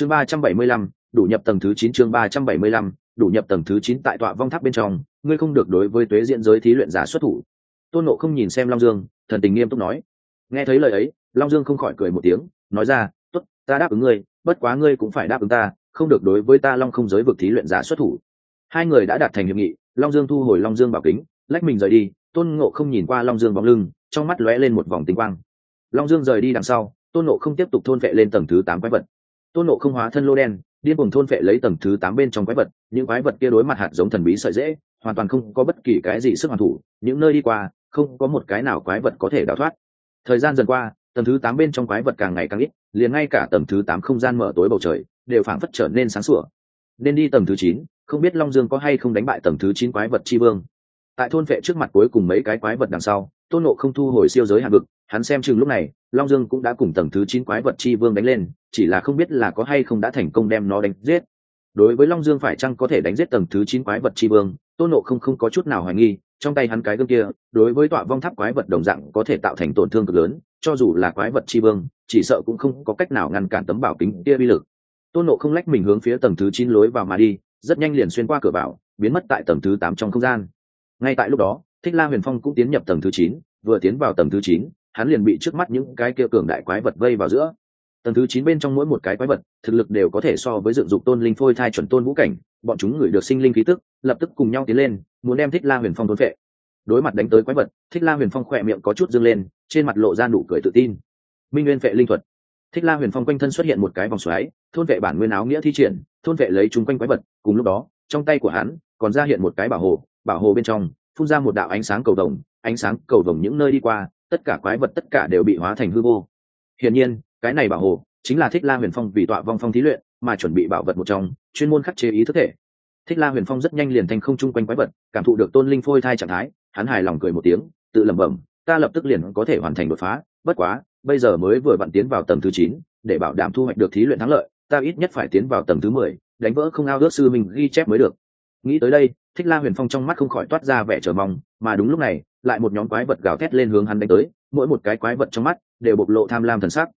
chương ba trăm bảy mươi lăm, đủ nhập tầng thứ chín chương ba trăm bảy mươi lăm, đủ nhập tầng thứ chín tại tọa vong tháp bên trong, ngươi không được đối với tuế diễn giới thí luyện giả xuất thủ. Tôn nộ không nhìn xem long dương, thần tình nghiêm túc nói. Nghe thấy lời ấy, long dương không khỏi cười một tiếng, nói ra t ố t ta đáp ứng ngươi, bất quá ngươi cũng phải đáp ứng ta, không được đối với ta long không giới vực thí luyện giả xuất thủ. Hai người đã đạt thành hiệp nghị, long dương thu hồi long dương bảo kính, lách mình rời đi, tôn ngộ không nhìn qua long dương bóng lưng, trong mắt lóe lên một vòng tinh quang. Long dương rời đi đằng sau, tôn nộ không tiếp tục thôn vệ lên tầng thứ tám quái vật tôn nộ không hóa thân lô đen, điên cùng thôn vệ lấy tầng thứ tám bên trong quái vật, những quái vật kia đối mặt hạt giống thần bí sợi dễ, hoàn toàn không có bất kỳ cái gì sức hoàn thủ, những nơi đi qua, không có một cái nào quái vật có thể đào thoát. Thời gian dần qua, tầng thứ tám bên trong quái vật càng ngày càng ít, liền ngay cả tầng thứ tám không gian mở tối bầu trời, đều phảng phất trở nên sáng sủa. Nên đi tầng thứ chín, không biết long dương có hay không đánh bại tầng thứ chín quái vật tri vương. Tại thôn vệ trước mặt cuối cùng mấy cái quái vật đằng sau tôn nộ không thu hồi siêu giới hạng vực, hắn xem chừng lúc này, long dương cũng đã cùng tầng thứ chín quái vật chi vương đánh lên, chỉ là không biết là có hay không đã thành công đem nó đánh giết. Đối với long dương phải chăng có thể đánh giết tầng thứ chín quái vật chi vương, tôn nộ không không có chút nào hoài nghi, trong tay hắn cái gương kia, đối với tọa vong tháp quái vật đồng dạng có thể tạo thành tổn thương cực lớn, cho dù là quái vật chi vương, chỉ sợ cũng không có cách nào ngăn cản tấm bảo kính kia bi lực. Tôn nộ không lách mình hướng phía tầng thứ chín lối vào mà đi, rất nhanh liền xuyên qua cửa bảo, biến mất tại tầng thứ tám trong không gian. Ngay tại lúc đó, thích la huyền phong cũng tiến nhập tầng thứ chín vừa tiến vào tầng thứ chín, hắn liền bị trước mắt những cái kia cường đại quái vật vây vào giữa. Tầng thứ chín bên trong mỗi một cái quái vật, thực lực đều có thể so với dựng dục tôn linh phôi thai chuẩn tôn vũ cảnh, bọn chúng ngửi được sinh linh khí tức, lập tức cùng nhau tiến lên, muốn đem thích la huyền phong thốn vệ đối mặt đánh tới quái vật, thích la huyền phong khỏe miệng có chút dâng lên, trên mặt lộ ra nụ cười tự tin. Minh nguyên vệ linh thuật. Thích la huyền phong quanh thân xuất hiện một cái vòng xoáy, thôn vệ bản nguyên áo nghĩa thi triển, thôn vệ lấy chúng quanh quái vật, cùng lúc đó, trong tay của hắn, còn ra hiện một cái bảo hồ bảo hồ bên trong, phun ra một đạo ánh sáng cầu đồng ánh sáng cầu vồng những nơi đi qua, tất cả quái vật tất cả đều bị hóa thành hư vô. Hiển nhiên, cái này bảo hồ chính là thích la huyền phong vì tọa vong phong thí luyện mà chuẩn bị bảo vật một trong, chuyên môn khắc chế ý thức thể. Thích la huyền phong rất nhanh liền thành không chung quanh quái vật, cảm thụ được tôn linh phôi thai trạng thái, hắn hài lòng cười một tiếng, tự lẩm bẩm, ta lập tức liền có thể hoàn thành đột phá, bất quá, bây giờ mới vừa bạn tiến vào tầng thứ chín, để bảo đảm thu hoạch được thí luyện thắng lợi, ta ít nhất phải tiến vào tầng thứ mười, đánh vỡ không ao ước sư mình ghi chép mới được. Nghĩ tới đây, thích la huyền phong trong mắt không khỏi toát ra vẻ chờ mong, mà đúng lúc này lại một nhóm quái vật gào thét lên hướng hắn đánh tới, mỗi một cái quái vật trong mắt đều bộc lộ tham lam thần sắc.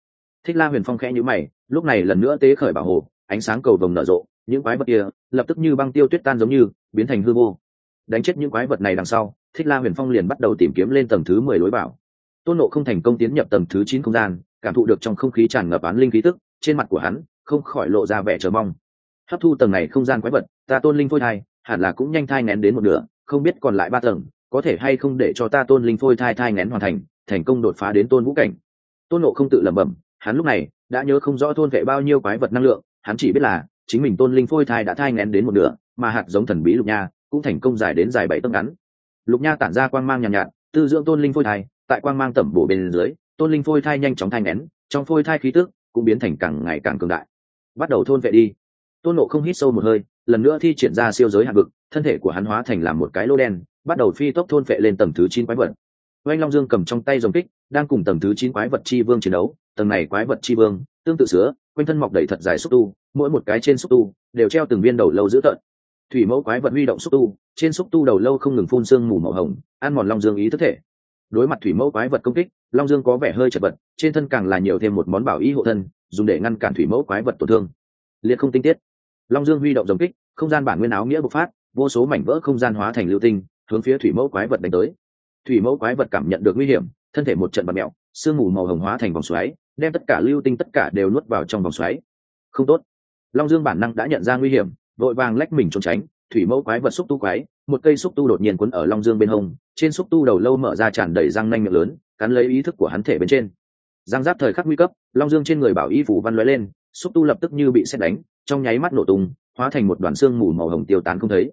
Thích la huyền phong khẽ nhữ mày, lúc này lần nữa tế khởi bảo hồ, ánh sáng cầu vồng nở rộ, những quái vật kia lập tức như băng tiêu tuyết tan giống như, biến thành hư vô. Đánh chết những quái vật này đằng sau, thích la huyền phong liền bắt đầu tìm kiếm lên tầng thứ mười lối bảo. Tôn nộ không thành công tiến nhập tầng thứ chín không gian, cảm thụ được trong không khí tràn ngập án linh khí tức, trên mặt của hắn không khỏi lộ ra vẻ chờ mong. Hấp thu tầng này không gian quái vật, ta tôn linh phôi thai, hẳn là cũng nhanh thai nén đến một nửa, không biết còn lại ba tầng có thể hay không để cho ta tôn linh phôi thai thai nén hoàn thành thành công đột phá đến tôn vũ cảnh. Tôn nộ không tự lẩm bẩm hắn lúc này đã nhớ không rõ thôn vệ bao nhiêu quái vật năng lượng hắn chỉ biết là chính mình tôn linh phôi thai đã thai ngén đến một nửa mà hạt giống thần bí lục nha cũng thành công dài đến dài bảy tấc ngắn. Lục nha tản ra quang mang nhàn nhạt, nhạt tư dưỡng tôn linh phôi thai tại quang mang tẩm bổ bên dưới tôn linh phôi thai nhanh chóng thai ngén trong phôi thai khí tức cũng biến thành càng ngày càng cường đại. Bắt đầu thôn vệ đi. Tôn nộ không hít sâu một hơi lần nữa thi triển ra siêu giới hạng vực thân thể của hắn hóa thành làm một cái lô đen bắt đầu phi tốc thôn vệ lên tầng thứ chín quái vật. Oanh long dương cầm trong tay dòng kích, đang cùng tầng thứ chín quái vật chi vương chiến đấu. Tầng này quái vật chi vương, tương tự sữa quanh thân mọc đầy thật dài xúc tu, mỗi một cái trên xúc tu đều treo từng viên đầu lâu dữ tợn. Thủy mẫu quái vật huy động xúc tu, trên xúc tu đầu lâu không ngừng phun sương mù màu hồng, ăn mòn long dương ý thức thể. Đối mặt thủy mẫu quái vật công kích, long dương có vẻ hơi chật vật, trên thân càng là nhiều thêm một món bảo ý hộ thân, dùng để ngăn cản thủy mẫu quái vật tổn thương. Liệt không tinh tiết. Long dương huy động dòng kích, không gian bản nguyên áo nghĩa bộc phát, vô số mảnh vỡ không gian hóa thành lưu tinh hướng phía thủy mẫu quái vật đánh tới. Thủy mẫu quái vật cảm nhận được nguy hiểm, thân thể một trận bật mẹo, sương mù màu hồng hóa thành vòng xoáy, đem tất cả lưu tinh tất cả đều nuốt vào trong vòng xoáy. Không tốt. Long dương bản năng đã nhận ra nguy hiểm, vội vàng lách mình trốn tránh. Thủy mẫu quái vật xúc tu quái, một cây xúc tu đột nhiên quấn ở long dương bên hông, trên xúc tu đầu lâu mở ra tràn đầy răng nanh miệng lớn, cắn lấy ý thức của hắn thể bên trên. Giang giáp thời khắc nguy cấp, long dương trên người bảo y phủ văn lóe lên, xúc tu lập tức như bị xét đánh, trong nháy mắt nổ tung, hóa thành một đoàn xương mù màu hồng tiêu tán không thấy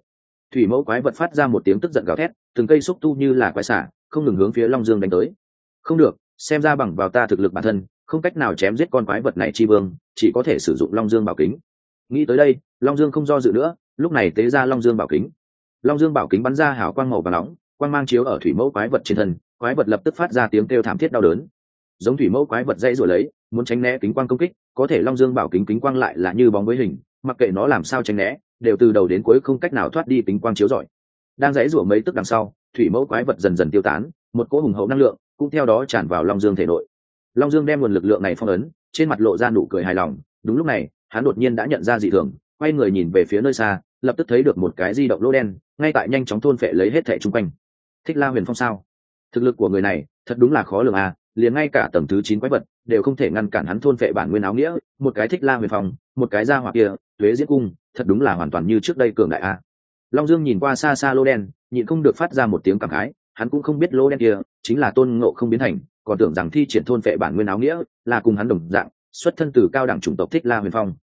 thủy mẫu quái vật phát ra một tiếng tức giận gào thét, từng cây xúc tu như là quái xả, không ngừng hướng phía long dương đánh tới. Không được, xem ra bằng vào ta thực lực bản thân, không cách nào chém giết con quái vật này chi vương, chỉ có thể sử dụng long dương bảo kính. Nghĩ tới đây, long dương không do dự nữa, lúc này tế ra long dương bảo kính. Long dương bảo kính bắn ra hảo quang màu và nóng, quang mang chiếu ở thủy mẫu quái vật trên thân, quái vật lập tức phát ra tiếng kêu thảm thiết đau đớn. Giống thủy mẫu quái vật dây rồi lấy, muốn tránh né kính quang công kích, có thể long dương bảo kính kính quang lại là như bóng với hình mặc kệ nó làm sao tránh né, đều từ đầu đến cuối không cách nào thoát đi tính quang chiếu rọi. Đang dãy rủa mấy tức đằng sau, thủy mẫu quái vật dần dần tiêu tán, một cỗ hùng hậu năng lượng cũng theo đó tràn vào long dương thể nội. Long dương đem nguồn lực lượng này phong ấn, trên mặt lộ ra nụ cười hài lòng, đúng lúc này, hắn đột nhiên đã nhận ra dị thường, quay người nhìn về phía nơi xa, lập tức thấy được một cái di động lỗ đen, ngay tại nhanh chóng thôn phệ lấy hết thẻ chung quanh. Thích la huyền phong sao? Thực lực của người này, thật đúng là khó lường à liền ngay cả tầng thứ chín quái vật, đều không thể ngăn cản hắn thôn phệ bản nguyên áo nghĩa, một cái thích la huyền phong, một cái ra hoặc kia thuế diễn cung, thật đúng là hoàn toàn như trước đây cường đại a. Long dương nhìn qua xa xa lô đen, nhịn không được phát ra một tiếng cảm khái, hắn cũng không biết lô đen kia chính là tôn ngộ không biến thành, còn tưởng rằng thi triển thôn vệ bản nguyên áo nghĩa là cùng hắn đồng dạng, xuất thân từ cao đẳng chủng tộc thích la huyền phong.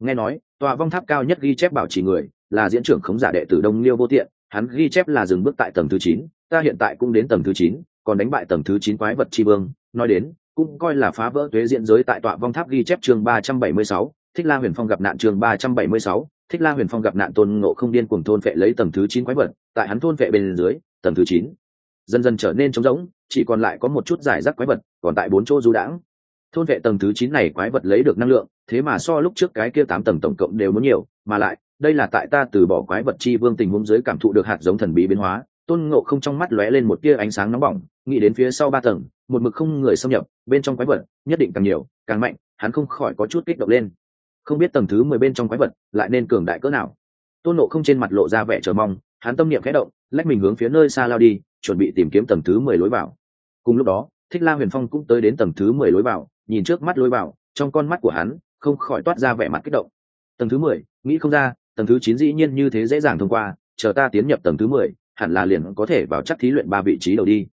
Nghe nói, tòa vong tháp cao nhất ghi chép bảo trì người là diễn trưởng khống giả đệ tử đông liêu vô tiện, hắn ghi chép là dừng bước tại tầng thứ chín, ta hiện tại cũng đến tầng thứ chín, còn đánh bại tầng thứ chín quái vật tri vương, nói đến, cũng coi là phá vỡ thuế diện giới tại tọa vong tháp ghi chép chương ba trăm bảy mươi sáu thích la huyền phong gặp nạn chương ba trăm bảy mươi sáu, thích la huyền phong gặp nạn tôn ngộ không điên cuồng thôn vệ lấy tầng thứ chín quái vật, tại hắn thôn vệ bên dưới, tầng thứ chín. Dần dần trở nên trống rỗng, chỉ còn lại có một chút giải rác quái vật, còn tại bốn chỗ du đãng. Thôn vệ tầng thứ chín này quái vật lấy được năng lượng, thế mà so lúc trước cái kia tám tầng tổng cộng đều muốn nhiều, mà lại, đây là tại ta từ bỏ quái vật chi vương tình huống dưới cảm thụ được hạt giống thần bí biến hóa, tôn ngộ không trong mắt lóe lên một tia ánh sáng nóng bỏng, nghĩ đến phía sau ba tầng, một mực không người xâm nhập, bên trong quái vật, nhất định càng nhiều, càng mạnh, hắn không khỏi có chút kích động lên không biết tầng thứ mười bên trong quái vật lại nên cường đại cỡ nào. Tôn nộ không trên mặt lộ ra vẻ chờ mong, hắn tâm niệm khẽ động, lách mình hướng phía nơi xa lao đi, chuẩn bị tìm kiếm tầng thứ mười lối vào. Cùng lúc đó, thích la huyền phong cũng tới đến tầng thứ mười lối vào, nhìn trước mắt lối vào, trong con mắt của hắn không khỏi toát ra vẻ mặt kích động. Tầng thứ mười, nghĩ không ra, tầng thứ chín dĩ nhiên như thế dễ dàng thông qua, chờ ta tiến nhập tầng thứ mười, hẳn là liền có thể vào chắc thí luyện ba vị trí đầu đi.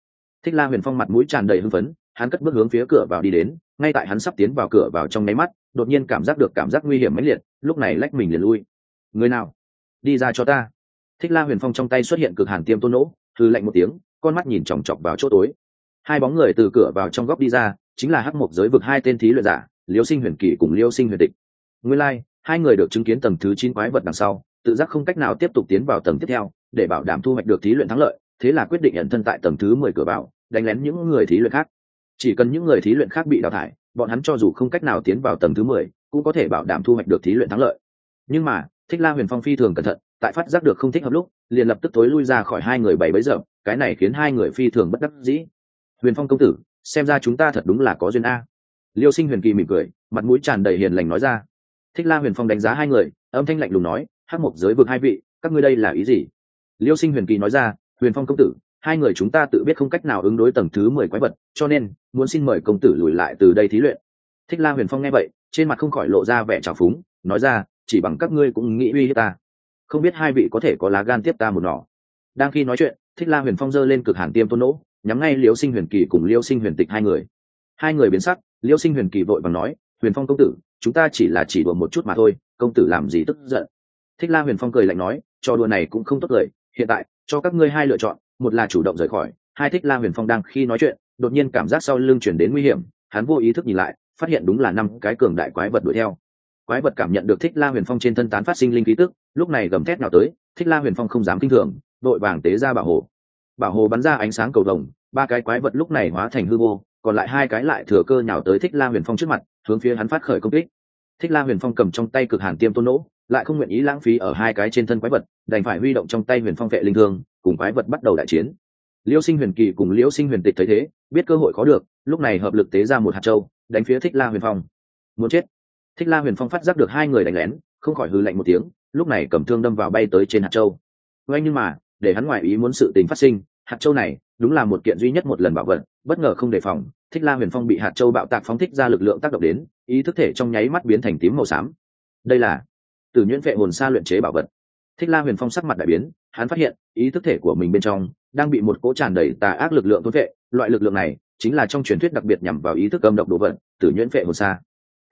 Thích la huyền phong mặt mũi tràn đầy hưng phấn hắn cất bước hướng phía cửa vào đi đến ngay tại hắn sắp tiến vào cửa vào trong nháy mắt đột nhiên cảm giác được cảm giác nguy hiểm mãnh liệt lúc này lách mình liền lui. Người nào? Đi ra cho ta. Thích la huyền phong trong tay xuất hiện cực hàn tiêm tôn nỗ thư lạnh một tiếng con mắt nhìn chòng chọc vào chỗ tối. Hai bóng người từ cửa vào trong góc đi ra chính là hắc mộc giới vực hai tên thí luyện giả liêu sinh huyền kỷ cùng liêu sinh huyền tịch. Nguyên lai、like, hai người được chứng kiến tầng thứ chín quái vật đằng sau tự giác không cách nào tiếp tục tiến vào tầng tiếp theo để bảo đảm thu hoạch được thí luyện thắng lợi thế là quyết định nhận thân tại tầng thứ mười cửa vào đánh lén những người thí luyện khác chỉ cần những người thí luyện khác bị đào thải, bọn hắn cho dù không cách nào tiến vào tầng thứ mười, cũng có thể bảo đảm thu hoạch được thí luyện thắng lợi. Nhưng mà, thích la huyền phong phi thường cẩn thận, tại phát giác được không thích hợp lúc, liền lập tức tối lui ra khỏi hai người bảy bấy giờ, cái này khiến hai người phi thường bất đắc dĩ. Huyền phong công tử, xem ra chúng ta thật đúng là có duyên a. Liêu sinh huyền kỳ mỉm cười, mặt mũi tràn đầy hiền lành nói ra. Thích la huyền phong đánh giá hai người, âm thanh lạnh lùng nói, hắc mộc giới vực hai vị, các ngươi đây là ý gì? Liêu sinh huyền kỳ nói ra, huyền phong công tử hai người chúng ta tự biết không cách nào ứng đối tầng thứ mười quái vật, cho nên, muốn xin mời công tử lùi lại từ đây thí luyện. Thích la huyền phong nghe vậy, trên mặt không khỏi lộ ra vẻ trào phúng, nói ra, chỉ bằng các ngươi cũng nghĩ uy hiếp ta. Không biết hai vị có thể có lá gan tiếp ta một nỏ đang khi nói chuyện, thích la huyền phong giơ lên cực hàn tiêm tôn nỗ, nhắm ngay liêu sinh huyền kỳ cùng liêu sinh huyền tịch hai người. Hai người biến sắc liêu sinh huyền kỳ vội và nói, huyền phong công tử, chúng ta chỉ là chỉ đùa một chút mà thôi, công tử làm gì tức giận? Thích la huyền phong cười lạnh nói, trò đùa này cũng không tốt lời, hiện tại, cho các ngươi hai lựa chọn một là chủ động rời khỏi, hai thích la huyền phong đang khi nói chuyện, đột nhiên cảm giác sau lưng chuyển đến nguy hiểm, hắn vô ý thức nhìn lại, phát hiện đúng là năm cái cường đại quái vật đuổi theo. Quái vật cảm nhận được thích la huyền phong trên thân tán phát sinh linh khí tức, lúc này gầm thét nào tới, thích la huyền phong không dám kinh thường, đội vàng tế ra bảo hồ. Bảo hồ bắn ra ánh sáng cầu đồng ba cái quái vật lúc này hóa thành hư vô, còn lại hai cái lại thừa cơ nhào tới thích la huyền phong trước mặt, hướng phía hắn phát khởi công kích. Thích la huyền phong cầm trong tay cực hàn tiêm tôn nỗ, lại không nguyện ý lãng phí ở hai cái trên thân quái vật, đành phải huy động trong tay huyền phong vệ linh thương cùng quái vật bắt đầu đại chiến. Liêu sinh huyền kỳ cùng liễu sinh huyền tịch thấy thế, biết cơ hội khó được, lúc này hợp lực tế ra một hạt châu, đánh phía thích la huyền phong. Muốn chết. Thích la huyền phong phát giác được hai người đánh lén, không khỏi hư lạnh một tiếng, lúc này cầm thương đâm vào bay tới trên hạt châu. Ngay nhưng mà, để hắn ngoại ý muốn sự tình phát sinh, hạt châu này đúng là một kiện duy nhất một lần bảo vật, bất ngờ không đề phòng, thích la huyền phong bị hạt châu bạo tạc phóng thích ra lực lượng tác động đến, ý thức thể trong nháy mắt biến thành tím màu xám. Đây là từ nhuyễn vệ hồn xa luyện chế bảo vật. Thích la huyền phong sắc mặt đại biến hắn phát hiện, ý thức thể của mình bên trong đang bị một cỗ tràn đầy tà ác lực lượng thôn vệ loại lực lượng này chính là trong truyền thuyết đặc biệt nhằm vào ý thức âm độc đồ vật, tử nhuyễn vệ hồn xa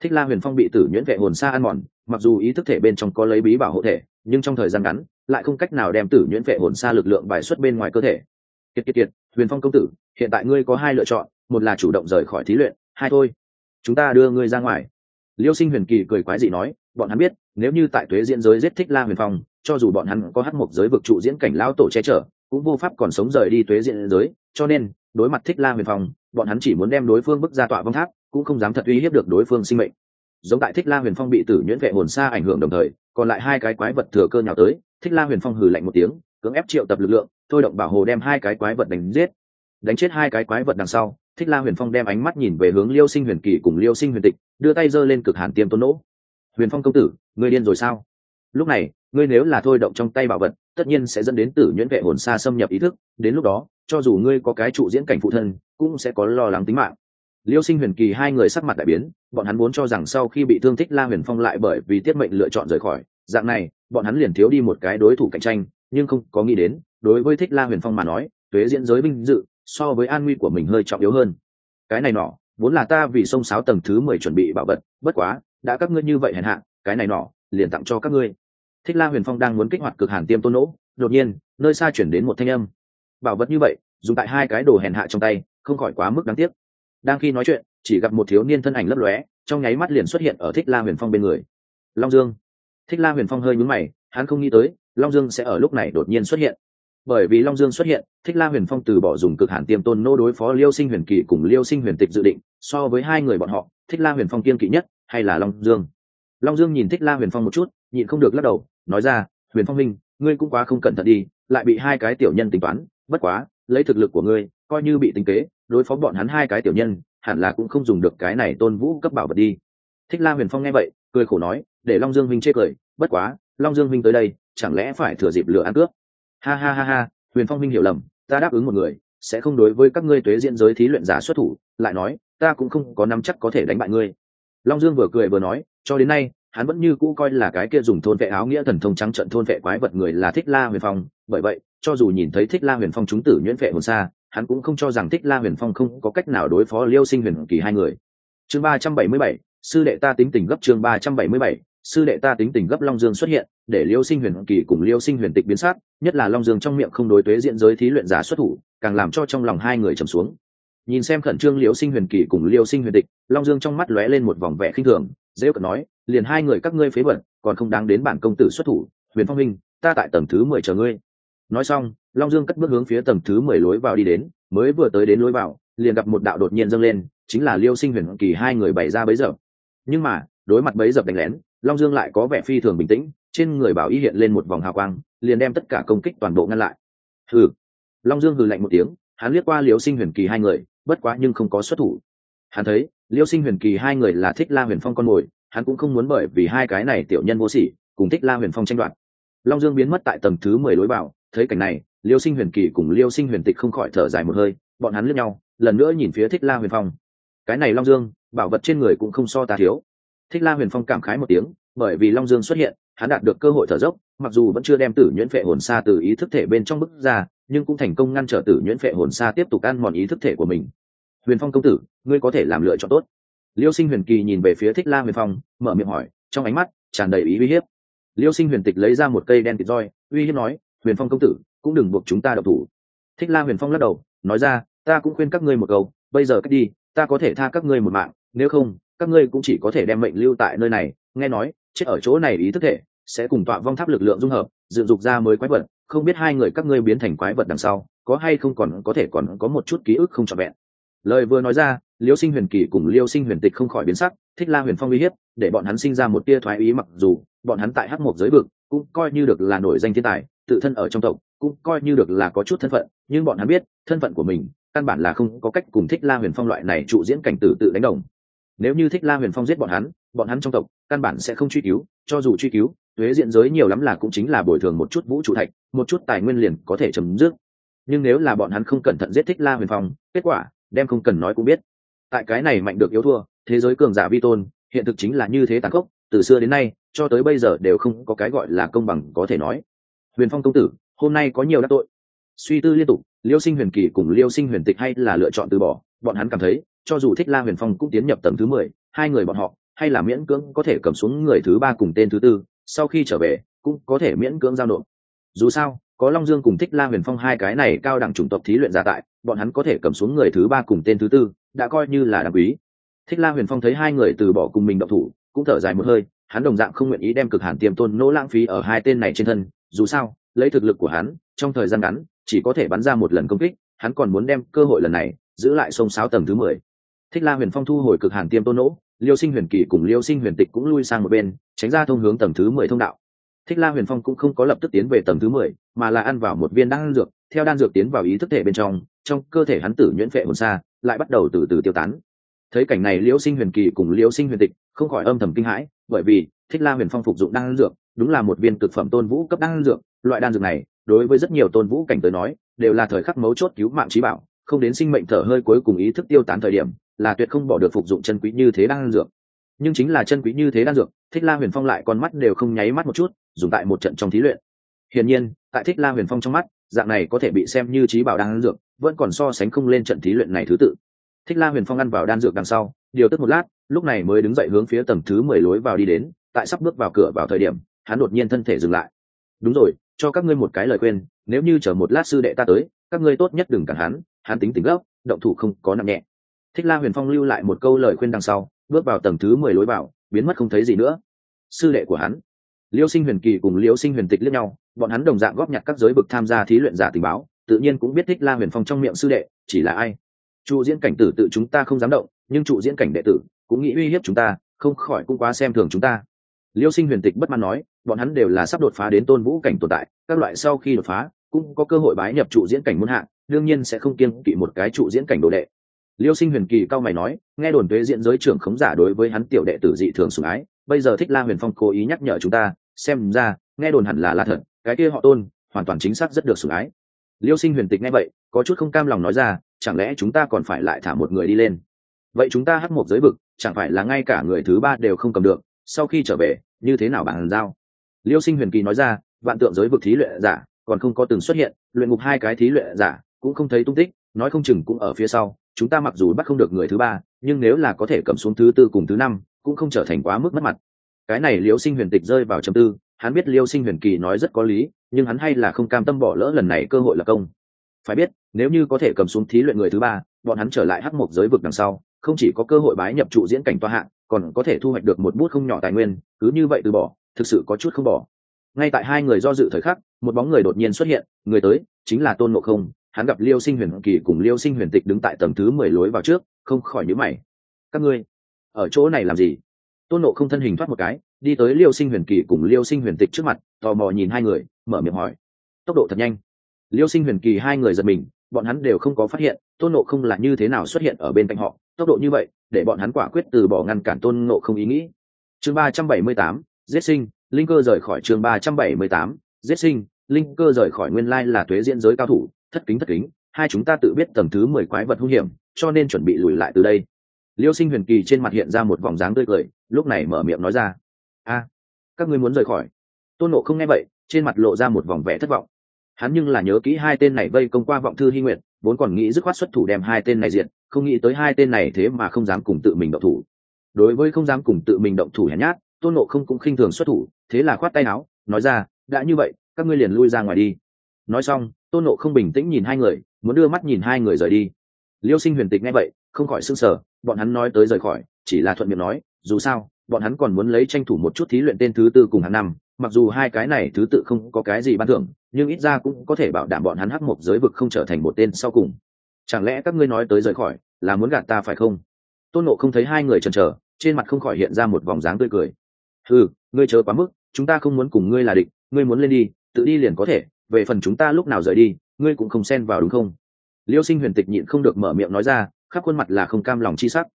thích la huyền phong bị tử nhuyễn vệ hồn xa ăn mòn, mặc dù ý thức thể bên trong có lấy bí bảo hộ thể, nhưng trong thời gian ngắn lại không cách nào đem tử nhuyễn vệ hồn xa lực lượng bài xuất bên ngoài cơ thể. Kiệt kiệt kiệt, huyền phong công tử, hiện tại ngươi có hai lựa chọn, một là chủ động rời khỏi thí luyện, hai thôi. Chúng ta đưa ngươi ra ngoài. Liêu sinh huyền kỳ cười quái dị nói, bọn hắn biết, nếu như tại thuế diễn giới giết thích la huyền phong cho dù bọn hắn có hát một giới vực trụ diễn cảnh lão tổ che chở, cũng vô pháp còn sống rời đi tuế diện giới, cho nên, đối mặt thích la huyền phong, bọn hắn chỉ muốn đem đối phương bức ra tọa vong tháp, cũng không dám thật uy hiếp được đối phương sinh mệnh. Giống tại thích la huyền phong bị tử nhuyễn vệ hồn xa ảnh hưởng đồng thời, còn lại hai cái quái vật thừa cơ nhào tới, thích la huyền phong hừ lạnh một tiếng, cưỡng ép triệu tập lực lượng, thôi động bảo hồ đem hai cái quái vật đánh giết. Đánh chết hai cái quái vật đằng sau, thích la huyền phong đem ánh mắt nhìn về hướng liêu sinh huyền kỳ cùng liêu sinh huyền tịch, đưa tay giơ lên cực hàn tiêm tôn nỗ. Huyền phong công tử, ngươi điên rồi sao? Lúc này, ngươi nếu là thôi động trong tay bảo vật, tất nhiên sẽ dẫn đến tử nhuyễn vệ hồn xa xâm nhập ý thức. Đến lúc đó, cho dù ngươi có cái trụ diễn cảnh phụ thân, cũng sẽ có lo lắng tính mạng. Liêu sinh huyền kỳ hai người sắc mặt đại biến, bọn hắn muốn cho rằng sau khi bị thương thích la huyền phong lại bởi vì tiết mệnh lựa chọn rời khỏi, dạng này, bọn hắn liền thiếu đi một cái đối thủ cạnh tranh, nhưng không có nghĩ đến, đối với thích la huyền phong mà nói, tuế diễn giới vinh dự, so với an nguy của mình hơi trọng yếu hơn. Cái này nọ, vốn là ta vì sông sáo tầng thứ mười chuẩn bị bảo vật, bất quá, đã các ngươi như vậy hèn hạ, cái này nọ, liền tặng cho các ngươi thích la huyền phong đang muốn kích hoạt cực hàn tiêm tôn nỗ, đột nhiên, nơi xa chuyển đến một thanh âm. Bảo vật như vậy, dùng tại hai cái đồ hèn hạ trong tay, không khỏi quá mức đáng tiếc. Đang khi nói chuyện, chỉ gặp một thiếu niên thân ảnh lấp lóe, trong nháy mắt liền xuất hiện ở thích la huyền phong bên người. Long dương. Thích la huyền phong hơi nhúng mày, hắn không nghĩ tới, long dương sẽ ở lúc này đột nhiên xuất hiện. Bởi vì long dương xuất hiện, thích la huyền phong từ bỏ dùng cực hàn tiêm tôn nô đối phó liêu sinh huyền kỳ cùng liêu sinh huyền tịch dự định, so với hai người bọn họ, thích la huyền phong kiên kỵ nhất, hay là long dương? Long dương nhìn thích la huyền phong một chút, nhịn không được lắc đầu nói ra, huyền phong minh, ngươi cũng quá không cẩn thận đi, lại bị hai cái tiểu nhân tính toán, bất quá, lấy thực lực của ngươi, coi như bị tính kế, đối phó bọn hắn hai cái tiểu nhân, hẳn là cũng không dùng được cái này tôn vũ cấp bảo vật đi. Thích la huyền phong nghe vậy, cười khổ nói, để long dương minh chê cười, bất quá, long dương minh tới đây, chẳng lẽ phải thừa dịp lửa ăn cướp? Ha ha ha ha, huyền phong minh hiểu lầm, ta đáp ứng một người, sẽ không đối với các ngươi tuế diễn giới thí luyện giả xuất thủ, lại nói, ta cũng không có nắm chắc có thể đánh bại ngươi. Long dương vừa cười vừa nói, cho đến nay hắn vẫn như cũ coi là cái kia dùng thôn vệ áo nghĩa thần thông trắng trận thôn vệ quái vật người là thích la huyền phong. Bởi vậy, cho dù nhìn thấy thích la huyền phong chúng tử nhuyễn vệ hồn xa, hắn cũng không cho rằng thích la huyền phong không có cách nào đối phó liêu sinh huyền kỳ hai người. Chương ba trăm bảy mươi bảy, sư đệ ta tính tình gấp chương ba trăm bảy mươi bảy, sư đệ ta tính tình gấp long dương xuất hiện, để liêu sinh huyền kỳ cùng liêu sinh huyền tịch biến sát, nhất là long dương trong miệng không đối tuế diện giới thí luyện giả xuất thủ, càng làm cho trong lòng hai người trầm xuống. Nhìn xem khẩn trương liêu sinh huyền kỳ cùng liêu sinh huyền tịch, long dương trong mắt lóe lên một vòng vẻ khinh thường dễ cận nói liền hai người các ngươi phế bẩn còn không đáng đến bản công tử xuất thủ, huyền phong minh, ta tại tầng thứ mười chờ ngươi. Nói xong, long dương cất bước hướng phía tầng thứ mười lối vào đi đến, mới vừa tới đến lối vào, liền gặp một đạo đột nhiên dâng lên, chính là liêu sinh huyền kỳ hai người bày ra bấy giờ. Nhưng mà, đối mặt bấy dập đánh lén, long dương lại có vẻ phi thường bình tĩnh, trên người bảo y hiện lên một vòng hào quang, liền đem tất cả công kích toàn bộ ngăn lại. Hừ. Long dương hừ lạnh một tiếng, hắn liếc qua liêu sinh huyền kỳ hai người, bất quá nhưng không có xuất thủ. Hắn thấy, liêu sinh huyền kỳ hai người là thích la huyền phong con mồi hắn cũng không muốn bởi vì hai cái này tiểu nhân vô sỉ, cùng thích la huyền phong tranh đoạt. Long dương biến mất tại tầng thứ mười lối bảo thấy cảnh này, liêu sinh huyền kỳ cùng liêu sinh huyền tịch không khỏi thở dài một hơi, bọn hắn lướt nhau, lần nữa nhìn phía thích la huyền phong. Cái này long dương, bảo vật trên người cũng không so ta thiếu. Thích la huyền phong cảm khái một tiếng, bởi vì long dương xuất hiện, hắn đạt được cơ hội thở dốc, mặc dù vẫn chưa đem tử nhuyễn phệ hồn xa từ ý thức thể bên trong bức ra, nhưng cũng thành công ngăn trở tử nhuyễn phệ hồn xa tiếp tục ăn mòn ý thức thể của mình. Huyền phong công tử, ngươi có thể làm lựa chọn tốt liêu sinh huyền kỳ nhìn về phía thích la huyền phong, mở miệng hỏi, trong ánh mắt tràn đầy ý uy hiếp. Liêu sinh huyền tịch lấy ra một cây đen kịt roi, uy hiếp nói, huyền phong công tử, cũng đừng buộc chúng ta độc thủ. Thích la huyền phong lắc đầu, nói ra, ta cũng khuyên các ngươi một câu, bây giờ cách đi, ta có thể tha các ngươi một mạng, nếu không, các ngươi cũng chỉ có thể đem mệnh lưu tại nơi này. Nghe nói, chết ở chỗ này ý thức thể, sẽ cùng tọa vong tháp lực lượng dung hợp, dựng dục ra mới quái vật, không biết hai người các ngươi biến thành quái vật đằng sau, có hay không còn có thể còn có một chút ký ức không trọn vẹn lời vừa nói ra, liêu sinh huyền kỳ cùng liêu sinh huyền tịch không khỏi biến sắc, thích la huyền phong uy hiếp, để bọn hắn sinh ra một tia thoái ý mặc dù, bọn hắn tại Hắc một giới vực cũng coi như được là nổi danh thiên tài, tự thân ở trong tộc cũng coi như được là có chút thân phận, nhưng bọn hắn biết, thân phận của mình căn bản là không có cách cùng thích la huyền phong loại này trụ diễn cảnh tử tự đánh đồng. Nếu như thích la huyền phong giết bọn hắn bọn hắn trong tộc căn bản sẽ không truy cứu, cho dù truy cứu thuế diện giới nhiều lắm là cũng chính là bồi thường một chút vũ trụ thạch, một chút tài nguyên liền có thể chấm dứt. Nhưng nếu là bọn hắn không cẩn thận giết thích la huyền phong, kết quả đem không cần nói cũng biết. Tại cái này mạnh được yếu thua, thế giới cường giả vi tôn, hiện thực chính là như thế tàn khốc, từ xưa đến nay, cho tới bây giờ đều không có cái gọi là công bằng có thể nói. Huyền phong công tử, hôm nay có nhiều đắc tội. Suy tư liên tục, liêu sinh huyền kỳ cùng liêu sinh huyền tịch hay là lựa chọn từ bỏ, bọn hắn cảm thấy, cho dù thích la huyền phong cũng tiến nhập tầng thứ mười, hai người bọn họ, hay là miễn cưỡng có thể cầm xuống người thứ ba cùng tên thứ tư, sau khi trở về, cũng có thể miễn cưỡng giao nộp. Dù sao, có long dương cùng thích la huyền phong hai cái này cao đẳng chủng tộc thí luyện giả tại bọn hắn có thể cầm xuống người thứ ba cùng tên thứ tư, đã coi như là đáng quý. Thích la huyền phong thấy hai người từ bỏ cùng mình độc thủ, cũng thở dài một hơi, hắn đồng dạng không nguyện ý đem cực hàn tiềm tôn nỗ lãng phí ở hai tên này trên thân, dù sao, lấy thực lực của hắn, trong thời gian ngắn, chỉ có thể bắn ra một lần công kích, hắn còn muốn đem cơ hội lần này, giữ lại sông sáo tầng thứ mười. Thích la huyền phong thu hồi cực hàn tiêm tôn nỗ, liêu sinh huyền kỳ cùng liêu sinh huyền tịch cũng lui sang một bên, tránh ra thông hướng tầng thứ mười thông đạo. Thích la huyền phong cũng không có lập tức tiến về tầng thứ mười, mà là ăn vào một viên đan dược, theo đan dược tiến vào ý thức thể bên trong trong cơ thể hắn tử nhuyễn phệ hồn xa, lại bắt đầu từ từ tiêu tán. Thấy cảnh này liễu sinh huyền kỳ cùng liễu sinh huyền tịch không khỏi âm thầm kinh hãi, bởi vì thích la huyền phong phục dụng đan dược đúng là một viên cực phẩm tôn vũ cấp đan dược, loại đan dược này đối với rất nhiều tôn vũ cảnh tới nói đều là thời khắc mấu chốt cứu mạng trí bảo, không đến sinh mệnh thở hơi cuối cùng ý thức tiêu tán thời điểm là tuyệt không bỏ được phục dụng chân quý như thế đan dược. Nhưng chính là chân quý như thế đan dược, thích la huyền phong lại con mắt đều không nháy mắt một chút, dùng tại một trận trong thí luyện. Hiển nhiên, tại thích la huyền phong trong mắt, dạng này có thể bị xem như trí bảo đan dược vẫn còn so sánh không lên trận thí luyện này thứ tự. Thích la huyền phong ăn vào đan dược đằng sau, điều tức một lát, lúc này mới đứng dậy hướng phía tầng thứ mười lối vào đi đến, tại sắp bước vào cửa vào thời điểm, hắn đột nhiên thân thể dừng lại. Đúng rồi, cho các ngươi một cái lời khuyên, nếu như chờ một lát sư đệ ta tới, các ngươi tốt nhất đừng cản hắn hắn tính tính gốc động thủ không có nặng nhẹ. Thích la huyền phong lưu lại một câu lời khuyên đằng sau, bước vào tầng thứ mười lối vào, biến mất không thấy gì nữa. Sư đệ của hắn, liêu sinh huyền kỳ cùng liêu sinh huyền tịch lẫn nhau, bọn hắn đồng dạng góp nhặt các giới vực tham gia thí luyện giả tình báo tự nhiên cũng biết thích la huyền phong trong miệng sư đệ, chỉ là ai? Trụ diễn cảnh tử tự chúng ta không dám động, nhưng trụ diễn cảnh đệ tử cũng nghĩ uy hiếp chúng ta, không khỏi cũng quá xem thường chúng ta. Liêu sinh huyền tịch bất mãn nói, bọn hắn đều là sắp đột phá đến tôn vũ cảnh tồn tại, các loại sau khi đột phá, cũng có cơ hội bái nhập trụ diễn cảnh muôn hạng đương nhiên sẽ không kiên kỵ một cái trụ diễn cảnh đồ đệ. Liêu sinh huyền kỳ cao mày nói, nghe đồn tuế diễn giới trưởng khống giả đối với hắn tiểu đệ tử dị thường sủng ái, bây giờ thích la huyền phong cố ý nhắc nhở chúng ta, xem ra, nghe đồn hẳn là là thật, cái kia họ tôn, hoàn toàn chính xác rất được sủng ái liêu sinh huyền tịch nghe vậy, có chút không cam lòng nói ra, chẳng lẽ chúng ta còn phải lại thả một người đi lên? Vậy chúng ta hắc một giới vực, chẳng phải là ngay cả người thứ ba đều không cầm được, sau khi trở về, như thế nào bàn giao? Liêu sinh huyền kỳ nói ra, vạn tượng giới vực thí luyện giả, còn không có từng xuất hiện, luyện ngục hai cái thí luyện giả, cũng không thấy tung tích, nói không chừng cũng ở phía sau, chúng ta mặc dù bắt không được người thứ ba, nhưng nếu là có thể cầm xuống thứ tư cùng thứ năm, cũng không trở thành quá mức mất mặt. Cái này liêu sinh huyền tịch rơi vào trầm tư hắn biết liêu sinh huyền kỳ nói rất có lý, nhưng hắn hay là không cam tâm bỏ lỡ lần này cơ hội là công. Phải biết, nếu như có thể cầm xuống thí luyện người thứ ba, bọn hắn trở lại hắc mộc giới vực đằng sau, không chỉ có cơ hội bái nhập trụ diễn cảnh toa hạng, còn có thể thu hoạch được một bút không nhỏ tài nguyên, cứ như vậy từ bỏ, thực sự có chút không bỏ. Ngay tại hai người do dự thời khắc, một bóng người đột nhiên xuất hiện, người tới, chính là tôn ngộ không. Hắn gặp liêu sinh huyền kỳ cùng liêu sinh huyền tịch đứng tại tầng thứ mười lối vào trước, không khỏi nhữ mày. Các ngươi, ở chỗ này làm gì? Tôn nộ không thân hình thoát một cái đi tới liêu sinh huyền kỳ cùng liêu sinh huyền tịch trước mặt, tò mò nhìn hai người, mở miệng hỏi. Tốc độ thật nhanh. Liêu sinh huyền kỳ hai người giật mình, bọn hắn đều không có phát hiện, tôn nộ không là như thế nào xuất hiện ở bên cạnh họ, tốc độ như vậy, để bọn hắn quả quyết từ bỏ ngăn cản tôn nộ không ý nghĩ. Chương ba trăm bảy mươi tám, giết sinh, linh cơ rời khỏi chương ba trăm bảy mươi tám, giết sinh, linh cơ rời khỏi nguyên lai là thuế diễn giới cao thủ, thất kính thất kính, hai chúng ta tự biết tầm thứ mười quái vật hung hiểm, cho nên chuẩn bị lùi lại từ đây. Liêu sinh huyền kỳ trên mặt hiện ra một vòng dáng tươi cười, lúc này mở miệng nói ra a các ngươi muốn rời khỏi. Tôn nộ không nghe vậy, trên mặt lộ ra một vòng vẻ thất vọng. Hắn nhưng là nhớ kỹ hai tên này vây công qua vọng thư hy nguyện vốn còn nghĩ dứt khoát xuất thủ đem hai tên này diện không nghĩ tới hai tên này thế mà không dám cùng tự mình động thủ. Đối với không dám cùng tự mình động thủ hèn nhát, tôn nộ không cũng khinh thường xuất thủ, thế là khoát tay áo, nói ra, đã như vậy, các ngươi liền lui ra ngoài đi. Nói xong, tôn nộ không bình tĩnh nhìn hai người, muốn đưa mắt nhìn hai người rời đi. Liêu sinh huyền tịch nghe vậy, không khỏi s ư n g sở bọn hắn nói tới rời khỏi, chỉ là thuận miệng nói, dù sao bọn hắn còn muốn lấy tranh thủ một chút thí luyện tên thứ tư cùng hàng năm, mặc dù hai cái này thứ tự không có cái gì ban thưởng, nhưng ít ra cũng có thể bảo đảm bọn hắn hắc một giới vực không trở thành một tên sau cùng. Chẳng lẽ các ngươi nói tới rời khỏi, là muốn gạt ta phải không? Tôn nộ không thấy hai người chần chờ, trên mặt không khỏi hiện ra một vòng dáng tươi cười. Ừ ngươi chờ quá mức, chúng ta không muốn cùng ngươi là địch, ngươi muốn lên đi, tự đi liền có thể, về phần chúng ta lúc nào rời đi, ngươi cũng không xen vào đúng không? Liêu sinh huyền tịch nhịn không được mở miệng nói ra, khắp khuôn mặt là không cam lòng chi sắc.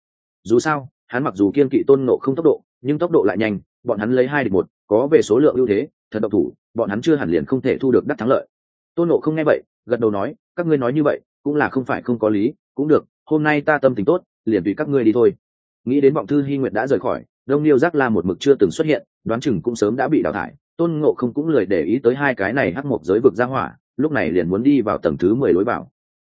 Dù sao hắn mặc dù kiên kỵ tôn nộ không tốc độ, nhưng tốc độ lại nhanh, bọn hắn lấy hai địch một, có về số lượng ưu thế, thật độc thủ, bọn hắn chưa hẳn liền không thể thu được đắc thắng lợi. Tôn nộ không nghe vậy, gật đầu nói, các ngươi nói như vậy, cũng là không phải không có lý, cũng được, hôm nay ta tâm tình tốt, liền tùy các ngươi đi thôi. Nghĩ đến vọng thư hy nguyệt đã rời khỏi, đông niêu giác la một mực chưa từng xuất hiện, đoán chừng cũng sớm đã bị đào thải, tôn ngộ không cũng lười để ý tới hai cái này hắc một giới vực ra hỏa, lúc này liền muốn đi vào tầng thứ mười lối vào.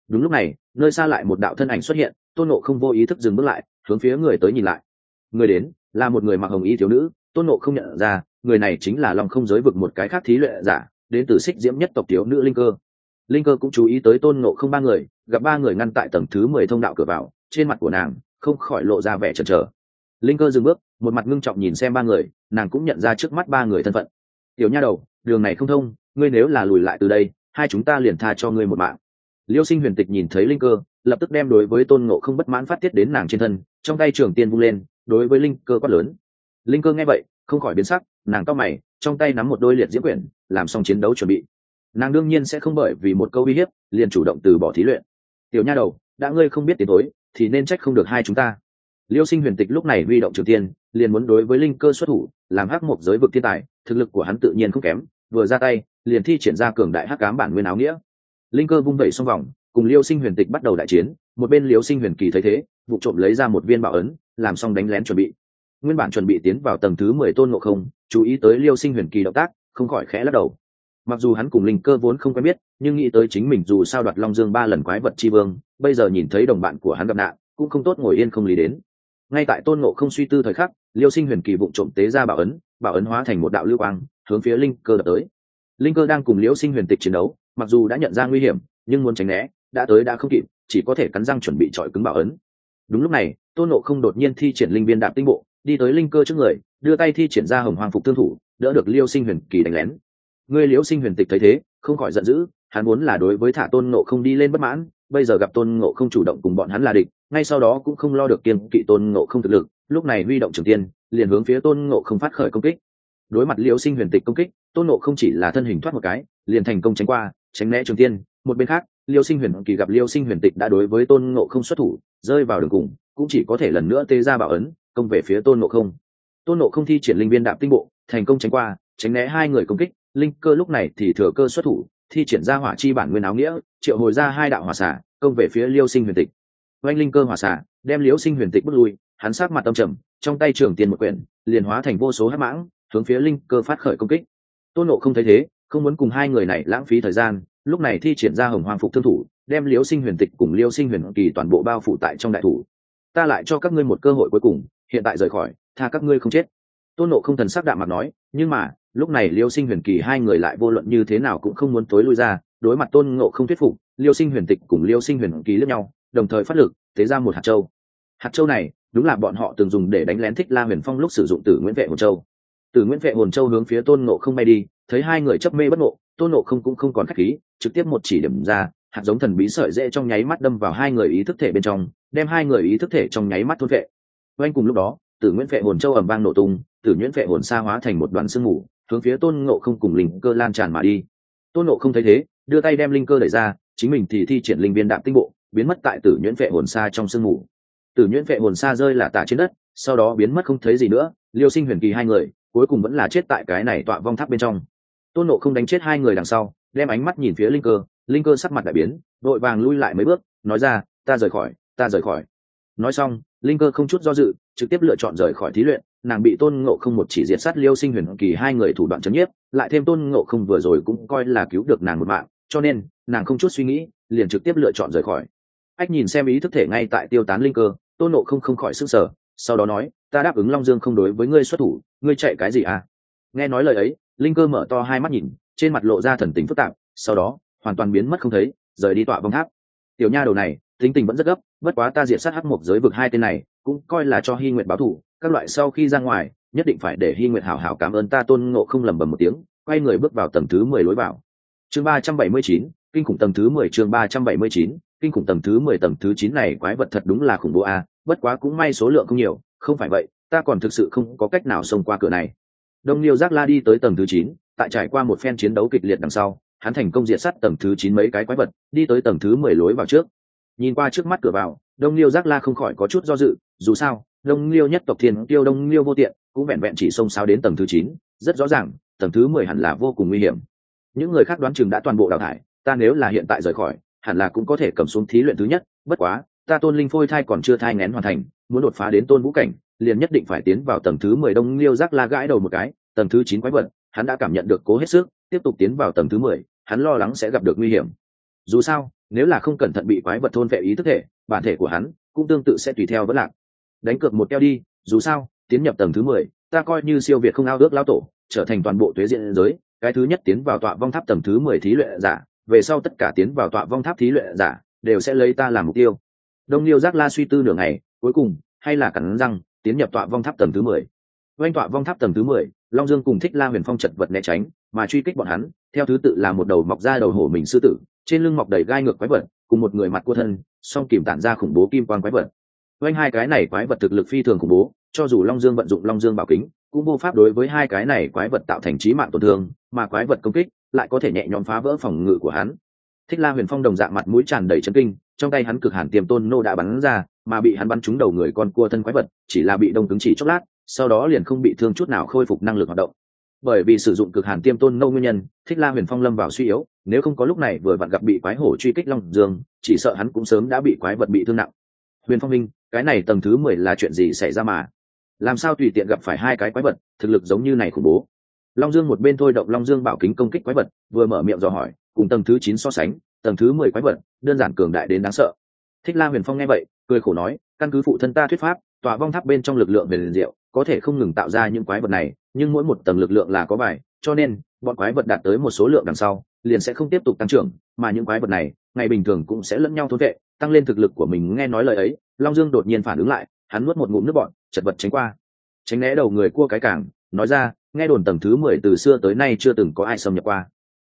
Đúng lúc này, nơi xa lại một đạo thân ảnh xuất hiện, tôn ngộ không vô ý thức dừng bước lại hướng phía người tới nhìn lại. Người đến, là một người mặc hồng y thiếu nữ, tôn ngộ không nhận ra, người này chính là lòng không giới vực một cái khác thí luyện giả, đến từ xích diễm nhất tộc thiếu nữ linh cơ. Linh cơ cũng chú ý tới tôn ngộ không ba người, gặp ba người ngăn tại tầng thứ mười thông đạo cửa vào, trên mặt của nàng không khỏi lộ ra vẻ chần chờ. Linh cơ dừng bước, một mặt ngưng trọng nhìn xem ba người, nàng cũng nhận ra trước mắt ba người thân phận. Tiểu nha đầu, đường này không thông, ngươi nếu là lùi lại từ đây, hai chúng ta liền tha cho ngươi một mạng. Liêu sinh huyền tịch nhìn thấy linh cơ, lập tức đem đối với tôn ngộ không bất mãn phát tiết đến nàng trên thân trong tay trường tiên vung lên, đối với linh cơ quát lớn. Linh cơ nghe vậy, không khỏi biến sắc, nàng cao mày, trong tay nắm một đôi liệt diễm quyển, làm xong chiến đấu chuẩn bị. Nàng đương nhiên sẽ không bởi vì một câu uy hiếp, liền chủ động từ bỏ thí luyện. Tiểu nha đầu, đã ngươi không biết tiến tối, thì nên trách không được hai chúng ta. Liêu sinh huyền tịch lúc này huy động trường tiên, liền muốn đối với linh cơ xuất thủ, làm hắc một giới vực thiên tài, thực lực của hắn tự nhiên không kém, vừa ra tay, liền thi triển ra cường đại hắc cám bản nguyên áo nghĩa. Linh cơ vung vẩy xong vòng, cùng liêu sinh huyền tịch bắt đầu đại chiến, một bên liêu sinh huyền kỳ thấy thế vụ trộm lấy ra một viên bảo ấn, làm xong đánh lén chuẩn bị. Nguyên bản chuẩn bị tiến vào tầng thứ mười tôn ngộ không, chú ý tới liêu sinh huyền kỳ động tác, không khỏi khẽ lắc đầu. Mặc dù hắn cùng linh cơ vốn không quen biết, nhưng nghĩ tới chính mình dù sao đoạt long dương ba lần quái vật tri vương, bây giờ nhìn thấy đồng bạn của hắn gặp nạn, cũng không tốt ngồi yên không lý đến. Ngay tại tôn ngộ không suy tư thời khắc, liêu sinh huyền kỳ vụ trộm tế ra bảo ấn bảo ấn hóa thành một đạo lưu quang, hướng phía linh cơ đập tới. Linh cơ đang cùng liễu sinh huyền tịch chiến đấu, mặc dù đã nhận ra nguy hiểm, nhưng muốn tránh né, đã tới đã không kịp, chỉ có thể cắn răng chuẩn bị trọi cứng bảo ấn đúng lúc này tôn nộ không đột nhiên thi triển linh viên đạp tinh bộ, đi tới linh cơ trước người, đưa tay thi triển ra hồng hoàng phục thương thủ, đỡ được liêu sinh huyền kỳ đánh lén. Người liễu sinh huyền tịch thấy thế, không khỏi giận dữ, hắn muốn là đối với thả tôn nộ không đi lên bất mãn, bây giờ gặp tôn ngộ không chủ động cùng bọn hắn là địch, ngay sau đó cũng không lo được kiên kỵ tôn ngộ không thực lực, lúc này huy động trường tiên, liền hướng phía tôn ngộ không phát khởi công kích. Đối mặt liễu sinh huyền tịch công kích, tôn ngộ không chỉ là thân hình thoát một cái, liền thành công tránh qua, tránh né trường tiên, một bên khác liêu sinh huyền kỳ gặp liêu sinh huyền tịch đã đối với tôn ngộ không xuất thủ, rơi vào đường cùng, cũng chỉ có thể lần nữa tê ra bảo ấn, công về phía tôn ngộ không. Tôn ngộ không thi triển linh viên đạp tinh bộ, thành công tránh qua, tránh né hai người công kích, linh cơ lúc này thì thừa cơ xuất thủ, thi triển ra hỏa chi bản nguyên áo nghĩa, triệu hồi ra hai đạo hỏa xả công về phía liêu sinh huyền tịch. Oanh linh cơ hỏa xả đem liêu sinh huyền tịch bước lui, hắn sát mặt tâm trầm, trong tay trường tiền một quyển, liền hóa thành vô số hát mãng, hướng phía linh cơ phát khởi công kích. Tôn nộ không thấy thế, không muốn cùng hai người này lãng phí thời gian lúc này thi triển ra hồng hoàng phục thương thủ, đem liêu sinh huyền tịch cùng liêu sinh huyền kỳ toàn bộ bao phủ tại trong đại thủ. Ta lại cho các ngươi một cơ hội cuối cùng, hiện tại rời khỏi, tha các ngươi không chết. Tôn nộ không thần sắc đạm mặt nói, nhưng mà, lúc này liêu sinh huyền kỳ hai người lại vô luận như thế nào cũng không muốn tối lui ra, đối mặt tôn ngộ không thuyết phục liêu sinh huyền tịch cùng liêu sinh huyền kỳ lẫn nhau, đồng thời phát lực, tế ra một hạt châu. Hạt châu này, đúng là bọn họ từng dùng để đánh lén thích la huyền phong lúc sử dụng từ nguyễn vệ hồn châu. Từ nguyễn vệ hồn châu hướng phía tôn ngộ không bay đi, thấy hai người chấp mê bất ngộ tôn ngộ không cũng không còn k h á c h khí, trực tiếp một chỉ điểm ra, hạt giống thần bí sợi dễ trong nháy mắt đâm vào hai người ý thức thể bên trong, đem hai người ý thức thể trong nháy mắt thôn vệ oanh cùng lúc đó, tử nguyễn vệ hồn châu ẩm vang nổ tung, tử nguyễn vệ hồn xa hóa thành một đoàn sương mù, hướng phía tôn ngộ không cùng linh cơ lan tràn mà đi. Tôn ngộ không thấy thế, đưa tay đem linh cơ đẩy ra, chính mình thì thi triển linh viên đạm tinh bộ, biến mất tại tử nhuyễn vệ hồn xa trong sương mù. Tử nhuyễn vệ hồn xa rơi là tả trên đất, sau đó biến mất không thấy gì nữa, liêu sinh huyền kỳ hai người, cuối cùng vẫn là chết tại cái này tọa vong tháp bên trong tôn nộ không đánh chết hai người đằng sau, đem ánh mắt nhìn phía linh cơ. Linh cơ sắc mặt đại biến vội vàng lui lại mấy bước, nói ra, ta rời khỏi, ta rời khỏi. Nói xong, linh cơ không chút do dự, trực tiếp lựa chọn rời khỏi thí luyện, nàng bị tôn ngộ không một chỉ diệt sát liêu sinh huyền kỳ hai người thủ đoạn chấn nhiếp, lại thêm tôn ngộ không vừa rồi cũng coi là cứu được nàng một mạng, cho nên, nàng không chút suy nghĩ, liền trực tiếp lựa chọn rời khỏi. Ách nhìn xem ý thức thể ngay tại tiêu tán linh cơ, tôn ngộ không không khỏi sức sở sau đó nói, ta đáp ứng long dương không đối với ngươi xuất thủ, ngươi chạy cái gì à? Nghe nói lời ấy linh cơ mở to hai mắt nhìn, trên mặt lộ ra thần tình phức tạp, sau đó, hoàn toàn biến mất không thấy, rời đi tọa vong tháp. Tiểu nha đầu này, tính tình vẫn rất gấp, bất quá ta diệt sát hắc một giới vực hai tên này, cũng coi là cho hy nguyện báo thù, các loại sau khi ra ngoài, nhất định phải để hy nguyện hảo hảo cảm ơn ta tôn ngộ không lầm bầm một tiếng, quay người bước vào tầng thứ mười lối vào. Chương ba trăm bảy mươi chín, kinh khủng tầng thứ mười, chương ba trăm bảy mươi chín, kinh khủng tầng thứ mười tầng thứ chín này quái vật thật đúng là khủng bố a bất quá cũng may số lượng không nhiều, không phải vậy, ta còn thực sự không có cách nào xông qua cửa này đông niêu giác la đi tới tầng thứ chín, tại trải qua một phen chiến đấu kịch liệt đằng sau, hắn thành công diệt sát tầng thứ chín mấy cái quái vật, đi tới tầng thứ mười lối vào trước. Nhìn qua trước mắt cửa vào, đông niêu giác la không khỏi có chút do dự, dù sao, đông niêu nhất tộc thiên tiêu đông niêu vô tiện, cũng vẹn vẹn chỉ xông sao đến tầng thứ chín, rất rõ ràng, tầng thứ mười hẳn là vô cùng nguy hiểm. Những người khác đoán chừng đã toàn bộ đào thải, ta nếu là hiện tại rời khỏi, hẳn là cũng có thể cầm xuống thí luyện thứ nhất, bất quá, ta tôn linh phôi thai còn chưa thai ngén hoàn thành, muốn đột phá đến tôn vũ cảnh liền nhất định phải tiến vào tầng thứ mười đông liêu giác la gãi đầu một cái, tầng thứ chín quái vật, hắn đã cảm nhận được cố hết sức, tiếp tục tiến vào tầng thứ mười, hắn lo lắng sẽ gặp được nguy hiểm. Dù sao, nếu là không cẩn thận bị quái vật thôn vệ ý thức thể, bản thể của hắn cũng tương tự sẽ tùy theo vẫn lạc. Đánh cược một keo đi, dù sao, tiến nhập tầng thứ mười, ta coi như siêu việt không ao ước lao tổ, trở thành toàn bộ tuế diện giới, cái thứ nhất tiến vào tọa vong tháp tầng thứ mười thí luyện giả, về sau tất cả tiến vào tọa vong tháp thí luyện giả, đều sẽ lấy ta làm mục tiêu. Đông liêu giác la suy tư nửa ngày, cuối cùng, hay là cắn răng tiến nhập tọa vong tháp tầng thứ mười. Oanh tọa vong tháp tầng thứ mười, long dương cùng thích la huyền phong chật vật né tránh, mà truy kích bọn hắn, theo thứ tự là một đầu mọc ra đầu hổ mình sư tử, trên lưng mọc đầy gai ngược quái vật, cùng một người mặt cua thân, song kìm tản ra khủng bố kim quan quái vật. Oanh hai cái này quái vật thực lực phi thường khủng bố, cho dù long dương vận dụng long dương bảo kính, cũng vô pháp đối với hai cái này quái vật tạo thành trí mạng tổn thương, mà quái vật công kích lại có thể nhẹ nhõm phá vỡ phòng ngự của hắn. Thích la huyền phong đồng dạng mặt mũi tràn đầy chân kinh, trong tay hắn cực hàn tiềm tôn nô đã bắn ra mà bị hắn bắn trúng đầu người con cua thân quái vật, chỉ là bị đông cứng chỉ chốc lát, sau đó liền không bị thương chút nào khôi phục năng lực hoạt động. Bởi vì sử dụng cực hàn tiêm tôn nâu nguyên nhân, thích la huyền phong lâm vào suy yếu, nếu không có lúc này vừa vặn gặp bị quái hổ truy kích long dương, chỉ sợ hắn cũng sớm đã bị quái vật bị thương nặng. Huyền phong minh, cái này tầng thứ mười là chuyện gì xảy ra mà? Làm sao tùy tiện gặp phải hai cái quái vật, thực lực giống như này khủng bố? Long dương một bên thôi động long dương bảo kính công kích quái vật, vừa mở miệng dò hỏi, cùng tầng thứ chín so sánh, tầng thứ mười quái vật, đơn giản cường đại đến đáng sợ. Thích la huyền phong nghe vậy cười khổ nói, căn cứ phụ thân ta thuyết pháp, tòa vong tháp bên trong lực lượng về liền diệu, có thể không ngừng tạo ra những quái vật này, nhưng mỗi một tầng lực lượng là có bài, cho nên, bọn quái vật đạt tới một số lượng đằng sau, liền sẽ không tiếp tục tăng trưởng, mà những quái vật này, ngày bình thường cũng sẽ lẫn nhau thốn vệ, tăng lên thực lực của mình. Nghe nói lời ấy, long dương đột nhiên phản ứng lại, hắn nuốt một ngụm nước bọn chật vật tránh qua. Tránh né đầu người cua cái cảng, nói ra, nghe đồn tầng thứ mười từ xưa tới nay chưa từng có ai xâm nhập qua.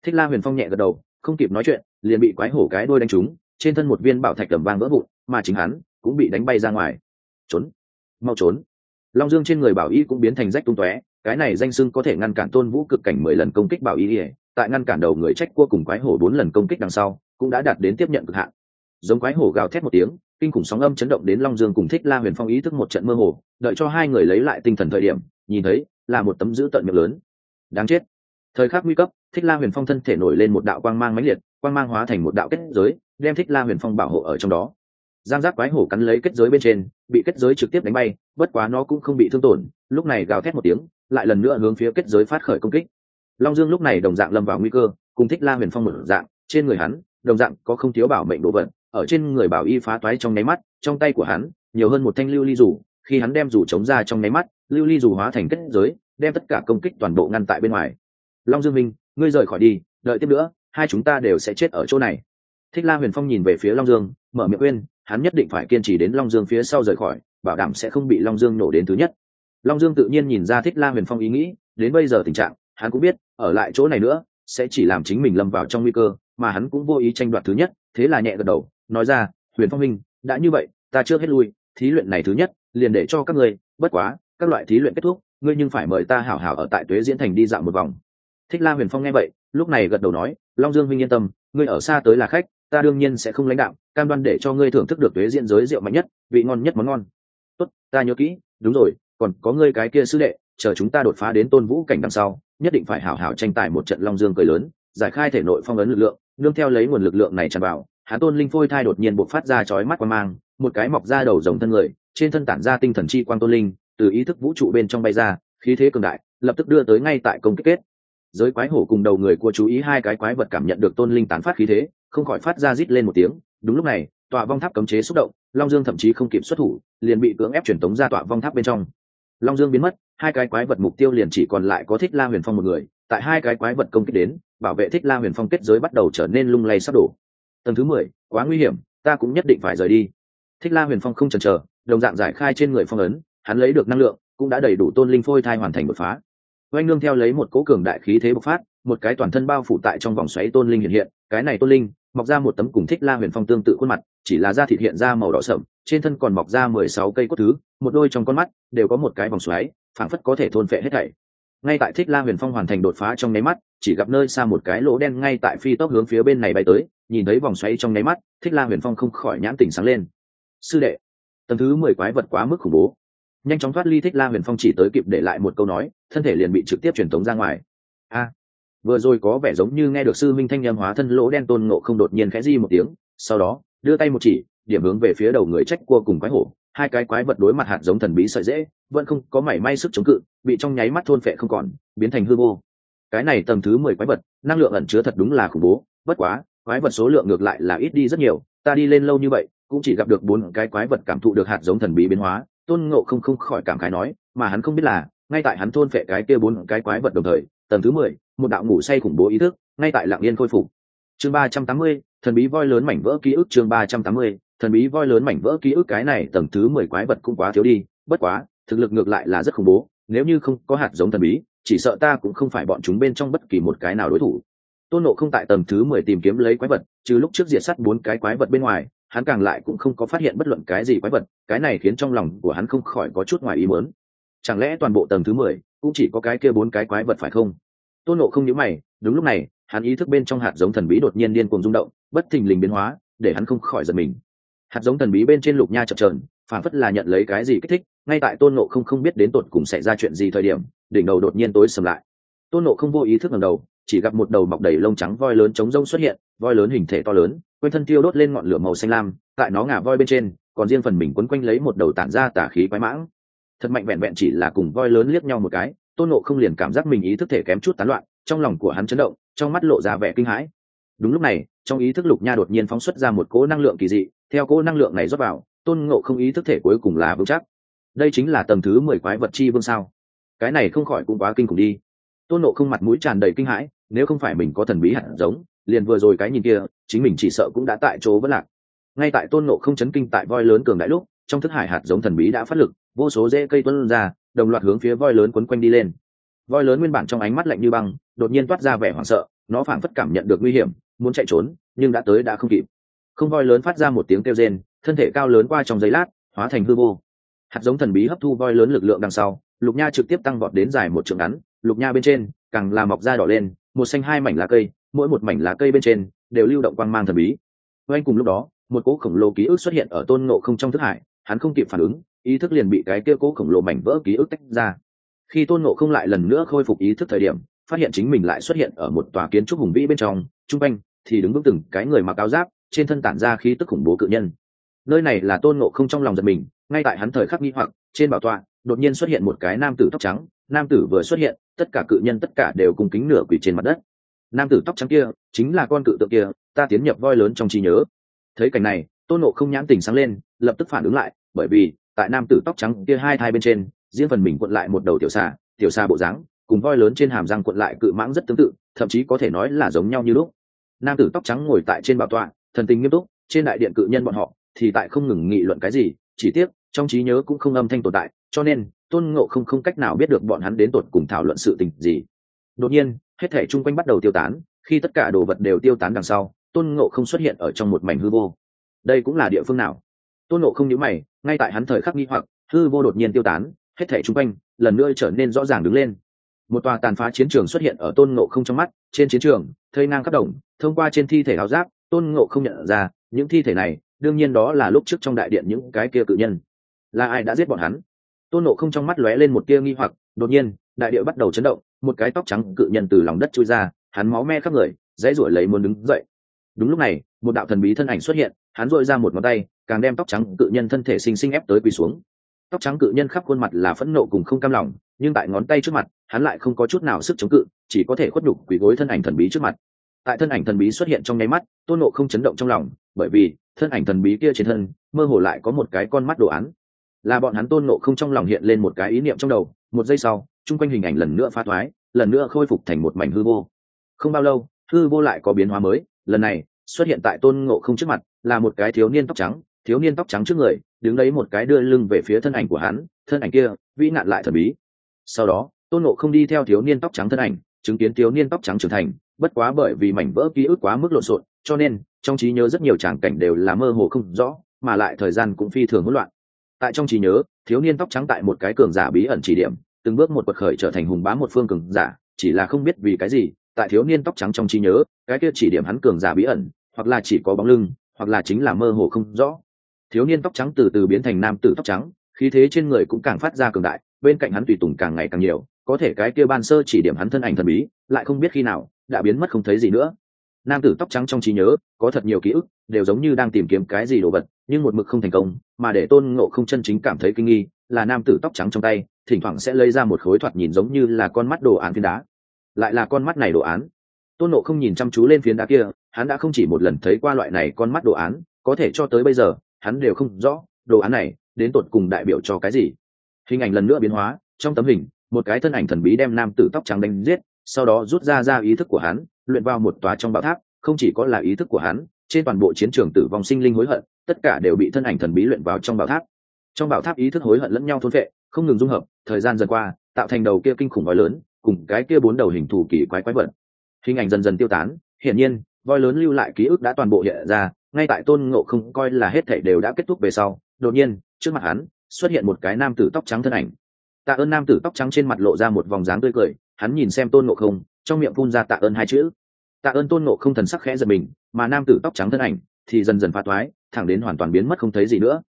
Thích la huyền phong nhẹ gật đầu, không kịp nói chuyện, liền bị quái hổ cái đôi đánh trúng trên thân một viên bảo thạch đầm vang vỡ vụn, mà chính hắn cũng bị đánh bay ra ngoài. Trốn. Mau trốn. Long dương trên người bảo y cũng biến thành rách tung tóe, cái này danh sưng có thể ngăn cản tôn vũ cực cảnh mười lần công kích bảo y ỉa tại ngăn cản đầu người trách cua cùng quái hổ bốn lần công kích đằng sau, cũng đã đạt đến tiếp nhận cực hạn. Giống quái hổ gào thét một tiếng, kinh khủng sóng âm chấn động đến long dương cùng thích la huyền phong ý thức một trận mơ hồ, đợi cho hai người lấy lại tinh thần thời điểm, nhìn thấy là một tấm dữ tận miệng lớn. Đáng chết. Thời khắc nguy cấp thích la huyền phong thân thể nổi lên một đạo quang mang mãnh liệt, quang mang hóa thành một đạo kết giới, đem thích la huyền phong bảo hộ ở trong đó. Giang giác quái hổ cắn lấy kết giới bên trên, bị kết giới trực tiếp đánh bay, bất quá nó cũng không bị thương tổn, lúc này gào thét một tiếng, lại lần nữa hướng phía kết giới phát khởi công kích. Long dương lúc này đồng dạng lâm vào nguy cơ, cùng thích la huyền phong một dạng, trên người hắn, đồng dạng có không thiếu bảo mệnh đồ vật, ở trên người bảo y phá toái trong nháy mắt, trong tay của hắn, nhiều hơn một thanh lưu ly rủ khi hắn đem rủ chống ra trong nháy mắt, lưu ly rủ hóa thành kết giới, đem tất cả công kích toàn bộ ngăn tại bên ngoài. Long dương minh ngươi rời khỏi đi, đợi tiếp nữa, hai chúng ta đều sẽ chết ở chỗ này. Thích la huyền phong nhìn về phía long dương, mở miệng khuyên, hắn nhất định phải kiên trì đến long dương phía sau rời khỏi, bảo đảm sẽ không bị long dương nổ đến thứ nhất. Long dương tự nhiên nhìn ra thích la huyền phong ý nghĩ, đến bây giờ tình trạng, hắn cũng biết, ở lại chỗ này nữa, sẽ chỉ làm chính mình lâm vào trong nguy cơ, mà hắn cũng vô ý tranh đoạt thứ nhất, thế là nhẹ gật đầu, nói ra, huyền phong minh, đã như vậy, ta chưa hết lui, thí luyện này thứ nhất, liền để cho các ngươi, bất quá, các loại thí luyện kết thúc, ngươi nhưng phải mời ta hảo hảo ở tại tuế diễn thành đi dạo một vòng thích la huyền phong nghe vậy, lúc này gật đầu nói, long dương minh yên tâm, ngươi ở xa tới là khách, ta đương nhiên sẽ không lãnh đạo, cam đoan để cho ngươi thưởng thức được tuế diện giới rượu mạnh nhất, vị ngon nhất món ngon. Tốt, ta nhớ kỹ, đúng rồi, còn có ngươi cái kia sư đệ, chờ chúng ta đột phá đến tôn vũ cảnh đằng sau, nhất định phải hảo hảo tranh tài một trận long dương cười lớn, giải khai thể nội phong ấn lực lượng, nương theo lấy nguồn lực lượng này tràn vào, hán tôn linh phôi thai đột nhiên bộc phát ra chói mắt qua mang, một cái mọc ra đầu rồng thân người, trên thân tản ra tinh thần chi quang tôn linh, từ ý thức vũ trụ bên trong bay ra, khí thế cường đại, lập tức đưa tới ngay tại công kích kết giới quái hổ cùng đầu người của chú ý hai cái quái vật cảm nhận được tôn linh tán phát khí thế, không khỏi phát ra rít lên một tiếng. Đúng lúc này, tọa vong tháp cấm chế xúc động, long dương thậm chí không kịp xuất thủ, liền bị cưỡng ép truyền tống ra tọa vong tháp bên trong. Long dương biến mất, hai cái quái vật mục tiêu liền chỉ còn lại có thích la huyền phong một người. Tại hai cái quái vật công kích đến, bảo vệ thích la huyền phong kết giới bắt đầu trở nên lung lay sắp đổ. Tầng thứ mười, quá nguy hiểm, ta cũng nhất định phải rời đi. Thích la huyền phong không chần chờ, đồng dạng giải khai trên người phong ấn, hắn lấy được năng lượng, cũng đã đầy đủ tôn linh phôi thai hoàn thành đột phá oanh nương theo lấy một cố cường đại khí thế bộc phát, một cái toàn thân bao phủ tại trong vòng xoáy tôn linh hiện hiện, cái này tôn linh, mọc ra một tấm cùng thích la huyền phong tương tự khuôn mặt, chỉ là da thịt hiện ra màu đỏ sậm trên thân còn mọc ra mười sáu cây cốt thứ, một đôi trong con mắt đều có một cái vòng xoáy, phảng phất có thể thôn phệ hết thảy. Ngay tại thích la huyền phong hoàn thành đột phá trong nháy mắt, chỉ gặp nơi xa một cái lỗ đen ngay tại phi tốc hướng phía bên này bay tới, nhìn thấy vòng xoáy trong nháy mắt, thích la huyền phong không khỏi nhãn tỉnh sáng lên. Sư đệ, tầng thứ mười quái vật quá mức khủng bố nhanh chóng thoát ly thích la huyền phong chỉ tới kịp để lại một câu nói, thân thể liền bị trực tiếp truyền tống ra ngoài. A, vừa rồi có vẻ giống như nghe được sư minh thanh nhâm hóa thân lỗ đen tôn ngộ không đột nhiên khẽ di một tiếng, sau đó, đưa tay một chỉ, điểm hướng về phía đầu người trách cua cùng quái hổ, hai cái quái vật đối mặt hạt giống thần bí sợi dễ, vẫn không có mảy may sức chống cự, bị trong nháy mắt thôn phệ không còn, biến thành hư vô. Cái này tầm thứ mười quái vật, năng lượng ẩn chứa thật đúng là khủng bố, bất quá, quái vật số lượng ngược lại là ít đi rất nhiều, ta đi lên lâu như vậy, cũng chỉ gặp được bốn cái quái vật cảm thụ được hạt giống thần bí biến hóa tôn ngộ không không khỏi cảm khái nói, mà hắn không biết là, ngay tại hắn thôn phệ cái kia bốn cái quái vật đồng thời, tầng thứ mười, một đạo ngủ say khủng bố ý thức, ngay tại lạng yên khôi phục. Chương ba trăm tám mươi, thần bí voi lớn mảnh vỡ ký ức chương ba trăm tám mươi, thần bí voi lớn mảnh vỡ ký ức cái này tầng thứ mười quái vật cũng quá thiếu đi, bất quá, thực lực ngược lại là rất khủng bố, nếu như không có hạt giống thần bí, chỉ sợ ta cũng không phải bọn chúng bên trong bất kỳ một cái nào đối thủ. Tôn nộ không tại tầng thứ mười tìm kiếm lấy quái vật, trừ lúc trước diệt sắt bốn cái quái vật bên ngoài hắn càng lại cũng không có phát hiện bất luận cái gì quái vật, cái này khiến trong lòng của hắn không khỏi có chút ngoài ý muốn. Chẳng lẽ toàn bộ tầng thứ mười cũng chỉ có cái kia bốn cái quái vật phải không? Tôn nộ không nhớ mày, đúng lúc này, hắn ý thức bên trong hạt giống thần bí đột nhiên điên cuồng rung động, bất thình lình biến hóa, để hắn không khỏi giật mình. Hạt giống thần bí bên trên lục nha chập trờn phản phất là nhận lấy cái gì kích thích, ngay tại tôn nộ không không biết đến tột cùng xảy ra chuyện gì thời điểm, đỉnh đầu đột nhiên tối sầm lại tôn nộ không vô ý thức ngầm đầu, chỉ gặp một đầu mọc đầy lông trắng voi lớn chống rông xuất hiện, voi lớn hình thể to lớn, quanh thân tiêu đốt lên ngọn lửa màu xanh lam, tại nó ngả voi bên trên, còn riêng phần mình quấn quanh lấy một đầu tản ra tả khí quái mãng. Thật mạnh vẹn vẹn chỉ là cùng voi lớn liếc nhau một cái, tôn nộ không liền cảm giác mình ý thức thể kém chút tán loạn, trong lòng của hắn chấn động, trong mắt lộ ra vẻ kinh hãi. Đúng lúc này, trong ý thức lục nha đột nhiên phóng xuất ra một cỗ năng lượng kỳ dị, theo cỗ năng lượng này rót vào, tôn ngộ không ý thức thể cuối cùng là vững chắc. Đây chính là tầng thứ mười quái vật chi vương sao? Cái này không khỏi cũng quá kinh khủng đi tôn nộ không mặt mũi tràn đầy kinh hãi, nếu không phải mình có thần bí hạt giống, liền vừa rồi cái nhìn kia, chính mình chỉ sợ cũng đã tại chỗ vẫn lạc. Ngay tại tôn nộ không chấn kinh tại voi lớn cường đại lúc, trong thức hải hạt giống thần bí đã phát lực, vô số rễ cây tuân ra, đồng loạt hướng phía voi lớn quấn quanh đi lên. Voi lớn nguyên bản trong ánh mắt lạnh như băng, đột nhiên toát ra vẻ hoảng sợ, nó phảng phất cảm nhận được nguy hiểm, muốn chạy trốn, nhưng đã tới đã không kịp. Không voi lớn phát ra một tiếng kêu rên, thân thể cao lớn qua trong giấy lát, hóa thành hư vô. Hạt giống thần bí hấp thu voi lớn lực lượng đằng sau, lục nha trực tiếp tăng vọt đến dài một trường ngắn lục nha bên trên, càng làm mọc da đỏ lên, một xanh hai mảnh lá cây, mỗi một mảnh lá cây bên trên đều lưu động quang mang thần bí. Với cùng lúc đó, một cỗ khổng lồ ký ức xuất hiện ở tôn ngộ không trong thức hải, hắn không kịp phản ứng, ý thức liền bị cái kia cỗ khổng lồ mảnh vỡ ký ức tách ra. Khi tôn ngộ không lại lần nữa khôi phục ý thức thời điểm, phát hiện chính mình lại xuất hiện ở một tòa kiến trúc hùng vĩ bên trong, trung quanh thì đứng vững từng cái người mặc áo giáp, trên thân tản ra khí tức khủng bố cự nhân. Nơi này là tôn ngộ không trong lòng giật mình, ngay tại hắn thời khắc nghi hoặc, trên bảo tọa đột nhiên xuất hiện một cái nam tử tóc trắng, nam tử vừa xuất hiện, tất cả cự nhân tất cả đều cùng kính nửa quỷ trên mặt đất. Nam tử tóc trắng kia chính là con cự tượng kia, ta tiến nhập voi lớn trong trí nhớ. Thấy cảnh này, tôn nộ không nhãn tình sáng lên, lập tức phản ứng lại, bởi vì, tại nam tử tóc trắng kia hai thai bên trên, riêng phần mình cuộn lại một đầu tiểu xà tiểu xà bộ dáng, cùng voi lớn trên hàm răng cuộn lại cự mãng rất tương tự, thậm chí có thể nói là giống nhau như lúc. Nam tử tóc trắng ngồi tại trên bảo tọa, thần tình nghiêm túc, trên đại điện cự nhân bọn họ thì tại không ngừng nghị luận cái gì, chỉ tiếc trong trí nhớ cũng không âm thanh tồn tại, cho nên tôn ngộ không không cách nào biết được bọn hắn đến tột cùng thảo luận sự tình gì. Đột nhiên, hết thể chung quanh bắt đầu tiêu tán, khi tất cả đồ vật đều tiêu tán đằng sau, tôn ngộ không xuất hiện ở trong một mảnh hư vô. Đây cũng là địa phương nào? Tôn ngộ không nhớ mày, ngay tại hắn thời khắc nghi hoặc, hư vô đột nhiên tiêu tán, hết thể chung quanh lần nữa trở nên rõ ràng đứng lên. Một tòa tàn phá chiến trường xuất hiện ở tôn ngộ không trong mắt, trên chiến trường, thây ngang khắp đồng, thông qua trên thi thể áo giáp, tôn ngộ không nhận ra, những thi thể này, đương nhiên đó là lúc trước trong đại điện những cái kia cự nhân là ai đã giết bọn hắn? Tôn Nộ không trong mắt lóe lên một tia nghi hoặc, đột nhiên, đại địa bắt đầu chấn động, một cái tóc trắng cự nhân từ lòng đất trôi ra, hắn máu me khắp người, dãy ruổi lấy muốn đứng dậy. Đúng lúc này, một đạo thần bí thân ảnh xuất hiện, hắn dội ra một ngón tay, càng đem tóc trắng cự nhân thân thể xinh xinh ép tới quỳ xuống. Tóc trắng cự nhân khắp khuôn mặt là phẫn nộ cùng không cam lòng, nhưng tại ngón tay trước mặt, hắn lại không có chút nào sức chống cự, chỉ có thể khuất nhục quỳ gối thân ảnh thần bí trước mặt. Tại thân ảnh thần bí xuất hiện trong nháy mắt, tôn nộ không chấn động trong lòng, bởi vì thân ảnh thần bí kia trên thân, mơ hồ lại có một cái con mắt đồ án là bọn hắn tôn nộ không trong lòng hiện lên một cái ý niệm trong đầu, một giây sau, chung quanh hình ảnh lần nữa phá thoái, lần nữa khôi phục thành một mảnh hư vô. Không bao lâu, hư vô lại có biến hóa mới, lần này, xuất hiện tại tôn ngộ không trước mặt, là một cái thiếu niên tóc trắng, thiếu niên tóc trắng trước người, đứng đấy một cái đưa lưng về phía thân ảnh của hắn, thân ảnh kia, vĩ nạn lại thần bí. Sau đó, tôn ngộ không đi theo thiếu niên tóc trắng thân ảnh, chứng kiến thiếu niên tóc trắng trưởng thành, bất quá bởi vì mảnh vỡ ký ức quá mức lộn xộn, cho nên, trong trí nhớ rất nhiều tràng cảnh đều là mơ hồ không rõ, mà lại thời gian cũng phi thường hỗn loạn tại trong trí nhớ, thiếu niên tóc trắng tại một cái cường giả bí ẩn chỉ điểm, từng bước một bậc khởi trở thành hùng bá một phương cường giả, chỉ là không biết vì cái gì, tại thiếu niên tóc trắng trong trí nhớ, cái kia chỉ điểm hắn cường giả bí ẩn, hoặc là chỉ có bóng lưng, hoặc là chính là mơ hồ không rõ. Thiếu niên tóc trắng từ từ biến thành nam tử tóc trắng, khí thế trên người cũng càng phát ra cường đại, bên cạnh hắn tùy tùng càng ngày càng nhiều, có thể cái kia ban sơ chỉ điểm hắn thân ảnh thần bí, lại không biết khi nào, đã biến mất không thấy gì nữa. Nam tử tóc trắng trong trí nhớ, có thật nhiều ký ức đều giống như đang tìm kiếm cái gì đồ vật, nhưng một mực không thành công, mà để tôn ngộ không chân chính cảm thấy kinh nghi, là nam tử tóc trắng trong tay, thỉnh thoảng sẽ lấy ra một khối thoạt nhìn giống như là con mắt đồ án phiến đá. Lại là con mắt này đồ án. Tôn nộ không nhìn chăm chú lên phiến đá kia, hắn đã không chỉ một lần thấy qua loại này con mắt đồ án, có thể cho tới bây giờ, hắn đều không rõ, đồ án này đến tột cùng đại biểu cho cái gì. Hình ảnh lần nữa biến hóa, trong tấm hình, một cái thân ảnh thần bí đem nam tử tóc trắng đánh giết, sau đó rút ra ra ý thức của hắn, luyện vào một tòa trong bảo tháp, không chỉ có là ý thức của hắn trên toàn bộ chiến trường tử vong sinh linh hối hận, tất cả đều bị thân ảnh thần bí luyện vào trong bảo tháp. Trong bảo tháp ý thức hối hận lẫn nhau thôn vệ không ngừng dung hợp, thời gian dần qua, tạo thành đầu kia kinh khủng voi lớn, cùng cái kia bốn đầu hình thù kỳ quái quái vật. Hình ảnh dần dần tiêu tán, hiển nhiên, voi lớn lưu lại ký ức đã toàn bộ hiện ra, ngay tại tôn ngộ không coi là hết thảy đều đã kết thúc về sau, đột nhiên, trước mặt hắn, xuất hiện một cái nam tử tóc trắng thân ảnh. Tạ ơn nam tử tóc trắng trên mặt lộ ra một vòng dáng tươi cười, hắn nhìn xem tôn ngộ không, trong miệng phun ra tạ ơn hai chữ. Tạ ơn tôn ngộ không thần sắc khẽ giật mình mà nam tử tóc trắng thân ảnh thì dần dần phá thoái, thẳng đến hoàn toàn biến mất không thấy gì nữa.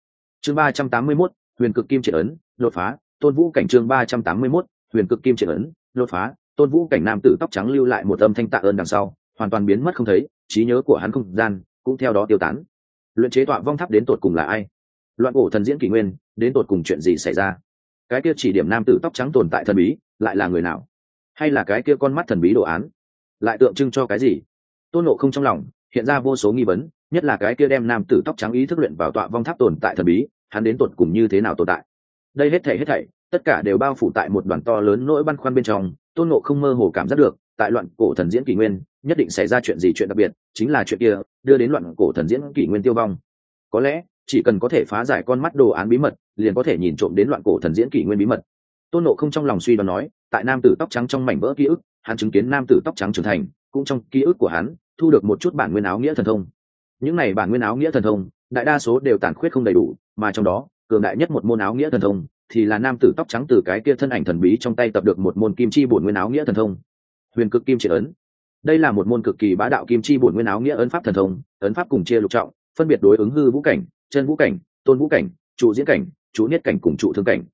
Chương ba trăm tám mươi mốt, huyền cực kim triệt ấn, đột phá, tôn vũ cảnh chương ba trăm tám mươi mốt, huyền cực kim triển ấn, đột phá, tôn vũ cảnh nam tử tóc trắng lưu lại một âm thanh tạ ơn đằng sau, hoàn toàn biến mất không thấy, trí nhớ của hắn không gian cũng theo đó tiêu tán. Luyện chế tọa vong tháp đến tột cùng là ai? Loạn cổ thần diễn kỷ nguyên, đến tột cùng chuyện gì xảy ra? Cái kia chỉ điểm nam tử tóc trắng tồn tại thần bí, lại là người nào? Hay là cái kia con mắt thần bí đồ án? Lại tượng trưng cho cái gì? Tôn nộ không trong lòng hiện ra vô số nghi vấn, nhất là cái kia đem nam tử tóc trắng ý thức luyện vào tọa vong tháp tồn tại thần bí, hắn đến tột cùng như thế nào tồn tại. Đây hết thảy hết thảy, tất cả đều bao phủ tại một đoàn to lớn nỗi băn khoăn bên trong, tôn nộ không mơ hồ cảm giác được, tại loạn cổ thần diễn kỷ nguyên, nhất định xảy ra chuyện gì chuyện đặc biệt, chính là chuyện kia, đưa đến loạn cổ thần diễn kỷ nguyên tiêu vong. Có lẽ, chỉ cần có thể phá giải con mắt đồ án bí mật, liền có thể nhìn trộm đến loạn cổ thần diễn kỷ nguyên bí mật. Tôn nộ không trong lòng suy đoán nói, tại nam tử tóc trắng trong mảnh vỡ ký ức, hắn chứng kiến nam tử tóc trắng trưởng thành, cũng trong ký ức của hắn thu được một chút bản nguyên áo nghĩa thần thông. Những này bản nguyên áo nghĩa thần thông, đại đa số đều tàn khuyết không đầy đủ, mà trong đó, cường đại nhất một môn áo nghĩa thần thông thì là nam tử tóc trắng từ cái kia thân ảnh thần bí trong tay tập được một môn kim chi bổn nguyên áo nghĩa thần thông. Huyền cực kim triệt ấn. Đây là một môn cực kỳ bá đạo kim chi bổn nguyên áo nghĩa ấn pháp thần thông, ấn pháp cùng chia lục trọng, phân biệt đối ứng hư vũ cảnh, chân vũ cảnh, tôn vũ cảnh, trụ diễn cảnh chú niết cảnh cùng trụ thương cảnh.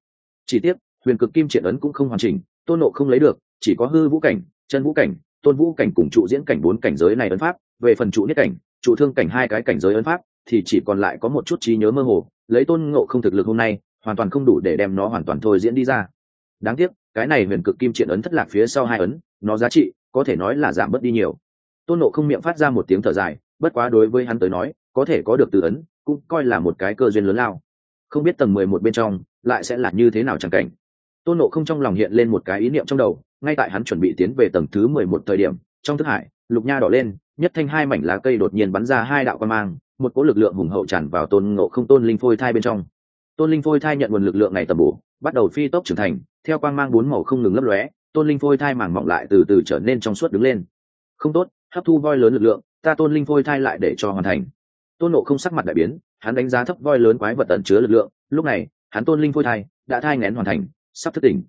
Chỉ tiếc, huyền cực kim triệt ấn cũng không hoàn chỉnh, tôn nộ không lấy được, chỉ có hư vũ cảnh, chân vũ cảnh tôn vũ cảnh cùng trụ diễn cảnh bốn cảnh giới này ấn pháp, về phần trụ nhất cảnh, trụ thương cảnh hai cái cảnh giới ấn pháp, thì chỉ còn lại có một chút trí nhớ mơ hồ, lấy tôn ngộ không thực lực hôm nay, hoàn toàn không đủ để đem nó hoàn toàn thôi diễn đi ra. Đáng tiếc, cái này huyền cực kim triện ấn thất lạc phía sau hai ấn, nó giá trị, có thể nói là giảm bớt đi nhiều. Tôn nộ không miệng phát ra một tiếng thở dài, bất quá đối với hắn tới nói, có thể có được từ ấn, cũng coi là một cái cơ duyên lớn lao. Không biết tầng mười một bên trong, lại sẽ là như thế nào chẳng cảnh tôn nộ không trong lòng hiện lên một cái ý niệm trong đầu, ngay tại hắn chuẩn bị tiến về tầng thứ mười một thời điểm, trong thức hải, lục nha đỏ lên, nhất thanh hai mảnh lá cây đột nhiên bắn ra hai đạo quan mang, một cỗ lực lượng hùng hậu tràn vào tôn ngộ không tôn linh phôi thai bên trong. Tôn linh phôi thai nhận nguồn lực lượng này tầm bổ, bắt đầu phi tốc trưởng thành, theo quang mang bốn màu không ngừng lấp lóe, tôn linh phôi thai màng mọng lại từ từ trở nên trong suốt đứng lên. Không tốt, hấp thu voi lớn lực lượng, ta tôn linh phôi thai lại để cho hoàn thành. Tôn nộ không sắc mặt đại biến, hắn đánh giá thấp voi lớn quái vật tận chứa lực lượng, lúc này, hắn tôn linh phôi thai đã thai ngén hoàn thành sắp thức tỉnh.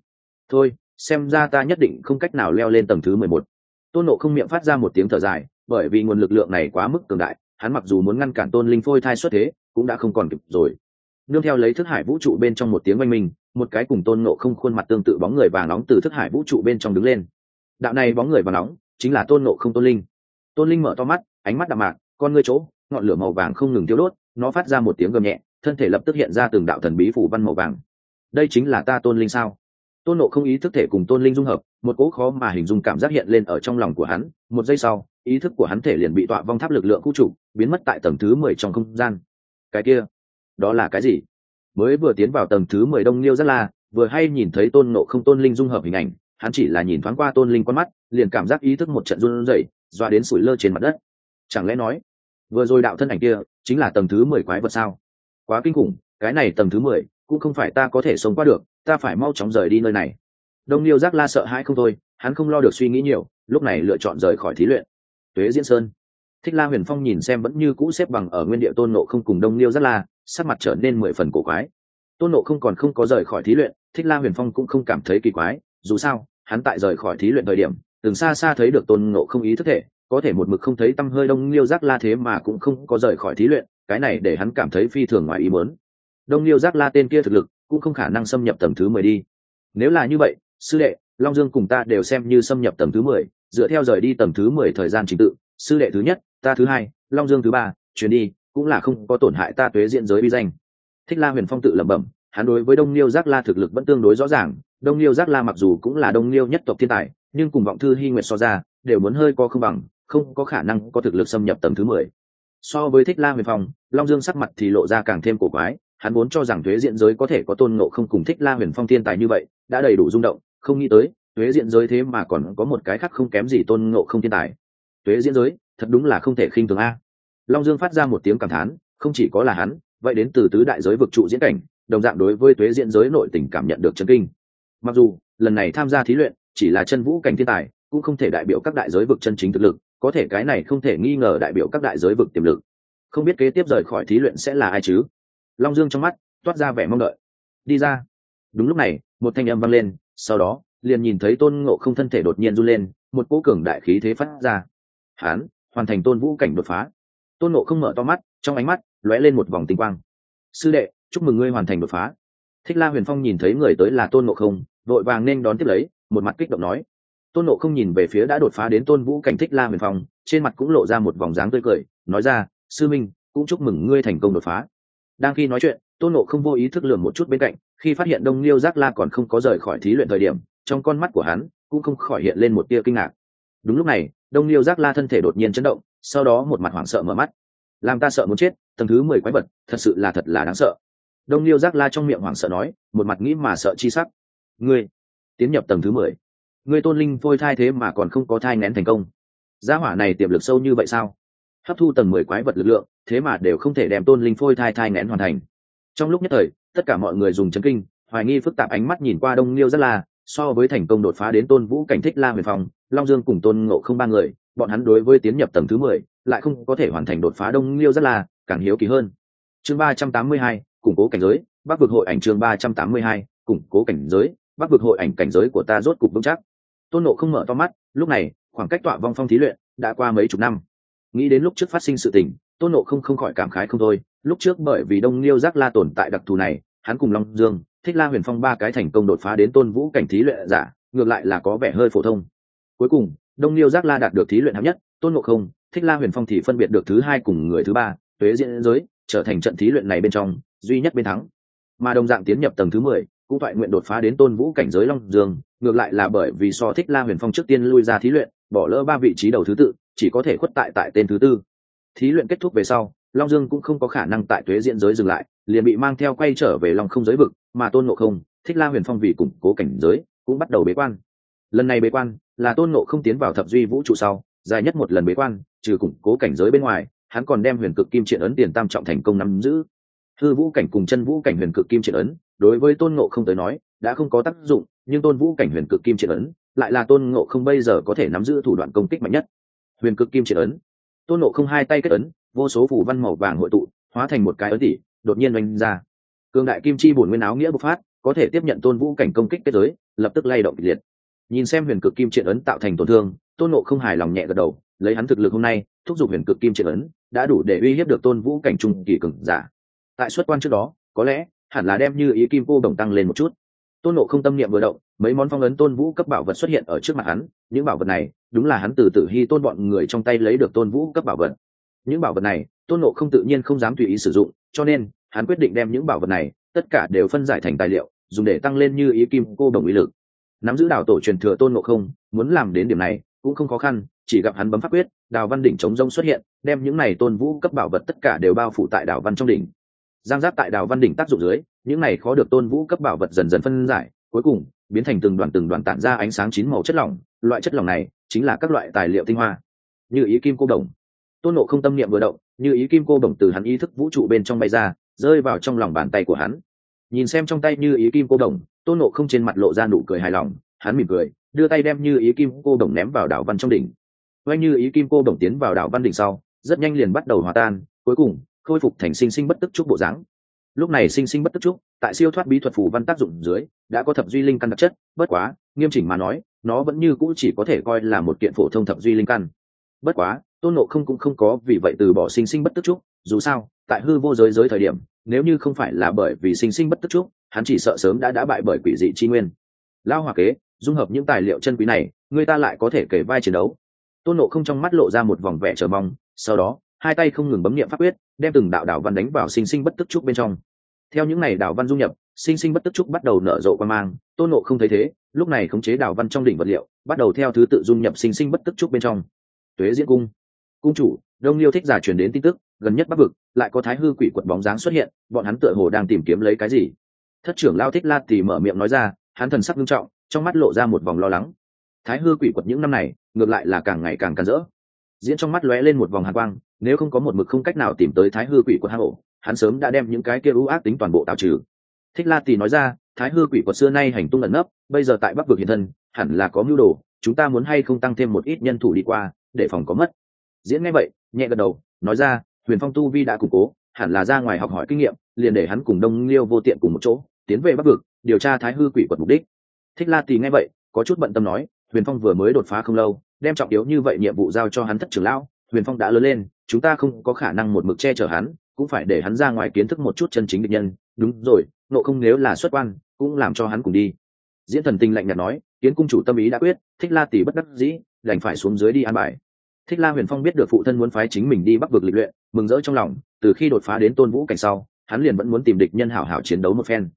Thôi, xem ra ta nhất định không cách nào leo lên tầng thứ mười một. Tôn nộ không miệng phát ra một tiếng thở dài, bởi vì nguồn lực lượng này quá mức cường đại, hắn mặc dù muốn ngăn cản tôn linh phôi thai xuất thế, cũng đã không còn kịp rồi. Nương theo lấy thức hải vũ trụ bên trong một tiếng oanh minh, một cái cùng tôn nộ không khuôn mặt tương tự bóng người vàng nóng từ thức hải vũ trụ bên trong đứng lên. Đạo này bóng người vàng nóng, chính là tôn nộ không tôn linh. Tôn linh mở to mắt, ánh mắt đạm mạc, con ngươi chỗ, ngọn lửa màu vàng không ngừng tiêu đốt, nó phát ra một tiếng gầm nhẹ, thân thể lập tức hiện ra từng đạo thần bí phủ văn màu vàng đây chính là ta tôn linh sao? Tôn nộ không ý thức thể cùng tôn linh dung hợp, một cỗ khó mà hình dung cảm giác hiện lên ở trong lòng của hắn. Một giây sau, ý thức của hắn thể liền bị tọa vong tháp lực lượng khu trục biến mất tại tầng thứ mười trong không gian. Cái kia, đó là cái gì? Mới vừa tiến vào tầng thứ mười đông liêu rất là, vừa hay nhìn thấy tôn nộ không tôn linh dung hợp hình ảnh, hắn chỉ là nhìn thoáng qua tôn linh con mắt, liền cảm giác ý thức một trận run rẩy doa đến sủi lơ trên mặt đất. Chẳng lẽ nói, vừa rồi đạo thân ảnh kia chính là tầng thứ mười quái vật sao? Quá kinh khủng, cái này tầng thứ mười cũng không phải ta có thể sống qua được, ta phải mau chóng rời đi nơi này. Đông liêu giác la sợ hãi không thôi, hắn không lo được suy nghĩ nhiều, lúc này lựa chọn rời khỏi thí luyện. Tuế diễn sơn. Thích la huyền phong nhìn xem vẫn như cũ xếp bằng ở nguyên địa tôn nộ không cùng đông liêu giác la, sắc mặt trở nên mười phần cổ quái. Tôn nộ không còn không có rời khỏi thí luyện, thích la huyền phong cũng không cảm thấy kỳ quái, dù sao, hắn tại rời khỏi thí luyện thời điểm, từng xa xa thấy được tôn nộ không ý thức thể, có thể một mực không thấy tâm hơi đông liêu giác la thế mà cũng không có rời khỏi thí luyện, cái này để hắn cảm thấy phi thường ngoài ý muốn đông liêu giác la tên kia thực lực cũng không khả năng xâm nhập tầng thứ mười đi. Nếu là như vậy, sư đệ, long dương cùng ta đều xem như xâm nhập tầng thứ mười, dựa theo rời đi tầng thứ mười thời gian trình tự, sư đệ thứ nhất, ta thứ hai, long dương thứ ba, chuyển đi, cũng là không có tổn hại ta tuế diện giới bi danh. Thích la huyền phong tự lẩm bẩm, hắn đối với đông liêu giác la thực lực vẫn tương đối rõ ràng, đông liêu giác la mặc dù cũng là đông liêu nhất tộc thiên tài, nhưng cùng vọng thư hy nguyệt so ra, đều muốn hơi có không bằng, không có khả năng có thực lực xâm nhập tầng thứ mười. So với thích la huyền phong, long dương sắc mặt thì lộ ra càng thêm cổ quái hắn vốn cho rằng thuế diện giới có thể có tôn ngộ không cùng thích la huyền phong thiên tài như vậy, đã đầy đủ rung động, không nghĩ tới, thuế diện giới thế mà còn có một cái khác không kém gì tôn ngộ không thiên tài. Thuế diễn giới, thật đúng là không thể khinh thường a. Long dương phát ra một tiếng cảm thán, không chỉ có là hắn, vậy đến từ tứ đại giới vực trụ diễn cảnh, đồng dạng đối với thuế diễn giới nội tình cảm nhận được chân kinh. Mặc dù, lần này tham gia thí luyện, chỉ là chân vũ cảnh thiên tài, cũng không thể đại biểu các đại giới vực chân chính thực lực, có thể cái này không thể nghi ngờ đại biểu các đại giới vực tiềm lực. Không biết kế tiếp rời khỏi thí luyện sẽ là ai chứ? Long dương trong mắt toát ra vẻ mong đợi. Đi ra. Đúng lúc này, một thanh âm vang lên, sau đó, liền nhìn thấy tôn ngộ không thân thể đột nhiên run lên, một cỗ cường đại khí thế phát ra. Hán, hoàn thành tôn vũ cảnh đột phá. Tôn ngộ không mở to mắt, trong ánh mắt lóe lên một vòng tinh quang. Sư đệ, chúc mừng ngươi hoàn thành đột phá. Thích la huyền phong nhìn thấy người tới là tôn ngộ không, vội vàng nên đón tiếp lấy, một mặt kích động nói. Tôn ngộ không nhìn về phía đã đột phá đến tôn vũ cảnh thích la huyền phong, trên mặt cũng lộ ra một vòng dáng tươi cười, nói ra, sư minh, cũng chúc mừng ngươi thành công đột phá đang khi nói chuyện, tôn ngộ không vô ý thức lường một chút bên cạnh, khi phát hiện đông liêu giác la còn không có rời khỏi thí luyện thời điểm, trong con mắt của hắn cũng không khỏi hiện lên một tia kinh ngạc. Đúng lúc này, đông liêu giác la thân thể đột nhiên chấn động, sau đó một mặt hoảng sợ mở mắt. Làm ta sợ muốn chết, tầng thứ mười quái vật, thật sự là thật là đáng sợ. Đông liêu giác la trong miệng hoảng sợ nói, một mặt nghĩ mà sợ chi sắc. Ngươi, tiến nhập tầng thứ mười. Ngươi tôn linh phôi thai thế mà còn không có thai nén thành công. Gia hỏa này tiềm lực sâu như vậy sao? Hấp thu tầng mười quái vật lực lượng, thế mà đều không thể đem tôn linh phôi thai thai nén hoàn thành. Trong lúc nhất thời, tất cả mọi người dùng chấn kinh, hoài nghi phức tạp ánh mắt nhìn qua đông liêu rất là. so với thành công đột phá đến tôn vũ cảnh thích la huyền phong, long dương cùng tôn ngộ không ba người, bọn hắn đối với tiến nhập tầng thứ mười, lại không có thể hoàn thành đột phá đông liêu rất là, càng hiếu kỳ hơn. Chương ba trăm tám mươi hai, củng cố cảnh giới, bắc vực hội ảnh chương ba trăm tám mươi hai, củng cố cảnh giới, bắc vực hội ảnh cảnh giới của ta rốt cục vững chắc. Tôn nộ không mở to mắt, lúc này, khoảng cách tọa vong phong thí luyện đã qua mấy chục năm nghĩ đến lúc trước phát sinh sự tình tôn nộ không không khỏi cảm khái không thôi. Lúc trước bởi vì đông liêu giác la tồn tại đặc thù này, hắn cùng long dương, thích la huyền phong ba cái thành công đột phá đến tôn vũ cảnh thí luyện giả, ngược lại là có vẻ hơi phổ thông. Cuối cùng, đông liêu giác la đạt được thí luyện hạng nhất, tôn ngộ không, thích la huyền phong thì phân biệt được thứ hai cùng người thứ ba, tuế diễn giới, trở thành trận thí luyện này bên trong, duy nhất bên thắng. Mà đồng dạng tiến nhập tầng thứ mười, cũng thoại nguyện đột phá đến tôn vũ cảnh giới long dương, ngược lại là bởi vì so thích la huyền phong trước tiên lui ra thí luyện bỏ lỡ ba vị trí đầu thứ tự, chỉ có thể khuất tại tại tên thứ tư. Thí luyện kết thúc về sau, long dương cũng không có khả năng tại tuế diễn giới dừng lại, liền bị mang theo quay trở về lòng không giới vực, mà tôn ngộ không, thích la huyền phong vì củng cố cảnh giới, cũng bắt đầu bế quan. Lần này bế quan, là tôn ngộ không tiến vào thập duy vũ trụ sau, dài nhất một lần bế quan, trừ củng cố cảnh giới bên ngoài, hắn còn đem huyền cực kim triện ấn tiền tam trọng thành công nắm giữ. Thư vũ cảnh cùng chân vũ cảnh huyền cực kim triện ấn, đối với tôn ngộ không tới nói, đã không có tác dụng, nhưng tôn vũ cảnh huyền cực kim triện ấn lại là tôn ngộ không bây giờ có thể nắm giữ thủ đoạn công kích mạnh nhất. Huyền cực kim triệt ấn. Tôn ngộ không hai tay kết ấn, vô số phủ văn màu vàng hội tụ, hóa thành một cái ấn tỷ đột nhiên oanh ra. Cường đại kim chi bổn nguyên áo nghĩa bộc phát, có thể tiếp nhận tôn vũ cảnh công kích kết giới, lập tức lay động kịch liệt. Nhìn xem huyền cực kim triệt ấn tạo thành tổn thương, tôn nộ không hài lòng nhẹ gật đầu, lấy hắn thực lực hôm nay, thúc giục huyền cực kim triệt ấn, đã đủ để uy hiếp được tôn vũ cảnh trung kỳ cường giả. Tại xuất quan trước đó, có lẽ hẳn là đem như ý kim cô đồng tăng lên một chút. Tôn nộ không tâm niệm vừa động mấy món phong ấn tôn vũ cấp bảo vật xuất hiện ở trước mặt hắn, những bảo vật này, đúng là hắn từ tử hy tôn bọn người trong tay lấy được tôn vũ cấp bảo vật. Những bảo vật này, tôn nộ không tự nhiên không dám tùy ý sử dụng, cho nên, hắn quyết định đem những bảo vật này, tất cả đều phân giải thành tài liệu, dùng để tăng lên như ý kim cô đồng ý lực. Nắm giữ đảo tổ truyền thừa tôn ngộ không, muốn làm đến điểm này, cũng không khó khăn, chỉ gặp hắn bấm pháp quyết, đào văn đỉnh chống rông xuất hiện, đem những này tôn vũ cấp bảo vật tất cả đều bao phủ tại đảo văn trong đỉnh. Giang giáp tại đảo văn đỉnh tác dụng dưới, những này khó được tôn vũ cấp bảo vật dần dần phân giải, cuối cùng biến thành từng đoàn từng đoàn tản ra ánh sáng chín màu chất lỏng. Loại chất lỏng này chính là các loại tài liệu tinh hoa. Như ý kim cô đồng. Tôn nộ không tâm niệm vừa động, như ý kim cô đồng từ hắn ý thức vũ trụ bên trong bay ra, rơi vào trong lòng bàn tay của hắn. Nhìn xem trong tay như ý kim cô đồng, tôn nộ không trên mặt lộ ra nụ cười hài lòng, hắn mỉm cười, đưa tay đem như ý kim cô đồng ném vào đảo văn trong đỉnh. Oanh như ý kim cô đồng tiến vào đảo văn đỉnh sau, rất nhanh liền bắt đầu hòa tan, cuối cùng khôi phục thành sinh sinh bất tức trúc bộ dáng lúc này sinh sinh bất tức trúc tại siêu thoát bí thuật phù văn tác dụng dưới, đã có thập duy linh căn đặc chất, bất quá, nghiêm chỉnh mà nói, nó vẫn như cũ chỉ có thể coi là một kiện phổ thông thập duy linh căn. Bất quá, tôn nộ không cũng không có vì vậy từ bỏ sinh sinh bất tức trúc dù sao, tại hư vô giới giới thời điểm, nếu như không phải là bởi vì sinh sinh bất tức trúc hắn chỉ sợ sớm đã đã bại bởi quỷ dị chi nguyên. Lao hòa kế, dung hợp những tài liệu chân quý này, người ta lại có thể kể vai chiến đấu. Tôn nộ không trong mắt lộ ra một vòng vẻ chờ mong, sau đó, hai tay không ngừng bấm nghiệm pháp quyết, đem từng đạo đạo văn đánh vào sinh sinh bất tức trúc bên trong theo những ngày đảo văn du nhập, sinh sinh bất tức trúc bắt đầu nở rộ quan mang, tôn nộ không thấy thế, lúc này khống chế đảo văn trong đỉnh vật liệu, bắt đầu theo thứ tự dung nhập sinh sinh bất tức trúc bên trong. Tuế diễn cung. Cung chủ, đông liêu thích giả truyền đến tin tức, gần nhất bắc vực, lại có thái hư quỷ quật bóng dáng xuất hiện, bọn hắn tựa hồ đang tìm kiếm lấy cái gì? Thất trưởng lao thích la thì mở miệng nói ra, hắn thần sắc nghiêm trọng, trong mắt lộ ra một vòng lo lắng. Thái hư quỷ quật những năm này, ngược lại là càng ngày càng càn rỡ. Diễn trong mắt lóe lên một vòng hàn quang, nếu không có một mực không cách nào tìm tới thái hư quỷ quật hang ổ hắn sớm đã đem những cái kia ưu ác tính toàn bộ tạo trừ. Thích la tì nói ra, thái hư quỷ quật xưa nay hành tung ẩn nấp, bây giờ tại bắc vực hiện thân, hẳn là có mưu đồ, chúng ta muốn hay không tăng thêm một ít nhân thủ đi qua, để phòng có mất. Diễn nghe vậy, nhẹ gật đầu, nói ra, huyền phong tu vi đã củng cố, hẳn là ra ngoài học hỏi kinh nghiệm, liền để hắn cùng đông liêu vô tiện cùng một chỗ, tiến về bắc vực, điều tra thái hư quỷ quật mục đích. Thích la tì nghe vậy, có chút bận tâm nói, huyền phong vừa mới đột phá không lâu, đem trọng yếu như vậy nhiệm vụ giao cho hắn thất trưởng lão, huyền phong đã lớn lên, chúng ta không có khả năng một mực che chở hắn cũng phải để hắn ra ngoài kiến thức một chút chân chính địch nhân. Đúng rồi, nộ không nếu là xuất quan, cũng làm cho hắn cùng đi. Diễn thần tinh lạnh nhạt nói, kiến cung chủ tâm ý đã quyết, thích la tỷ bất đắc dĩ, đành phải xuống dưới đi an bài. Thích la huyền phong biết được phụ thân muốn phái chính mình đi bắc vực lịch luyện, mừng rỡ trong lòng, từ khi đột phá đến tôn vũ cảnh sau, hắn liền vẫn muốn tìm địch nhân hảo hảo chiến đấu một phen.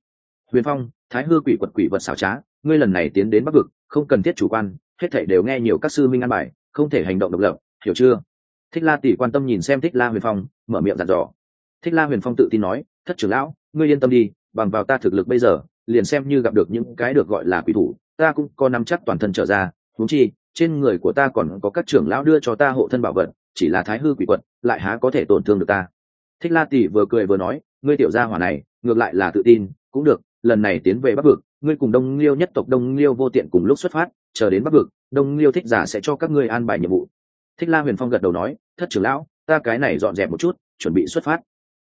Huyền phong, thái hư quỷ quật quỷ vật xảo trá, ngươi lần này tiến đến bắc vực, không cần thiết chủ quan, hết thảy đều nghe nhiều các sư minh an bài, không thể hành động độc lập, hiểu chưa? Thích la tỷ quan tâm nhìn xem thích la huyền phong, mở miệng dặn dò thích la huyền phong tự tin nói, thất trưởng lão, ngươi yên tâm đi, bằng vào ta thực lực bây giờ, liền xem như gặp được những cái được gọi là quỷ thủ, ta cũng có nắm chắc toàn thân trở ra. Huống chi, trên người của ta còn có các trưởng lão đưa cho ta hộ thân bảo vật, chỉ là thái hư quỷ quật, lại há có thể tổn thương được ta. Thích la tỷ vừa cười vừa nói, ngươi tiểu gia hỏa này, ngược lại là tự tin, cũng được, lần này tiến về bắc vực, ngươi cùng đông liêu nhất tộc đông liêu vô tiện cùng lúc xuất phát, chờ đến bắc vực, đông liêu thích giả sẽ cho các ngươi an bài nhiệm vụ. Thích la huyền phong gật đầu nói, thất trưởng lão, ta cái này dọn dẹp một chút, chuẩn bị xuất phát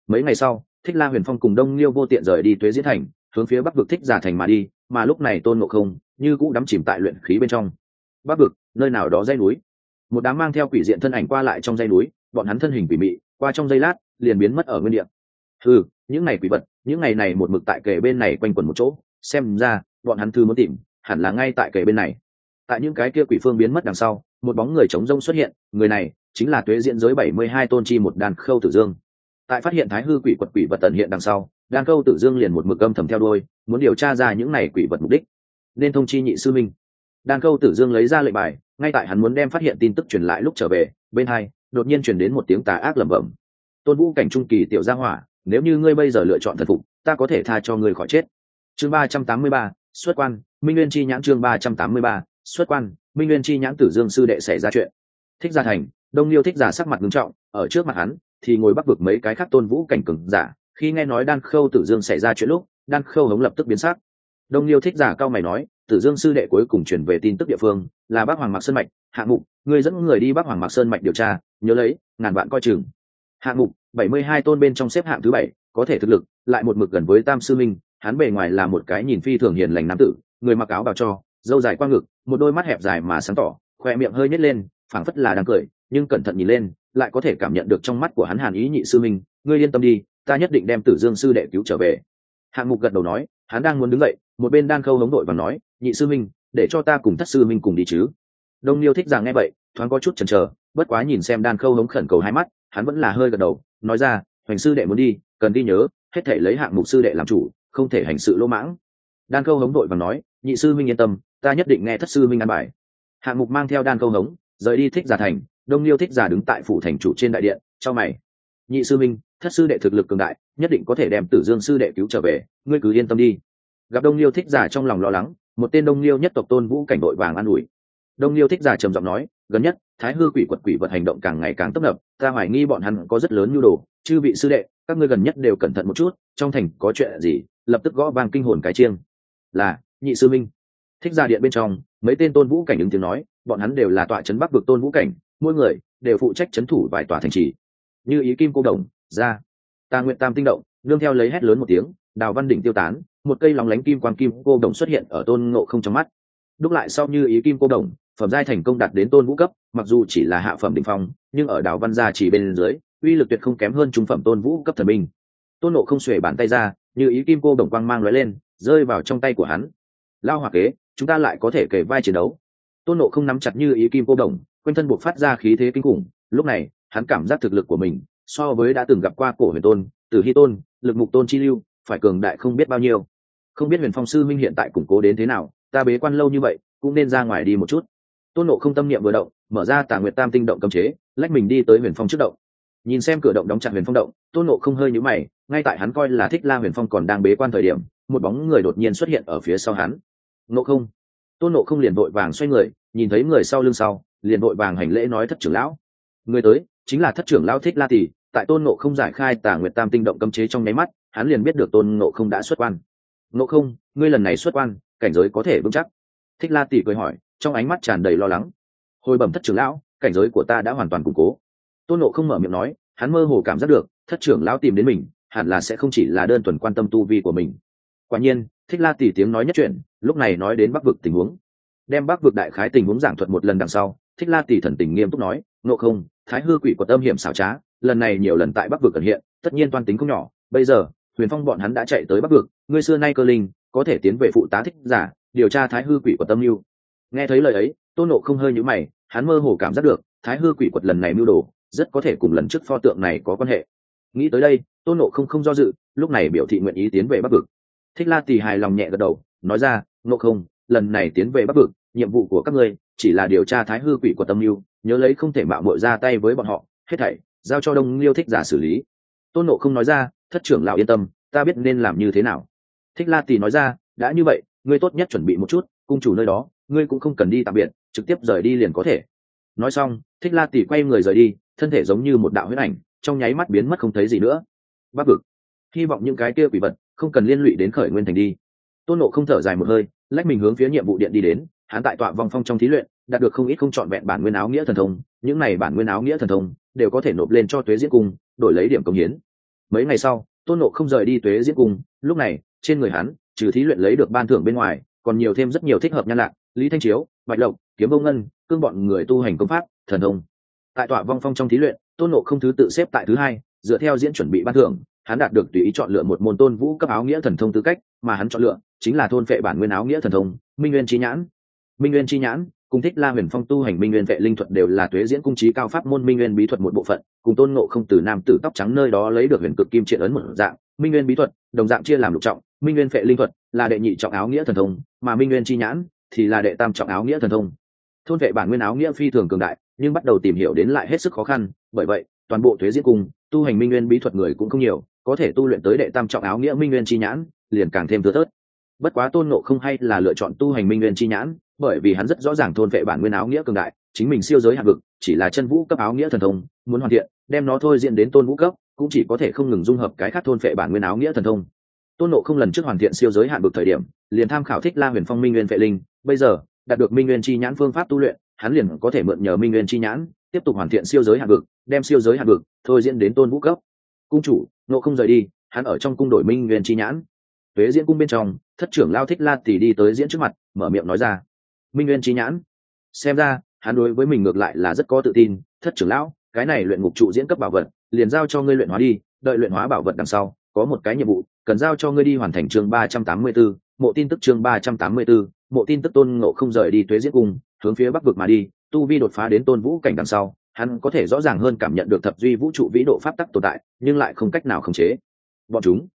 mấy ngày sau, thích la huyền phong cùng đông liêu vô tiện rời đi tuế diễn thành, hướng phía bắc vực thích giả thành mà đi, mà lúc này tôn ngộ không như cũng đắm chìm tại luyện khí bên trong. Bắc vực, nơi nào đó dây núi. Một đám mang theo quỷ diện thân ảnh qua lại trong dây núi, bọn hắn thân hình quỷ mị, qua trong giây lát, liền biến mất ở nguyên địa. Ừ những ngày quỷ vật, những ngày này một mực tại kề bên này quanh quẩn một chỗ, xem ra, bọn hắn thư muốn tìm, hẳn là ngay tại kề bên này. Tại những cái kia quỷ phương biến mất đằng sau, một bóng người chống rông xuất hiện, người này chính là tuế diễn giới bảy mươi hai tôn chi một đàn khâu tử dương tại phát hiện thái hư quỷ quật quỷ vật tận hiện đằng sau, đan Câu tử dương liền một mực âm thầm theo đôi muốn điều tra ra những này quỷ vật mục đích. Nên thông chi nhị sư minh. Đan Câu tử dương lấy ra lệnh bài, ngay tại hắn muốn đem phát hiện tin tức truyền lại lúc trở về, bên hai, đột nhiên truyền đến một tiếng tà ác lẩm bẩm. Tôn vũ cảnh trung kỳ tiểu gia hỏa, nếu như ngươi bây giờ lựa chọn thần phục, ta có thể tha cho ngươi khỏi chết. Chương ba trăm tám mươi ba, xuất quan, minh nguyên chi nhãn chương ba trăm tám mươi ba, xuất quan, minh nguyên chi nhãn tử dương sư đệ xảy ra chuyện. Thích gia thành, đông liêu thích giả sắc mặt nghiêm trọng, ở trước mặt hắn thì ngồi bắc vực mấy cái khác tôn vũ cảnh cừng giả, khi nghe nói đan khâu tử dương xảy ra chuyện lúc, đan khâu hống lập tức biến sắc. Đông liêu thích giả cao mày nói, tử dương sư đệ cuối cùng chuyển về tin tức địa phương, là bác hoàng mạc sơn mạch hạng mục người dẫn người đi bác hoàng mạc sơn mạch điều tra, nhớ lấy, ngàn vạn coi chừng. Hạng mục, bảy mươi hai tôn bên trong xếp hạng thứ bảy, có thể thực lực, lại một mực gần với tam sư minh, hắn bề ngoài là một cái nhìn phi thường hiền lành nam tử, người mặc áo bào cho dâu dài qua ngực, một đôi mắt hẹp dài mà sáng tỏ, khoe miệng hơi nhét lên, phảng phất là đang cười nhưng cẩn thận nhìn lên, lại có thể cảm nhận được trong mắt của hắn hàn ý nhị sư minh, ngươi yên tâm đi, ta nhất định đem tử dương sư đệ cứu trở về. Hạng mục gật đầu nói, hắn đang muốn đứng dậy, một bên đan khâu hống đội và nói, nhị sư minh, để cho ta cùng thất sư minh cùng đi chứ. Đông niêu thích rằng nghe vậy, thoáng có chút chần chờ, bất quá nhìn xem đan khâu hống khẩn cầu hai mắt, hắn vẫn là hơi gật đầu, nói ra, hoành sư đệ muốn đi, cần đi nhớ, hết thể lấy hạng mục sư đệ làm chủ, không thể hành sự lỗ mãng. Đan khâu hống đội và nói, nhị sư minh yên tâm, ta nhất định nghe thất sư minh ăn bài. Hạng mục mang theo đan khâu hống, rời đi thích giả thành đông liêu thích giả đứng tại phủ thành chủ trên đại điện cho mày. Nhị sư minh, thất sư đệ thực lực cường đại, nhất định có thể đem tử dương sư đệ cứu trở về, ngươi cứ yên tâm đi. Gặp đông liêu thích giả trong lòng lo lắng, một tên đông liêu nhất tộc tôn vũ cảnh đội vàng an ủi. Đông liêu thích giả trầm giọng nói, gần nhất, thái hư quỷ quật quỷ vật hành động càng ngày càng tấp nập, ta hoài nghi bọn hắn có rất lớn nhu đồ, chư vị sư đệ, các ngươi gần nhất đều cẩn thận một chút, trong thành có chuyện gì, lập tức gõ vang kinh hồn cái chiêng. Là, nhị sư minh. Thích ra điện bên trong, mấy tên tôn vũ cảnh ứng tiếng nói, bọn hắn đều là tọa trấn bắc vực tôn vũ cảnh mỗi người đều phụ trách trấn thủ vài tòa thành trì. Như ý kim cô đồng ra ta nguyện tam tinh động, nương theo lấy hét lớn một tiếng, đào văn đỉnh tiêu tán, một cây lóng lánh kim quang kim cô đồng xuất hiện ở tôn ngộ không trong mắt. Đúc lại sau như ý kim cô đồng, phẩm giai thành công đạt đến tôn vũ cấp, mặc dù chỉ là hạ phẩm đ ỉ n h phong, nhưng ở đào văn gia chỉ bên dưới, uy lực tuyệt không kém hơn trung phẩm tôn vũ cấp thần minh tôn nộ không xuể bàn tay ra, như ý kim cô đồng quang mang l ó e lên, rơi vào trong tay của hắn. Lao hòa kế, chúng ta lại có thể kể vai chiến đấu tôn nộ không nắm chặt như ý kim cô đồng, quanh thân buộc phát ra khí thế kinh khủng. Lúc này, hắn cảm giác thực lực của mình so với đã từng gặp qua cổ huyền tôn, tử hy tôn, lực mục tôn chi lưu, phải cường đại không biết bao nhiêu. Không biết huyền phong sư minh hiện tại củng cố đến thế nào, ta bế quan lâu như vậy, cũng nên ra ngoài đi một chút. Tôn nộ không tâm niệm vừa động, mở ra tà nguyệt tam tinh động cầm chế, lách mình đi tới huyền phong trước động. Nhìn xem cửa động đóng chặt huyền phong động, tôn nộ không hơi nhũ mày, ngay tại hắn coi là thích la huyền phong còn đang bế quan thời điểm, một bóng người đột nhiên xuất hiện ở phía sau hắn. Nộ không tôn nộ không liền vội vàng xoay người, nhìn thấy người sau lưng sau, liền vội vàng hành lễ nói thất trưởng lão. Người tới, chính là thất trưởng lão thích la tỷ tại tôn nộ không giải khai tà nguyệt tam tinh động cấm chế trong nháy mắt, hắn liền biết được tôn nộ không đã xuất quan. Nộ không, ngươi lần này xuất quan, cảnh giới có thể vững chắc. Thích la tỷ cười hỏi, trong ánh mắt tràn đầy lo lắng. Hồi bẩm thất trưởng lão, cảnh giới của ta đã hoàn toàn củng cố. Tôn nộ không mở miệng nói, hắn mơ hồ cảm giác được, thất trưởng lão tìm đến mình, hẳn là sẽ không chỉ là đơn thuần quan tâm tu vi của mình. Quả nhiên, thích la tỷ tiếng nói nhất chuyện lúc này nói đến bắc vực tình huống. Đem bắc vực đại khái tình huống giảng thuật một lần đằng sau, thích la tỷ thần tình nghiêm túc nói nộ không, thái hư quỷ quật âm hiểm xảo trá, lần này nhiều lần tại bắc vực cần hiện, tất nhiên toan tính không nhỏ. Bây giờ, huyền phong bọn hắn đã chạy tới bắc vực, ngươi xưa nay cơ linh, có thể tiến về phụ tá thích giả, điều tra thái hư quỷ của tâm mưu. Nghe thấy lời ấy tôn nộ không hơi nhữ mày, hắn mơ hồ cảm giác được, thái hư quỷ quật lần này mưu đồ, rất có thể cùng lần trước pho tượng này có quan hệ. Nghĩ tới đây tôn nộ không không do dự, lúc này biểu thị nguyện ý tiến về bắc vực. Thích la tì hài lòng nhẹ gật đầu, nói ra nộ không, lần này tiến về bắc vực, nhiệm vụ của các ngươi chỉ là điều tra thái hư quỷ của tâm mưu nhớ lấy không thể mạo mội ra tay với bọn họ, hết thảy, giao cho đông liêu thích giả xử lý. Tôn nộ không nói ra, thất trưởng lão yên tâm, ta biết nên làm như thế nào. Thích la tì nói ra, đã như vậy, ngươi tốt nhất chuẩn bị một chút, cung chủ nơi đó, ngươi cũng không cần đi tạm biệt, trực tiếp rời đi liền có thể. Nói xong, thích la tì quay người rời đi, thân thể giống như một đạo huyết ảnh, trong nháy mắt biến mất không thấy gì nữa. Bắc vực. Hy vọng những cái kia quỷ vật không cần liên lụy đến khởi nguyên thành đi. Tôn nộ không thở dài một hơi lách mình hướng phía nhiệm vụ điện đi đến, hắn tại tọa vong phong trong thí luyện, đạt được không ít không chọn vẹn bản nguyên áo nghĩa thần thông, những này bản nguyên áo nghĩa thần thông, đều có thể nộp lên cho tuế diễn cung, đổi lấy điểm công hiến. Mấy ngày sau, tôn nộ không rời đi tuế diễn cung, lúc này, trên người hắn, trừ thí luyện lấy được ban thưởng bên ngoài, còn nhiều thêm rất nhiều thích hợp nhan lạc, lý thanh chiếu, bạch lộc, kiếm bông ngân, cương bọn người tu hành công pháp, thần thông. Tại tọa vong phong trong thí luyện, tôn nộ không thứ tự xếp tại thứ hai, dựa theo diễn chuẩn bị ban thưởng, hắn đạt được tùy ý chọn lựa một môn tôn vũ cấp áo nghĩa thần thông tư cách mà hắn chọn lựa chính là thôn vệ bản nguyên áo nghĩa thần thông, minh nguyên chi nhãn. Minh nguyên chi nhãn, cùng thích la huyền phong tu hành minh nguyên vệ linh thuật đều là tuế diễn cung trí cao pháp môn minh nguyên bí thuật một bộ phận, cùng tôn ngộ không từ nam tử tóc trắng nơi đó lấy được huyền cực kim triện ấn một dạng, minh nguyên bí thuật, đồng dạng chia làm lục trọng, minh nguyên vệ linh thuật là đệ nhị trọng áo nghĩa thần thông, mà minh nguyên chi nhãn thì là đệ tam trọng áo nghĩa thần thông. Thôn vệ bản nguyên áo nghĩa phi thường cường đại, nhưng bắt đầu tìm hiểu đến lại hết sức khó khăn, bởi vậy, toàn bộ thuế diễn cung, tu hành minh nguyên bí thuật người cũng không nhiều, có thể tu luyện tới đệ tam trọng áo nghĩa minh nguyên chi nhãn liền càng thêm thưa thớt. Bất quá tôn nộ không hay là lựa chọn tu hành minh nguyên chi nhãn, bởi vì hắn rất rõ ràng thôn vệ bản nguyên áo nghĩa cường đại, chính mình siêu giới hạn vực, chỉ là chân vũ cấp áo nghĩa thần thông, muốn hoàn thiện, đem nó thôi diễn đến tôn vũ cấp, cũng chỉ có thể không ngừng dung hợp cái khác thôn vệ bản nguyên áo nghĩa thần thông. Tôn nộ không lần trước hoàn thiện siêu giới hạn vực thời điểm, liền tham khảo thích la huyền phong minh nguyên vệ linh, bây giờ, đạt được minh nguyên chi nhãn phương pháp tu luyện, hắn liền có thể mượn nhờ minh nguyên chi nhãn, tiếp tục hoàn thiện siêu giới hạn vực, đem siêu giới hạn vực thôi diễn đến tôn vũ cấp. Cung chủ nộ không rời đi, hắn ở trong cung đội minh nguyên chi nhãn tuế diễn cung bên trong thất trưởng lao thích la tỷ đi tới diễn trước mặt mở miệng nói ra. Minh nguyên trí nhãn. Xem ra hắn đối với mình ngược lại là rất có tự tin thất trưởng lão cái này luyện ngục trụ diễn cấp bảo vật liền giao cho ngươi luyện hóa đi đợi luyện hóa bảo vật đằng sau có một cái nhiệm vụ cần giao cho ngươi đi hoàn thành chương ba trăm tám mươi 384, mộ tin tức chương ba trăm tám mươi 384, mộ tin tức tôn ngộ không rời đi tuế diễn cung hướng phía bắc vực mà đi tu vi đột phá đến tôn vũ cảnh đằng sau hắn có thể rõ ràng hơn cảm nhận được thập duy vũ trụ vĩ độ pháp tắc tồn tại nhưng lại không cách nào khống chế. Bọn chúng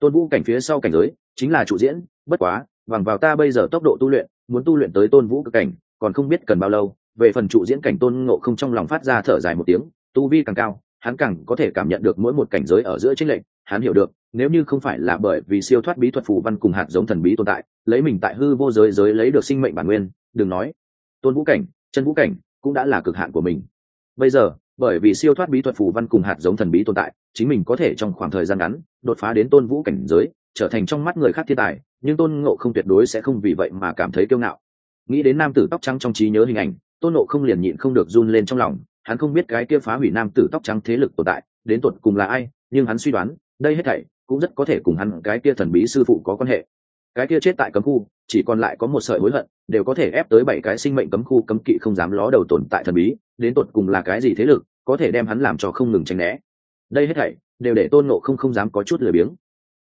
tôn vũ cảnh phía sau cảnh giới, chính là trụ diễn, bất quá, bằng vào ta bây giờ tốc độ tu luyện, muốn tu luyện tới tôn vũ cực cảnh, còn không biết cần bao lâu, về phần trụ diễn cảnh tôn ngộ không trong lòng phát ra thở dài một tiếng, tu vi càng cao, hắn càng có thể cảm nhận được mỗi một cảnh giới ở giữa chính lệnh hắn hiểu được, nếu như không phải là bởi vì siêu thoát bí thuật phù văn cùng hạt giống thần bí tồn tại, lấy mình tại hư vô giới giới lấy được sinh mệnh bản nguyên, đừng nói, tôn vũ cảnh, chân vũ cảnh, cũng đã là cực hạn của mình. Bây giờ bởi vì siêu thoát bí thuật phù văn cùng hạt giống thần bí tồn tại, chính mình có thể trong khoảng thời gian ngắn đột phá đến tôn vũ cảnh giới, trở thành trong mắt người khác thiên tài, nhưng tôn ngộ không tuyệt đối sẽ không vì vậy mà cảm thấy kiêu ngạo. Nghĩ đến nam tử tóc trắng trong trí nhớ hình ảnh, tôn ngộ không liền nhịn không được run lên trong lòng, hắn không biết cái kia phá hủy nam tử tóc trắng thế lực tồn tại, đến tột cùng là ai, nhưng hắn suy đoán, đây hết thảy cũng rất có thể cùng hắn cái kia thần bí sư phụ có quan hệ cái kia chết tại cấm khu, chỉ còn lại có một sợi hối hận, đều có thể ép tới bảy cái sinh mệnh cấm khu cấm kỵ không dám ló đầu tồn tại thần bí, đến tột cùng là cái gì thế lực, có thể đem hắn làm cho không ngừng tránh né. Đây hết thảy, đều để tôn nộ không không dám có chút lười biếng.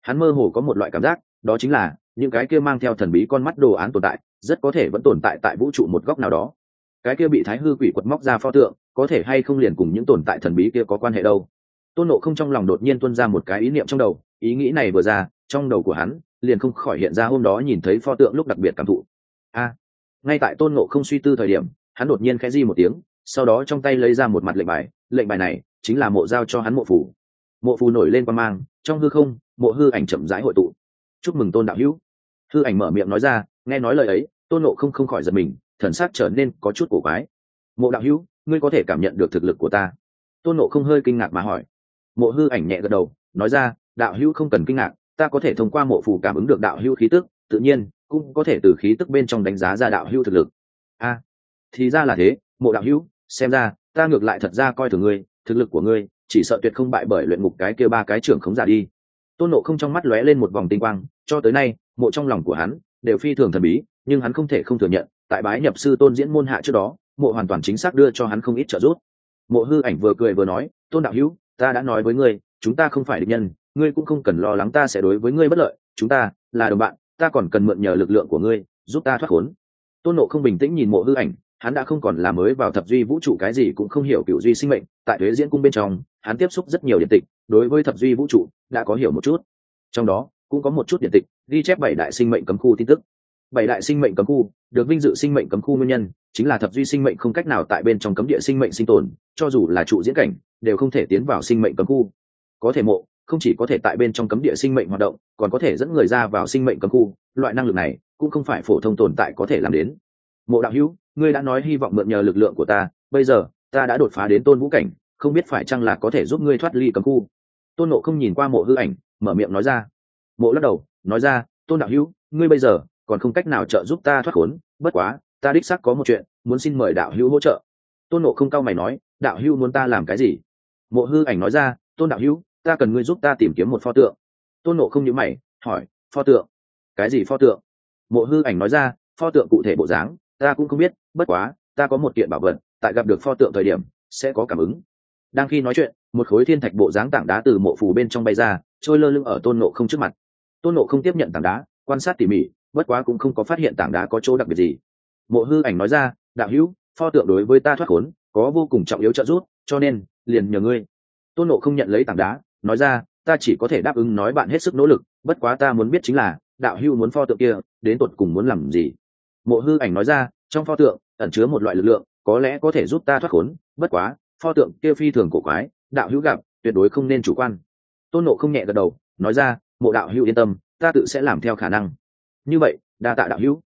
Hắn mơ hồ có một loại cảm giác, đó chính là, những cái kia mang theo thần bí con mắt đồ án tồn tại, rất có thể vẫn tồn tại tại vũ trụ một góc nào đó. Cái kia bị thái hư quỷ quật móc ra pho tượng, có thể hay không liền cùng những tồn tại thần bí kia có quan hệ đâu? Tôn nộ không trong lòng đột nhiên tuân ra một cái ý niệm trong đầu, ý nghĩ này vừa ra, trong đầu của hắn liền không khỏi hiện ra hôm đó nhìn thấy pho tượng lúc đặc biệt cảm thụ. A, ngay tại tôn nộ không suy tư thời điểm, hắn đột nhiên khẽ di một tiếng, sau đó trong tay lấy ra một mặt lệnh bài lệnh bài này chính là mộ giao cho hắn mộ phủ mộ phù nổi lên quan mang, trong hư không, mộ hư ảnh chậm rãi hội tụ. Chúc mừng tôn đạo hữu. Hư ảnh mở miệng nói ra, nghe nói lời ấy, tôn nộ không không khỏi giật mình, thần sắc trở nên có chút cổ quái. Mộ đạo hữu, ngươi có thể cảm nhận được thực lực của ta. Tôn nộ không hơi kinh ngạc mà hỏi. Mộ hư ảnh nhẹ gật đầu, nói ra, đạo hữu không cần kinh ngạc ta có thể thông qua mộ phù cảm ứng được đạo hưu khí tức tự nhiên cũng có thể từ khí tức bên trong đánh giá ra đạo hưu thực lực. A thì ra là thế mộ đạo hưu, xem ra ta ngược lại thật ra coi thường ngươi thực lực của ngươi chỉ sợ tuyệt không bại bởi luyện ngục cái kia ba cái trưởng khống giả đi. Tôn nộ không trong mắt lóe lên một vòng tinh quang cho tới nay mộ trong lòng của hắn đều phi thường thần bí nhưng hắn không thể không thừa nhận tại bái nhập sư tôn diễn môn hạ trước đó mộ hoàn toàn chính xác đưa cho hắn không ít trợ giúp. Mộ hư ảnh vừa cười vừa nói tôn đạo hữu ta đã nói với ngươi chúng ta không phải địch nhân ngươi cũng không cần lo lắng ta sẽ đối với ngươi bất lợi, chúng ta là đồng bạn, ta còn cần mượn nhờ lực lượng của ngươi giúp ta thoát khốn. Tôn nộ không bình tĩnh nhìn mộ hư ảnh, hắn đã không còn là mới vào thập duy vũ trụ cái gì cũng không hiểu cựu duy sinh mệnh, tại thuế diễn cung bên trong, hắn tiếp xúc rất nhiều điện tịch, đối với thập duy vũ trụ đã có hiểu một chút. Trong đó, cũng có một chút điện tịch ghi chép bảy đại sinh mệnh cấm khu tin tức. Bảy đại sinh mệnh cấm khu được vinh dự sinh mệnh cấm khu nguyên nhân chính là thập duy sinh mệnh không cách nào tại bên trong cấm địa sinh mệnh sinh tồn, cho dù là trụ diễn cảnh, đều không thể tiến vào sinh mệnh cấm khu. Có thể mộ không chỉ có thể tại bên trong cấm địa sinh mệnh hoạt động, còn có thể dẫn người ra vào sinh mệnh cấm khu. Loại năng lực này cũng không phải phổ thông tồn tại có thể làm đến. Mộ đạo hữu, ngươi đã nói hy vọng mượn nhờ lực lượng của ta, bây giờ, ta đã đột phá đến tôn vũ cảnh, không biết phải chăng là có thể giúp ngươi thoát ly cấm khu. Tôn nộ không nhìn qua mộ hư ảnh, mở miệng nói ra. Mộ lắc đầu, nói ra, tôn đạo hữu, ngươi bây giờ còn không cách nào trợ giúp ta thoát khốn, bất quá, ta đích xác có một chuyện, muốn xin mời đạo hữu hỗ trợ. Tôn nộ không cao mày nói, đạo hữu muốn ta làm cái gì? Mộ hư ảnh nói ra, tôn đạo hữu ta cần ngươi giúp ta tìm kiếm một pho tượng. Tôn nộ không nhớ mày, hỏi, pho tượng? Cái gì pho tượng? Mộ hư ảnh nói ra, pho tượng cụ thể bộ dáng, ta cũng không biết, bất quá, ta có một kiện bảo vật, tại gặp được pho tượng thời điểm, sẽ có cảm ứng. Đang khi nói chuyện, một khối thiên thạch bộ dáng tảng đá từ mộ phù bên trong bay ra, trôi lơ lưng ở tôn nộ không trước mặt. Tôn nộ không tiếp nhận tảng đá, quan sát tỉ mỉ, bất quá cũng không có phát hiện tảng đá có chỗ đặc biệt gì. Mộ hư ảnh nói ra, đạo hữu, pho tượng đối với ta thoát khốn, có vô cùng trọng yếu trợ giúp, cho nên, liền nhờ ngươi. Tôn nộ không nhận lấy tảng đá nói ra, ta chỉ có thể đáp ứng nói bạn hết sức nỗ lực, bất quá ta muốn biết chính là, đạo hưu muốn pho tượng kia, đến tột cùng muốn làm gì? Mộ hư ảnh nói ra, trong pho tượng, ẩn chứa một loại lực lượng, có lẽ có thể giúp ta thoát khốn, bất quá, pho tượng kia phi thường cổ quái, đạo hữu gặp, tuyệt đối không nên chủ quan. Tôn nộ không nhẹ gật đầu, nói ra, mộ đạo hữu yên tâm, ta tự sẽ làm theo khả năng. Như vậy, đa tạ đạo hữu.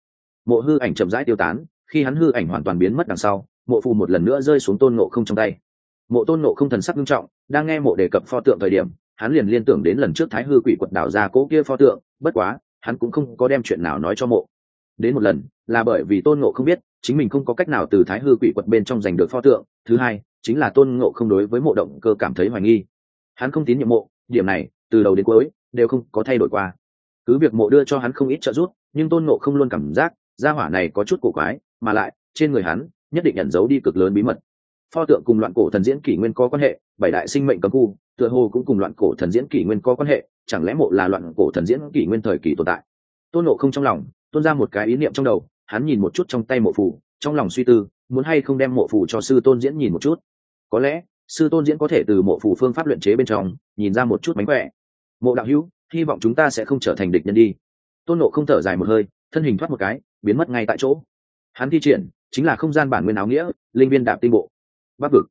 Mộ hư ảnh chậm rãi tiêu tán, khi hắn hư ảnh hoàn toàn biến mất đằng sau, mộ phù một lần nữa rơi xuống tôn nộ không trong tay mộ tôn nộ không thần sắc nghiêm trọng, đang nghe mộ đề cập pho tượng thời điểm, hắn liền liên tưởng đến lần trước thái hư quỷ quật đảo ra cỗ kia pho tượng, bất quá, hắn cũng không có đem chuyện nào nói cho mộ. Đến một lần, là bởi vì tôn ngộ không biết, chính mình không có cách nào từ thái hư quỷ quật bên trong giành được pho tượng, thứ hai, chính là tôn ngộ không đối với mộ động cơ cảm thấy hoài nghi. Hắn không tín nhiệm mộ, điểm này, từ đầu đến cuối, đều không có thay đổi qua. Cứ việc mộ đưa cho hắn không ít trợ giúp, nhưng tôn ngộ không luôn cảm giác, gia hỏa này có chút cổ quái, mà lại, trên người hắn, nhất định nhận giấu đi cực lớn bí mật pho tượng cùng loạn cổ thần diễn kỷ nguyên có quan hệ bảy đại sinh mệnh cấm khu tựa hồ cũng cùng loạn cổ thần diễn kỷ nguyên có quan hệ chẳng lẽ mộ là loạn cổ thần diễn kỷ nguyên thời kỳ tồn tại? Tôn nộ không trong lòng tôn ra một cái ý niệm trong đầu hắn nhìn một chút trong tay mộ phủ, trong lòng suy tư muốn hay không đem mộ phủ cho sư tôn diễn nhìn một chút? Có lẽ sư tôn diễn có thể từ mộ phủ phương pháp luyện chế bên trong nhìn ra một chút mánh khỏe. Mộ đạo hữu hy vọng chúng ta sẽ không trở thành địch nhân đi. Tôn nộ không thở dài một hơi thân hình thoát một cái biến mất ngay tại chỗ. Hắn thi triển chính là không gian bản nguyên áo nghĩa linh viên đạp tinh bộ bắc vực.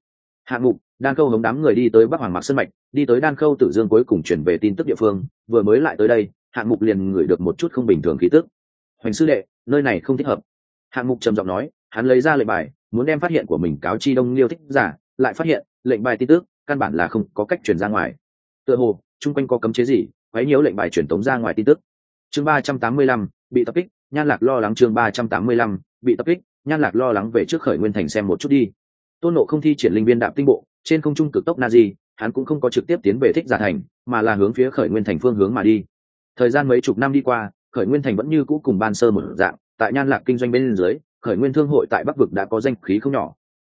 Hạng mục, đan khâu hống đám người đi tới bắc hoàng mạc sân mạch, đi tới đan khâu tử dương cuối cùng chuyển về tin tức địa phương, vừa mới lại tới đây, hạng mục liền ngửi được một chút không bình thường khí tức. Hoành sư đệ, nơi này không thích hợp. Hạng mục trầm giọng nói, hắn lấy ra lệnh bài, muốn đem phát hiện của mình cáo chi đông liêu thích giả, lại phát hiện, lệnh bài tin tức, căn bản là không có cách chuyển ra ngoài. Tựa hồ, chung quanh có cấm chế gì, quấy nhiễu lệnh bài truyền tống ra ngoài tin tức. Chương ba trăm tám mươi lăm, bị tập kích, nhan lạc lo lắng chương ba trăm tám mươi lăm, bị tập kích, nhan lạc lo lắng về trước khởi nguyên thành xem một chút đi tôn nộ không thi triển linh viên đạm tinh bộ, trên không trung cực tốc na di hắn cũng không có trực tiếp tiến về thích giả thành, mà là hướng phía khởi nguyên thành phương hướng mà đi. Thời gian mấy chục năm đi qua, khởi nguyên thành vẫn như cũ cùng ban sơ một dạng, tại nhan lạc kinh doanh bên dưới, khởi nguyên thương hội tại bắc vực đã có danh khí không nhỏ.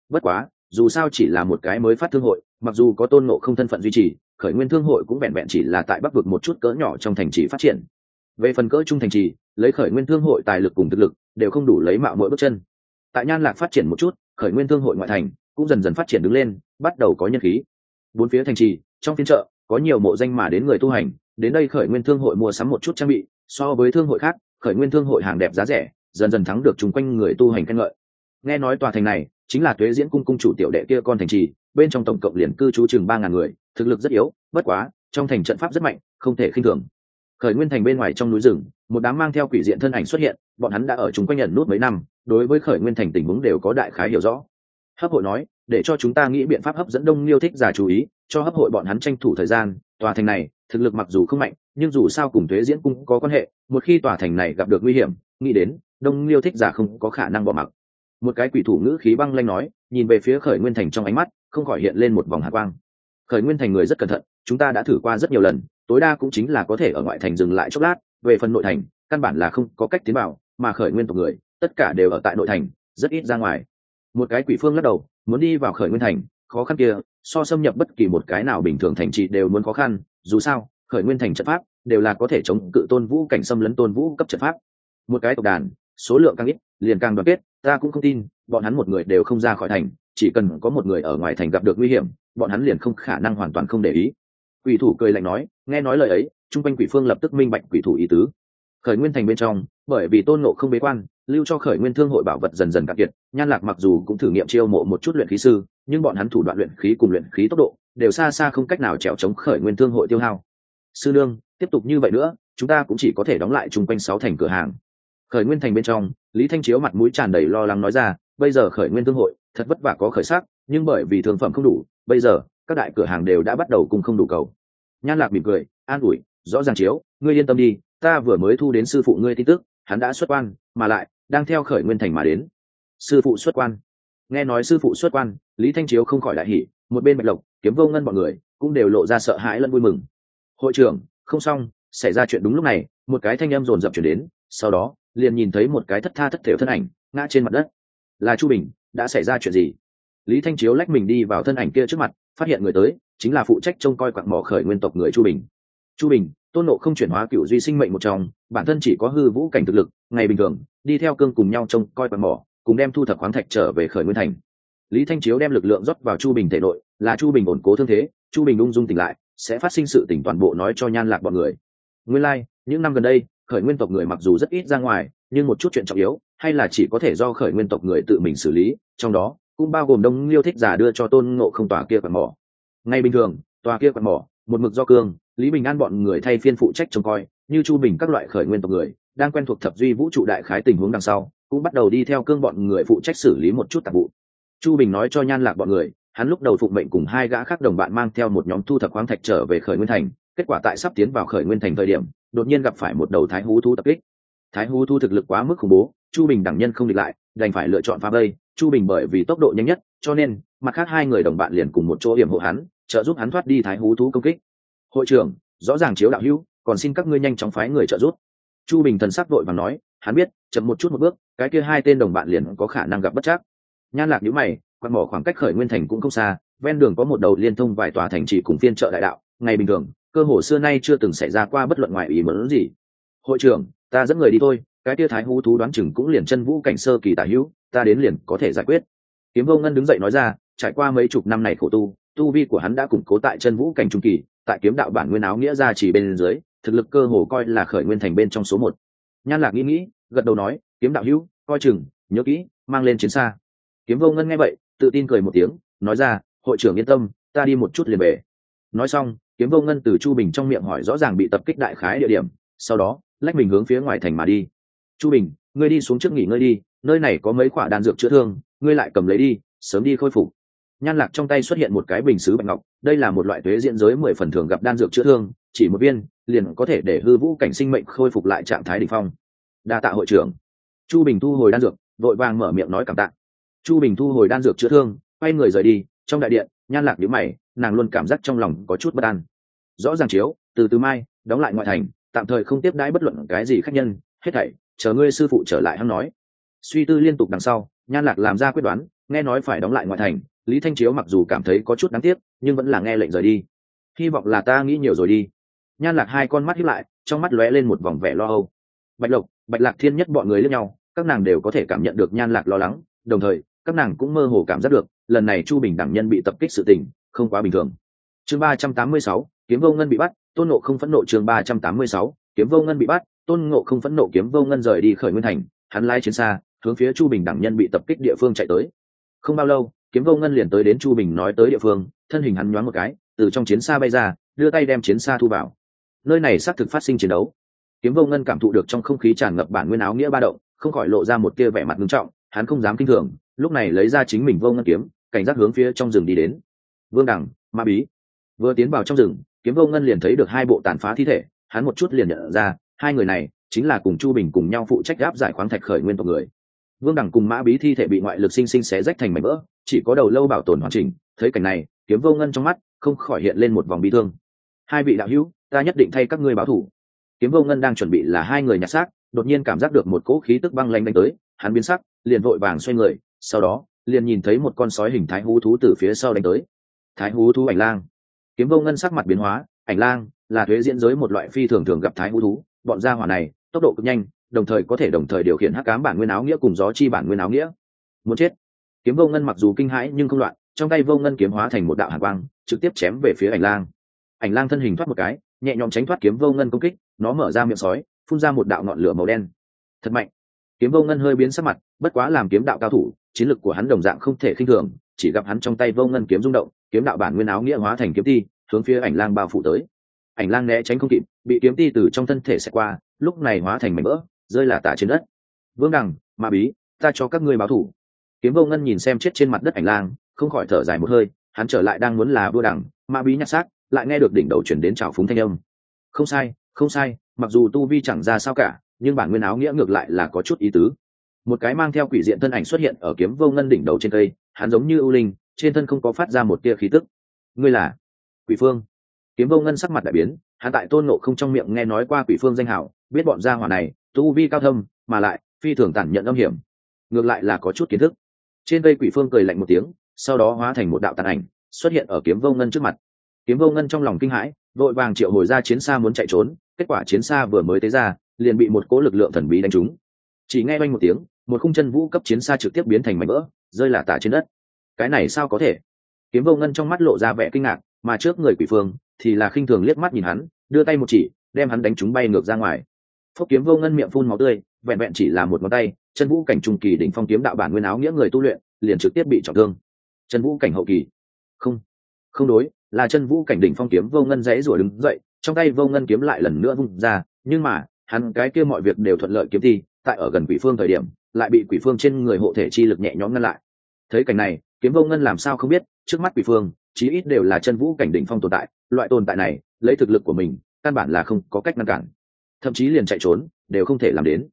Bất quá, dù sao chỉ là một cái mới phát thương hội, mặc dù có tôn nộ không thân phận duy trì, khởi nguyên thương hội cũng vẹn vẹn chỉ là tại bắc vực một chút cỡ nhỏ trong thành trì phát triển. Về phần cỡ trung thành trì, lấy khởi nguyên thương hội tài lực cùng thực lực, đều không đủ lấy mạo mỗi bước chân. Tại nhan lạc phát triển một chút khởi nguyên thương hội ngoại thành, cũng dần dần phát triển đứng lên, bắt đầu có nhân khí. Bốn phía thành trì, trong phiên chợ, có nhiều mộ danh mà đến người tu hành, đến đây khởi nguyên thương hội mua sắm một chút trang bị, so với thương hội khác, khởi nguyên thương hội hàng đẹp giá rẻ, dần dần thắng được chung quanh người tu hành khen ngợi. Nghe nói tòa thành này, chính là tuế diễn cung cung chủ tiểu đệ kia con thành trì, bên trong tổng cộng liền cư trú chừng ba ngàn người, thực lực rất yếu, bất quá, trong thành trận pháp rất mạnh, không thể khinh thường. Khởi nguyên thành bên ngoài trong núi rừng một đám mang theo quỷ diện thân ảnh xuất hiện, bọn hắn đã ở chung quanh nhận nút mấy năm, đối với khởi nguyên thành tình huống đều có đại khái hiểu rõ. Hấp hội nói, để cho chúng ta nghĩ biện pháp hấp dẫn đông liêu thích giả chú ý, cho hấp hội bọn hắn tranh thủ thời gian, tòa thành này, thực lực mặc dù không mạnh, nhưng dù sao cùng thuế diễn cung có quan hệ, một khi tòa thành này gặp được nguy hiểm, nghĩ đến, đông liêu thích giả không có khả năng bỏ mặc. Một cái quỷ thủ ngữ khí băng lanh nói, nhìn về phía khởi nguyên thành trong ánh mắt, không khỏi hiện lên một vòng hạ quang. Khởi nguyên thành người rất cẩn thận, chúng ta đã thử qua rất nhiều lần, tối đa cũng chính là có thể ở ngoại thành dừng lại chốc lát về phần nội thành, căn bản là không có cách tiến vào, mà khởi nguyên tộc người, tất cả đều ở tại nội thành, rất ít ra ngoài. Một cái quỷ phương lắc đầu, muốn đi vào khởi nguyên thành, khó khăn kia, so xâm nhập bất kỳ một cái nào bình thường thành trị đều muốn khó khăn, dù sao, khởi nguyên thành trận pháp, đều là có thể chống cự tôn vũ cảnh xâm lấn tôn vũ cấp trận pháp. Một cái tộc đàn, số lượng càng ít, liền càng đoàn kết, ta cũng không tin, bọn hắn một người đều không ra khỏi thành, chỉ cần có một người ở ngoài thành gặp được nguy hiểm, bọn hắn liền không khả năng hoàn toàn không để ý. Quỷ thủ cười lạnh nói, nghe nói lời ấy chung quanh quỷ phương lập tức minh bạch quỷ thủ ý tứ. Khởi nguyên thành bên trong, bởi vì tôn nộ không bế quan, lưu cho khởi nguyên thương hội bảo vật dần dần cạn kiệt, nhan lạc mặc dù cũng thử nghiệm chiêu mộ một chút luyện khí sư, nhưng bọn hắn thủ đoạn luyện khí cùng luyện khí tốc độ đều xa xa không cách nào trèo chống khởi nguyên thương hội tiêu hao. Sư lương tiếp tục như vậy nữa, chúng ta cũng chỉ có thể đóng lại chung quanh sáu thành cửa hàng. Khởi nguyên thành bên trong, lý thanh chiếu mặt mũi tràn đầy lo lắng nói ra, bây giờ khởi nguyên thương hội, thật vất vả có khởi sắc, nhưng bởi vì thương phẩm không đủ, bây giờ, các đại cửa hàng đều đã bắt đầu cùng không đủ cầu. Nhan lạc mỉm cười, an ủi rõ ràng chiếu, ngươi yên tâm đi, ta vừa mới thu đến sư phụ ngươi tin tức, hắn đã xuất quan, mà lại đang theo khởi nguyên thành mà đến. Sư phụ xuất quan. Nghe nói sư phụ xuất quan, lý thanh chiếu không khỏi đại hỉ, một bên bạch lộc, kiếm vô ngân bọn người cũng đều lộ ra sợ hãi lẫn vui mừng. Hội trưởng, không xong, xảy ra chuyện đúng lúc này. Một cái thanh em rồn rập chuyển đến, sau đó liền nhìn thấy một cái thất tha thất thể thân ảnh ngã trên mặt đất. Là chu bình, đã xảy ra chuyện gì? Lý thanh chiếu lách mình đi vào thân ảnh kia trước mặt, phát hiện người tới, chính là phụ trách trông coi quặng mỏ khởi nguyên tộc người chu bình chu bình tôn nộ không chuyển hóa cựu duy sinh mệnh một trong bản thân chỉ có hư vũ cảnh thực lực ngày bình thường đi theo cương cùng nhau trông coi quặng mỏ cùng đem thu thập khoáng thạch trở về khởi nguyên thành. Lý thanh chiếu đem lực lượng rót vào chu bình thể nội là chu bình ổn cố thương thế chu bình ung dung tỉnh lại sẽ phát sinh sự tỉnh toàn bộ nói cho nhan lạc bọn người. Nguyên lai、like, những năm gần đây khởi nguyên tộc người mặc dù rất ít ra ngoài nhưng một chút chuyện trọng yếu hay là chỉ có thể do khởi nguyên tộc người tự mình xử lý trong đó cũng bao gồm đông liêu thích giả đưa cho tôn ngộ không tòa kia quạt mỏ. Ngay bình thường tòa kia quạt mỏ một mực do cương lý bình an bọn người thay phiên phụ trách trông coi, như chu bình các loại khởi nguyên tộc người, đang quen thuộc thập duy vũ trụ đại khái tình huống đằng sau, cũng bắt đầu đi theo cương bọn người phụ trách xử lý một chút tạp vụ. Chu bình nói cho nhan lạc bọn người, hắn lúc đầu phụng mệnh cùng hai gã khác đồng bạn mang theo một nhóm thu thập khoáng thạch trở về khởi nguyên thành, kết quả tại sắp tiến vào khởi nguyên thành thời điểm, đột nhiên gặp phải một đầu thái hú thu tập kích. Thái hú thu thực lực quá mức khủng bố, chu bình đẳng nhân không địch lại, đành phải lựa chọn phá vây. Chu bình bởi vì tốc độ nhanh nhất, cho nên, mặt khác hai người đồng bạn liền cùng một chỗ hiểm hộ hắn, trợ giúp hắn thoát đi thái hú thú công kích hội trưởng, rõ ràng chiếu đạo hữu, còn xin các ngươi nhanh chóng phái người trợ giúp. Chu bình thần sắc vội và nói, hắn biết, chậm một chút một bước, cái kia hai tên đồng bạn liền có khả năng gặp bất chắc. Nhan lạc nhữ mày quan mỏ khoảng cách khởi nguyên thành cũng không xa, ven đường có một đầu liên thông vài tòa thành trì cùng phiên trợ đại đạo, ngày bình thường, cơ hồ xưa nay chưa từng xảy ra qua bất luận ngoại ý mớn gì. Hội trưởng, ta dẫn người đi thôi, cái tia thái hú thú đoán chừng cũng liền chân vũ cảnh sơ kỳ tả hữu, ta đến liền có thể giải quyết. Kiếm vô ngân đứng dậy nói ra, trải qua mấy chục năm này khổ tu tu vi của hắn đã củng cố tại chân vũ cảnh trung kỳ tại kiếm đạo bản nguyên áo nghĩa ra chỉ bên dưới, thực lực cơ hồ coi là khởi nguyên thành bên trong số một. Nhan lạc nghĩ nghĩ, gật đầu nói, kiếm đạo hữu, coi chừng, nhớ kỹ, mang lên chiến xa. Kiếm vô ngân nghe vậy, tự tin cười một tiếng, nói ra, hội trưởng yên tâm, ta đi một chút liền về. Nói xong, kiếm vô ngân từ chu bình trong miệng hỏi rõ ràng bị tập kích đại khái địa điểm, sau đó, lách mình hướng phía ngoài thành mà đi. Chu bình, ngươi đi xuống trước nghỉ ngơi đi, nơi này có mấy khoả đan dược chữa thương, ngươi lại cầm lấy đi, sớm đi khôi phục nhan lạc trong tay xuất hiện một cái bình xứ bạch ngọc, đây là một loại thuế diện giới mười phần thường gặp đan dược chữa thương, chỉ một viên, liền có thể để hư vũ cảnh sinh mệnh khôi phục lại trạng thái đ ỉ n h phong. Đa tạ hội trưởng. Chu bình thu hồi đan dược, vội vàng mở miệng nói cảm tạ. Chu bình thu hồi đan dược chữa thương, quay người rời đi, trong đại điện, nhan lạc nhíu mày, nàng luôn cảm giác trong lòng có chút bất an. Rõ ràng chiếu, từ từ mai, đóng lại ngoại thành, tạm thời không tiếp đãi bất luận cái gì khác nhân, hết thảy, chờ ngươi sư phụ trở lại hắn nói. Suy tư liên tục đằng sau, nhan lạc làm ra quyết đoán, nghe nói phải đóng lại ngoại thành lý thanh chiếu mặc dù cảm thấy có chút đáng tiếc, nhưng vẫn là nghe lệnh rời đi. Hy vọng là ta nghĩ nhiều rồi đi. Nhan lạc hai con mắt hiếp lại, trong mắt lóe lên một vòng vẻ lo âu. Bạch lộc, bạch lạc thiên nhất bọn người lẫn nhau, các nàng đều có thể cảm nhận được nhan lạc lo lắng, đồng thời, các nàng cũng mơ hồ cảm giác được, lần này chu bình đẳng nhân bị tập kích sự tình, không quá bình thường. Chương ba trăm tám mươi sáu, kiếm vô ngân bị bắt, tôn nộ không phẫn nộ chương ba trăm tám mươi sáu, kiếm vô ngân bị bắt, tôn ngộ không phẫn nộ kiếm vô ngân rời đi khởi nguyên thành, hắn lai chiến xa, hướng phía chu bình đẳng nhân bị tập kích địa phương chạy tới không bao lâu, kiếm vô ngân liền tới đến chu bình nói tới địa phương, thân hình hắn nhoáng một cái, từ trong chiến xa bay ra, đưa tay đem chiến xa thu vào. Nơi này xác thực phát sinh chiến đấu. Kiếm vô ngân cảm thụ được trong không khí tràn ngập bản nguyên áo nghĩa ba động, không khỏi lộ ra một tia vẻ mặt nghiêm trọng, hắn không dám kinh thường, lúc này lấy ra chính mình vô ngân kiếm, cảnh giác hướng phía trong rừng đi đến. Vương đẳng ma bí. Vừa tiến vào trong rừng, kiếm vô ngân liền thấy được hai bộ tàn phá thi thể, hắn một chút liền nhận ra, hai người này chính là cùng chu bình cùng nhau phụ trách gáp giải khoáng thạch khởi nguyên tộc người vương đẳng cùng mã bí thi thể bị ngoại lực sinh sinh xé rách thành mảnh vỡ, chỉ có đầu lâu bảo tồn hoàn chỉnh, thấy cảnh này, kiếm vô ngân trong mắt, không khỏi hiện lên một vòng bi thương. Hai vị đạo hữu, ta nhất định thay các ngươi báo thủ. Kiếm vô ngân đang chuẩn bị là hai người nhặt xác, đột nhiên cảm giác được một cỗ khí tức băng lanh đánh tới, hắn biến sắc, liền vội vàng xoay người, sau đó, liền nhìn thấy một con sói hình thái hú thú từ phía sau đánh tới. Thái hú thú ảnh lang. Kiếm vô ngân sắc mặt biến hóa, ảnh lang là thuế diễn giới một loại phi thường thường gặp thái hú thú, bọn gia hỏa này, tốc độ cực nhanh đồng thời có thể đồng thời điều khiển hắc cám bản nguyên áo nghĩa cùng gió chi bản nguyên áo nghĩa. Muốn chết. Kiếm vô ngân mặc dù kinh hãi nhưng không loạn, trong tay vô ngân kiếm hóa thành một đạo hàn quang, trực tiếp chém về phía ảnh lang. Ảnh lang thân hình thoát một cái, nhẹ nhõm tránh thoát kiếm vô ngân công kích, nó mở ra miệng sói, phun ra một đạo ngọn lửa màu đen. Thật mạnh. Kiếm vô ngân hơi biến sắc mặt, bất quá làm kiếm đạo cao thủ, chiến lực của hắn đồng dạng không thể khinh thường, chỉ gặp hắn trong tay vô ngân kiếm rung động, kiếm đạo bản nguyên áo nghĩa hóa thành kiếm ti, hướng phía ảnh lang bao phủ tới. Ảnh lang né tránh không kịp, bị kiếm ti từ trong thân thể xẹt qua, lúc này hóa thành mảnh vỡ rơi là tả trên đất. Vương đằng ma bí, ta cho các ngươi báo thủ. Kiếm vô ngân nhìn xem chết trên mặt đất ảnh lang, không khỏi thở dài một hơi, hắn trở lại đang muốn là vua đằng ma bí nhặt xác, lại nghe được đỉnh đầu chuyển đến trào phúng thanh âm. Không sai không sai, mặc dù tu vi chẳng ra sao cả, nhưng bản nguyên áo nghĩa ngược lại là có chút ý tứ. Một cái mang theo quỷ diện thân ảnh xuất hiện ở kiếm vô ngân đỉnh đầu trên cây, hắn giống như ưu linh, trên thân không có phát ra một tia khí tức. Ngươi là quỷ phương. Kiếm vô ngân sắc mặt đại biến, hắn tại tôn nộ không trong miệng nghe nói qua quỷ phương danh hảo, biết bọn gia hỏa này tu vi cao thâm, mà lại phi thường tản nhận âm hiểm. Ngược lại là có chút kiến thức. Trên cây quỷ phương cười lạnh một tiếng, sau đó hóa thành một đạo tàn ảnh, xuất hiện ở kiếm vô ngân trước mặt. Kiếm vô ngân trong lòng kinh hãi, vội vàng triệu hồi ra chiến xa muốn chạy trốn, kết quả chiến xa vừa mới tới ra, liền bị một cố lực lượng thần bí đánh trúng. Chỉ nghe oanh một tiếng, một khung chân vũ cấp chiến xa trực tiếp biến thành mảnh vỡ, rơi là tả trên đất. Cái này sao có thể? Kiếm vô ngân trong mắt lộ ra vẻ kinh ngạc, mà trước người quỷ phương thì là khinh thường liếc mắt nhìn hắn, đưa tay một chỉ, đem hắn đánh trúng bay ngược ra ngoài phúc kiếm vô ngân miệng phun máu tươi, vẹn vẹn chỉ là một ngón tay chân vũ cảnh trung kỳ đỉnh phong kiếm đạo bản nguyên áo nghĩa người tu luyện, liền trực tiếp bị trọng thương. Chân vũ cảnh hậu kỳ. Không không đối, là chân vũ cảnh đỉnh phong kiếm vô ngân dãy rủa đứng dậy, trong tay vô ngân kiếm lại lần nữa vung ra, nhưng mà, hắn cái kia mọi việc đều thuận lợi kiếm thi, tại ở gần quỷ phương thời điểm, lại bị quỷ phương trên người hộ thể chi lực nhẹ nhõm ngăn lại. Thấy cảnh này, kiếm vô ngân làm sao không biết, trước mắt quỷ phương, chí ít đều là chân vũ cảnh đỉnh phong tồn tại, loại tồn tại này, lấy thực lực của mình, căn bản là không có cách ngăn cản thậm chí liền chạy trốn, đều không thể làm đến.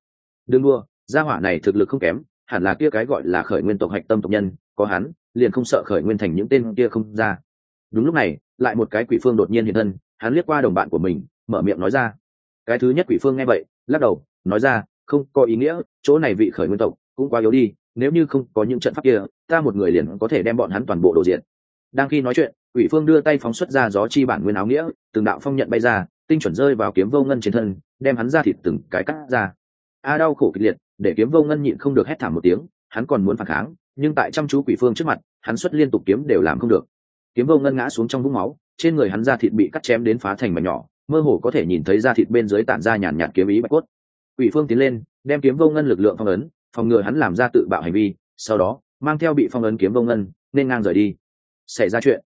Đương đua gia hỏa này thực lực không kém, hẳn là kia cái gọi là khởi nguyên tộc hạch tâm tộc nhân, có hắn, liền không sợ khởi nguyên thành những tên kia không ra. Đúng lúc này, lại một cái quỷ phương đột nhiên hiện thân, hắn liếc qua đồng bạn của mình, mở miệng nói ra. Cái thứ nhất quỷ phương nghe vậy, lắc đầu, nói ra, không có ý nghĩa, chỗ này vị khởi nguyên tộc cũng quá yếu đi, nếu như không có những trận pháp kia, ta một người liền có thể đem bọn hắn toàn bộ đồ diện. Đang khi nói chuyện, quỷ phương đưa tay phóng xuất ra gió chi bản nguyên áo nghĩa, từng đạo phong nhận bay ra, tinh chuẩn rơi vào kiếm vô ngân trên thân đem hắn ra thịt từng cái cắt ra. A đau khổ kịch liệt, để kiếm vô ngân nhịn không được hét thảm một tiếng, hắn còn muốn phản kháng, nhưng tại chăm chú quỷ phương trước mặt, hắn xuất liên tục kiếm đều làm không được. Kiếm vô ngân ngã xuống trong vũng máu, trên người hắn da thịt bị cắt chém đến phá thành mảnh nhỏ, mơ hồ có thể nhìn thấy da thịt bên dưới tản ra nhàn nhạt kiếm ý bạch cốt. Quỷ phương tiến lên, đem kiếm vô ngân lực lượng phong ấn, phòng ngừa hắn làm ra tự bạo hành vi, sau đó, mang theo bị phong ấn kiếm vô ngân, nên ngang rời đi. Xảy ra chuyện.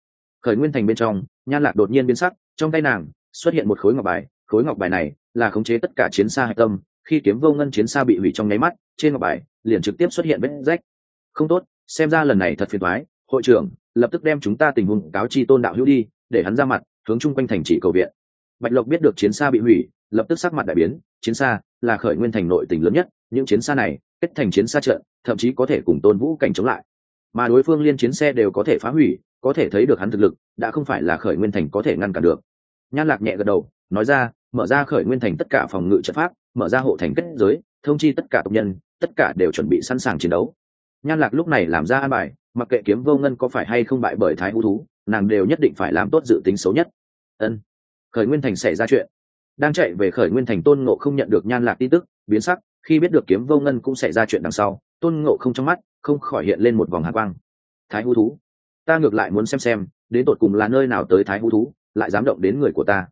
Khởi nguyên thành bên trong, nhan lạc đột nhiên biến sắc, trong tay nàng xuất hiện một khối ngọc bài khối ngọc bài này là khống chế tất cả chiến xa hạch tâm, khi kiếm vô ngân chiến xa bị hủy trong nháy mắt, trên ngọc bài liền trực tiếp xuất hiện vết rách. Không tốt, xem ra lần này thật phiền thoái hội trưởng, lập tức đem chúng ta tình huống cáo chi tôn đạo hữu đi, để hắn ra mặt, hướng chung quanh thành chỉ cầu viện. Bạch lộc biết được chiến xa bị hủy, lập tức sắc mặt đại biến, chiến xa là khởi nguyên thành nội tỉnh lớn nhất, những chiến xa này kết thành chiến xa trận, thậm chí có thể cùng tôn vũ cảnh chống lại. Mà đối phương liên chiến xe đều có thể phá hủy, có thể thấy được hắn thực lực, đã không phải là khởi nguyên thành có thể ngăn cản được. Nhan lạc nhẹ gật đầu, nói ra mở ra khởi nguyên thành tất cả phòng ngự trận pháp, mở ra hộ thành kết giới, thông chi tất cả tộc nhân, tất cả đều chuẩn bị sẵn sàng chiến đấu. Nhan lạc lúc này làm ra an bài, mặc kệ kiếm vô ngân có phải hay không bại bởi thái hữu thú, nàng đều nhất định phải làm tốt dự tính xấu nhất. Ân, khởi nguyên thành xảy ra chuyện. Đang chạy về khởi nguyên thành tôn ngộ không nhận được nhan lạc tin tức, biến sắc, khi biết được kiếm vô ngân cũng xảy ra chuyện đằng sau, tôn ngộ không trong mắt, không khỏi hiện lên một vòng hạ quang. Thái hữu thú, ta ngược lại muốn xem xem, đến tột cùng là nơi nào tới thái hữu thú, lại dám động đến người của ta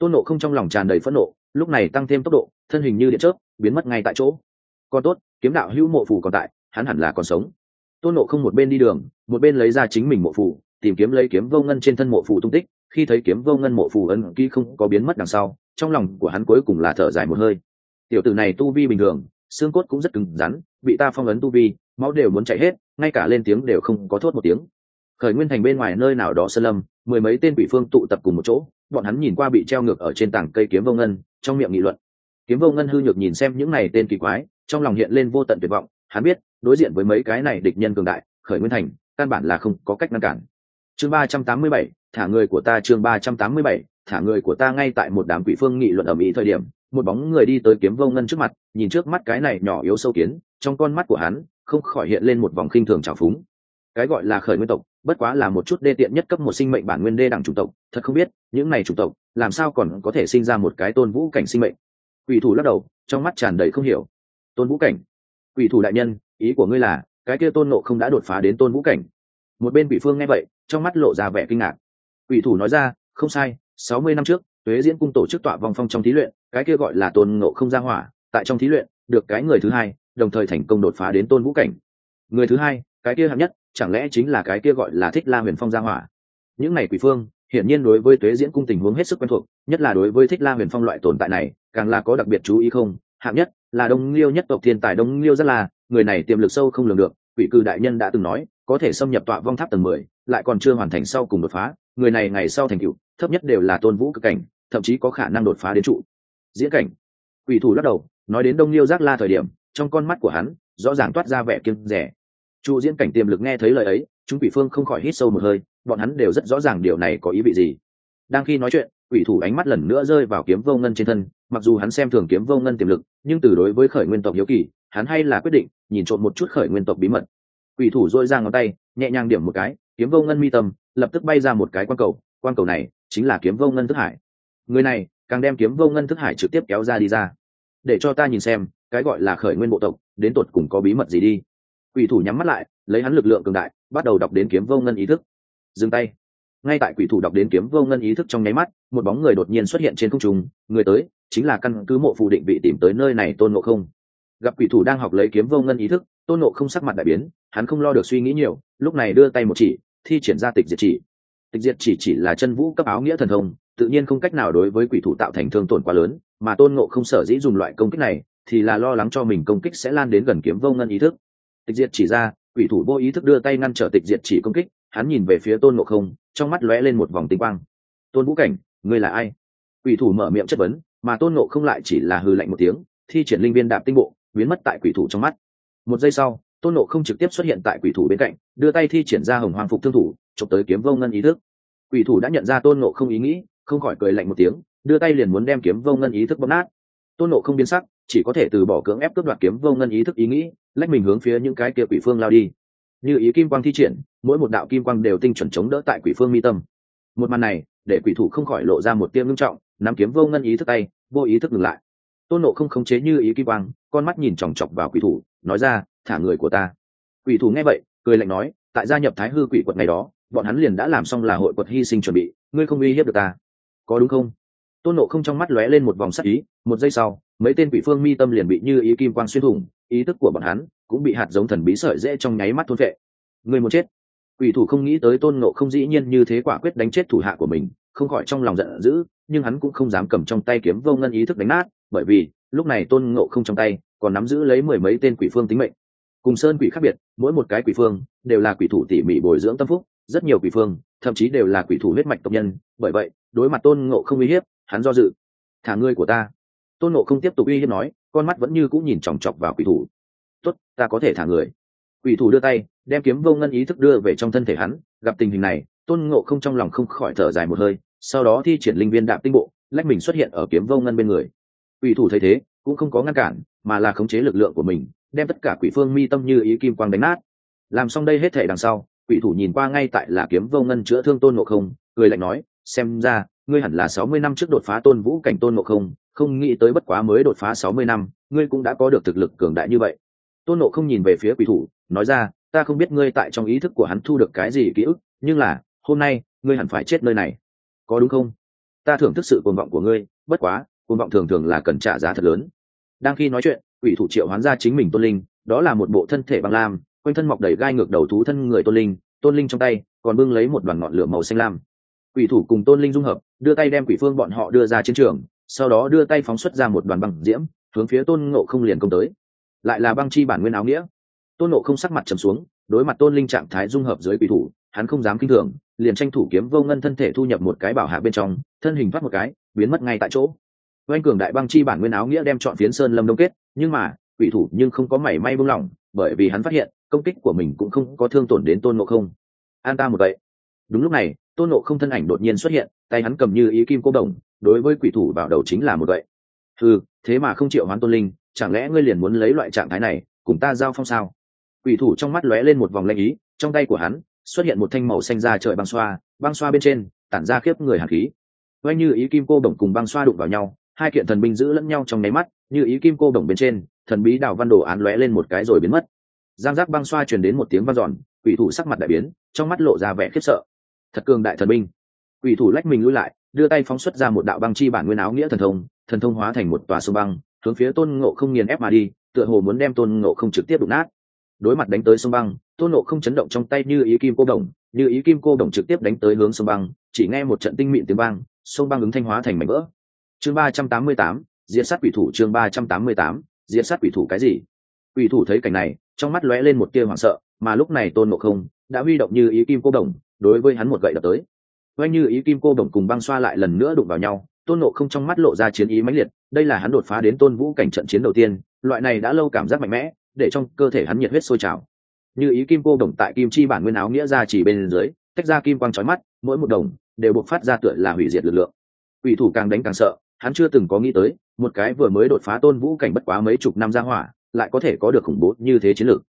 tôn nộ không trong lòng tràn đầy phẫn nộ, lúc này tăng thêm tốc độ, thân hình như điện chớp, biến mất ngay tại chỗ. Còn tốt, kiếm đạo hữu mộ phù còn tại, hắn hẳn là còn sống. Tôn nộ không một bên đi đường, một bên lấy ra chính mình mộ phù tìm kiếm lấy kiếm vô ngân trên thân mộ phù tung tích, khi thấy kiếm vô ngân mộ phù ân ký không có biến mất đằng sau, trong lòng của hắn cuối cùng là thở dài một hơi. Tiểu tử này tu vi bình thường, xương cốt cũng rất cứng rắn, bị ta phong ấn tu vi, máu đều muốn chạy hết, ngay cả lên tiếng đều không có thốt một tiếng. Khởi nguyên thành bên ngoài nơi nào đó sơn lâm mười mấy tên quỷ phương tụ tập cùng một chỗ, bọn hắn nhìn qua bị treo ngược ở trên tảng cây kiếm vô ngân, trong miệng nghị luận. Kiếm vô ngân hư nhược nhìn xem những này tên kỳ quái, trong lòng hiện lên vô tận tuyệt vọng, hắn biết, đối diện với mấy cái này địch nhân cường đại, khởi nguyên thành, căn bản là không có cách ngăn cản. Chương ba trăm tám mươi bảy, thả người của ta chương ba trăm tám mươi bảy, thả người của ta ngay tại một đám quỷ phương nghị luận ở mỹ thời điểm, một bóng người đi tới kiếm vô ngân trước mặt, nhìn trước mắt cái này nhỏ yếu sâu kiến, trong con mắt của hắn, không khỏi hiện lên một vòng khinh thường trào phúng cái gọi là khởi nguyên tộc, bất quá là một chút đê tiện nhất cấp một sinh mệnh bản nguyên đê đẳng chủng tộc, thật không biết, những này chủng tộc, làm sao còn có thể sinh ra một cái tôn vũ cảnh sinh mệnh. Quỷ thủ lắc đầu, trong mắt tràn đầy không hiểu. Tôn vũ cảnh? Quỷ thủ đại nhân, ý của ngươi là, cái kia tôn nộ không đã đột phá đến tôn vũ cảnh. Một bên quỷ phương nghe vậy, trong mắt lộ ra vẻ kinh ngạc. Quỷ thủ nói ra, không sai, sáu mươi năm trước, tuế diễn cung tổ chức tọa vòng phong trong thí luyện, cái kia gọi là tôn nộ không ra hỏa, tại trong thí luyện, được cái người thứ hai, đồng thời thành công đột phá đến tôn vũ cảnh. Người thứ hai, cái kia hạng nhất chẳng lẽ chính là cái kia gọi là thích la huyền phong gia hỏa? Những này quỷ phương, hiển nhiên đối với tuế diễn cung tình huống hết sức quen thuộc, nhất là đối với thích la huyền phong loại tồn tại này, càng là có đặc biệt chú ý không? Hạng nhất, là đông liêu nhất tộc thiên tài đông liêu rất là, người này tiềm lực sâu không lường được, quỷ cư đại nhân đã từng nói, có thể xâm nhập tọa vong tháp tầng mười, lại còn chưa hoàn thành sau cùng đột phá, người này ngày sau thành cựu thấp nhất đều là tôn vũ cực cảnh, thậm chí có khả năng đột phá đến trụ. Diễn cảnh, quỷ thủ lắc đầu, nói đến đông liêu giác la thời điểm, trong con mắt của hắn, rõ ràng toát ra vẻ kiêng rẻ chu diễn cảnh tiềm lực nghe thấy lời ấy, chúng quỷ phương không khỏi hít sâu một hơi, bọn hắn đều rất rõ ràng điều này có ý vị gì. Đang khi nói chuyện, quỷ thủ ánh mắt lần nữa rơi vào kiếm vô ngân trên thân, mặc dù hắn xem thường kiếm vô ngân tiềm lực, nhưng từ đối với khởi nguyên tộc hiếu kỳ, hắn hay là quyết định nhìn trộm một chút khởi nguyên tộc bí mật. Quỷ thủ dội ra ngón tay, nhẹ nhàng điểm một cái, kiếm vô ngân mi tâm, lập tức bay ra một cái quan cầu quan cầu này chính là kiếm vô ngân thức hải. Người này càng đem kiếm vô ngân thức hải trực tiếp kéo ra đi ra. Để cho ta nhìn xem, cái gọi là khởi nguyên bộ tộc đến tột cùng có bí mật gì đi quỷ thủ nhắm mắt lại, lấy hắn lực lượng cường đại, bắt đầu đọc đến kiếm vô ngân ý thức. Dừng tay. Ngay tại quỷ thủ đọc đến kiếm vô ngân ý thức trong nháy mắt, một bóng người đột nhiên xuất hiện trên không trung, người tới, chính là căn cứ mộ phù định vị tìm tới nơi này tôn ngộ không. Gặp quỷ thủ đang học lấy kiếm vô ngân ý thức, tôn ngộ không sắc mặt đại biến, hắn không lo được suy nghĩ nhiều, lúc này đưa tay một chỉ, thi triển ra tịch diệt chỉ. Tịch diệt chỉ chỉ là chân vũ cấp áo nghĩa thần thông, tự nhiên không cách nào đối với quỷ thủ tạo thành thương tổn quá lớn, mà tôn ngộ không sở dĩ dùng loại công kích này, thì là lo lắng cho mình công kích sẽ lan đến gần kiếm vô ngân ý thức tịch diệt chỉ ra, quỷ thủ vô ý thức đưa tay ngăn trở tịch diệt chỉ công kích, hắn nhìn về phía tôn ngộ không, trong mắt lóe lên một vòng tinh quang. Tôn vũ cảnh, ngươi là ai? Quỷ thủ mở miệng chất vấn, mà tôn ngộ không lại chỉ là hư lạnh một tiếng, thi triển linh viên đạp tinh bộ, biến mất tại quỷ thủ trong mắt. Một giây sau, tôn ngộ không trực tiếp xuất hiện tại quỷ thủ bên cạnh, đưa tay thi triển ra hồng hoàng phục thương thủ, chụp tới kiếm vô ngân ý thức. Quỷ thủ đã nhận ra tôn ngộ không ý nghĩ, không khỏi cười lạnh một tiếng, đưa tay liền muốn đem kiếm vô ngân ý thức bóp nát. Tôn ngộ không biến sắc, chỉ có thể từ bỏ cưỡng ép cướp đoạt kiếm vô ngân ý thức ý nghĩ lách mình hướng phía những cái kia quỷ phương lao đi. Như ý kim quang thi triển, mỗi một đạo kim quang đều tinh chuẩn chống đỡ tại quỷ phương mi tâm. Một màn này, để quỷ thủ không khỏi lộ ra một tiêm ngưng trọng, nắm kiếm vô ngân ý thức tay, vô ý thức ngừng lại. Tôn nộ không khống chế như ý kim quang, con mắt nhìn chòng chọc vào quỷ thủ, nói ra, thả người của ta. Quỷ thủ nghe vậy, cười lạnh nói, tại gia nhập thái hư quỷ quật ngày đó, bọn hắn liền đã làm xong là hội quật hy sinh chuẩn bị, ngươi không uy hiếp được ta. Có đúng không? Tôn nộ không trong mắt lóe lên một vòng sắc ý, một giây sau, mấy tên quỷ phương mi tâm liền bị như ý kim quang xuyên thủng, ý thức của bọn hắn cũng bị hạt giống thần bí sợi dễ trong nháy mắt thôn vệ người một chết. Quỷ thủ không nghĩ tới tôn nộ không dĩ nhiên như thế quả quyết đánh chết thủ hạ của mình, không khỏi trong lòng giận dữ, nhưng hắn cũng không dám cầm trong tay kiếm vô ngân ý thức đánh nát, bởi vì, lúc này tôn ngộ không trong tay còn nắm giữ lấy mười mấy tên quỷ phương tính mệnh. Cùng sơn quỷ khác biệt, mỗi một cái quỷ phương đều là quỷ thủ tỉ mỉ bồi dưỡng tâm phúc, rất nhiều quỷ phương thậm chí đều là quỷ thủ huyết mạch tộc nhân, bởi vậy, đối mặt tôn ngộ không uy hiếp hắn do dự. Thả ngươi của ta. Tôn ngộ không tiếp tục uy hiếp nói, con mắt vẫn như cũng nhìn chòng chọc vào quỷ thủ. Tốt, ta có thể thả người. Quỷ thủ đưa tay, đem kiếm vô ngân ý thức đưa về trong thân thể hắn. Gặp tình hình này, tôn ngộ không trong lòng không khỏi thở dài một hơi, sau đó thi triển linh viên đạm tinh bộ, lách mình xuất hiện ở kiếm vô ngân bên người. Quỷ thủ thấy thế, cũng không có ngăn cản, mà là khống chế lực lượng của mình, đem tất cả quỷ phương mi tâm như ý kim quang đánh nát. Làm xong đây hết thể đằng sau, quỷ thủ nhìn qua ngay tại là kiếm vô ngân chữa thương tôn ngộ không, cười lạnh nói, xem ra ngươi hẳn là sáu mươi năm trước đột phá tôn vũ cảnh tôn ngộ không không nghĩ tới bất quá mới đột phá sáu mươi năm, ngươi cũng đã có được thực lực cường đại như vậy. Tôn ngộ không nhìn về phía quỷ thủ, nói ra, ta không biết ngươi tại trong ý thức của hắn thu được cái gì ký ức, nhưng là, hôm nay, ngươi hẳn phải chết nơi này. Có đúng không? Ta thưởng thức sự cuồng vọng của ngươi, bất quá, cuồng vọng thường thường là cần trả giá thật lớn. Đang khi nói chuyện, quỷ thủ triệu hoán ra chính mình tôn linh, đó là một bộ thân thể bằng lam, quanh thân mọc đầy gai ngược đầu thú thân người tôn linh tôn linh trong tay, còn bưng lấy một đoàn ngọn lửa màu xanh lam quỷ thủ cùng tôn linh dung hợp, đưa tay đem quỷ phương bọn họ đưa ra chiến trường, sau đó đưa tay phóng xuất ra một đoàn băng diễm, hướng phía tôn ngộ không liền công tới. Lại là băng chi bản nguyên áo nghĩa. Tôn ngộ không sắc mặt trầm xuống, đối mặt tôn linh trạng thái dung hợp dưới quỷ thủ, hắn không dám kinh thường, liền tranh thủ kiếm vô ngân thân thể thu nhập một cái bảo hạ bên trong, thân hình phát một cái, biến mất ngay tại chỗ. Oanh cường đại băng chi bản nguyên áo nghĩa đem chọn phiến sơn lâm đông kết, nhưng mà, quỷ thủ nhưng không có mảy may buông lỏng, bởi vì hắn phát hiện, công kích của mình cũng không có thương tổn đến tôn ngộ không. An ta một vậy. Đúng lúc này tôn nộ không thân ảnh đột nhiên xuất hiện, tay hắn cầm như ý kim cô đồng, đối với quỷ thủ vào đầu chính là một vậy. Ừ thế mà không chịu hoán tôn linh, chẳng lẽ ngươi liền muốn lấy loại trạng thái này, cùng ta giao phong sao? Quỷ thủ trong mắt lóe lên một vòng lanh ý, trong tay của hắn xuất hiện một thanh màu xanh da trời băng xoa băng xoa bên trên tản ra khiếp người hàn khí. Oanh như ý kim cô đồng cùng băng xoa đụng vào nhau, hai kiện thần binh giữ lẫn nhau trong nháy mắt, như ý kim cô đồng bên trên, thần bí đào văn đồ án lóe lên một cái rồi biến mất. Giang giác băng xoa truyền đến một tiếng văn giòn quỷ thủ sắc mặt đại biến, trong mắt lộ ra vẻ khiếp sợ thật cường đại thần binh. Quỷ thủ lách mình lui lại, đưa tay phóng xuất ra một đạo băng chi bản nguyên áo nghĩa thần thông thần thông hóa thành một tòa sông băng, hướng phía tôn ngộ không nghiền ép mà đi, tựa hồ muốn đem tôn ngộ không trực tiếp đụng nát. Đối mặt đánh tới sông băng, tôn ngộ không chấn động trong tay như ý kim cô đồng, như ý kim cô đồng trực tiếp đánh tới hướng sông băng, chỉ nghe một trận tinh mịn tiếng băng sông băng ứng thanh hóa thành mảnh vỡ. Chương ba trăm tám mươi tám diện sát quỷ thủ, chương ba trăm tám mươi tám diện sát quỷ thủ cái gì? Quỷ thủ thấy cảnh này, trong mắt lóe lên một tia hoảng sợ, mà lúc này tôn ngộ không đã huy động như ý kim cô đồng đối với hắn một gậy đập tới. Oanh như ý kim cô đồng cùng băng xoa lại lần nữa đụng vào nhau, tôn nộ không trong mắt lộ ra chiến ý mãnh liệt, đây là hắn đột phá đến tôn vũ cảnh trận chiến đầu tiên, loại này đã lâu cảm giác mạnh mẽ, để trong cơ thể hắn nhiệt huyết sôi trào. Như ý kim cô đồng tại kim chi bản nguyên áo nghĩa ra chỉ bên dưới, tách ra kim quang trói mắt, mỗi một đồng đều buộc phát ra tựa là hủy diệt lực lượng. Ủy thủ càng đánh càng sợ, hắn chưa từng có nghĩ tới, một cái vừa mới đột phá tôn vũ cảnh bất quá mấy chục năm ra hỏa, lại có thể có được khủng bố như thế chiến lược.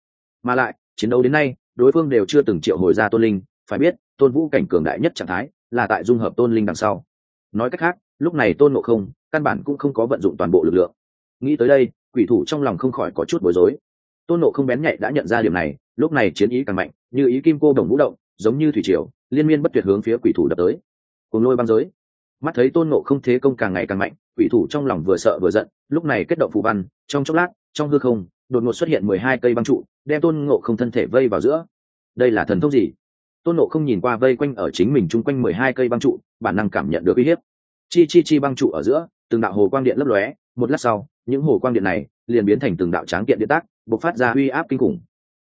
Mà lại, chiến đấu đến nay, đối phương đều chưa từng triệu hồi ra tôn linh phải biết, tôn vũ cảnh cường đại nhất trạng thái là tại dung hợp tôn linh đằng sau. Nói cách khác, lúc này tôn ngộ không căn bản cũng không có vận dụng toàn bộ lực lượng. Nghĩ tới đây, quỷ thủ trong lòng không khỏi có chút bối rối. Tôn nộ không bén nhạy đã nhận ra điểm này, lúc này chiến ý càng mạnh, như ý kim cô đồng vũ động, giống như thủy triều, liên miên bất tuyệt hướng phía quỷ thủ đập tới. Cùng lôi băng giới. Mắt thấy tôn nộ không thế công càng ngày càng mạnh, quỷ thủ trong lòng vừa sợ vừa giận, lúc này kết động phù văn, trong chốc lát, trong hư không, đột ngột xuất hiện mười hai cây băng trụ, đem tôn ngộ không thân thể vây vào giữa. Đây là thần thông gì? Tôn nộ không nhìn qua vây quanh ở chính mình chung quanh mười hai cây băng trụ, bản năng cảm nhận được uy hiếp. Chi chi chi băng trụ ở giữa, từng đạo hồ quang điện lấp lóe, một lát sau, những hồ quang điện này liền biến thành từng đạo tráng kiện điện tác, bộc phát ra uy áp kinh khủng.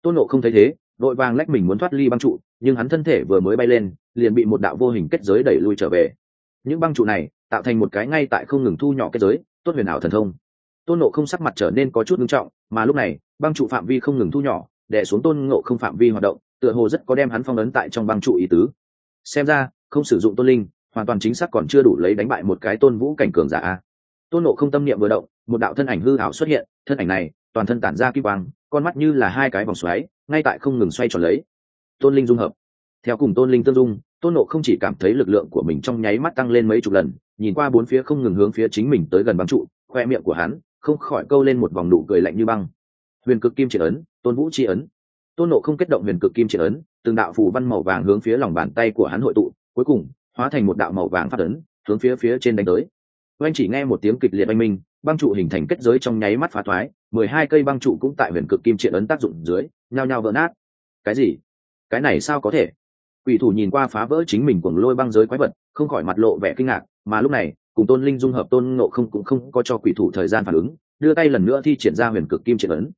Tôn nộ không thấy thế, đội vàng lách mình muốn thoát ly băng trụ, nhưng hắn thân thể vừa mới bay lên, liền bị một đạo vô hình kết giới đẩy lui trở về. Những băng trụ này tạo thành một cái ngay tại không ngừng thu nhỏ kết giới, tốt huyền ảo thần thông. Tôn nộ không sắc mặt trở nên có chút nghiêm trọng, mà lúc này, băng trụ phạm vi không ngừng thu nhỏ, đè xuống tôn ngộ không phạm vi hoạt động tựa hồ rất có đem hắn phong ấn tại trong băng trụ ý tứ. Xem ra, không sử dụng tôn linh, hoàn toàn chính xác còn chưa đủ lấy đánh bại một cái tôn vũ cảnh cường giả tôn nộ không tâm niệm vừa động, một đạo thân ảnh hư ảo xuất hiện, thân ảnh này, toàn thân tản ra kim quang, con mắt như là hai cái vòng xoáy, ngay tại không ngừng xoay tròn lấy. Tôn linh dung hợp. Theo cùng tôn linh tương dung, tôn nộ không chỉ cảm thấy lực lượng của mình trong nháy mắt tăng lên mấy chục lần, nhìn qua bốn phía không ngừng hướng phía chính mình tới gần băng trụ, khoe miệng của hắn, không khỏi câu lên một vòng nụ cười lạnh như băng. Huyền cực kim triển ấn, tôn vũ tri ấn tôn nộ không kết động huyền cực kim triển ấn, từng đạo phù văn màu vàng hướng phía lòng bàn tay của hắn hội tụ, cuối cùng, hóa thành một đạo màu vàng phát ấn, hướng phía phía trên đánh tới. Oanh chỉ nghe một tiếng kịch liệt oanh minh, băng trụ hình thành kết giới trong nháy mắt phá thoái, mười hai cây băng trụ cũng tại huyền cực kim triển ấn tác dụng dưới, nhao nhao vỡ nát. Cái gì? Cái này sao có thể? Quỷ thủ nhìn qua phá vỡ chính mình cuồng lôi băng giới quái vật, không khỏi mặt lộ vẻ kinh ngạc, mà lúc này, cùng tôn linh dung hợp tôn Nộ không cũng không có cho quỷ thủ thời gian phản ứng, đưa tay lần nữa thi triển ra huyền cực kim triển ấn.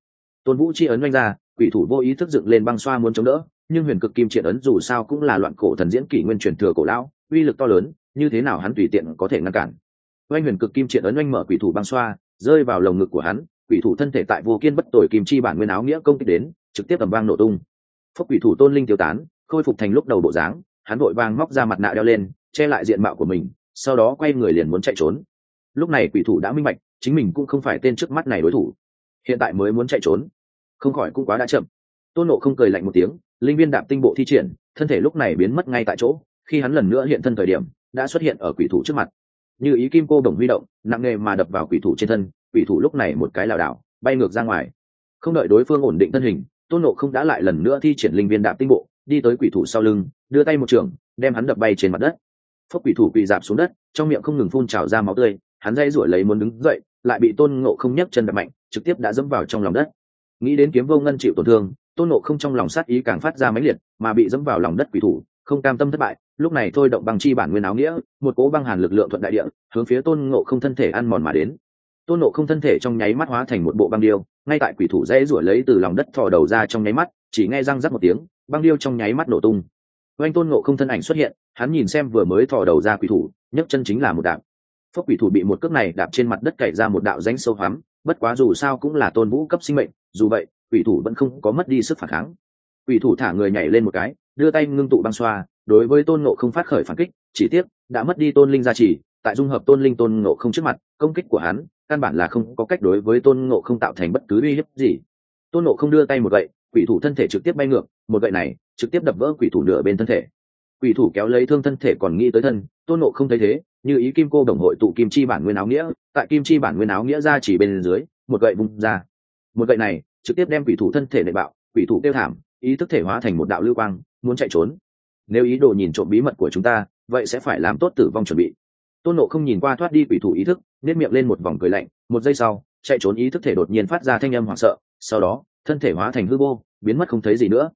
Tôn vũ chi ấn oanh ra quỷ thủ vô ý thức dựng lên băng xoa muốn chống đỡ, nhưng huyền cực kim triện ấn dù sao cũng là loạn cổ thần diễn kỷ nguyên truyền thừa cổ lão, uy lực to lớn, như thế nào hắn tùy tiện có thể ngăn cản. Oanh huyền cực kim triện ấn oanh mở quỷ thủ băng xoa, rơi vào lồng ngực của hắn, quỷ thủ thân thể tại vô kiên bất tội kim chi bản nguyên áo nghĩa công kích đến, trực tiếp tầm vang nổ tung. Phúc quỷ thủ tôn linh tiêu tán, khôi phục thành lúc đầu bộ dáng, hắn vội vang móc ra mặt nạ đeo lên, che lại diện mạo của mình, sau đó quay người liền muốn chạy trốn. Lúc này quỷ thủ đã minh bạch, chính mình cũng không phải tên trước mắt này đối thủ. Hiện tại mới muốn chạy trốn không khỏi cũng quá đã chậm. Tôn nộ không cười lạnh một tiếng, linh viên đạp tinh bộ thi triển, thân thể lúc này biến mất ngay tại chỗ, khi hắn lần nữa hiện thân thời điểm, đã xuất hiện ở quỷ thủ trước mặt. Như ý kim cô đồng huy động, nặng nề mà đập vào quỷ thủ trên thân, quỷ thủ lúc này một cái lảo đảo, bay ngược ra ngoài. Không đợi đối phương ổn định thân hình, tôn nộ không đã lại lần nữa thi triển linh viên đạp tinh bộ, đi tới quỷ thủ sau lưng, đưa tay một trường, đem hắn đập bay trên mặt đất. Phốc quỷ thủ quỳ dạp xuống đất, trong miệng không ngừng phun trào ra máu tươi, hắn dây rủi lấy muốn đứng dậy, lại bị tôn ngộ không nhấc chân đập mạnh, trực tiếp đã dẫm vào trong lòng đất nghĩ đến kiếm vô ngân chịu tổn thương, tôn ngộ không trong lòng sát ý càng phát ra máy liệt, mà bị dẫm vào lòng đất quỷ thủ, không cam tâm thất bại, lúc này thôi động bằng chi bản nguyên áo nghĩa, một cố băng hàn lực lượng thuận đại địa, hướng phía tôn ngộ không thân thể ăn mòn mà đến. Tôn ngộ không thân thể trong nháy mắt hóa thành một bộ băng điêu, ngay tại quỷ thủ dễ rủi lấy từ lòng đất thò đầu ra trong nháy mắt, chỉ nghe răng rắc một tiếng, băng điêu trong nháy mắt nổ tung. Oanh tôn ngộ không thân ảnh xuất hiện, hắn nhìn xem vừa mới thò đầu ra quỷ thủ, nhấc chân chính là một đạp. Phốc quỷ thủ bị một cước này đạp trên mặt đất cày ra một đạo rãnh sâu hoắm bất quá dù sao cũng là tôn vũ cấp sinh mệnh, dù vậy, quỷ thủ vẫn không có mất đi sức phản kháng. Quỷ thủ thả người nhảy lên một cái, đưa tay ngưng tụ băng xoa, đối với tôn nộ không phát khởi phản kích, chỉ tiếc, đã mất đi tôn linh gia trì, tại dung hợp tôn linh tôn nộ không trước mặt, công kích của hắn, căn bản là không có cách đối với tôn nộ không tạo thành bất cứ uy hiếp gì. Tôn nộ không đưa tay một gậy, quỷ thủ thân thể trực tiếp bay ngược, một gậy này, trực tiếp đập vỡ quỷ thủ nửa bên thân thể. Quỷ thủ kéo lấy thương thân thể còn nghĩ tới thân, tôn nộ không thấy thế như ý kim cô đồng hội tụ kim chi bản nguyên áo nghĩa, tại kim chi bản nguyên áo nghĩa ra chỉ bên dưới, một gậy bung ra. Một gậy này, trực tiếp đem quỷ thủ thân thể nệ bạo, quỷ thủ tiêu thảm, ý thức thể hóa thành một đạo lưu quang, muốn chạy trốn. Nếu ý đồ nhìn trộm bí mật của chúng ta, vậy sẽ phải làm tốt tử vong chuẩn bị. Tôn nộ không nhìn qua thoát đi quỷ thủ ý thức nếp miệng lên một vòng cười lạnh, một giây sau, chạy trốn ý thức thể đột nhiên phát ra thanh âm hoảng sợ, sau đó, thân thể hóa thành hư vô, biến mất không thấy gì nữa.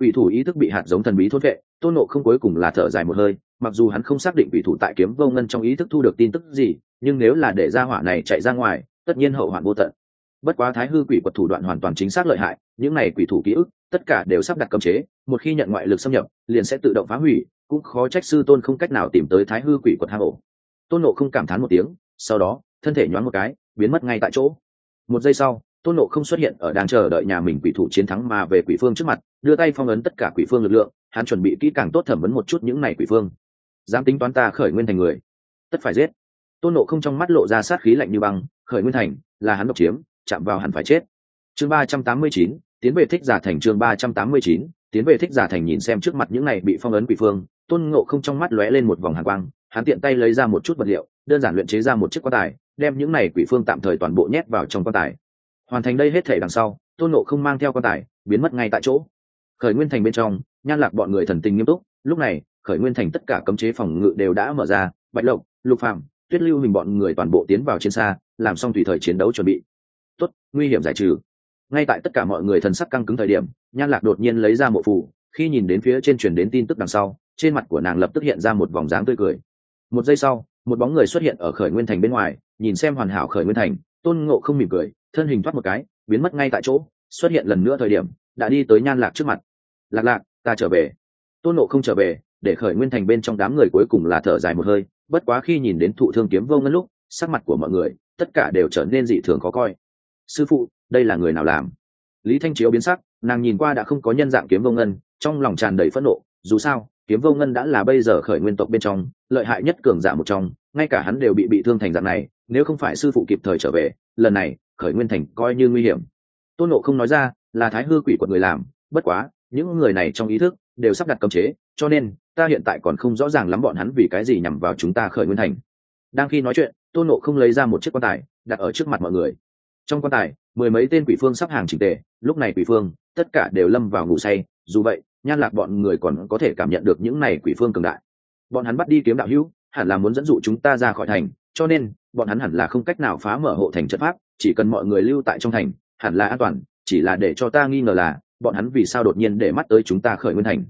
Quỷ thủ ý thức bị hạt giống thần bí thốt vệ, tôn nộ không cuối cùng là thở dài một hơi mặc dù hắn không xác định vị thủ tại kiếm vô ngân trong ý thức thu được tin tức gì, nhưng nếu là để ra hỏa này chạy ra ngoài, tất nhiên hậu hoạn vô tận. Bất quá thái hư quỷ quật thủ đoạn hoàn toàn chính xác lợi hại, những này quỷ thủ ký ức, tất cả đều sắp đặt cấm chế, một khi nhận ngoại lực xâm nhập, liền sẽ tự động phá hủy, cũng khó trách sư tôn không cách nào tìm tới thái hư quỷ quật hang ổ. Tôn nộ không cảm thán một tiếng, sau đó, thân thể nhoáng một cái, biến mất ngay tại chỗ. Một giây sau, tôn nộ không xuất hiện ở đang chờ đợi nhà mình quỷ thủ chiến thắng mà về quỷ phương trước mặt, đưa tay phong ấn tất cả quỷ phương lực lượng, hắn chuẩn bị kỹ càng tốt thẩm vấn một chút những này quỷ phương dám tính toán ta khởi nguyên thành người. Tất phải giết. Tôn nộ không trong mắt lộ ra sát khí lạnh như băng, khởi nguyên thành, là hắn độc chiếm, chạm vào hắn phải chết. Chương ba trăm tám mươi chín, tiến về thích giả thành chương ba trăm tám mươi chín, tiến về thích giả thành nhìn xem trước mặt những này bị phong ấn quỷ phương. Tôn ngộ không trong mắt lóe lên một vòng hàn quang, hắn tiện tay lấy ra một chút vật liệu, đơn giản luyện chế ra một chiếc quan tài, đem những này quỷ phương tạm thời toàn bộ nhét vào trong quan tài. Hoàn thành đây hết thể đằng sau, tôn ngộ không mang theo quan tài, biến mất ngay tại chỗ. Khởi nguyên thành bên trong, nhan lạc bọn người thần tình nghiêm túc, lúc này khởi nguyên thành tất cả cấm chế phòng ngự đều đã mở ra, bạch lộc, lục phạm tuyết lưu hình bọn người toàn bộ tiến vào trên xa, làm xong tùy thời chiến đấu chuẩn bị. Tốt, nguy hiểm giải trừ. Ngay tại tất cả mọi người thần sắc căng cứng thời điểm, nhan lạc đột nhiên lấy ra mộ phù, khi nhìn đến phía trên truyền đến tin tức đằng sau, trên mặt của nàng lập tức hiện ra một vòng dáng tươi cười. Một giây sau, một bóng người xuất hiện ở khởi nguyên thành bên ngoài, nhìn xem hoàn hảo khởi nguyên thành, tôn ngộ không mỉm cười, thân hình thoát một cái, biến mất ngay tại chỗ, xuất hiện lần nữa thời điểm, đã đi tới nhan lạc trước mặt. Lạc lạc, ta trở về. Tôn ngộ không trở về để khởi nguyên thành bên trong đám người cuối cùng là thở dài một hơi, bất quá khi nhìn đến thụ thương kiếm vô ngân lúc, sắc mặt của mọi người, tất cả đều trở nên dị thường khó coi. Sư phụ, đây là người nào làm? Lý thanh chiếu biến sắc, nàng nhìn qua đã không có nhân dạng kiếm vô ngân, trong lòng tràn đầy phẫn nộ, dù sao, kiếm vô ngân đã là bây giờ khởi nguyên tộc bên trong, lợi hại nhất cường giả một trong, ngay cả hắn đều bị bị thương thành dạng này, nếu không phải sư phụ kịp thời trở về, lần này, khởi nguyên thành coi như nguy hiểm. Tôn nộ không nói ra, là thái hư quỷ của người làm, bất quá, những người này trong ý thức, đều sắp đặt cấm chế, cho nên ta hiện tại còn không rõ ràng lắm bọn hắn vì cái gì nhằm vào chúng ta khởi nguyên thành. Đang khi nói chuyện tôn nộ không lấy ra một chiếc quan tài, đặt ở trước mặt mọi người. Trong quan tài, mười mấy tên quỷ phương sắp hàng trình tề, lúc này quỷ phương, tất cả đều lâm vào ngủ say. Dù vậy, nhan lạc bọn người còn có thể cảm nhận được những này quỷ phương cường đại. Bọn hắn bắt đi kiếm đạo hữu, hẳn là muốn dẫn dụ chúng ta ra khỏi thành, cho nên, bọn hắn hẳn là không cách nào phá mở hộ thành chất pháp, chỉ cần mọi người lưu tại trong thành, hẳn là an toàn, chỉ là để cho ta nghi ngờ là, bọn hắn vì sao đột nhiên để mắt tới chúng ta khởi nguyên thành.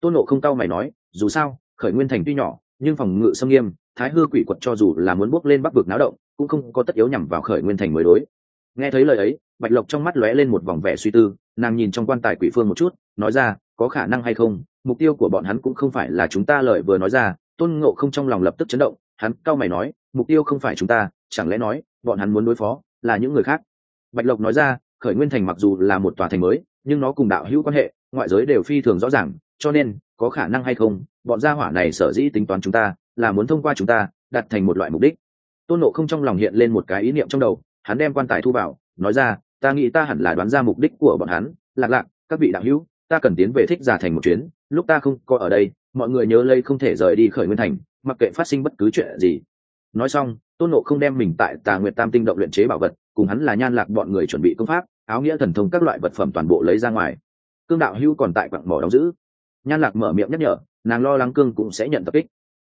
Tôn nộ không cao mày nói dù sao, khởi nguyên thành tuy nhỏ, nhưng phòng ngự xâm nghiêm, thái hư quỷ quật cho dù là muốn bước lên bắc vực náo động, cũng không có tất yếu nhằm vào khởi nguyên thành mới đối. Nghe thấy lời ấy, bạch lộc trong mắt lóe lên một vòng vẻ suy tư, nàng nhìn trong quan tài quỷ phương một chút, nói ra, có khả năng hay không? Mục tiêu của bọn hắn cũng không phải là chúng ta lời vừa nói ra. Tôn ngộ không trong lòng lập tức chấn động, hắn cao mày nói, mục tiêu không phải chúng ta, chẳng lẽ nói, bọn hắn muốn đối phó là những người khác? Bạch lộc nói ra, khởi nguyên thành mặc dù là một tòa thành mới, nhưng nó cùng đạo hữu quan hệ, ngoại giới đều phi thường rõ ràng, cho nên có khả năng hay không, bọn gia hỏa này sở dĩ tính toán chúng ta, là muốn thông qua chúng ta, đặt thành một loại mục đích. Tôn nộ không trong lòng hiện lên một cái ý niệm trong đầu, hắn đem quan tài thu vào, nói ra, ta nghĩ ta hẳn là đoán ra mục đích của bọn hắn, lạc lạc, các vị đạo hữu, ta cần tiến về thích giả thành một chuyến, lúc ta không có ở đây, mọi người nhớ lây không thể rời đi khởi nguyên thành, mặc kệ phát sinh bất cứ chuyện gì. Nói xong, tôn nộ không đem mình tại tà nguyệt tam tinh động luyện chế bảo vật, cùng hắn là nhan lạc bọn người chuẩn bị công pháp, áo nghĩa thần thông các loại vật phẩm toàn bộ lấy ra ngoài. Cương đạo hữu còn tại quặng mỏ đóng giữ nhan lạc mở miệng nhắc nhở, nàng lo lắng cương cũng sẽ nhận tập kích.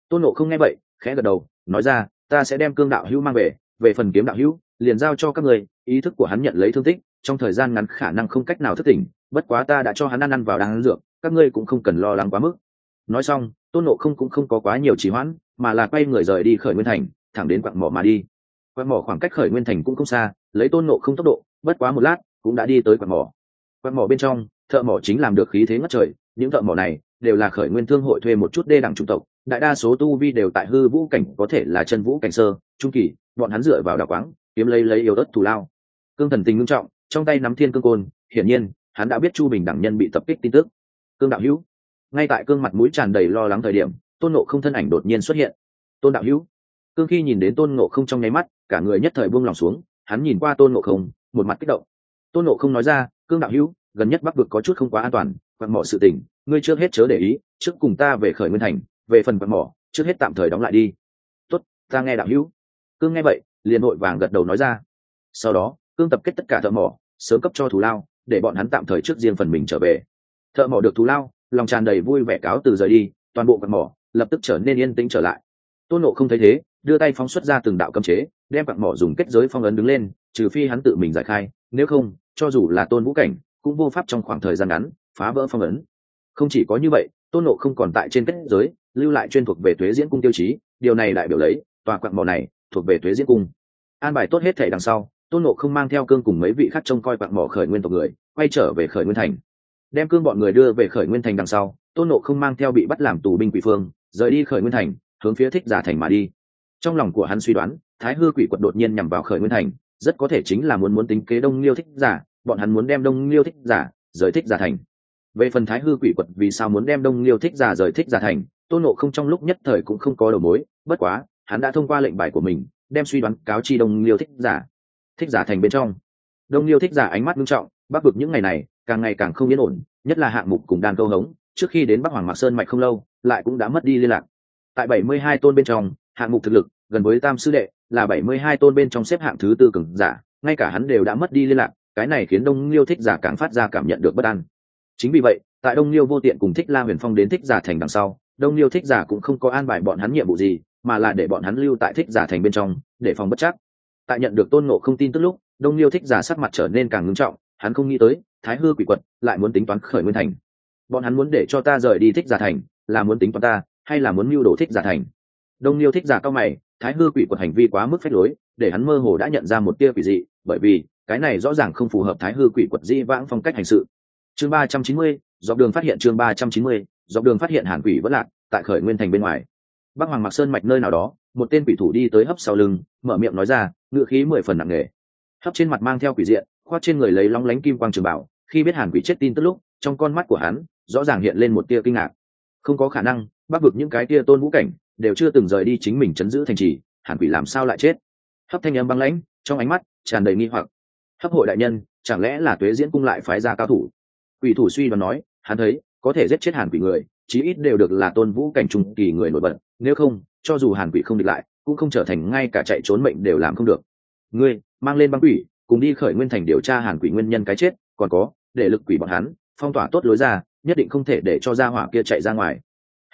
Tôn nộ không nghe vậy, khẽ gật đầu, nói ra, ta sẽ đem cương đạo hữu mang về về phần kiếm đạo hữu, liền giao cho các người, ý thức của hắn nhận lấy thương tích, trong thời gian ngắn khả năng không cách nào thức tỉnh, bất quá ta đã cho hắn ăn ăn vào đang dược, các ngươi cũng không cần lo lắng quá mức. Nói xong, tôn nộ không cũng không có quá nhiều trì hoãn, mà là quay người rời đi khởi nguyên thành, thẳng đến quặng mỏ mà đi. Quặng mỏ khoảng cách khởi nguyên thành cũng không xa, lấy tôn nộ không tốc độ, bất quá một lát, cũng đã đi tới quặng mỏ. Quặng mỏ bên trong, thợ mỏ chính làm được khí thế ngất trời những thợ mỏ này đều là khởi nguyên thương hội thuê một chút đê đẳng chủng tộc, đại đa số tu vi đều tại hư vũ cảnh, có thể là chân vũ cảnh sơ, trung kỳ, bọn hắn dựa vào đào quáng, kiếm lấy lấy yêu đất thù lao. Cương thần tình ngưng trọng, trong tay nắm thiên cương côn, hiển nhiên, hắn đã biết chu bình đẳng nhân bị tập kích tin tức. Cương đạo hữu, ngay tại cương mặt mũi tràn đầy lo lắng thời điểm, tôn nộ không thân ảnh đột nhiên xuất hiện. Tôn đạo hữu, cương khi nhìn đến tôn nộ không trong nháy mắt, cả người nhất thời buông lòng xuống, hắn nhìn qua tôn nộ không, một mặt kích động. Tôn nộ không nói ra, cương đạo hữu, gần nhất bắc vực có chút không quá an toàn quặn mỏ sự tình, ngươi trước hết chớ để ý, trước cùng ta về khởi nguyên thành, về phần quạt mỏ, trước hết tạm thời đóng lại đi. Tốt, ta nghe đạo hữu. Cương nghe vậy, liền hội vàng gật đầu nói ra. Sau đó, cương tập kết tất cả thợ mỏ, sớm cấp cho thù lao, để bọn hắn tạm thời trước riêng phần mình trở về. Thợ mỏ được thù lao, lòng tràn đầy vui vẻ cáo từ rời đi, toàn bộ quạt mỏ lập tức trở nên yên tĩnh trở lại. Tôn nộ không thấy thế, đưa tay phóng xuất ra từng đạo cấm chế, đem quạt mỏ dùng kết giới phong ấn đứng lên, trừ phi hắn tự mình giải khai, nếu không, cho dù là tôn vũ cảnh, cũng vô pháp trong khoảng thời gian ngắn phá vỡ phong ấn. Không chỉ có như vậy, tôn nộ không còn tại trên kết giới, lưu lại chuyên thuộc về thuế diễn cung tiêu chí, điều này đại biểu lấy, tòa quặng mỏ này thuộc về thuế diễn cung. An bài tốt hết thể đằng sau, tôn nộ không mang theo cương cùng mấy vị khác trông coi quặng mỏ khởi nguyên tộc người, quay trở về khởi nguyên thành. Đem cương bọn người đưa về khởi nguyên thành đằng sau, tôn nộ không mang theo bị bắt làm tù binh quỷ phương, rời đi khởi nguyên thành, hướng phía thích giả thành mà đi. Trong lòng của hắn suy đoán, thái hư quỷ quật đột nhiên nhằm vào khởi nguyên thành, rất có thể chính là muốn muốn tính kế đông liêu thích giả, bọn hắn muốn đem đông liêu thích giả rời thích giả thành về phần thái hư quỷ quật vì sao muốn đem đông liêu thích giả rời thích giả thành, tôn nộ không trong lúc nhất thời cũng không có đầu mối, bất quá, hắn đã thông qua lệnh bài của mình, đem suy đoán cáo chi đông liêu thích giả thích giả thành bên trong. Đông liêu thích giả ánh mắt nghiêm trọng bắc vực những ngày này, càng ngày càng không yên ổn, nhất là hạng mục cùng đàn câu hống, trước khi đến bắc hoàng mạc sơn mạch không lâu, lại cũng đã mất đi liên lạc. Tại bảy mươi hai tôn bên trong, hạng mục thực lực, gần với tam sư đệ, là bảy mươi hai tôn bên trong xếp hạng thứ tư cường giả, ngay cả hắn đều đã mất đi liên lạc, cái này khiến đông liêu thích giả càng phát ra cảm nhận được bất an chính vì vậy, tại đông liêu vô tiện cùng thích la huyền phong đến thích giả thành đằng sau, đông liêu thích giả cũng không có an bài bọn hắn nhiệm vụ gì, mà là để bọn hắn lưu tại thích giả thành bên trong, để phòng bất chắc. Tại nhận được tôn nộ không tin tức lúc, đông liêu thích giả sắc mặt trở nên càng ngưng trọng, hắn không nghĩ tới, thái hư quỷ quật lại muốn tính toán khởi nguyên thành. Bọn hắn muốn để cho ta rời đi thích giả thành, là muốn tính toán ta, hay là muốn mưu đồ thích giả thành? Đông liêu thích giả cao mày, thái hư quỷ quật hành vi quá mức phép lối, để hắn mơ hồ đã nhận ra một tia quỷ dị, bởi vì cái này rõ ràng không phù hợp thái hư quỷ quật di vãng phong cách hành sự chương ba trăm chín mươi, dọc đường phát hiện chương ba trăm chín mươi, dọc đường phát hiện hàn quỷ vẫn lạc, tại khởi nguyên thành bên ngoài. Bác hoàng mặc sơn mạch nơi nào đó, một tên quỷ thủ đi tới hấp sau lưng, mở miệng nói ra, ngựa khí mười phần nặng nề. Hấp trên mặt mang theo quỷ diện, khoác trên người lấy lóng lánh kim quang trường bảo, khi biết hàn quỷ chết tin tức lúc, trong con mắt của hắn, rõ ràng hiện lên một tia kinh ngạc. Không có khả năng bắc vực những cái tia tôn vũ cảnh, đều chưa từng rời đi chính mình chấn giữ thành trì, hàn quỷ làm sao lại chết? Hấp thanh âm băng lãnh, trong ánh mắt tràn đầy nghi hoặc. Hấp hội đại nhân, chẳng lẽ là tuế diễn cung lại phái ra cao thủ? Quỷ thủ suy đoán nói, hắn thấy, có thể giết chết hàn quỷ người, chí ít đều được là tôn vũ cảnh trung kỳ người nổi bật. Nếu không, cho dù hàn quỷ không địch lại, cũng không trở thành ngay cả chạy trốn mệnh đều làm không được. Ngươi, mang lên băng quỷ, cùng đi khởi nguyên thành điều tra hàn quỷ nguyên nhân cái chết, còn có, để lực quỷ bọn hắn, phong tỏa tốt lối ra, nhất định không thể để cho gia hỏa kia chạy ra ngoài.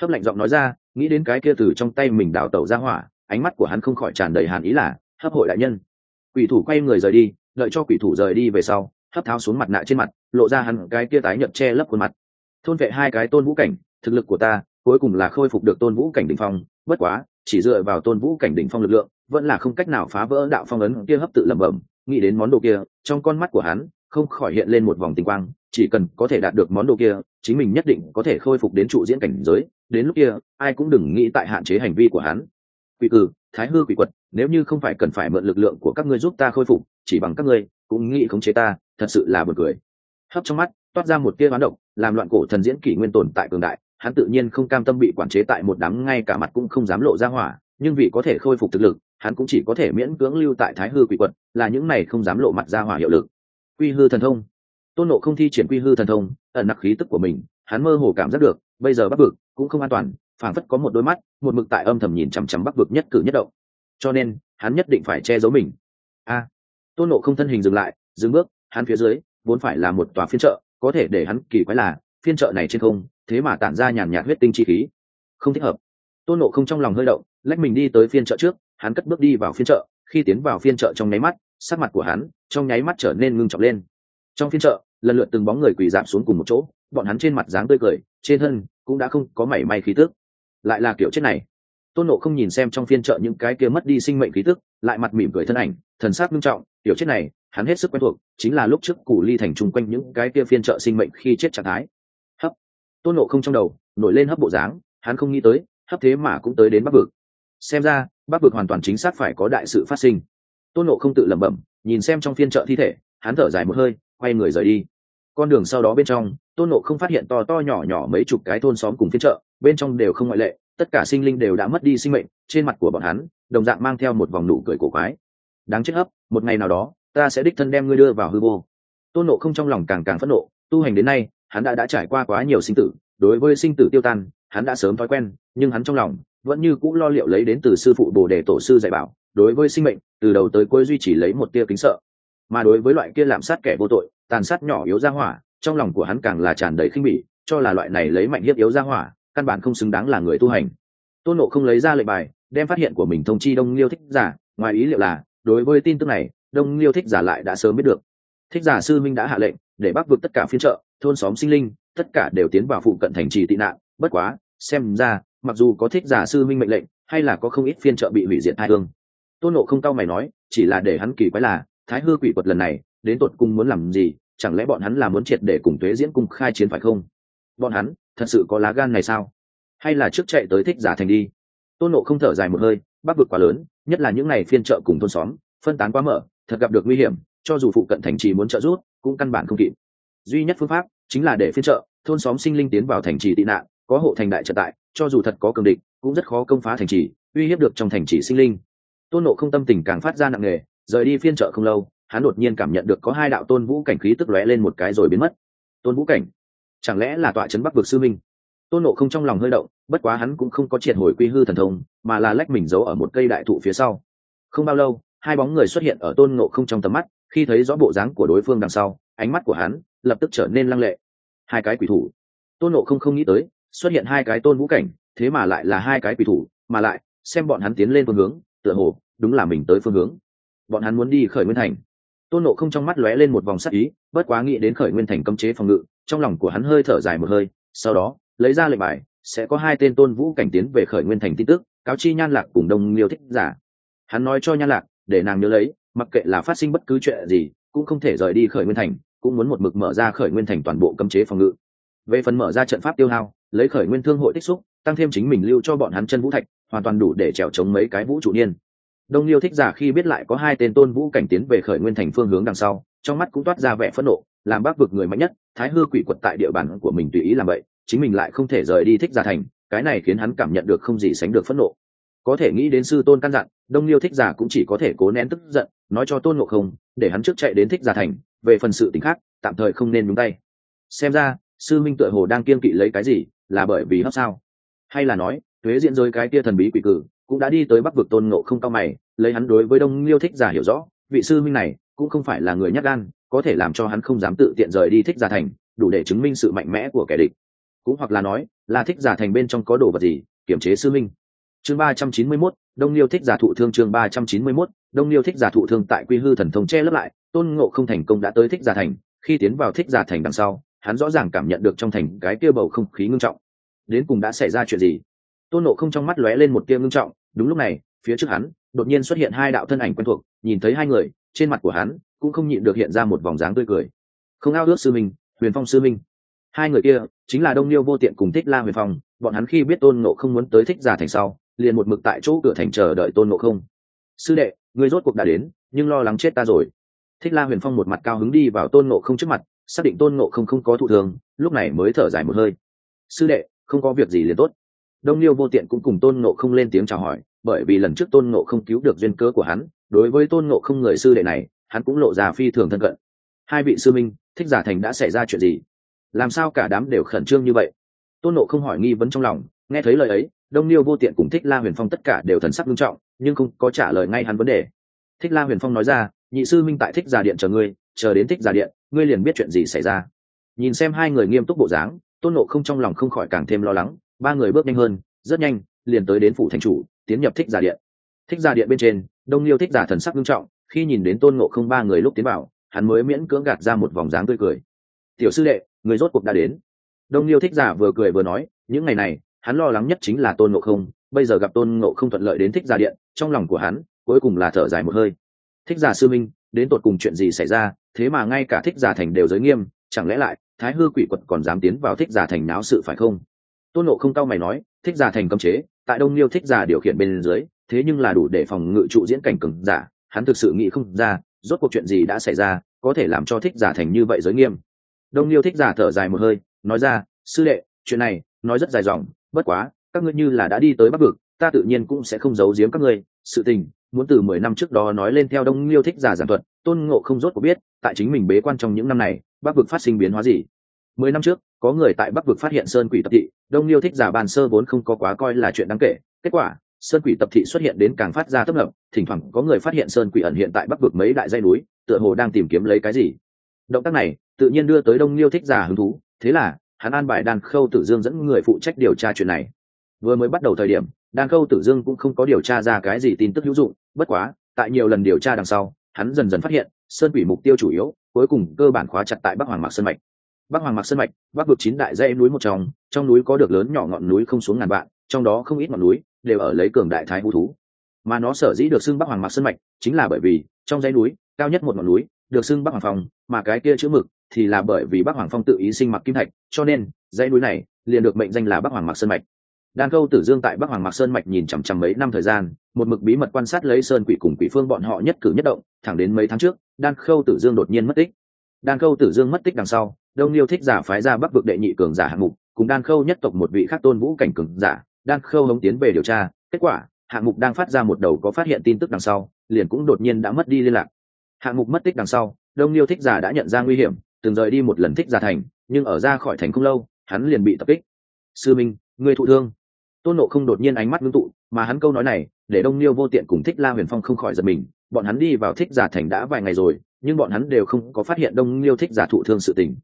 Hấp lạnh giọng nói ra, nghĩ đến cái kia từ trong tay mình đào tẩu ra hỏa, ánh mắt của hắn không khỏi tràn đầy hàn ý là, hấp hội đại nhân. Quỷ thủ quay người rời đi, đợi cho quỷ thủ rời đi về sau, hấp tháo xuống mặt nạ trên mặt lộ ra hắn cái kia tái nhợt che lấp khuôn mặt. Thôn vệ hai cái tôn vũ cảnh, thực lực của ta, cuối cùng là khôi phục được tôn vũ cảnh đỉnh phong, bất quá, chỉ dựa vào tôn vũ cảnh đỉnh phong lực lượng, vẫn là không cách nào phá vỡ đạo phong ấn kia hấp tự lẩm bẩm. Nghĩ đến món đồ kia, trong con mắt của hắn, không khỏi hiện lên một vòng tinh quang, chỉ cần có thể đạt được món đồ kia, chính mình nhất định có thể khôi phục đến trụ diễn cảnh giới. Đến lúc kia, ai cũng đừng nghĩ tại hạn chế hành vi của hắn. Quỷ cử, thái hư quỷ quật, nếu như không phải cần phải mượn lực lượng của các ngươi giúp ta khôi phục, chỉ bằng các ngươi, cũng nghĩ khống chế ta, thật sự là buồn cười hấp trong mắt, toát ra một tia bán động làm loạn cổ thần diễn kỷ nguyên tồn tại cường đại, hắn tự nhiên không cam tâm bị quản chế tại một đám, ngay cả mặt cũng không dám lộ ra hỏa, nhưng vì có thể khôi phục thực lực, hắn cũng chỉ có thể miễn cưỡng lưu tại thái hư quỷ quật, là những này không dám lộ mặt ra hỏa hiệu lực. Quy hư thần thông. Tôn nộ không thi triển quy hư thần thông, ẩn nặc khí tức của mình, hắn mơ hồ cảm giác được, bây giờ bắc vực cũng không an toàn, phảng phất có một đôi mắt, một mực tại âm thầm nhìn chằm chằm bắc vực nhất cử nhất động. Cho nên, hắn nhất định phải che giấu mình. A. Tôn nộ không thân hình dừng lại, dừng bước, hắn phía dưới vốn phải là một tòa phiên trợ có thể để hắn kỳ quái là, phiên trợ này trên không, thế mà tản ra nhàn nhạt huyết tinh chi khí. Không thích hợp. Tôn nộ không trong lòng hơi động, lách mình đi tới phiên chợ trước, hắn cất bước đi vào phiên chợ. Khi tiến vào phiên chợ trong nháy mắt, sắc mặt của hắn trong nháy mắt trở nên ngưng trọng lên. Trong phiên chợ, lần lượt từng bóng người quỳ giảm xuống cùng một chỗ, bọn hắn trên mặt dáng tươi cười, trên thân cũng đã không có mảy may khí tức. Lại là kiểu chết này. Tôn nộ không nhìn xem trong phiên chợ những cái kia mất đi sinh mệnh khí tức, lại mặt mỉm cười thân ảnh, thần sắc nghiêm trọng kiểu chết này hắn hết sức quen thuộc, chính là lúc trước củ ly thành chung quanh những cái kia phiên chợ sinh mệnh khi chết trạng thái. Hấp. Tôn nộ không trong đầu, nổi lên hấp bộ dáng, hắn không nghĩ tới, hấp thế mà cũng tới đến bắc vực. Xem ra, bắc vực hoàn toàn chính xác phải có đại sự phát sinh. Tôn nộ không tự lẩm bẩm, nhìn xem trong phiên chợ thi thể, hắn thở dài một hơi, quay người rời đi. Con đường sau đó bên trong, tôn nộ không phát hiện to to nhỏ nhỏ mấy chục cái thôn xóm cùng phiên chợ, bên trong đều không ngoại lệ, tất cả sinh linh đều đã mất đi sinh mệnh, trên mặt của bọn hắn, đồng dạng mang theo một vòng nụ cười cổ quái. Đáng chết hấp, một ngày nào đó ta sẽ đích thân đem ngươi đưa vào hư vô. Tôn nộ không trong lòng càng càng phẫn nộ, tu hành đến nay, hắn đã đã trải qua quá nhiều sinh tử, đối với sinh tử tiêu tan, hắn đã sớm thói quen, nhưng hắn trong lòng vẫn như cũng lo liệu lấy đến từ sư phụ bồ đề tổ sư dạy bảo, đối với sinh mệnh, từ đầu tới cuối duy trì lấy một tia kính sợ. Mà đối với loại kia lạm sát kẻ vô tội, tàn sát nhỏ yếu ra hỏa, trong lòng của hắn càng là tràn đầy khinh bỉ, cho là loại này lấy mạnh hiếp yếu ra hỏa, căn bản không xứng đáng là người tu hành. Tôn nộ không lấy ra lệnh bài, đem phát hiện của mình thông chi đông liêu thích giả, ngoài ý liệu là, đối với tin tức này đông liêu thích giả lại đã sớm biết được. Thích giả sư minh đã hạ lệnh, để bắc vực tất cả phiên trợ thôn xóm sinh linh, tất cả đều tiến vào phụ cận thành trì tị nạn. Bất quá, xem ra, mặc dù có thích giả sư minh mệnh lệnh, hay là có không ít phiên trợ bị hủy diệt hai hương. Tôn nộ không cao mày nói, chỉ là để hắn kỳ quái là, thái hư quỷ quật lần này, đến tột cung muốn làm gì, chẳng lẽ bọn hắn là muốn triệt để cùng tuế diễn cung khai chiến phải không? Bọn hắn, thật sự có lá gan này sao? Hay là trước chạy tới thích giả thành đi? Tôn nộ không thở dài một hơi bắc vực quá lớn, nhất là những ngày phiên trợ cùng thôn xóm, phân tán quá mở thật gặp được nguy hiểm, cho dù phụ cận thành trì muốn trợ giúp, cũng căn bản không kịp. Duy nhất phương pháp chính là để phiên trợ thôn xóm sinh linh tiến vào thành trì tị nạn, có hộ thành đại trợ tại, cho dù thật có cường địch, cũng rất khó công phá thành trì, uy hiếp được trong thành trì sinh linh. Tôn nộ không tâm tình càng phát ra nặng nề, rời đi phiên trợ không lâu, hắn đột nhiên cảm nhận được có hai đạo tôn vũ cảnh khí tức lóe lên một cái rồi biến mất. Tôn vũ cảnh? Chẳng lẽ là tọa trấn bắc vực sư minh? Tôn nộ không trong lòng hơi động, bất quá hắn cũng không có triệt hồi quy hư thần thông, mà là lách mình giấu ở một cây đại thụ phía sau. Không bao lâu hai bóng người xuất hiện ở tôn nộ không trong tầm mắt, khi thấy rõ bộ dáng của đối phương đằng sau, ánh mắt của hắn lập tức trở nên lăng lệ. Hai cái quỷ thủ. Tôn nộ không không nghĩ tới, xuất hiện hai cái tôn vũ cảnh, thế mà lại là hai cái quỷ thủ, mà lại, xem bọn hắn tiến lên phương hướng, tựa hồ, đúng là mình tới phương hướng. Bọn hắn muốn đi khởi nguyên thành. Tôn nộ không trong mắt lóe lên một vòng sắc ý, bất quá nghĩ đến khởi nguyên thành cấm chế phòng ngự, trong lòng của hắn hơi thở dài một hơi, sau đó, lấy ra lệnh bài, sẽ có hai tên tôn vũ cảnh tiến về khởi nguyên thành tin tức, cáo chi nhan lạc cùng đông liêu thích giả. Hắn nói cho nhan lạc để nàng nhớ lấy, mặc kệ là phát sinh bất cứ chuyện gì, cũng không thể rời đi khởi nguyên thành, cũng muốn một mực mở ra khởi nguyên thành toàn bộ cấm chế phòng ngự. Về phần mở ra trận pháp tiêu hao, lấy khởi nguyên thương hội tích xúc, tăng thêm chính mình lưu cho bọn hắn chân vũ thạch, hoàn toàn đủ để trèo chống mấy cái vũ trụ niên. Đông liêu thích giả khi biết lại có hai tên tôn vũ cảnh tiến về khởi nguyên thành phương hướng đằng sau, trong mắt cũng toát ra vẻ phẫn nộ, làm bác vực người mạnh nhất, thái hư quỷ quật tại địa bàn của mình tùy ý làm vậy, chính mình lại không thể rời đi thích giả thành, cái này khiến hắn cảm nhận được không gì sánh được phẫn nộ có thể nghĩ đến sư tôn căn dặn, đông liêu thích giả cũng chỉ có thể cố nén tức giận, nói cho tôn ngộ không, để hắn trước chạy đến thích giả thành, về phần sự t khác, tạm thời không nên nhúng tay. Xem ra, sư minh tựa hồ đang kiên kỵ lấy cái gì, là bởi vì hấp sao? Hay là nói thuế diễn rơi cái kia thần bí quỷ cử, cũng đã đi tới bắc vực tôn ngộ không cao mày, lấy hắn đối với đông liêu thích giả hiểu rõ, vị sư minh này, cũng không phải là người nhắc gan, có thể làm cho hắn không dám tự tiện rời đi thích giả thành, đủ để chứng minh sự mạnh mẽ của kẻ địch. Cũng hoặc là nói, là thích giả thành bên trong có đồ vật gì kiểm chế sư minh? Chương ba trăm chín mươi 391, đông liêu thích giả thụ thương chương ba trăm chín mươi 391, đông liêu thích giả thụ thương tại quy hư thần thông che lấp lại tôn ngộ không thành công đã tới thích giả thành khi tiến vào thích giả thành đằng sau hắn rõ ràng cảm nhận được trong thành cái kia bầu không khí ngưng trọng. Đến cùng đã xảy ra chuyện gì? Tôn nộ không trong mắt lóe lên một tia ngưng trọng đúng lúc này phía trước hắn đột nhiên xuất hiện hai đạo thân ảnh quen thuộc nhìn thấy hai người trên mặt của hắn cũng không nhịn được hiện ra một vòng dáng tươi cười. Không ao ước sư minh huyền phong sư minh. Hai người kia chính là đông liêu vô tiện cùng thích la huyền phong bọn hắn khi biết tôn nộ không muốn tới thích giả thành sau liền một mực tại chỗ cửa thành chờ đợi tôn ngộ không. Sư đệ người rốt cuộc đã đến, nhưng lo lắng chết ta rồi. Thích la huyền phong một mặt cao hứng đi vào tôn ngộ không trước mặt, xác định tôn ngộ không không có thụ thường lúc này mới thở dài một hơi. Sư đệ, không có việc gì liền tốt. Đông liêu vô tiện cũng cùng tôn ngộ không lên tiếng chào hỏi, bởi vì lần trước tôn ngộ không cứu được duyên cớ của hắn, đối với tôn ngộ không người sư đệ này, hắn cũng lộ ra phi thường thân cận. Hai vị sư minh, thích giả thành đã xảy ra chuyện gì? Làm sao cả đám đều khẩn trương như vậy? Tôn nộ không hỏi nghi vấn trong lòng, nghe thấy lời ấy đông Niêu vô tiện cùng thích la huyền phong tất cả đều thần sắc nghiêm trọng, nhưng không có trả lời ngay hắn vấn đề. Thích la huyền phong nói ra, nhị sư minh tại thích giả điện chờ ngươi, chờ đến thích giả điện, ngươi liền biết chuyện gì xảy ra. Nhìn xem hai người nghiêm túc bộ dáng, tôn nộ không trong lòng không khỏi càng thêm lo lắng, ba người bước nhanh hơn, rất nhanh, liền tới đến phủ thành chủ, tiến nhập thích giả điện. Thích giả điện bên trên, đông liêu thích giả thần sắc nghiêm trọng, khi nhìn đến tôn nộ không ba người lúc tiến vào, hắn mới miễn cưỡng gạt ra một vòng dáng tươi cười. Tiểu sư đệ, người rốt cuộc đã đến. Đông liêu thích giả vừa cười vừa nói, những ngày này hắn lo lắng nhất chính là tôn ngộ không, bây giờ gặp tôn ngộ không thuận lợi đến thích giả điện, trong lòng của hắn, cuối cùng là thở dài một hơi. Thích giả sư minh, đến tột cùng chuyện gì xảy ra, thế mà ngay cả thích giả thành đều giới nghiêm, chẳng lẽ lại, thái hư quỷ quật còn dám tiến vào thích giả thành náo sự phải không? Tôn ngộ không cao mày nói, thích giả thành cấm chế, tại đông liêu thích giả điều khiển bên dưới, thế nhưng là đủ để phòng ngự trụ diễn cảnh cừng giả, hắn thực sự nghĩ không ra, rốt cuộc chuyện gì đã xảy ra, có thể làm cho thích giả thành như vậy giới nghiêm. Đông liêu thích giả thở dài một hơi, nói ra, sư đệ, chuyện này, nói rất dài dòng bất quá, các ngươi như là đã đi tới bắc vực, ta tự nhiên cũng sẽ không giấu giếm các ngươi. Sự tình, muốn từ mười năm trước đó nói lên theo đông liêu thích giả giảng thuật, tôn ngộ không rốt có biết, tại chính mình bế quan trong những năm này, bắc vực phát sinh biến hóa gì. Mười năm trước, có người tại bắc vực phát hiện sơn quỷ tập thị, đông liêu thích giả bàn sơ vốn không có quá coi là chuyện đáng kể. Kết quả, sơn quỷ tập thị xuất hiện đến càng phát ra tấp nập thỉnh thoảng có người phát hiện sơn quỷ ẩn hiện tại bắc vực mấy đại dây núi, tựa hồ đang tìm kiếm lấy cái gì. Động tác này, tự nhiên đưa tới đông liêu thích giả hứng thú, thế là hắn an bài đan khâu tử dương dẫn người phụ trách điều tra chuyện này. Vừa mới bắt đầu thời điểm, đan khâu tử dương cũng không có điều tra ra cái gì tin tức hữu dụng, bất quá, tại nhiều lần điều tra đằng sau, hắn dần dần phát hiện, sơn quỷ mục tiêu chủ yếu, cuối cùng cơ bản khóa chặt tại bắc hoàng mạc sơn mạch. Bắc hoàng mạc sơn mạch, bắc vực chín đại dãy núi một trong trong núi có được lớn nhỏ ngọn núi không xuống ngàn vạn, trong đó không ít ngọn núi đều ở lấy cường đại thái hú thú. Mà nó sở dĩ được xưng bắc hoàng mạc sơn mạch, chính là bởi vì, trong dãy núi, cao nhất một ngọn núi, được xưng bắc hoàng phòng, mà cái kia chữ mực thì là bởi vì bắc hoàng phong tự ý sinh mặc kim thạch, cho nên, dãy núi này liền được mệnh danh là bắc hoàng mạc sơn mạch. Đan câu tử dương tại bắc hoàng mạc sơn mạch nhìn chằm chằm mấy năm thời gian, một mực bí mật quan sát lấy sơn quỷ cùng quỷ phương bọn họ nhất cử nhất động, thẳng đến mấy tháng trước, đan khâu tử dương đột nhiên mất tích. Đan khâu tử dương mất tích đằng sau, đông liêu thích giả phái ra bắc vực đệ nhị cường giả hạng mục, cùng đan khâu nhất tộc một vị khắc tôn vũ cảnh cường giả, đan khâu hống tiến về điều tra, kết quả, hạng mục đang phát ra một đầu có phát hiện tin tức đằng sau, liền cũng đột nhiên đã mất đi liên lạc. Hạng mục mất tích đằng sau, đông liêu thích giả đã nhận ra nguy hiểm từng rời đi một lần thích giả thành, nhưng ở ra khỏi thành không lâu, hắn liền bị tập kích. Sư minh người thụ thương. Tôn nộ không đột nhiên ánh mắt ngưng tụ, mà hắn câu nói này, để đông liêu vô tiện cùng thích la huyền phong không khỏi giật mình, bọn hắn đi vào thích giả thành đã vài ngày rồi, nhưng bọn hắn đều không có phát hiện đông liêu thích giả thụ thương sự tình.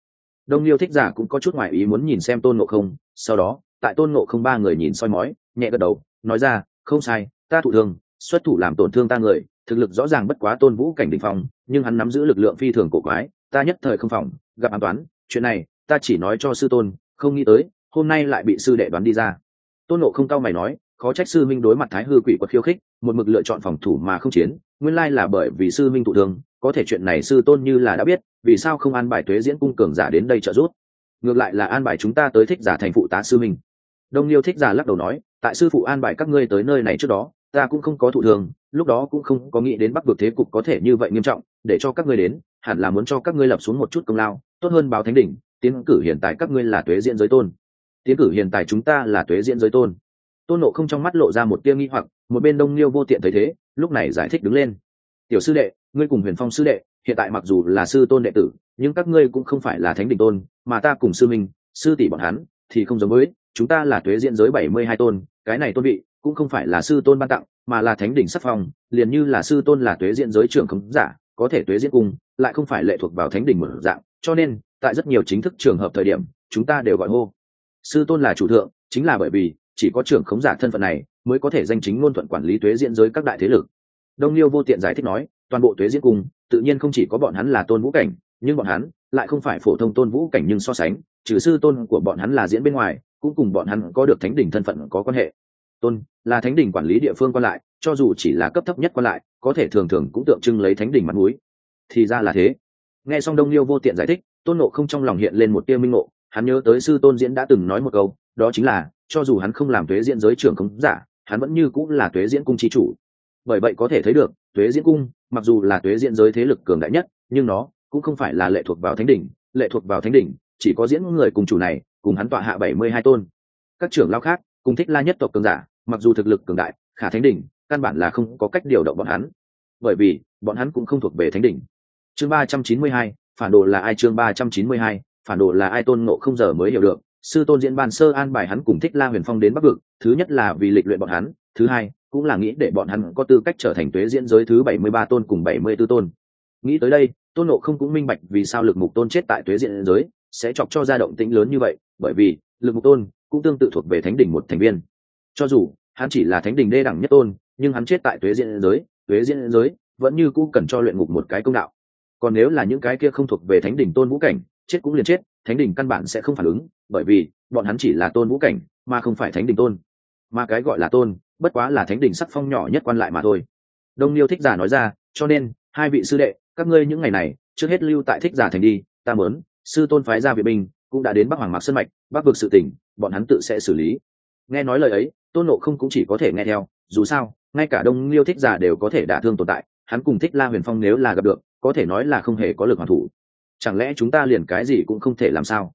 Đông liêu thích giả cũng có chút ngoại ý muốn nhìn xem tôn nộ không, sau đó, tại tôn nộ không ba người nhìn soi mói, nhẹ gật đầu, nói ra, không sai, ta thụ thương, xuất thủ làm tổn thương ta người, thực lực rõ ràng bất quá tôn vũ cảnh đ ỉ n h phong, nhưng hắn nắm giữ lực lượng phi thường cổ quái ta nhất thời không phòng, gặp an toán, chuyện này, ta chỉ nói cho sư tôn, không nghĩ tới, hôm nay lại bị sư đệ đoán đi ra. Tôn nộ không cao mày nói, khó trách sư minh đối mặt thái hư quỷ quật khiêu khích, một mực lựa chọn phòng thủ mà không chiến, nguyên lai là bởi vì sư minh thụ thương, có thể chuyện này sư tôn như là đã biết, vì sao không an bài tuế diễn cung cường giả đến đây trợ giúp? Ngược lại là an bài chúng ta tới thích giả thành phụ tá sư minh đông liêu thích giả lắc đầu nói, tại sư phụ an bài các ngươi tới nơi này trước đó, ta cũng không có thụ thường lúc đó cũng không có nghĩ đến bắc vực thế cục có thể như vậy nghiêm trọng, để cho các ngươi đến hẳn là muốn cho các ngươi lập xuống một chút công lao, tốt hơn báo thánh đỉnh, tiến cử hiện tại các ngươi là tuế diễn giới tôn. Tiến cử hiện tại chúng ta là tuế diễn giới tôn. Tôn nộ không trong mắt lộ ra một tia nghi hoặc, một bên đông liêu vô tiện thấy thế, lúc này giải thích đứng lên. Tiểu sư đệ, ngươi cùng huyền phong sư đệ, hiện tại mặc dù là sư tôn đệ tử, nhưng các ngươi cũng không phải là thánh đình tôn, mà ta cùng sư minh, sư tỷ bọn hắn thì không giống với, chúng ta là tuế diễn giới bảy mươi hai tôn, cái này tôn vị cũng không phải là sư tôn ban tặng, mà là thánh đỉnh sắc phong, liền như là sư tôn là tuế diễn giới trưởng khống giả có thể tuế diễn cung, lại không phải lệ thuộc vào thánh đình một dạng, cho nên, tại rất nhiều chính thức trường hợp thời điểm, chúng ta đều gọi hô. Sư tôn là chủ thượng, chính là bởi vì, chỉ có trưởng khống giả thân phận này, mới có thể danh chính ngôn thuận quản lý tuế diễn giới các đại thế lực. Đông liêu vô tiện giải thích nói, toàn bộ tuế diễn cung, tự nhiên không chỉ có bọn hắn là tôn vũ cảnh, nhưng bọn hắn lại không phải phổ thông tôn vũ cảnh nhưng so sánh, trừ sư tôn của bọn hắn là diễn bên ngoài, cũng cùng bọn hắn có được thánh đỉnh thân phận có quan hệ tôn, là thánh đình quản lý địa phương quan lại, cho dù chỉ là cấp thấp nhất quan lại, có thể thường thường cũng tượng trưng lấy thánh đình mặt mũi. Thì ra là thế. Nghe xong đông liêu vô tiện giải thích, tôn nộ không trong lòng hiện lên một tia minh ngộ, hắn nhớ tới sư tôn diễn đã từng nói một câu, đó chính là, cho dù hắn không làm thuế diễn giới trưởng khống giả, hắn vẫn như cũng là thuế diễn cung chi chủ. Bởi vậy có thể thấy được thuế diễn cung, mặc dù là thuế diễn giới thế lực cường đại nhất, nhưng nó cũng không phải là lệ thuộc vào thánh đỉnh, lệ thuộc vào thánh đỉnh, chỉ có diễn người cùng chủ này, cùng hắn tọa hạ bảy mươi hai tôn. Các trưởng lao khác, cùng thích la nhất tộc cường giả mặc dù thực lực cường đại, khả thánh đỉnh, căn bản là không có cách điều động bọn hắn. Bởi vì, bọn hắn cũng không thuộc về thánh đỉnh. Chương ba trăm chín mươi hai, phản đồ là ai? Chương ba trăm chín mươi hai, phản đồ là ai? Tôn ngộ không giờ mới hiểu được, sư tôn diễn ban sơ an bài hắn cùng thích la huyền phong đến bắc vực, thứ nhất là vì lịch luyện bọn hắn, thứ hai cũng là nghĩ để bọn hắn có tư cách trở thành tuế diễn giới thứ bảy mươi ba tôn cùng bảy mươi 74 tôn. Nghĩ tới đây, tôn nộ không cũng minh bạch vì sao lực mục tôn chết tại tuế diễn giới, sẽ chọc cho ra động tĩnh lớn như vậy, bởi vì lực mục tôn cũng tương tự thuộc về thánh đỉnh một thành viên cho dù, hắn chỉ là thánh đình đê đẳng nhất tôn, nhưng hắn chết tại tuế diễn giới, tuế diễn giới vẫn như cũ cần cho luyện ngục một cái công đạo. Còn nếu là những cái kia không thuộc về thánh đỉnh tôn vũ cảnh, chết cũng liền chết, thánh đỉnh căn bản sẽ không phản ứng, bởi vì bọn hắn chỉ là tôn vũ cảnh, mà không phải thánh đỉnh tôn. Mà cái gọi là tôn, bất quá là thánh đỉnh sắc phong nhỏ nhất quan lại mà thôi. Đông liêu thích giả nói ra, cho nên, hai vị sư đệ, các ngươi những ngày này, trước hết lưu tại thích giả thành đi, ta mớn sư tôn phái ra viện binh, cũng đã đến bắc hoàng mạc sơn mạch, bắc vực sự tỉnh, bọn hắn tự sẽ xử lý. Nghe nói lời ấy tôn nộ không cũng chỉ có thể nghe theo, dù sao, ngay cả đông liêu thích giả đều có thể đả thương tồn tại, hắn cùng thích la huyền phong nếu là gặp được, có thể nói là không hề có lực hoàn thủ. Chẳng lẽ chúng ta liền cái gì cũng không thể làm sao?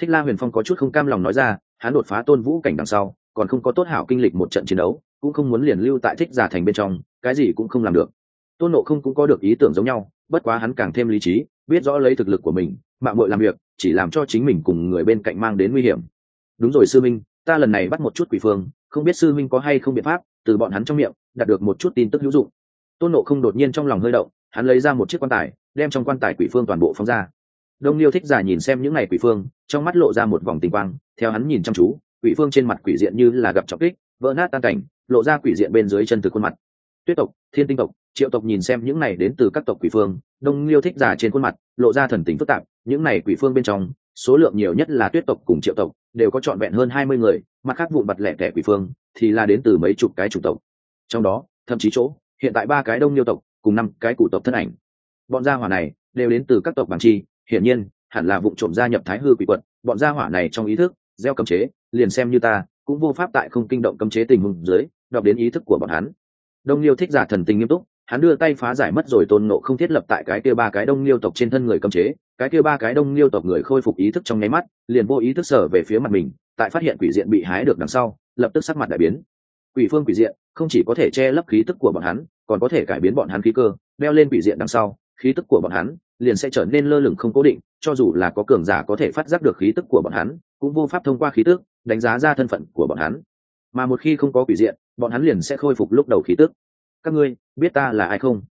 Thích la huyền phong có chút không cam lòng nói ra, hắn đột phá tôn vũ cảnh đằng sau, còn không có tốt hảo kinh lịch một trận chiến đấu, cũng không muốn liền lưu tại thích giả thành bên trong, cái gì cũng không làm được. Tôn nộ không cũng có được ý tưởng giống nhau, bất quá hắn càng thêm lý trí, biết rõ lấy thực lực của mình, mạng mội làm việc, chỉ làm cho chính mình cùng người bên cạnh mang đến nguy hiểm. Đúng rồi sư minh, ta lần này bắt một chút quỷ phương không biết sư minh có hay không biện pháp, từ bọn hắn trong miệng, đạt được một chút tin tức hữu dụng. Tôn nộ không đột nhiên trong lòng hơi động, hắn lấy ra một chiếc quan tài, đem trong quan tài quỷ phương toàn bộ phóng ra. Đông liêu thích giả nhìn xem những n à y quỷ phương, trong mắt lộ ra một vòng tình quang, theo hắn nhìn chăm chú, quỷ phương trên mặt quỷ diện như là gặp trọng kích, vỡ nát tan cảnh, lộ ra quỷ diện bên dưới chân từ khuôn mặt. Tuyết tộc, thiên tinh tộc, triệu tộc nhìn xem những này đến từ các tộc quỷ phương, đông liêu thích giả trên khuôn mặt, lộ ra thần tính phức tạp, những này quỷ phương bên trong, số lượng nhiều nhất là tuyết tộc cùng triệu tộc, đều có trọn vẹn hơn hai mươi người mặt khác vụn bặt lẻ tẻ quỷ phương, thì là đến từ mấy chục cái chủng tộc. Trong đó, thậm chí chỗ, hiện tại ba cái đông liêu tộc, cùng năm cái cụ tộc thân ảnh. Bọn gia hỏa này, đều đến từ các tộc bằng chi, hiển nhiên, hẳn là vụ trộm gia nhập thái hư quỷ quật. Bọn gia hỏa này trong ý thức, gieo cấm chế, liền xem như ta, cũng vô pháp tại không kinh động cấm chế tình huống dưới, đọc đến ý thức của bọn hắn. Đông liêu thích giả thần tình nghiêm túc, hắn đưa tay phá giải mất rồi tôn nộ không thiết lập tại cái kia ba cái đông liêu tộc trên thân người cấm chế. Cái kia ba cái đông liêu tộc người khôi phục ý thức trong nháy mắt, liền vô ý thức sở về phía mặt mình tại phát hiện quỷ diện bị hái được đằng sau, lập tức sắc mặt đại biến. Quỷ phương quỷ diện không chỉ có thể che lấp khí tức của bọn hắn, còn có thể cải biến bọn hắn khí cơ, đeo lên quỷ diện đằng sau, khí tức của bọn hắn liền sẽ trở nên lơ lửng không cố định, cho dù là có cường giả có thể phát giác được khí tức của bọn hắn, cũng vô pháp thông qua khí tức đánh giá ra thân phận của bọn hắn. Mà một khi không có quỷ diện, bọn hắn liền sẽ khôi phục lúc đầu khí tức. Các ngươi, biết ta là ai không?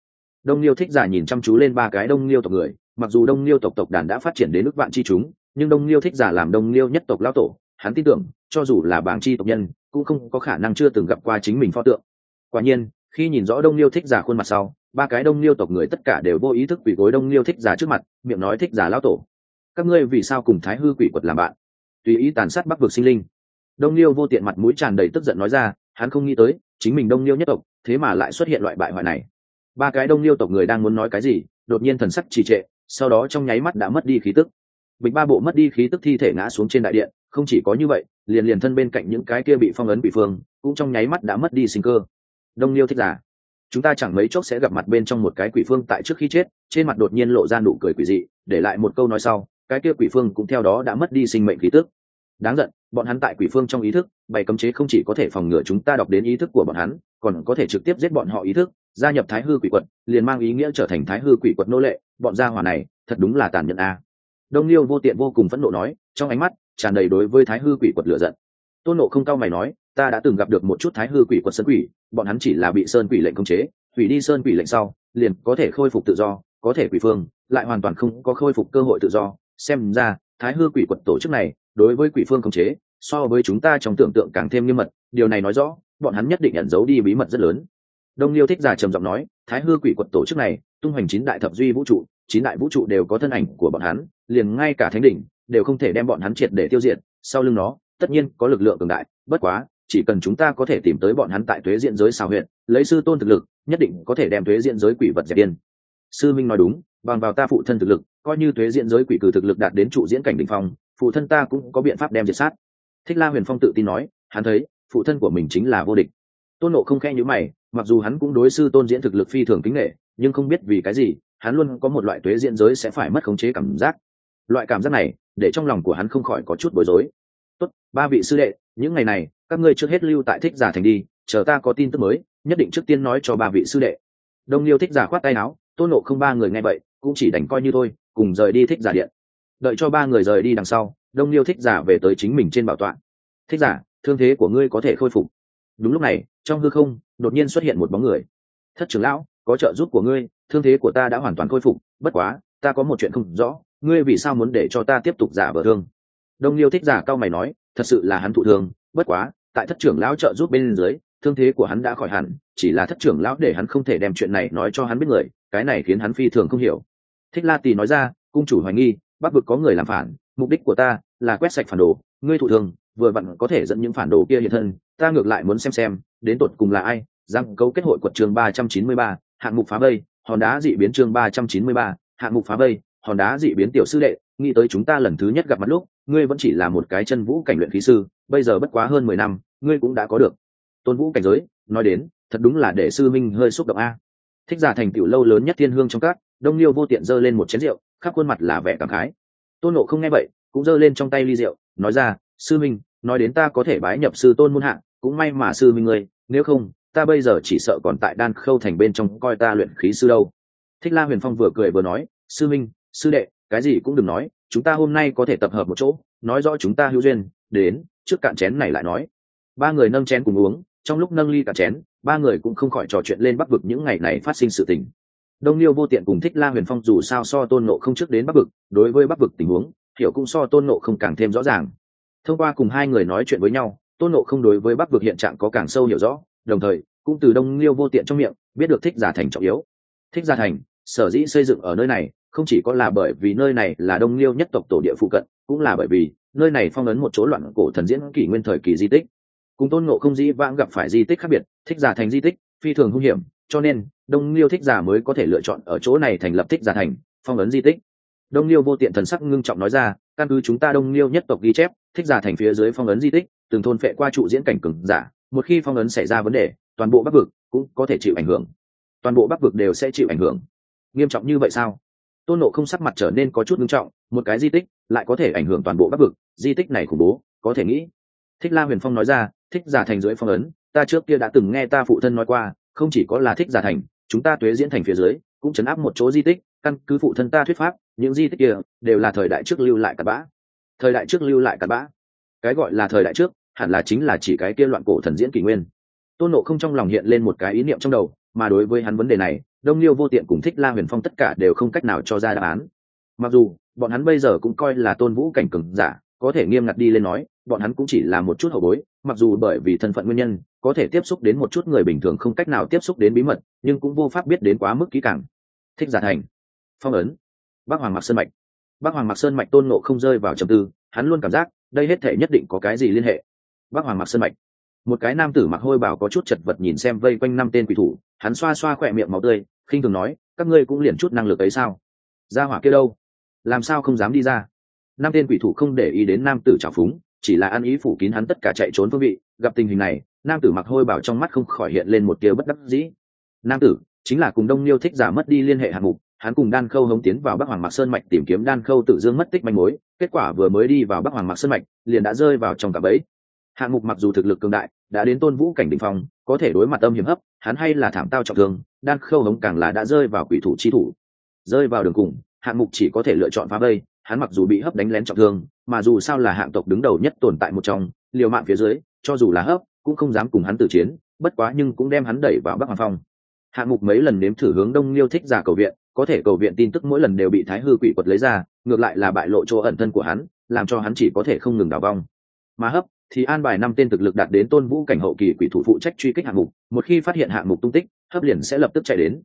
Đông liêu thích giả nhìn chăm chú lên ba cái đông liêu tộc người, mặc dù đông liêu tộc tộc đàn đã phát triển đến nước vạn chi chúng, nhưng đông liêu thích giả làm đông liêu nhất tộc lao tổ hắn tin tưởng, cho dù là bảng chi tộc nhân, cũng không có khả năng chưa từng gặp qua chính mình pho tượng. Quả nhiên, khi nhìn rõ đông liêu thích giả khuôn mặt sau, ba cái đông liêu tộc người tất cả đều vô ý thức quỷ gối đông liêu thích giả trước mặt, miệng nói thích giả lão tổ, các ngươi vì sao cùng thái hư quỷ quật làm bạn? Tùy ý tàn sát bắc vực sinh linh. Đông liêu vô tiện mặt mũi tràn đầy tức giận nói ra, hắn không nghĩ tới, chính mình đông liêu nhất tộc, thế mà lại xuất hiện loại bại hoại này. Ba cái đông liêu tộc người đang muốn nói cái gì, đột nhiên thần sắc trì trệ, sau đó trong nháy mắt đã mất đi khí tức. Bịch ba bộ mất đi khí tức thi thể ngã xuống trên đại điện không chỉ có như vậy, liền liền thân bên cạnh những cái kia bị phong ấn bị phương, cũng trong nháy mắt đã mất đi sinh cơ. Đông liêu thích giả. Chúng ta chẳng mấy chốc sẽ gặp mặt bên trong một cái quỷ phương tại trước khi chết, trên mặt đột nhiên lộ ra nụ cười quỷ dị, để lại một câu nói sau, cái kia quỷ phương cũng theo đó đã mất đi sinh mệnh khí tức. Đáng giận, bọn hắn tại quỷ phương trong ý thức, bày cấm chế không chỉ có thể phòng ngừa chúng ta đọc đến ý thức của bọn hắn, còn có thể trực tiếp giết bọn họ ý thức, gia nhập thái hư quỷ quật, liền mang ý nghĩa trở thành thái hư quỷ quật nô lệ, bọn gia hỏa này, thật đúng là tàn nhẫn a. Đông liêu vô tiện vô cùng phẫn nộ nói, trong ánh mắt tràn đầy đối với thái hư quỷ quật lựa giận. Tôn nộ không cao mày nói, ta đã từng gặp được một chút thái hư quỷ quật sơn quỷ, bọn hắn chỉ là bị sơn quỷ lệnh khống chế hủy đi sơn quỷ lệnh sau, liền có thể khôi phục tự do, có thể quỷ phương, lại hoàn toàn không có khôi phục cơ hội tự do. Xem ra, thái hư quỷ quật tổ chức này, đối với quỷ phương khống chế, so với chúng ta trong tưởng tượng càng thêm nghiêm mật, điều này nói rõ, bọn hắn nhất định nhận giấu đi bí mật rất lớn. Đông liêu thích giả trầm giọng nói, thái hư quỷ quật tổ chức này, tung hoành chín đại thập duy vũ trụ, chín đại vũ trụ đều có thân ảnh của bọn hắn, liền ngay cả thánh đỉnh đều không thể đem bọn hắn triệt để tiêu diệt, sau lưng nó, tất nhiên có lực lượng cường đại, bất quá, chỉ cần chúng ta có thể tìm tới bọn hắn tại thuế diện giới xào huyện lấy sư tôn thực lực, nhất định có thể đem thuế diện giới quỷ vật dẹp điên. Sư minh nói đúng, bằng vào ta phụ thân thực lực, coi như thuế diện giới quỷ cử thực lực đạt đến trụ diễn cảnh đỉnh phong, phụ thân ta cũng có biện pháp đem diệt sát. Thích la huyền phong tự tin nói, hắn thấy, phụ thân của mình chính là vô địch. Tôn nộ không khe nhữ mày, mặc dù hắn cũng đối sư tôn diễn thực lực phi thường kính nghệ nhưng không biết vì cái gì, hắn luôn có một loại tuế diện giới sẽ phải mất khống chế cảm giác. Loại cảm giác này để trong lòng của hắn không khỏi có chút bối rối. Tốt, ba vị sư đệ, những ngày này, các ngươi trước hết lưu tại thích giả thành đi, chờ ta có tin tức mới, nhất định trước tiên nói cho ba vị sư đệ. Đông liêu thích giả khoát tay áo tôn nộ không ba người nghe vậy, cũng chỉ đành coi như thôi, cùng rời đi thích giả điện. Đợi cho ba người rời đi đằng sau, đông liêu thích giả về tới chính mình trên bảo tọa. Thích giả, thương thế của ngươi có thể khôi phục. Đúng lúc này, trong hư không, đột nhiên xuất hiện một bóng người. Thất trưởng lão, có trợ giúp của ngươi, thương thế của ta đã hoàn toàn khôi phục, bất quá, ta có một chuyện không rõ ngươi vì sao muốn để cho ta tiếp tục giả vờ thương? Đông liêu thích giả cao mày nói, thật sự là hắn thụ thương, bất quá, tại thất trưởng lão trợ giúp bên dưới, thương thế của hắn đã khỏi hẳn, chỉ là thất trưởng lão để hắn không thể đem chuyện này nói cho hắn biết người, cái này khiến hắn phi thường không hiểu. Thích la tì nói ra, cung chủ hoài nghi, bắc vực có người làm phản, mục đích của ta là quét sạch phản đồ, ngươi thụ thương, vừa vặn có thể dẫn những phản đồ kia hiện thân, ta ngược lại muốn xem xem, đến tột cùng là ai? Giang cấu kết hội quật trường ba trăm chín mươi ba, hạng mục phá vây, hòn đá dị biến chương ba trăm chín mươi ba, hạng mục phá vây hòn đá dị biến tiểu sư đệ, nghĩ tới chúng ta lần thứ nhất gặp mặt lúc, ngươi vẫn chỉ là một cái chân vũ cảnh luyện khí sư, bây giờ bất quá hơn mười năm, ngươi cũng đã có được. Tôn vũ cảnh giới, nói đến, thật đúng là để sư minh hơi xúc động a. Thích giả thành tiểu lâu lớn nhất thiên hương trong các, đông liêu vô tiện giơ lên một chén rượu, khắp khuôn mặt là vẻ cảm khái. Tôn nộ không nghe vậy, cũng giơ lên trong tay ly rượu, nói ra, sư minh nói đến ta có thể bái nhập sư tôn muôn hạng cũng may mà sư minh ngươi, nếu không, ta bây giờ chỉ sợ còn tại đan khâu thành bên trong coi ta luyện khí sư đâu. Thích la huyền phong vừa cười vừa nói, sư minh sư đệ, cái gì cũng đừng nói, chúng ta hôm nay có thể tập hợp một chỗ, nói rõ chúng ta hữu duyên, đến, trước cạn chén này lại nói. Ba người nâng chén cùng uống, trong lúc nâng ly cả chén, ba người cũng không khỏi trò chuyện lên bắc vực những ngày này phát sinh sự tình. Đông liêu vô tiện cùng thích la huyền phong dù sao so tôn nộ không trước đến bắc vực, đối với bắc vực tình huống, hiểu cũng so tôn nộ không càng thêm rõ ràng. Thông qua cùng hai người nói chuyện với nhau, tôn nộ không đối với bắc vực hiện trạng có càng sâu hiểu rõ, đồng thời, cũng từ đông liêu vô tiện trong miệng, biết được thích giả thành trọng yếu. Thích giả thành, sở dĩ xây dựng ở nơi này không chỉ có là bởi vì nơi này là đông liêu nhất tộc tổ địa phụ cận, cũng là bởi vì nơi này phong ấn một chỗ loạn cổ thần diễn kỷ nguyên thời kỳ di tích. Cùng tôn ngộ không dĩ vãng gặp phải di tích khác biệt, thích giả thành di tích, phi thường hung hiểm, cho nên đông liêu thích giả mới có thể lựa chọn ở chỗ này thành lập thích giả thành, phong ấn di tích. Đông liêu vô tiện thần sắc ngưng trọng nói ra, căn cứ chúng ta đông liêu nhất tộc ghi chép, thích giả thành phía dưới phong ấn di tích, từng thôn phệ qua trụ diễn cảnh cừng giả, một khi phong ấn xảy ra vấn đề, toàn bộ bắc vực cũng có thể chịu ảnh hưởng. Toàn bộ bắc vực đều sẽ chịu ảnh hưởng. Nghiêm trọng như vậy sao? Tôn nộ không sắc mặt trở nên có chút nghiêm trọng, một cái di tích lại có thể ảnh hưởng toàn bộ bắc vực, di tích này khủng bố, có thể nghĩ. Thích la huyền phong nói ra, thích giả thành dưới phong ấn, ta trước kia đã từng nghe ta phụ thân nói qua, không chỉ có là thích giả thành, chúng ta tuế diễn thành phía dưới, cũng chấn áp một chỗ di tích, căn cứ phụ thân ta thuyết pháp, những di tích kia đều là thời đại trước lưu lại cặp bã. Thời đại trước lưu lại cặp bã. Cái gọi là thời đại trước, hẳn là chính là chỉ cái kia loạn cổ thần diễn kỷ nguyên. Tôn nộ không trong lòng hiện lên một cái ý niệm trong đầu, mà đối với hắn vấn đề này đông liêu vô tiện cùng thích la huyền phong tất cả đều không cách nào cho ra đáp án. Mặc dù, bọn hắn bây giờ cũng coi là tôn vũ cảnh cừng giả, có thể nghiêm ngặt đi lên nói, bọn hắn cũng chỉ là một chút hậu bối, mặc dù bởi vì thân phận nguyên nhân, có thể tiếp xúc đến một chút người bình thường không cách nào tiếp xúc đến bí mật, nhưng cũng vô pháp biết đến quá mức kỹ càng. Thích giả thành, phong ấn bác hoàng mặc sơn mạch. Bác hoàng mặc sơn mạch tôn nộ không rơi vào trầm tư, hắn luôn cảm giác, đây hết thể nhất định có cái gì liên hệ. Bác hoàng mặc sơn mạch. Một cái nam tử mặc hôi bảo có chút chật vật nhìn xem vây quanh năm tên quỷ thủ, hắn xoa xoa khỏe miệng máu tươi khinh thường nói, các ngươi cũng liền chút năng lực ấy sao? Ra hỏa kia đâu? Làm sao không dám đi ra? Năm tên quỷ thủ không để ý đến nam tử trào phúng, chỉ là ăn ý phủ kín hắn tất cả chạy trốn phương vị, gặp tình hình này, nam tử mặc hôi bảo trong mắt không khỏi hiện lên một tia bất đắc dĩ. Nam tử, chính là cùng đông liêu thích giả mất đi liên hệ hạng mục, hắn cùng đan khâu hống tiến vào bắc hoàng mạc sơn mạch tìm kiếm đan khâu tự dương mất tích manh mối, kết quả vừa mới đi vào bắc hoàng mạc sơn mạch, liền đã rơi vào trong cả bẫy hạng mục mặc dù thực lực cường đại, đã đến tôn vũ cảnh đình phong, có thể đối mặt âm hiểm hấp, hắn hay là thảm tao trọng thương, đan khâu hống càng là đã rơi vào quỷ thủ chi thủ. Rơi vào đường cùng hạng mục chỉ có thể lựa chọn phá vây, hắn mặc dù bị hấp đánh lén trọng thương, mà dù sao là hạng tộc đứng đầu nhất tồn tại một trong, liều mạng phía dưới, cho dù là hấp, cũng không dám cùng hắn tử chiến, bất quá nhưng cũng đem hắn đẩy vào bắc hoàng phong. Hạng mục mấy lần nếm thử hướng đông liêu thích giả cầu viện, có thể cầu viện tin tức mỗi lần đều bị thái hư quỷ quật lấy ra, ngược lại là bại lộ chỗ ẩn thân của hắn, làm cho hắn chỉ có thể không ngừng đào vong. Mà hấp thì an bài năm tên thực lực đạt đến tôn vũ cảnh hậu kỳ quỷ thủ phụ trách truy kích hạng mục, một khi phát hiện hạng mục tung tích, hấp liền sẽ lập tức chạy đến.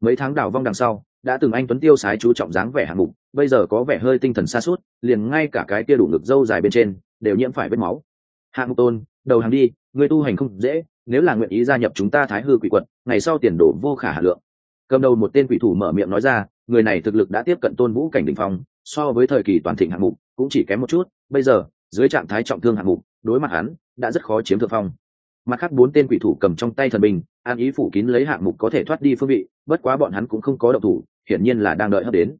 Mấy tháng đào vong đằng sau, đã từng anh tuấn tiêu sái chú trọng dáng vẻ hạng mục, bây giờ có vẻ hơi tinh thần xa suốt liền ngay cả cái kia đủ ngực dâu dài bên trên, đều nhiễm phải vết máu. Hạng mục tôn, đầu hàng đi, người tu hành không dễ, nếu là nguyện ý gia nhập chúng ta thái hư quỷ quật, ngày sau tiền đổ vô khả hà lượng. Cầm đầu một tên quỷ thủ mở miệng nói ra, người này thực lực đã tiếp cận tôn vũ cảnh đình phong, so với thời kỳ toàn thịnh hạng mục, cũng chỉ kém một chút, bây giờ, dưới trạng thái trọng thương hạng mục đối mặt hắn, đã rất khó chiếm thượng phong. Mặt khác bốn tên quỷ thủ cầm trong tay thần bình an ý phủ kín lấy hạng mục có thể thoát đi phương vị, bất quá bọn hắn cũng không có động thủ, hiển nhiên là đang đợi hấp đến.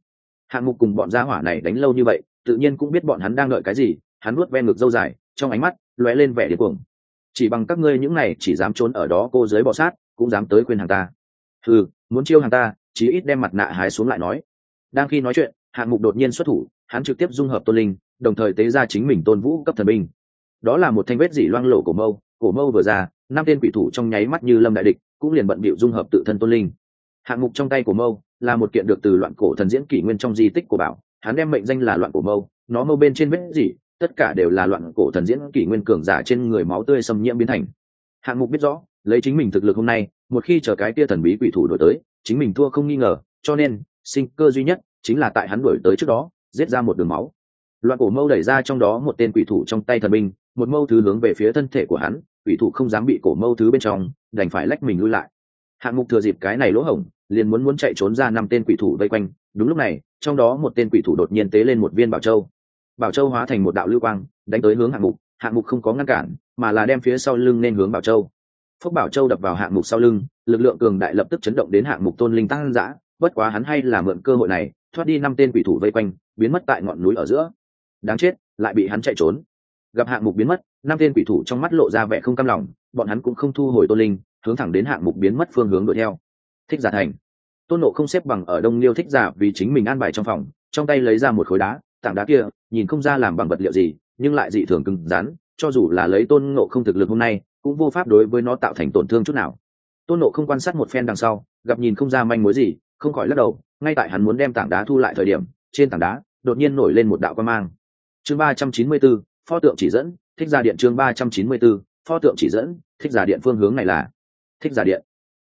Hạng mục cùng bọn gia hỏa này đánh lâu như vậy, tự nhiên cũng biết bọn hắn đang đợi cái gì, hắn nuốt ven ngực dâu dài, trong ánh mắt lóe lên vẻ điên cuồng. Chỉ bằng các ngươi những này chỉ dám trốn ở đó cô dưới bọ sát, cũng dám tới khuyên hàng ta. Ừ muốn chiêu hàng ta, chí ít đem mặt nạ hái xuống lại nói. Đang khi nói chuyện, hạng mục đột nhiên xuất thủ, hắn trực tiếp dung hợp tôn linh, đồng thời tế ra chính mình tôn vũ cấp thần binh đó là một thanh vết dỉ loang lổ cổ mâu cổ mâu vừa ra, năm tên quỷ thủ trong nháy mắt như lâm đại địch, cũng liền bận bịu dung hợp tự thân tôn linh. Hạng mục trong tay của mâu là một kiện được từ loạn cổ thần diễn kỷ nguyên trong di tích của bảo, hắn đem mệnh danh là loạn cổ mâu, nó mâu bên trên vết dỉ, tất cả đều là loạn cổ thần diễn kỷ nguyên cường giả trên người máu tươi xâm nhiễm biến thành. Hạng mục biết rõ, lấy chính mình thực lực hôm nay, một khi chờ cái kia thần bí quỷ thủ đổi tới, chính mình thua không nghi ngờ, cho nên, sinh cơ duy nhất chính là tại hắn đổi tới trước đó, giết ra một đường máu loạn cổ mâu đẩy ra trong đó một tên quỷ thủ trong tay thần binh, một mâu thứ hướng về phía thân thể của hắn, quỷ thủ không dám bị cổ mâu thứ bên trong, đành phải lách mình lui lại. Hạng mục thừa dịp cái này lỗ hổng, liền muốn muốn chạy trốn ra năm tên quỷ thủ vây quanh. Đúng lúc này, trong đó một tên quỷ thủ đột nhiên tế lên một viên bảo châu. Bảo châu hóa thành một đạo lưu quang, đánh tới hướng hạng mục. Hạng mục không có ngăn cản, mà là đem phía sau lưng nên hướng bảo châu. Phúc bảo châu đập vào hạng mục sau lưng, lực lượng cường đại lập tức chấn động đến hạng mục tôn linh tăng giã bất quá hắn hay là mượn cơ hội này, thoát đi năm tên quỷ thủ vây quanh, biến mất tại ngọn núi ở giữa đáng chết, lại bị hắn chạy trốn. Gặp hạng mục biến mất, năm tên quỷ thủ trong mắt lộ ra vẻ không cam lòng, bọn hắn cũng không thu hồi tôn linh, hướng thẳng đến hạng mục biến mất phương hướng đuổi theo. Thích giả thành. Tôn nộ không xếp bằng ở đông liêu thích giả vì chính mình an bài trong phòng, trong tay lấy ra một khối đá, tảng đá kia, nhìn không ra làm bằng vật liệu gì, nhưng lại dị thường cứng rắn, cho dù là lấy tôn nộ không thực lực hôm nay, cũng vô pháp đối với nó tạo thành tổn thương chút nào. Tôn nộ không quan sát một phen đằng sau, gặp nhìn không ra manh mối gì, không khỏi lắc đầu, ngay tại hắn muốn đem tảng đá thu lại thời điểm, trên tảng đá, đột nhiên nổi lên một đạo quan mang chương ba trăm chín mươi b ố pho tượng chỉ dẫn, thích giả điện chương ba trăm chín mươi b ố pho tượng chỉ dẫn, thích giả điện phương hướng này là thích giả điện.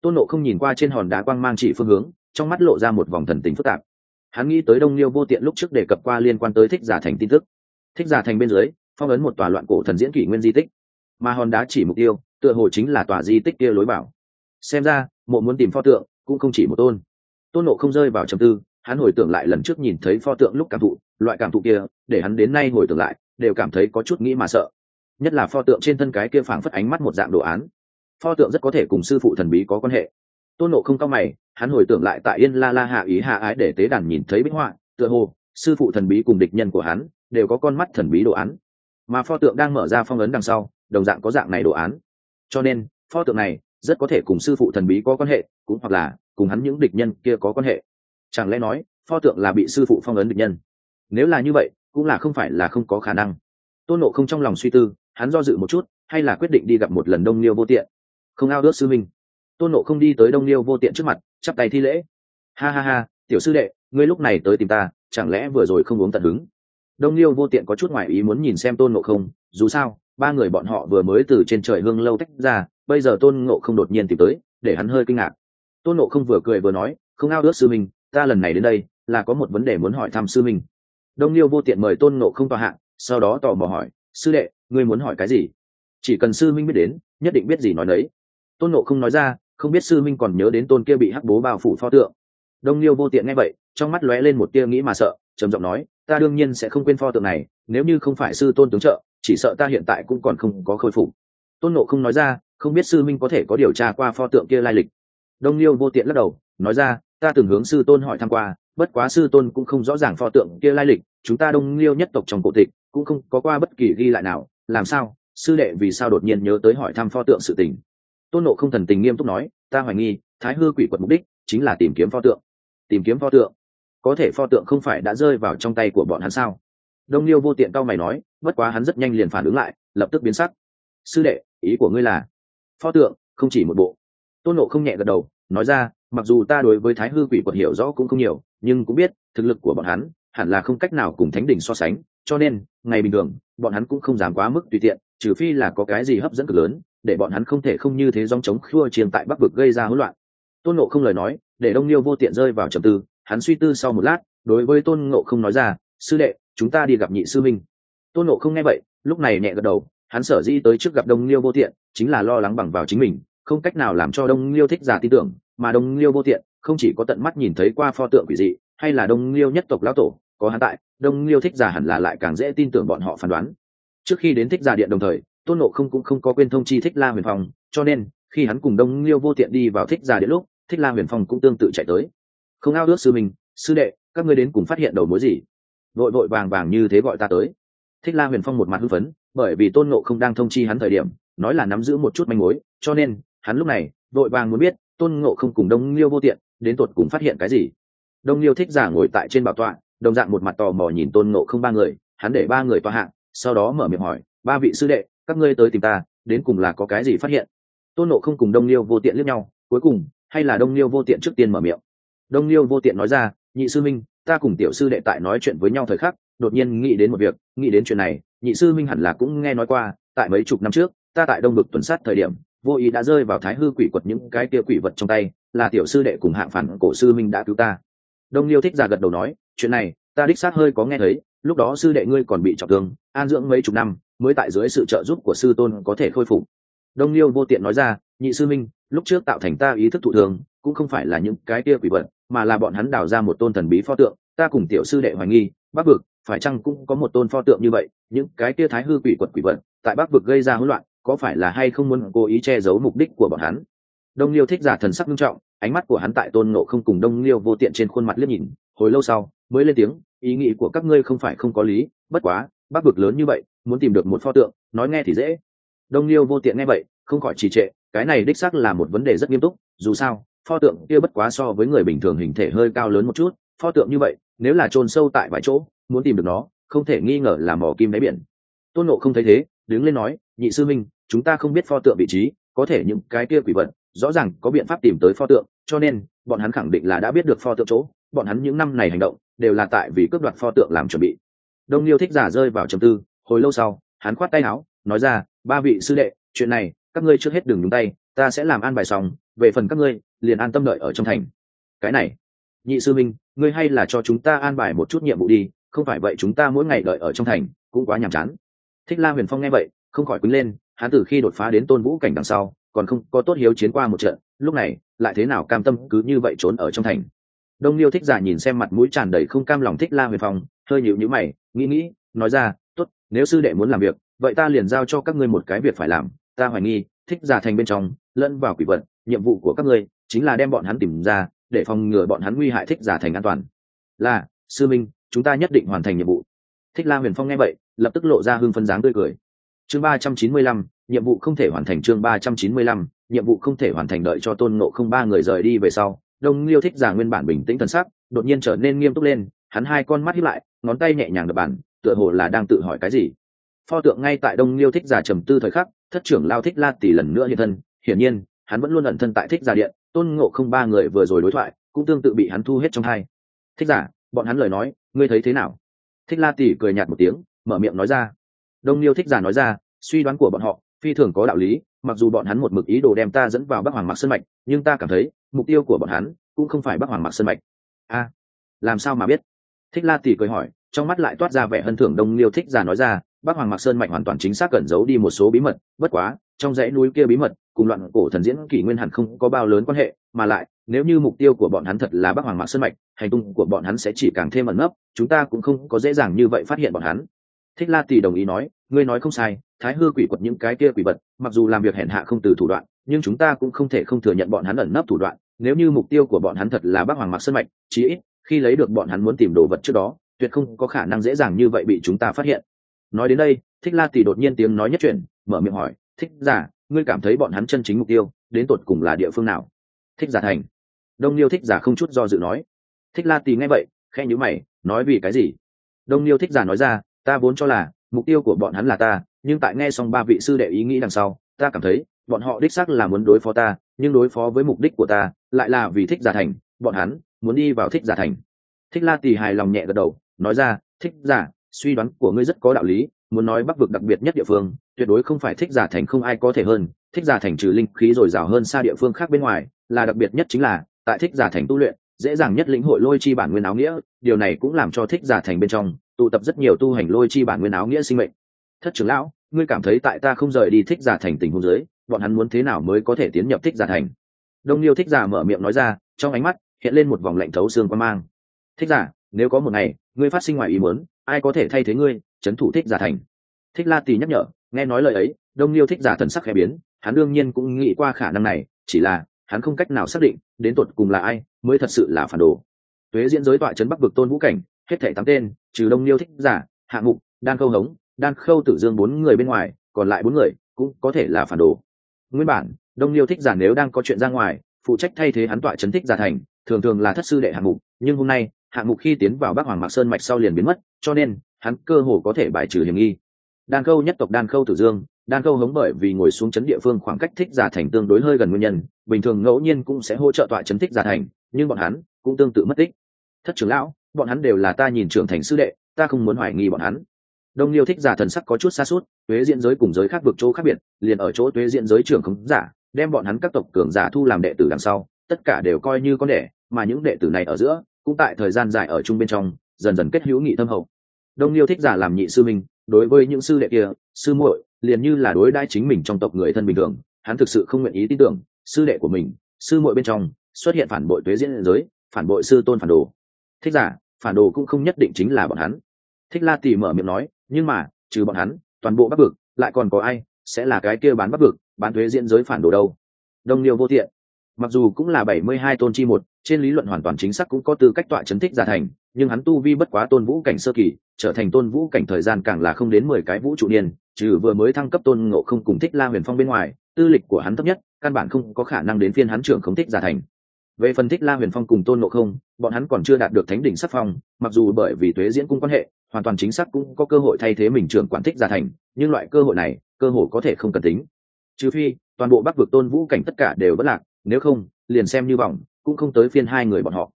Tôn nộ không nhìn qua trên hòn đá quang mang chỉ phương hướng, trong mắt lộ ra một vòng thần tính phức tạp. Hắn nghĩ tới đông liêu vô tiện lúc trước đề cập qua liên quan tới thích giả thành tin tức. Thích giả thành bên dưới, phong ấn một tòa loạn cổ thần diễn kỷ nguyên di tích. Mà hòn đá chỉ mục tiêu, tựa hồ chính là tòa di tích kia lối bảo xem ra, mộ muốn tìm pho tượng, cũng không chỉ một tôn. Tôn nộ không rơi vào trầm tư, hắn hồi tưởng lại lần trước nhìn thấy pho tượng lúc cảm thụ loại cảm thụ kia, để hắn đến nay hồi tưởng lại, đều cảm thấy có chút nghĩ mà sợ. Nhất là pho tượng trên thân cái kia phảng phất ánh mắt một dạng đồ án. Pho tượng rất có thể cùng sư phụ thần bí có quan hệ. Tôn nộ không cao mày, hắn hồi tưởng lại tại yên la la hạ ý hạ ái để tế đàn nhìn thấy bích họa, tựa hồ, sư phụ thần bí cùng địch nhân của hắn, đều có con mắt thần bí đồ án. Mà pho tượng đang mở ra phong ấn đằng sau, đồng dạng có dạng này đồ án. Cho nên, pho tượng này rất có thể cùng sư phụ thần bí có quan hệ, cũng hoặc là cùng hắn những địch nhân kia có quan hệ. Chẳng lẽ nói, pho tượng là bị sư phụ phong ấn địch nhân? Nếu là như vậy, cũng là không phải là không có khả năng. Tôn nộ không trong lòng suy tư, hắn do dự một chút, hay là quyết định đi gặp một lần đông liêu vô tiện. Không ao ước sư minh. Tôn nộ không đi tới đông liêu vô tiện trước mặt, chắp tay thi lễ. Ha ha ha, tiểu sư đệ, ngươi lúc này tới tìm ta, chẳng lẽ vừa rồi không uống tận hứng? Đông liêu vô tiện có chút ngoại ý muốn nhìn xem tôn nộ không, dù sao, ba người bọn họ vừa mới từ trên trời hương lâu tách ra, bây giờ tôn ngộ không đột nhiên tìm tới, để hắn hơi kinh ngạc. Tôn ngộ không vừa cười vừa nói, không ao ước sư minh, ta lần này đến đây, là có một vấn đề muốn hỏi thăm sư minh đông liêu vô tiện mời tôn nộ không tòa hạng sau đó tò mò hỏi, sư đệ, ngươi muốn hỏi cái gì? Chỉ cần sư minh biết đến, nhất định biết gì nói đấy tôn nộ không nói ra, không biết sư minh còn nhớ đến tôn kia bị hắc bố bao phủ pho tượng. Đông liêu vô tiện nghe vậy, trong mắt lóe lên một tia nghĩ mà sợ, trầm giọng nói, ta đương nhiên sẽ không quên pho tượng này, nếu như không phải sư tôn tướng trợ, chỉ sợ ta hiện tại cũng còn không có khôi phục. Tôn nộ không nói ra, không biết sư minh có thể có điều tra qua pho tượng kia lai lịch. Đông liêu vô tiện lắc đầu, nói ra ta từng hướng sư tôn hỏi thăm qua, bất quá sư tôn cũng không rõ ràng pho tượng kia lai lịch, chúng ta đông liêu nhất tộc trong cổ tịch, cũng không có qua bất kỳ ghi lại nào. Làm sao? Sư đệ vì sao đột nhiên nhớ tới hỏi thăm pho tượng sự tình? Tôn nộ không thần tình nghiêm túc nói, ta hoài nghi, thái hư quỷ quật mục đích chính là tìm kiếm pho tượng. Tìm kiếm pho tượng? Có thể pho tượng không phải đã rơi vào trong tay của bọn hắn sao? Đông liêu vô tiện cao mày nói, bất quá hắn rất nhanh liền phản ứng lại, lập tức biến sắc. Sư đệ, ý của ngươi là, pho tượng không chỉ một bộ. Tôn nộ không nhẹ gật đầu, nói ra mặc dù ta đối với thái hư quỷ quật hiểu rõ cũng không nhiều, nhưng cũng biết, thực lực của bọn hắn hẳn là không cách nào cùng thánh đình so sánh, cho nên, ngày bình thường, bọn hắn cũng không dám quá mức tùy tiện, trừ phi là có cái gì hấp dẫn cực lớn, để bọn hắn không thể không như thế dòng chống khua chiên tại bắc vực gây ra hỗn loạn. Tôn nộ không lời nói, để đông liêu vô tiện rơi vào trầm tư, hắn suy tư sau một lát, đối với tôn ngộ không nói ra, sư đệ, chúng ta đi gặp nhị sư minh. Tôn ngộ không nghe vậy, lúc này nhẹ gật đầu, hắn sở di tới trước gặp đông liêu vô tiện, chính là lo lắng bằng vào chính mình, không cách nào làm cho đông liêu thích giả tin tưởng mà đông liêu vô tiện, không chỉ có tận mắt nhìn thấy qua pho tượng quỷ dị, hay là đông liêu nhất tộc lão tổ, có hắn tại, đông liêu thích giả hẳn là lại càng dễ tin tưởng bọn họ phán đoán. Trước khi đến thích giả điện đồng thời, tôn nộ không cũng không có quên thông chi thích la huyền phong, cho nên, khi hắn cùng đông liêu vô tiện đi vào thích giả điện lúc, thích la huyền phong cũng tương tự chạy tới. Không ao ước sư mình sư đệ, các ngươi đến cùng phát hiện đầu mối gì? Vội vội vàng vàng như thế gọi ta tới. Thích la huyền phong một mặt hưng phấn, bởi vì tôn nộ không đang thông chi hắn thời điểm, nói là nắm giữ một chút manh mối, cho nên, hắn lúc này, vội vàng muốn biết tôn ngộ không cùng đông liêu vô tiện, đến tột cùng phát hiện cái gì? Đông liêu thích giả ngồi tại trên bảo tọa, đồng dạng một mặt tò mò nhìn tôn ngộ không ba người, hắn để ba người tòa hạng sau đó mở miệng hỏi, ba vị sư đệ, các ngươi tới tìm ta, đến cùng là có cái gì phát hiện? Tôn ngộ không cùng đông liêu vô tiện liếc nhau, cuối cùng, hay là đông liêu vô tiện trước tiên mở miệng? Đông liêu vô tiện nói ra, nhị sư minh, ta cùng tiểu sư đệ tại nói chuyện với nhau thời khắc, đột nhiên nghĩ đến một việc, nghĩ đến chuyện này, nhị sư minh hẳn là cũng nghe nói qua, tại mấy chục năm trước, ta tại đông bực tuần sát thời điểm vô ý đã rơi vào thái hư quỷ quật những cái kia quỷ vật trong tay, là tiểu sư đệ cùng hạng phản cổ sư minh đã cứu ta. Đông liêu thích giả gật đầu nói, chuyện này, ta đích xác hơi có nghe thấy, lúc đó sư đệ ngươi còn bị trọng thương, an dưỡng mấy chục năm, mới tại dưới sự trợ giúp của sư tôn có thể khôi phục. Đông liêu vô tiện nói ra, nhị sư minh, lúc trước tạo thành ta ý thức thụ thường, cũng không phải là những cái kia quỷ vật, mà là bọn hắn đào ra một tôn thần bí pho tượng, ta cùng tiểu sư đệ hoài nghi, bắc vực, phải chăng cũng có một tôn pho tượng như vậy, những cái kia thái hư quỷ quật quỷ vật, tại bắc vực gây ra hỗn loạn có phải là hay không muốn cố ý che giấu mục đích của bọn hắn? Đông liêu thích giả thần sắc nghiêm trọng, ánh mắt của hắn tại tôn nộ không cùng đông liêu vô tiện trên khuôn mặt liếc nhìn, hồi lâu sau, mới lên tiếng, ý nghĩ của các ngươi không phải không có lý, bất quá bắc vực lớn như vậy, muốn tìm được một pho tượng, nói nghe thì dễ. Đông liêu vô tiện nghe vậy, không khỏi trì trệ, cái này đích xác là một vấn đề rất nghiêm túc, dù sao, pho tượng kia bất quá so với người bình thường hình thể hơi cao lớn một chút, pho tượng như vậy, nếu là chôn sâu tại vài chỗ, muốn tìm được nó, không thể nghi ngờ là mỏ kim đáy biển. Tôn nộ không thấy thế, đứng lên nói, nhị sư minh chúng ta không biết pho tượng vị trí, có thể những cái kia quỷ vật, rõ ràng có biện pháp tìm tới pho tượng, cho nên, bọn hắn khẳng định là đã biết được pho tượng chỗ, bọn hắn những năm này hành động, đều là tại vì cướp đoạt pho tượng làm chuẩn bị. Đông liêu thích giả rơi vào trầm tư, hồi lâu sau, hắn khoát tay áo, nói ra, ba vị sư đệ, chuyện này, các ngươi trước hết đừng nhúng tay, ta sẽ làm an bài xong, về phần các ngươi, liền an tâm đợi ở trong thành. Cái này, nhị sư minh, ngươi hay là cho chúng ta an bài một chút nhiệm vụ đi, không phải vậy chúng ta mỗi ngày đợi ở trong thành, cũng quá nhàm chán. Thích la huyền phong nghe vậy, không khỏi quýnh lên hắn từ khi đột phá đến tôn vũ cảnh đằng sau, còn không có tốt hiếu chiến qua một trận, lúc này, lại thế nào cam tâm cứ như vậy trốn ở trong thành. Đông liêu thích giả nhìn xem mặt mũi tràn đầy không cam lòng thích la huyền phong, hơi nhịu nhữ mày, nghĩ nghĩ, nói ra, tốt, nếu sư đệ muốn làm việc, vậy ta liền giao cho các ngươi một cái việc phải làm, ta hoài nghi, thích giả thành bên trong, lẫn vào quỷ vật, nhiệm vụ của các ngươi chính là đem bọn hắn tìm ra, để phòng ngừa bọn hắn nguy hại thích giả thành an toàn. Là, sư minh, chúng ta nhất định hoàn thành nhiệm vụ. Thích la huyền phong nghe vậy, lập tức lộ ra hương phân dáng tươi cười chương ba trăm chín mươi lăm, nhiệm vụ không thể hoàn thành chương ba trăm chín mươi lăm, nhiệm vụ không thể hoàn thành đợi cho tôn nộ không ba người rời đi về sau, đông liêu thích giả nguyên bản bình tĩnh thần sắc, đột nhiên trở nên nghiêm túc lên, hắn hai con mắt hiếp lại, ngón tay nhẹ nhàng đập bàn, tựa hồ là đang tự hỏi cái gì. Pho tượng ngay tại đông liêu thích giả trầm tư thời khắc, thất trưởng lao thích la tỷ lần nữa hiện thân, hiển nhiên, hắn vẫn luôn ẩn thân tại thích giả điện, tôn ngộ không ba người vừa rồi đối thoại, cũng tương tự bị hắn thu hết trong hai thích giả, bọn hắn lời nói, ngươi thấy thế nào? Thích la tỷ cười nhạt một tiếng, mở miệng nói ra đông liêu thích giả nói ra, suy đoán của bọn họ, phi thường có đạo lý, mặc dù bọn hắn một mực ý đồ đem ta dẫn vào bắc hoàng mạc sơn mạch, nhưng ta cảm thấy, mục tiêu của bọn hắn cũng không phải bắc hoàng mạc sơn mạch. A, làm sao mà biết? Thích la tỷ cười hỏi, trong mắt lại toát ra vẻ hân thưởng đông liêu thích giả nói ra, bắc hoàng mạc sơn mạch hoàn toàn chính xác cẩn giấu đi một số bí mật, bất quá, trong dãy núi kia bí mật, cùng loạn cổ thần diễn kỷ nguyên hẳn không có bao lớn quan hệ, mà lại, nếu như mục tiêu của bọn hắn thật là bắc hoàng mạc sơn mạch, hành tung của bọn hắn sẽ chỉ càng thêm ẩn nấp, chúng ta cũng không có dễ dàng như vậy phát hiện bọn hắn thích la tỷ đồng ý nói ngươi nói không sai thái hư quỷ quật những cái kia quỷ vật mặc dù làm việc hèn hạ không từ thủ đoạn nhưng chúng ta cũng không thể không thừa nhận bọn hắn ẩn nấp thủ đoạn. Nếu như mục tiêu của bọn hắn thật là bắc hoàng mặc sân mạch chí ít khi lấy được bọn hắn muốn tìm đồ vật trước đó tuyệt không có khả năng dễ dàng như vậy bị chúng ta phát hiện. Nói đến đây thích la tỷ đột nhiên tiếng nói nhất chuyển, mở miệng hỏi thích giả ngươi cảm thấy bọn hắn chân chính mục tiêu đến tột cùng là địa phương nào? Thích giả thành. Đông liêu thích giả không chút do dự nói. Thích la tỷ nghe vậy khe nhữ mày nói vì cái gì? Đông liêu thích giả nói ra ta vốn cho là mục tiêu của bọn hắn là ta, nhưng tại nghe xong ba vị sư đệ ý nghĩ đằng sau, ta cảm thấy bọn họ đích xác là muốn đối phó ta, nhưng đối phó với mục đích của ta lại là vì thích giả thành, bọn hắn muốn đi vào thích giả thành. Thích la Tì hài lòng nhẹ gật đầu, nói ra, thích giả, suy đoán của ngươi rất có đạo lý, muốn nói bắc vực đặc biệt nhất địa phương, tuyệt đối không phải thích giả thành không ai có thể hơn, thích giả thành trừ linh khí dồi dào hơn xa địa phương khác bên ngoài, là đặc biệt nhất chính là, tại thích giả thành tu luyện, dễ dàng nhất lĩnh hội lôi chi bản nguyên áo nghĩa, điều này cũng làm cho thích giả thành bên trong tụ tập rất nhiều tu hành lôi chi bản nguyên áo nghĩa sinh mệnh. Thất trưởng lão, ngươi cảm thấy tại ta không rời đi thích giả thành tình huống giới bọn hắn muốn thế nào mới có thể tiến nhập thích giả thành? Đông liêu thích giả mở miệng nói ra, trong ánh mắt hiện lên một vòng lạnh thấu xương quan mang. Thích giả, nếu có một ngày, ngươi phát sinh ngoài ý muốn, ai có thể thay thế ngươi, chấn thủ thích giả thành? Thích la tì nhắc nhở, nghe nói lời ấy, đông liêu thích giả thần sắc khẽ biến, hắn đương nhiên cũng nghĩ qua khả năng này, chỉ là hắn không cách nào xác định đến tột cùng là ai mới thật sự là phản đồ. Tuế diễn giới tọa trấn bắc vực tôn vũ cảnh hết thảy tám tên, trừ đông liêu thích giả, Hạ mục, đan khâu hống, đan khâu tử dương bốn người bên ngoài, còn lại bốn người cũng có thể là phản đồ. Nguyên bản, đông liêu thích giả nếu đang có chuyện ra ngoài, phụ trách thay thế hắn tọa chấn thích giả thành, thường thường là thất sư đệ Hạ mục, nhưng hôm nay, Hạ mục khi tiến vào bắc hoàng mạc sơn mạch sau liền biến mất, cho nên, hắn cơ hồ có thể bài trừ hiểm nghi. Đan khâu nhất tộc đan khâu tử dương, đan khâu hống bởi vì ngồi xuống chấn địa phương khoảng cách thích giả thành tương đối hơi gần nguyên nhân, bình thường ngẫu nhiên cũng sẽ hỗ trợ tọa chấn thích giả thành, nhưng bọn hắn cũng tương tự mất tích. Thất trưởng lão bọn hắn đều là ta nhìn trưởng thành sư đệ, ta không muốn hoài nghi bọn hắn. Đông liêu thích giả thần sắc có chút xa suốt, tuế diễn giới cùng giới khác vực chỗ khác biệt, liền ở chỗ tuế diễn giới trưởng khống giả, đem bọn hắn các tộc cường giả thu làm đệ tử đằng sau, tất cả đều coi như con đẻ, mà những đệ tử này ở giữa, cũng tại thời gian dài ở chung bên trong, dần dần kết hữu nghị thâm hậu. Đông liêu thích giả làm nhị sư minh, đối với những sư đệ kia, sư muội, liền như là đối đãi chính mình trong tộc người thân bình thường, hắn thực sự không nguyện ý tin tưởng, sư đệ của mình, sư muội bên trong, xuất hiện phản bội tuế diễn giới, phản bội sư tôn phản đồ. Thích giả phản đồ cũng không nhất định chính là bọn hắn. Thích la tì mở miệng nói, nhưng mà, trừ bọn hắn, toàn bộ bắc vực, lại còn có ai sẽ là cái kia bán bắc vực, bán thuế diễn giới phản đồ đâu? Đông liêu vô thiện mặc dù cũng là bảy mươi hai tôn chi một, trên lý luận hoàn toàn chính xác cũng có tư cách tọa chấn thích giả thành, nhưng hắn tu vi bất quá tôn vũ cảnh sơ kỳ, trở thành tôn vũ cảnh thời gian càng là không đến mười cái vũ trụ niên, trừ vừa mới thăng cấp tôn ngộ không cùng thích la huyền phong bên ngoài, tư lịch của hắn thấp nhất, căn bản không có khả năng đến phiên hắn trưởng không thích giả thành về phân tích la huyền phong cùng tôn Nộ không, bọn hắn còn chưa đạt được thánh đỉnh sắc phong, mặc dù bởi vì thuế diễn cung quan hệ, hoàn toàn chính xác cũng có cơ hội thay thế mình trưởng quản thích gia thành, nhưng loại cơ hội này, cơ hội có thể không cần tính. Trừ phi, toàn bộ bắc vực tôn vũ cảnh tất cả đều bất lạc, nếu không, liền xem như vòng cũng không tới phiên hai người bọn họ.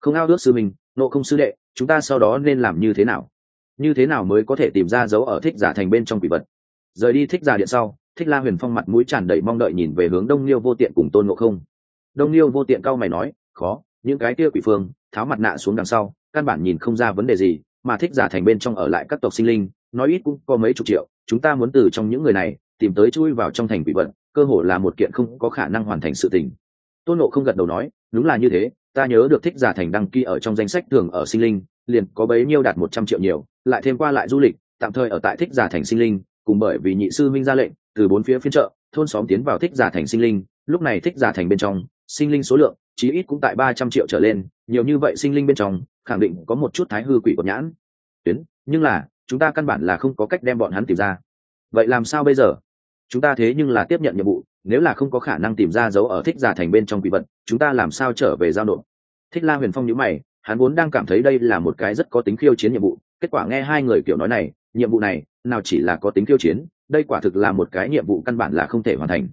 Không ao ước sư mình nộ không sư đệ, chúng ta sau đó nên làm như thế nào? Như thế nào mới có thể tìm ra dấu ở thích giả thành bên trong quỷ vật? Rời đi thích giả điện sau, thích la huyền phong mặt mũi tràn đầy mong đợi nhìn về hướng đông liêu vô tiện cùng tôn ngộ không đông liêu vô tiện cao mày nói, khó, những cái kia quỷ phương, tháo mặt nạ xuống đằng sau, căn bản nhìn không ra vấn đề gì, mà thích giả thành bên trong ở lại các tộc sinh linh, nói ít cũng có mấy chục triệu, chúng ta muốn từ trong những người này, tìm tới chui vào trong thành quỷ vật, cơ hội là một kiện không có khả năng hoàn thành sự tình. Tôn nộ không gật đầu nói, đúng là như thế, ta nhớ được thích giả thành đăng ký ở trong danh sách thường ở sinh linh, liền có bấy nhiêu đạt một trăm triệu nhiều, lại thêm qua lại du lịch, tạm thời ở tại thích giả thành sinh linh, cùng bởi vì nhị sư minh ra lệnh, từ bốn phía phiên trợ thôn xóm tiến vào thích giả thành sinh linh, lúc này thích giả thành bên trong sinh linh số lượng, chí ít cũng tại ba trăm triệu trở lên, nhiều như vậy sinh linh bên trong, khẳng định có một chút thái hư quỷ cột nhãn. Tuyến, nhưng là, chúng ta căn bản là không có cách đem bọn hắn tìm ra. Vậy làm sao bây giờ? Chúng ta thế nhưng là tiếp nhận nhiệm vụ, nếu là không có khả năng tìm ra dấu ở thích giả thành bên trong quỷ vật, chúng ta làm sao trở về giao nộp? Thích la huyền phong nhữ mày, hắn vốn đang cảm thấy đây là một cái rất có tính khiêu chiến nhiệm vụ, kết quả nghe hai người kiểu nói này, nhiệm vụ này, nào chỉ là có tính khiêu chiến, đây quả thực là một cái nhiệm vụ căn bản là không thể hoàn thành.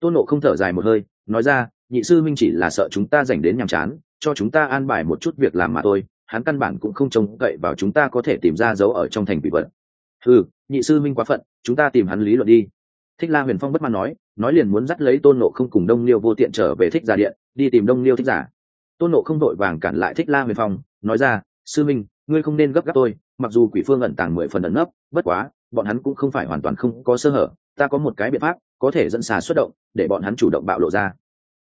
Tôn nộ không thở dài một hơi, nói ra nhị sư minh chỉ là sợ chúng ta dành đến nhàm chán, cho chúng ta an bài một chút việc làm mà thôi, hắn căn bản cũng không trông cậy vào chúng ta có thể tìm ra dấu ở trong thành bị vật. Ừ nhị sư minh quá phận, chúng ta tìm hắn lý luận đi. Thích la huyền phong bất mãn nói nói liền muốn dắt lấy tôn nộ không cùng đông liêu vô tiện trở về thích giả điện, đi tìm đông liêu thích giả. Tôn nộ không đội vàng cản lại thích la huyền phong, nói ra, sư minh ngươi không nên gấp gáp tôi, mặc dù quỷ phương ẩn tàng mười phần ẩn nấp, bất quá, bọn hắn cũng không phải hoàn toàn không có sơ hở, ta có một cái biện pháp, có thể dẫn xà xuất động, để bọn hắn chủ động bạo lộ ra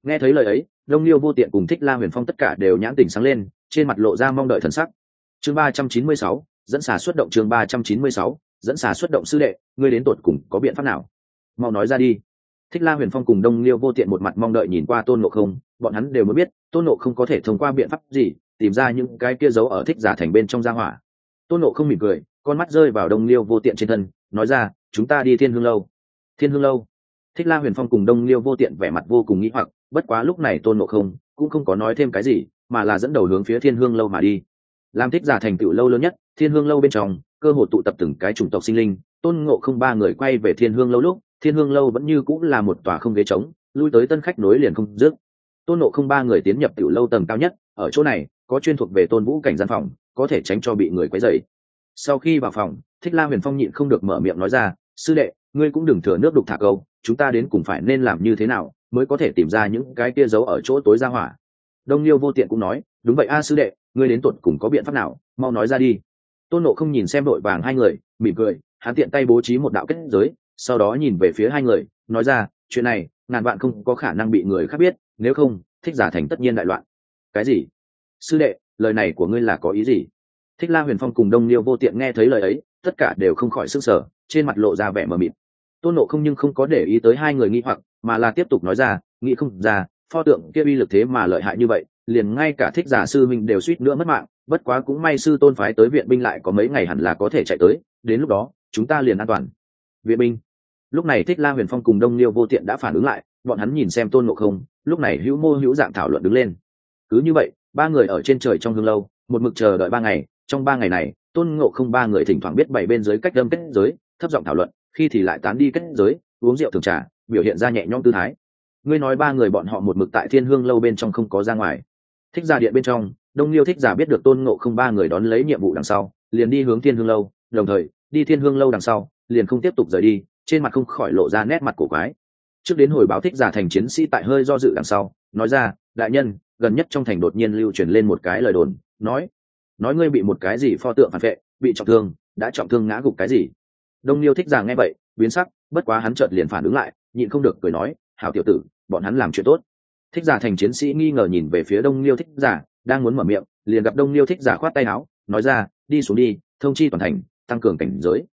nghe thấy lời ấy, đông liêu vô tiện cùng thích la huyền phong tất cả đều nhãn tình sáng lên, trên mặt lộ ra mong đợi thần sắc. Chương ba trăm chín mươi sáu, dẫn xà xuất động chương ba trăm chín mươi sáu, dẫn xà xuất động sư đệ, ngươi đến tột cùng có biện pháp nào? Mau nói ra đi. Thích la huyền phong cùng đông liêu vô tiện một mặt mong đợi nhìn qua tôn nộ không, bọn hắn đều mới biết, tôn nộ không có thể thông qua biện pháp gì, tìm ra những cái kia giấu ở thích giả thành bên trong gia hỏa. Tôn nộ không mỉm cười, con mắt rơi vào đông liêu vô tiện trên thân, nói ra, chúng ta đi thiên hương lâu. Thiên hương lâu? Thích la huyền phong cùng đông liêu vô tiện vẻ mặt vô cùng nghĩ hoặc bất quá lúc này tôn ngộ không cũng không có nói thêm cái gì, mà là dẫn đầu hướng phía thiên hương lâu mà đi. Làm thích giả thành tựu lâu lớn nhất, thiên hương lâu bên trong, cơ hội tụ tập từng cái chủng tộc sinh linh. Tôn ngộ không ba người quay về thiên hương lâu lúc, thiên hương lâu vẫn như cũng là một tòa không ghế trống, lui tới tân khách nối liền không dứt. Tôn ngộ không ba người tiến nhập tiểu lâu tầng cao nhất, ở chỗ này, có chuyên thuộc về tôn vũ cảnh gian phòng, có thể tránh cho bị người quấy rầy. Sau khi vào phòng, thích la huyền phong nhịn không được mở miệng nói ra, sư đệ, ngươi cũng đừng thừa nước đục thả câu, chúng ta đến cùng phải nên làm như thế nào? Mới có thể tìm ra những cái kia giấu ở chỗ tối ra hỏa. Đông liêu vô tiện cũng nói, đúng vậy a, sư đệ, ngươi đến tuột cùng có biện pháp nào? Mau nói ra đi. Tôn nộ không nhìn xem đội vàng hai người, mỉm cười, hắn tiện tay bố trí một đạo kết giới, sau đó nhìn về phía hai người, nói ra, chuyện này, ngàn vạn không có khả năng bị người khác biết, nếu không, thích giả thành tất nhiên đại loạn. Cái gì? Sư đệ, lời này của ngươi là có ý gì? Thích la huyền phong cùng đông liêu vô tiện nghe thấy lời ấy, tất cả đều không khỏi s ư n g sở trên mặt lộ ra vẻ mờ mịt tôn nộ không nhưng không có để ý tới hai người nghi hoặc, mà là tiếp tục nói ra, nghĩ không ra, pho tượng kia uy lực thế mà lợi hại như vậy, liền ngay cả thích giả sư mình đều suýt nữa mất mạng, bất quá cũng may sư tôn phái tới viện binh lại có mấy ngày hẳn là có thể chạy tới, đến lúc đó, chúng ta liền an toàn. Viện binh. Lúc này thích la huyền phong cùng đông liêu vô tiện đã phản ứng lại, bọn hắn nhìn xem tôn nộ không, lúc này hữu mô hữu dạng thảo luận đứng lên. Cứ như vậy, ba người ở trên trời trong hương lâu, một mực chờ đợi ba ngày, trong ba ngày này, tôn ngộ không ba người thỉnh thoảng biết bảy bên dưới cách đâm kết giới, thấp giọng thảo luận khi thì lại tán đi kết giới, uống rượu thường trà, biểu hiện ra nhẹ nhõm tư thái. Ngươi nói ba người bọn họ một mực tại thiên hương lâu bên trong không có ra ngoài. Thích giả điện bên trong, đông liêu thích giả biết được tôn ngộ không ba người đón lấy nhiệm vụ đằng sau, liền đi hướng thiên hương lâu, đồng thời, đi thiên hương lâu đằng sau, liền không tiếp tục rời đi, trên mặt không khỏi lộ ra nét mặt cổ quái. Trước đến hồi báo thích giả thành chiến sĩ tại hơi do dự đằng sau, nói ra, đại nhân, gần nhất trong thành đột nhiên lưu truyền lên một cái lời đồn, nói nói ngươi bị một cái gì pho tượng phản vệ, bị trọng thương, đã trọng thương ngã gục cái gì? Đông liêu thích giả nghe vậy, biến sắc, bất quá hắn chợt liền phản ứng lại, nhịn không được cười nói, hảo tiểu tử, bọn hắn làm chuyện tốt. Thích giả thành chiến sĩ nghi ngờ nhìn về phía đông liêu thích giả, đang muốn mở miệng, liền gặp đông liêu thích giả khoát tay áo, nói ra, đi xuống đi, thông chi toàn thành, tăng cường cảnh giới.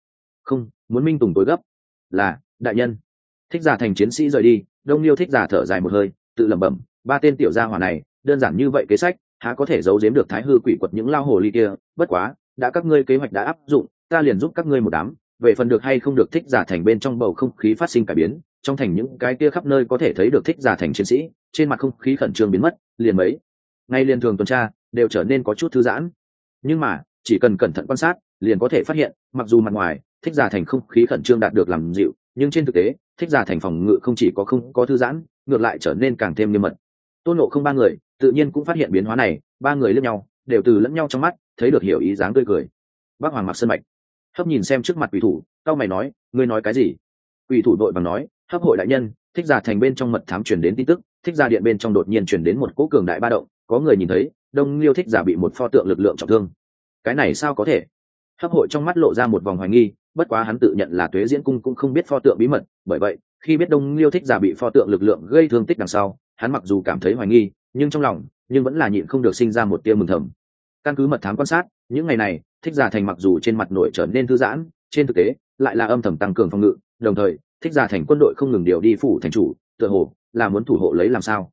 Không, muốn minh tùng tối gấp. Là, đại nhân. Thích giả thành chiến sĩ rời đi, đông liêu thích giả thở dài một hơi, tự lẩm bẩm, ba tên tiểu gia hỏa này, đơn giản như vậy kế sách, há có thể giấu giếm được thái hư quỷ quật những lao hồ ly kia, bất quá, đã các ngươi kế hoạch đã áp dụng, ta liền giúp các ngươi một đám về phần được hay không được thích giả thành bên trong bầu không khí phát sinh cải biến, trong thành những cái kia khắp nơi có thể thấy được thích giả thành chiến sĩ, trên mặt không khí khẩn trương biến mất, liền mấy, ngay liền thường tuần tra, đều trở nên có chút thư giãn. Nhưng mà, chỉ cần cẩn thận quan sát, liền có thể phát hiện, mặc dù mặt ngoài, thích giả thành không khí khẩn trương đạt được làm dịu, nhưng trên thực tế, thích giả thành phòng ngự không chỉ có không có thư giãn, ngược lại trở nên càng thêm nghiêm mật. Tôn nộ không ba người, tự nhiên cũng phát hiện biến hóa này, ba người lẫn nhau, đều từ lẫn nhau trong mắt, thấy được hiểu ý dáng tươi cười. Bác hoàng mặc sân mạch hấp nhìn xem trước mặt quỷ thủ cao mày nói, ngươi nói cái gì? Quỷ thủ đội bằng nói, hấp hội đại nhân, thích giả thành bên trong mật thám truyền đến tin tức, thích giả điện bên trong đột nhiên truyền đến một cỗ cường đại ba động, có người nhìn thấy, đông liêu thích giả bị một pho tượng lực lượng trọng thương. Cái này sao có thể? Hấp hội trong mắt lộ ra một vòng hoài nghi, bất quá hắn tự nhận là tuế diễn cung cũng không biết pho tượng bí mật, bởi vậy, khi biết đông liêu thích giả bị pho tượng lực lượng gây thương tích đằng sau, hắn mặc dù cảm thấy hoài nghi, nhưng trong lòng, nhưng vẫn là nhịn không được sinh ra một tia mừng thầm. Căn cứ mật thám quan sát, những ngày này thích giả thành mặc dù trên mặt nội trở nên thư giãn, trên thực tế, lại là âm thầm tăng cường phòng ngự, đồng thời, thích giả thành quân đội không ngừng điều đi phủ thành chủ, tựa hồ, là muốn thủ hộ lấy làm sao.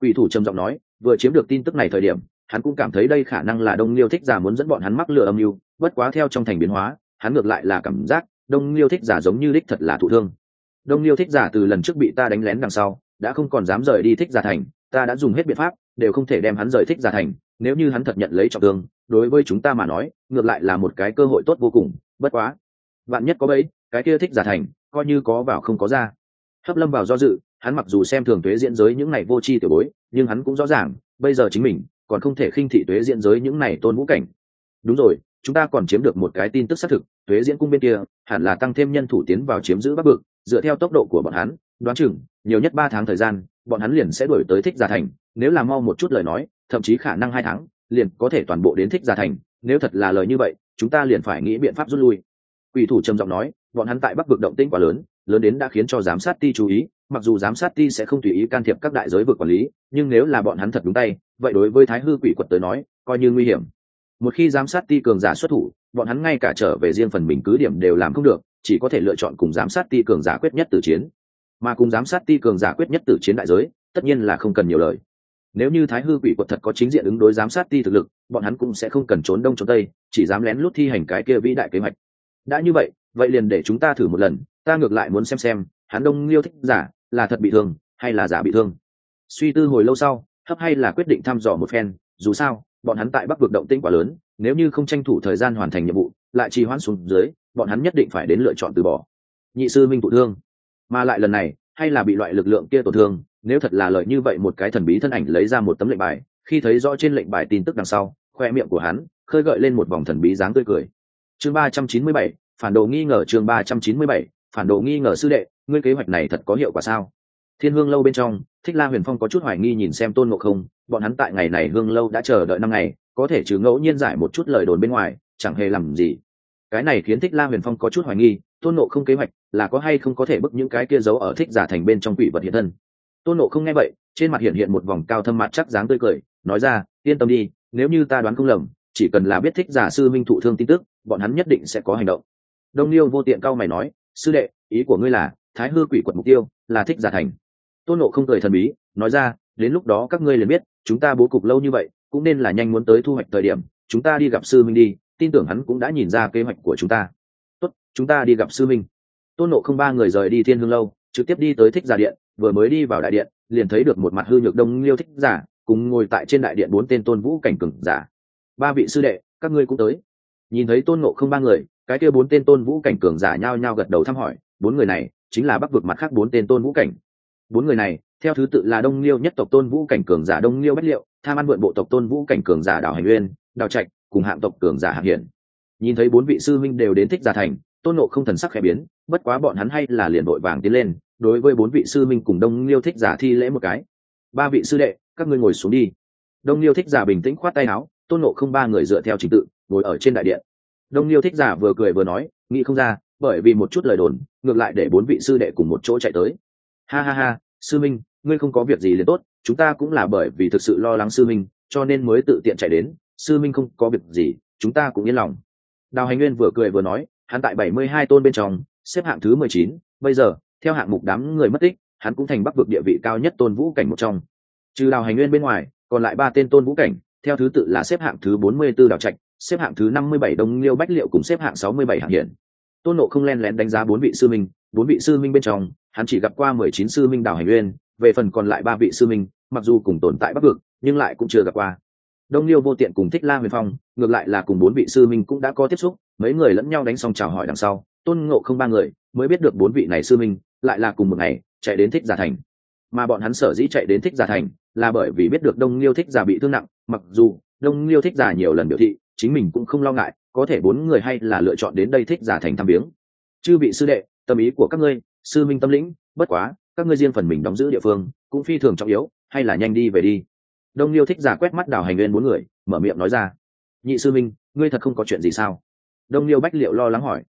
Quỷ thủ trầm giọng nói, vừa chiếm được tin tức này thời điểm, hắn cũng cảm thấy đây khả năng là đông liêu thích giả muốn dẫn bọn hắn mắc lừa âm mưu, bất quá theo trong thành biến hóa, hắn ngược lại là cảm giác đông liêu thích giả giống như đích thật là thụ thương. Đông liêu thích giả từ lần trước bị ta đánh lén đằng sau, đã không còn dám rời đi thích giả thành, ta đã dùng hết biện pháp đều không thể đem hắn rời thích ra thành, nếu như hắn thật nhận lấy trọng thương, đối với chúng ta mà nói, ngược lại là một cái cơ hội tốt vô cùng, bất quá. Bạn nhất có bấy cái kia thích giả thành, coi như có vào không có ra. Hấp lâm vào do dự, hắn mặc dù xem thường tuế diễn giới những này vô tri tiểu bối, nhưng hắn cũng rõ ràng, bây giờ chính mình còn không thể khinh thị tuế diễn giới những này tôn vũ cảnh. Đúng rồi, chúng ta còn chiếm được một cái tin tức xác thực, tuế diễn cung bên kia hẳn là tăng thêm nhân thủ tiến vào chiếm giữ bắc vực, dựa theo tốc độ của bọn hắn, đoán chừng, nhiều nhất ba tháng thời gian, bọn hắn liền sẽ đổi tới thích giả thành nếu là mau một chút lời nói, thậm chí khả năng hai tháng, liền có thể toàn bộ đến thích gia thành, nếu thật là lời như vậy, chúng ta liền phải nghĩ biện pháp rút lui. Quỷ thủ trầm giọng nói, bọn hắn tại bắc vực động tĩnh quá lớn lớn đến đã khiến cho giám sát ti chú ý, mặc dù giám sát ti sẽ không tùy ý can thiệp các đại giới vực quản lý, nhưng nếu là bọn hắn thật đúng tay, vậy đối với thái hư quỷ quật tới nói, coi như nguy hiểm. Một khi giám sát ti cường giả xuất thủ, bọn hắn ngay cả trở về riêng phần mình cứ điểm đều làm không được, chỉ có thể lựa chọn cùng giám sát ti cường giả quyết nhất tử chiến. Mà cùng giám sát ti cường giả quyết nhất tử chiến đại giới, tất nhiên là không cần nhiều lời nếu như thái hư quỷ quật thật có chính diện ứng đối giám sát ti thực lực, bọn hắn cũng sẽ không cần trốn đông trốn tây, chỉ dám lén lút thi hành cái kia vĩ đại kế hoạch. Đã như vậy vậy liền để chúng ta thử một lần, ta ngược lại muốn xem xem, hắn đông liêu thích giả là thật bị thương, hay là giả bị thương. Suy tư hồi lâu sau, hấp hay là quyết định thăm dò một phen, dù sao, bọn hắn tại bắc vực động tĩnh quá lớn, nếu như không tranh thủ thời gian hoàn thành nhiệm vụ, lại trì hoãn xuống dưới, bọn hắn nhất định phải đến lựa chọn từ bỏ. Nhị sư minh thụ thương. Mà lại lần này, hay là bị loại lực lượng kia tổn thương nếu thật là lợi như vậy một cái thần bí thân ảnh lấy ra một tấm lệnh bài, khi thấy rõ trên lệnh bài tin tức đằng sau, khoe miệng của hắn khơi gợi lên một vòng thần bí dáng tươi cười. Chương ba trăm chín mươi bảy, phản đồ nghi ngờ chương ba trăm chín mươi bảy, phản đồ nghi ngờ sư đệ, ngươi kế hoạch này thật có hiệu quả sao? Thiên hương lâu bên trong, thích la huyền phong có chút hoài nghi nhìn xem tôn ngộ không, bọn hắn tại ngày này hương lâu đã chờ đợi năm ngày, có thể trừ ngẫu nhiên giải một chút lời đồn bên ngoài, chẳng hề làm gì. Cái này khiến thích la huyền phong có chút hoài nghi, tôn ngộ không kế hoạch là có hay không có thể bức những cái kia giấu ở thích giả thành bên trong quỷ vật hiện thân tôn Nộ không nghe vậy, trên mặt hiện hiện một vòng cao thâm mặt chắc dáng tươi cười, nói ra, yên tâm đi, nếu như ta đoán không lầm, chỉ cần là biết thích giả sư minh thụ thương tin tức, bọn hắn nhất định sẽ có hành động. Đông liêu vô tiện cao mày nói, sư đệ, ý của ngươi là, thái hư quỷ quật mục tiêu là thích giả thành. Tôn nộ không cười thần bí, nói ra, đến lúc đó các ngươi liền biết, chúng ta bố cục lâu như vậy, cũng nên là nhanh muốn tới thu hoạch thời điểm, chúng ta đi gặp sư minh đi, tin tưởng hắn cũng đã nhìn ra kế hoạch của chúng ta. Tốt, chúng ta đi gặp sư minh. Tôn nộ không ba người rời đi thiên hương lâu, trực tiếp đi tới thích giả điện vừa mới đi vào đại điện, liền thấy được một mặt hư nhược đông liêu thích giả, cùng ngồi tại trên đại điện bốn tên tôn vũ cảnh cừng giả. Ba vị sư đệ, các ngươi cũng tới. Nhìn thấy tôn ngộ không ba người, cái kia bốn tên tôn vũ cảnh cường giả nhao nhao gật đầu thăm hỏi, bốn người này chính là bắc vực mặt khác bốn tên tôn vũ cảnh. Bốn người này, theo thứ tự là đông liêu nhất tộc tôn vũ cảnh cường giả đông liêu bách liệu, tham ăn vượn bộ tộc tôn vũ cảnh cường giả đào hành uyên đào trạch, cùng hạng tộc cường giả hạng hiển. Nhìn thấy bốn vị sư minh đều đến thích giả thành, tôn nộ không thần sắc khẽ biến, bất quá bọn hắn hay là liền đội vàng tiến lên đối với bốn vị sư minh cùng đông liêu thích giả thi lễ một cái. Ba vị sư đệ, các ngươi ngồi xuống đi. Đông liêu thích giả bình tĩnh khoát tay áo, tôn nộ không ba người dựa theo trình tự, ngồi ở trên đại điện. Đông liêu thích giả vừa cười vừa nói, nghĩ không ra, bởi vì một chút lời đồn, ngược lại để bốn vị sư đệ cùng một chỗ chạy tới. Ha ha ha, sư minh, ngươi không có việc gì liền tốt, chúng ta cũng là bởi vì thực sự lo lắng sư minh, cho nên mới tự tiện chạy đến. Sư minh không có việc gì, chúng ta cũng yên lòng. Đào hành nguyên vừa cười vừa nói, hắn tại bảy mươi hai tôn bên trong, xếp hạng thứ mười chín, bây giờ theo hạng mục đám người mất tích, hắn cũng thành bắc vực địa vị cao nhất tôn vũ cảnh một trong trừ đào hành nguyên bên ngoài, còn lại ba tên tôn vũ cảnh, theo thứ tự là xếp hạng thứ bốn mươi b ố đào trạch, xếp hạng thứ năm mươi bảy đông liêu bách liệu cùng xếp hạng sáu mươi bảy hạng hiển tôn nộ không len lén đánh giá bốn vị sư minh, bốn vị sư minh bên trong, hắn chỉ gặp qua mười chín sư minh đào hành nguyên. về phần còn lại ba vị sư minh, mặc dù cùng tồn tại bắc vực, nhưng lại cũng chưa gặp qua đông liêu vô tiện cùng thích la huyền phong, ngược lại là cùng bốn vị sư minh cũng đã có tiếp xúc, mấy người lẫn nhau đánh xong chào hỏi đằng sau, tôn ngộ không ba người mới biết được bốn vị này sư minh lại là cùng một ngày, chạy đến thích giả thành. Mà bọn hắn sở dĩ chạy đến thích giả thành là bởi vì biết được đông liêu thích giả bị thương nặng, mặc dù đông liêu thích giả nhiều lần biểu thị, chính mình cũng không lo ngại, có thể bốn người hay là lựa chọn đến đây thích giả thành thăm viếng. Chư vị sư đệ, tâm ý của các ngươi, sư minh tâm lĩnh, bất quá, các ngươi riêng phần mình đóng giữ địa phương, cũng phi thường trọng yếu, hay là nhanh đi về đi. Đông liêu thích giả quét mắt đảo hành nguyên bốn người, mở miệng nói ra. Nhị sư minh, ngươi thật không có chuyện gì sao? Đông liêu bách liệu lo lắng hỏi.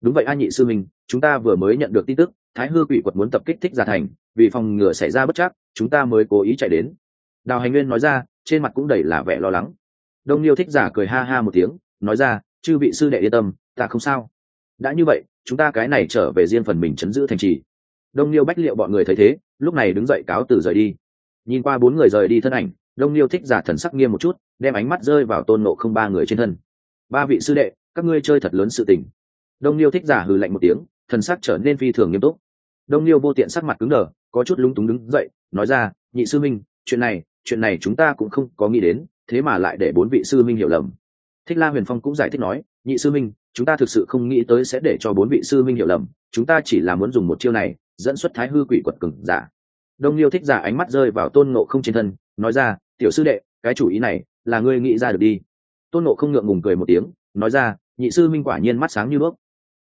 Đúng vậy a nhị sư minh, chúng ta vừa mới nhận được tin tức thái hư quỷ quật muốn tập kích thích giả thành, vì phòng ngừa xảy ra bất chắc, chúng ta mới cố ý chạy đến. Đào hành nguyên nói ra, trên mặt cũng đầy là vẻ lo lắng. Đông liêu thích giả cười ha ha một tiếng, nói ra, chư vị sư đệ yên tâm, ta không sao. Đã như vậy, chúng ta cái này trở về riêng phần mình chấn giữ thành trì. Đông liêu bách liệu bọn người thấy thế, lúc này đứng dậy cáo từ rời đi. Nhìn qua bốn người rời đi thân ảnh, đông liêu thích giả thần sắc nghiêm một chút, đem ánh mắt rơi vào tôn nộ không ba người trên thân. Ba vị sư đệ, các ngươi chơi thật lớn sự tình. Đông liêu thích giả hừ lạnh một tiếng, thần sắc trở nên phi thường nghiêm túc đông liêu vô tiện sắc mặt cứng đờ, có chút lúng túng đứng dậy, nói ra, nhị sư minh, chuyện này chuyện này chúng ta cũng không có nghĩ đến, thế mà lại để bốn vị sư minh hiểu lầm. Thích la huyền phong cũng giải thích nói, nhị sư minh, chúng ta thực sự không nghĩ tới sẽ để cho bốn vị sư minh hiểu lầm, chúng ta chỉ là muốn dùng một chiêu này, dẫn xuất thái hư quỷ quật cừng giả. Đông liêu thích giả ánh mắt rơi vào tôn nộ không trên thân, nói ra, tiểu sư đệ, cái chủ ý này là ngươi nghĩ ra được đi. Tôn nộ không ngượng ngùng cười một tiếng, nói ra, nhị sư minh quả nhiên mắt sáng như bước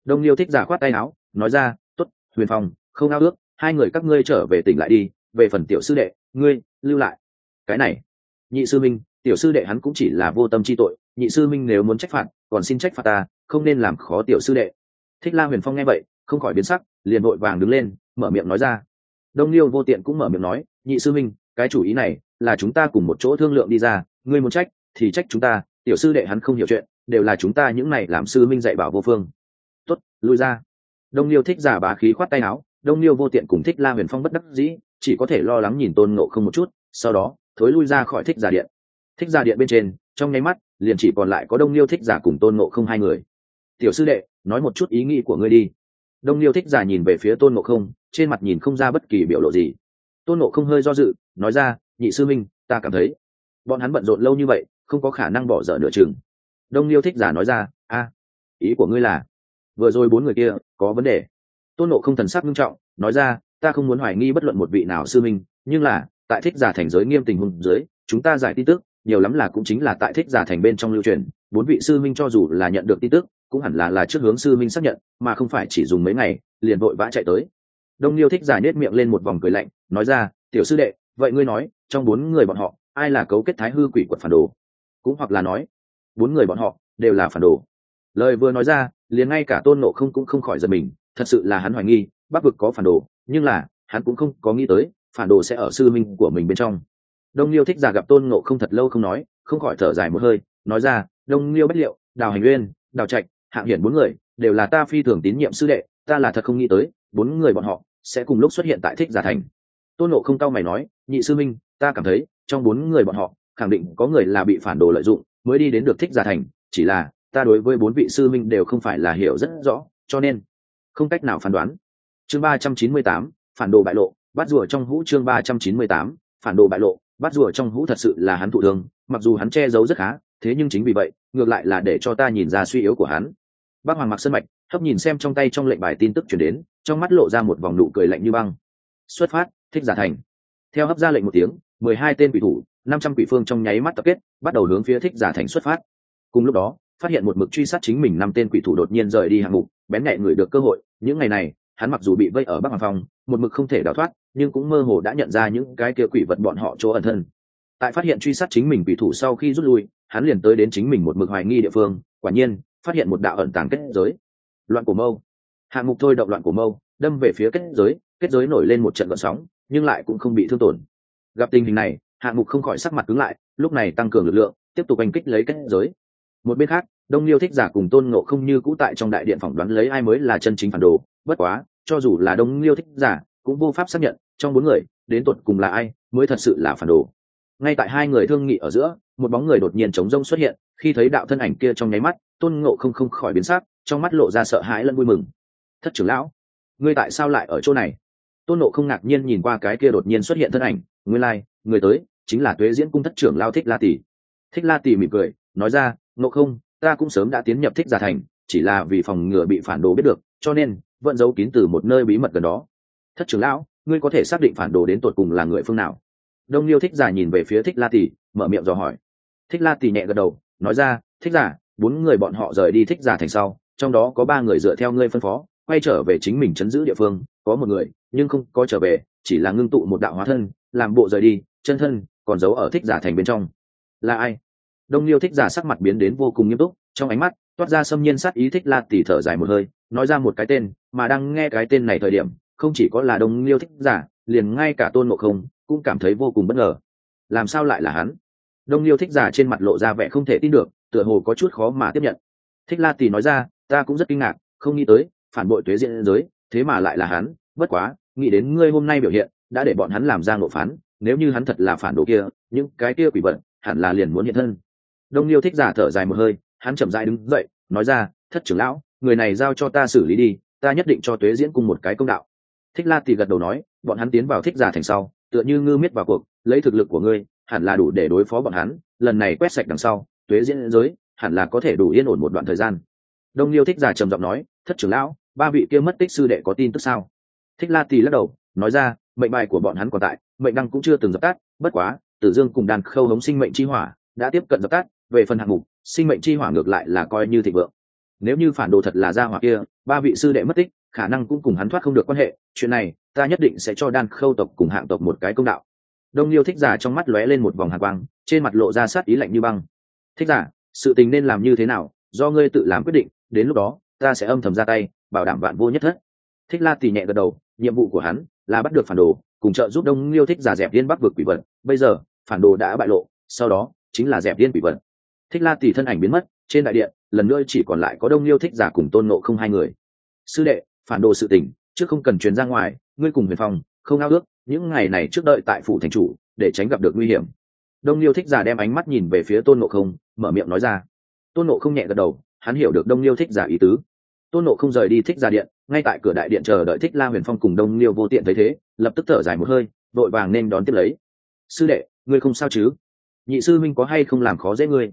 đông liêu thích giả khoát tay áo, nói ra t ố t huyền phong không ao ước, hai người các ngươi trở về tỉnh lại đi, về phần tiểu sư đệ, ngươi, lưu lại. Cái này, nhị sư minh, tiểu sư đệ hắn cũng chỉ là vô tâm chi tội, nhị sư minh nếu muốn trách phạt, còn xin trách phạt ta, không nên làm khó tiểu sư đệ. Thích la huyền phong nghe vậy, không khỏi biến sắc, liền vội vàng đứng lên, mở miệng nói ra. Đông liêu vô tiện cũng mở miệng nói, nhị sư minh, cái chủ ý này là chúng ta cùng một chỗ thương lượng đi ra, ngươi muốn trách, thì trách chúng ta, tiểu sư đệ hắn không hiểu chuyện, đều là chúng ta những này làm sư minh dạy bảo vô phương. Tuất lui ra. Đông liêu thích giả bá khí khoát tay áo đông liêu vô tiện cùng thích la huyền phong bất đắc dĩ, chỉ có thể lo lắng nhìn tôn ngộ không một chút, sau đó, thối lui ra khỏi thích giả điện. Thích giả điện bên trên, trong nháy mắt, liền chỉ còn lại có đông liêu thích giả cùng tôn ngộ không hai người. Tiểu sư đệ, nói một chút ý nghĩ của ngươi đi. Đông liêu thích giả nhìn về phía tôn ngộ không, trên mặt nhìn không ra bất kỳ biểu lộ gì. Tôn ngộ không hơi do dự, nói ra, nhị sư minh, ta cảm thấy, bọn hắn bận rộn lâu như vậy, không có khả năng bỏ dở nửa chừng. Đông liêu thích giả nói ra, a, ý của ngươi là, vừa rồi bốn người kia có vấn đề tôn nộ không thần sắc nghiêm trọng, nói ra, ta không muốn hoài nghi bất luận một vị nào sư minh, nhưng là, tại thích giả thành giới nghiêm tình hùng dưới, chúng ta giải tin tức, nhiều lắm là cũng chính là tại thích giả thành bên trong lưu truyền, bốn vị sư minh cho dù là nhận được tin tức, cũng hẳn là là trước hướng sư minh xác nhận, mà không phải chỉ dùng mấy ngày, liền vội vã chạy tới. Đông liêu thích giả nết miệng lên một vòng cười lạnh, nói ra, tiểu sư đệ, vậy ngươi nói, trong bốn người bọn họ, ai là cấu kết thái hư quỷ quật phản đồ? Cũng hoặc là nói, bốn người bọn họ đều là phản đồ. Lời vừa nói ra, liền ngay cả tôn nộ không cũng không khỏi giật mình thật sự là hắn hoài nghi, bắc vực có phản đồ, nhưng là, hắn cũng không có nghĩ tới, phản đồ sẽ ở sư minh của mình bên trong. Đông liêu thích giả gặp tôn nộ không thật lâu không nói, không khỏi thở dài một hơi, nói ra, đông liêu bất liệu, đào hành uyên, đào trạch, hạng hiển bốn người, đều là ta phi thường tín nhiệm sư đệ, ta là thật không nghĩ tới, bốn người bọn họ sẽ cùng lúc xuất hiện tại thích giả thành. Tôn nộ không cao mày nói, nhị sư minh, ta cảm thấy, trong bốn người bọn họ, khẳng định có người là bị phản đồ lợi dụng, mới đi đến được thích giả thành, chỉ là, ta đối với bốn vị sư minh đều không phải là hiểu rất rõ, cho nên không cách nào phán đoán. Chương ba trăm chín mươi tám, phản đồ bại lộ, bắt rùa trong hũ chương ba trăm chín mươi tám, phản đồ bại lộ, bắt rùa trong hũ thật sự là hắn thụ thương, mặc dù hắn che giấu rất khá, thế nhưng chính vì vậy, ngược lại là để cho ta nhìn ra suy yếu của hắn. Bác hoàng mặc sân mạch, hấp nhìn xem trong tay trong lệnh bài tin tức chuyển đến, trong mắt lộ ra một vòng nụ cười lạnh như băng. Xuất phát, thích giả thành. Theo hấp ra lệnh một tiếng, mười hai tên quỷ thủ, năm trăm quỷ phương trong nháy mắt tập kết, bắt đầu hướng phía thích giả thành xuất phát. Cùng lúc đó phát hiện một mực truy sát chính mình năm tên quỷ thủ đột nhiên rời đi hạng mục, bén nhẹ người được cơ hội. Những ngày này, hắn mặc dù bị vây ở bắc hoàng phòng một mực không thể đào thoát, nhưng cũng mơ hồ đã nhận ra những cái kia quỷ vật bọn họ chỗ ẩn thân. Tại phát hiện truy sát chính mình quỷ thủ sau khi rút lui, hắn liền tới đến chính mình một mực hoài nghi địa phương, quả nhiên, phát hiện một đạo ẩn tàng kết giới. Loạn của mâu. Hạng mục thôi động loạn của mâu, đâm về phía kết giới kết giới nổi lên một trận gợn sóng, nhưng lại cũng không bị thương tổn. Gặp tình hình này, hạng mục không khỏi sắc mặt cứng lại, lúc này tăng cường lực lượng, tiếp tục oanh kích lấy kết giới một bên khác đông liêu thích giả cùng tôn ngộ không như cũ tại trong đại điện phỏng đoán lấy ai mới là chân chính phản đồ. Bất quá cho dù là đông liêu thích giả cũng vô pháp xác nhận trong bốn người đến tột cùng là ai mới thật sự là phản đồ. Ngay tại hai người thương nghị ở giữa một bóng người đột nhiên chống rông xuất hiện khi thấy đạo thân ảnh kia trong nháy mắt tôn ngộ không không khỏi biến sắc trong mắt lộ ra sợ hãi lẫn vui mừng. Thất trưởng lão ngươi tại sao lại ở chỗ này? Tôn nộ không ngạc nhiên nhìn qua cái kia đột nhiên xuất hiện thân ảnh ngươi lai、like, người tới chính là tuế diễn cung thất trưởng lao thích la tỷ thích la tỷ mỉm cười nói ra ngộ không, ta cũng sớm đã tiến nhập thích giả thành, chỉ là vì phòng ngừa bị phản đồ biết được, cho nên vẫn giấu kín từ một nơi bí mật gần đó. Thất trưởng lão, ngươi có thể xác định phản đồ đến tột cùng là người phương nào? Đông liêu thích giả nhìn về phía thích la tỷ mở miệng dò hỏi. Thích la tỷ nhẹ gật đầu, nói ra, thích giả, bốn người bọn họ rời đi thích giả thành sau, trong đó có ba người dựa theo ngươi phân phó, quay trở về chính mình chấn giữ địa phương, có một người, nhưng không có trở về, chỉ là ngưng tụ một đạo hóa thân, làm bộ rời đi, chân thân còn giấu ở thích giả thành bên trong. Là ai? Đông liêu thích giả sắc mặt biến đến vô cùng nghiêm túc, trong ánh mắt toát ra xâm nhiên sát ý thích la tỉ thở dài một hơi, nói ra một cái tên, mà đang nghe cái tên này thời điểm, không chỉ có là đông liêu thích giả, liền ngay cả tôn ngộ không cũng cảm thấy vô cùng bất ngờ. Làm sao lại là hắn? Đông liêu thích giả trên mặt lộ ra vẻ không thể tin được, tựa hồ có chút khó mà tiếp nhận. Thích la tỉ nói ra, ta cũng rất kinh ngạc, không nghĩ tới, phản bội tuế diện giới, thế mà lại là hắn, bất quá, nghĩ đến ngươi hôm nay biểu hiện, đã để bọn hắn làm ra ngộ phán, nếu như hắn thật là phản đồ kia, những cái kia quỷ vật, hẳn là liền muốn hiện thân đông liêu thích giả thở dài một hơi, hắn chậm rãi đứng dậy, nói ra, thất trưởng lão, người này giao cho ta xử lý đi, ta nhất định cho tuế diễn cùng một cái công đạo. Thích la thì gật đầu nói, bọn hắn tiến vào thích giả thành sau, tựa như ngư miết vào cuộc, lấy thực lực của ngươi, hẳn là đủ để đối phó bọn hắn, lần này quét sạch đằng sau, tuế diễn giới, hẳn là có thể đủ yên ổn một đoạn thời gian. Đông liêu thích giả trầm giọng nói, thất trưởng lão, ba vị kia mất tích sư đệ có tin tức sao? Thích la tì lắc đầu, nói ra, mệnh bài của bọn hắn còn tại, mệnh đăng cũng chưa từng dập tắt, bất quá, tử dương cùng đàn khâu hống sinh mệnh chi hỏa, đã tiếp cận dập tắt về phần hạng mục, sinh mệnh chi hỏa ngược lại là coi như thịnh vượng. Nếu như phản đồ thật là gia hỏa kia, ba vị sư đệ mất tích, khả năng cũng cùng hắn thoát không được quan hệ, chuyện này, ta nhất định sẽ cho đan khâu tộc cùng hạng tộc một cái công đạo. Đông liêu thích giả trong mắt lóe lên một vòng hạt băng trên mặt lộ ra sát ý lạnh như băng. Thích giả, sự tình nên làm như thế nào, do ngươi tự làm quyết định, đến lúc đó, ta sẽ âm thầm ra tay, bảo đảm vạn vô nhất thất. Thích la tì nhẹ gật đầu, nhiệm vụ của hắn là bắt được phản đồ, cùng trợ giúp đông liêu thích giả dẹp điên bắc vực quỷ vật. Bây giờ, phản đồ đã bại lộ, sau đó chính là dẹp điên quỷ vật thích la tỷ thân ảnh biến mất, trên đại điện, lần nữa chỉ còn lại có đông liêu thích giả cùng tôn nộ không hai người. Sư đệ, phản đồ sự tình chứ không cần truyền ra ngoài, ngươi cùng huyền phong, không ao ước, những ngày này trước đợi tại phủ thành chủ, để tránh gặp được nguy hiểm. Đông liêu thích giả đem ánh mắt nhìn về phía tôn nộ không, mở miệng nói ra. Tôn nộ không nhẹ gật đầu, hắn hiểu được đông liêu thích giả ý tứ. Tôn nộ không rời đi thích ra điện, ngay tại cửa đại điện chờ đợi thích la huyền phong cùng đông liêu vô tiện thấy thế, lập tức thở dài một hơi, vội vàng nên đón tiếp lấy. Sư đệ, ngươi không sao chứ? Nhị sư minh có hay không làm khó dễ ngươi?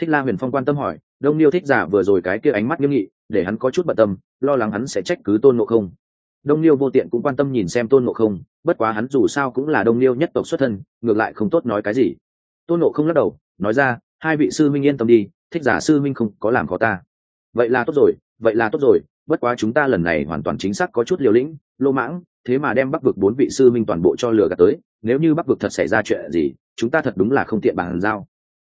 Thích la huyền phong quan tâm hỏi, đông niêu thích giả vừa rồi cái kia ánh mắt nghiêm nghị, để hắn có chút bận tâm, lo lắng hắn sẽ trách cứ tôn nộ không. Đông niêu vô tiện cũng quan tâm nhìn xem tôn nộ không, bất quá hắn dù sao cũng là đông niêu nhất tộc xuất thân, ngược lại không tốt nói cái gì. Tôn nộ không lắc đầu, nói ra, hai vị sư minh yên tâm đi, thích giả sư minh không có làm khó ta. Vậy là tốt rồi, vậy là tốt rồi, bất quá chúng ta lần này hoàn toàn chính xác có chút liều lĩnh, lô mãng, thế mà đem bắc vực bốn vị sư minh toàn bộ cho lừa gạt tới, nếu như bắc vực thật xảy ra chuyện gì, chúng ta thật đúng là không tiện bàn giao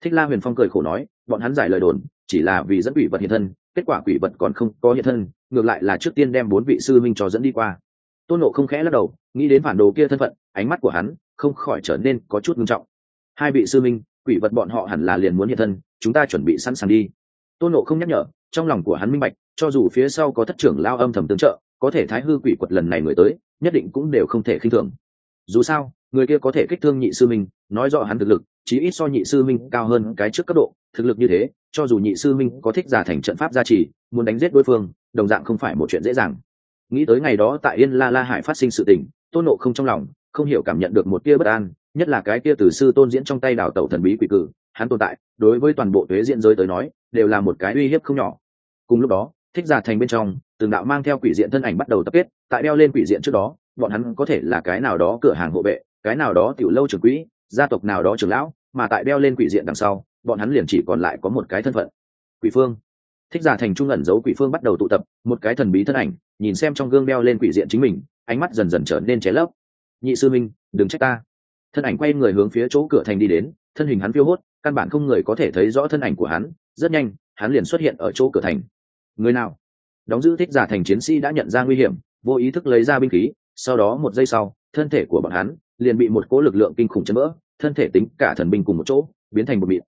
thích la huyền phong cười khổ nói, bọn hắn giải lời đồn, chỉ là vì dẫn quỷ vật hiện thân, kết quả quỷ vật còn không có hiện thân, ngược lại là trước tiên đem bốn vị sư minh cho dẫn đi qua. Tôn nộ không khẽ lắc đầu, nghĩ đến phản đồ kia thân phận, ánh mắt của hắn không khỏi trở nên có chút nghiêm trọng. Hai vị sư minh quỷ vật bọn họ hẳn là liền muốn hiện thân, chúng ta chuẩn bị sẵn sàng đi. Tôn nộ không nhắc nhở, trong lòng của hắn minh bạch, cho dù phía sau có thất trưởng lao âm thầm tương trợ, có thể thái hư quỷ quật lần này người tới, nhất định cũng đều không thể khinh thường. Dù sao, người kia có thể kích thương nhị sư minh nói rõ hắn thực lực chí ít so nhị sư minh cao hơn cái trước cấp độ, thực lực như thế, cho dù nhị sư minh có thích giả thành trận pháp gia trì, muốn đánh giết đối phương, đồng dạng không phải một chuyện dễ dàng. Nghĩ tới ngày đó tại yên la la hải phát sinh sự tình, tôn nộ không trong lòng, không hiểu cảm nhận được một tia bất an, nhất là cái kia từ sư tôn diễn trong tay đào tẩu thần bí quỷ cử, hắn tồn tại, đối với toàn bộ thuế diễn giới tới nói, đều là một cái uy hiếp không nhỏ. Cùng lúc đó, thích giả thành bên trong, từng đạo mang theo quỷ diện thân ảnh bắt đầu tập kết, tại đeo lên quỷ diện trước đó, bọn hắn có thể là cái nào đó cửa hàng hộ vệ, cái nào đó tiểu lâu trưởng quỹ, gia tộc nào đó trưởng lão mà tại đeo lên quỷ diện đằng sau, bọn hắn liền chỉ còn lại có một cái thân phận. Quỷ phương. Thích giả thành trung ẩn giấu quỷ phương bắt đầu tụ tập, một cái thần bí thân ảnh, nhìn xem trong gương đeo lên quỷ diện chính mình, ánh mắt dần dần trở nên ché lấp. Nhị sư minh, đừng trách ta. Thân ảnh quay người hướng phía chỗ cửa thành đi đến, thân hình hắn phiêu hốt, căn bản không người có thể thấy rõ thân ảnh của hắn, rất nhanh, hắn liền xuất hiện ở chỗ cửa thành. Người nào? Đóng giữ thích giả thành chiến sĩ đã nhận ra nguy hiểm, vô ý thức lấy ra binh khí, sau đó một giây sau, thân thể của bọn hắn liền bị một cỗ lực lượng kinh khủng chấn vỡ thân thể tính cả thần binh cùng một chỗ, biến thành một mịn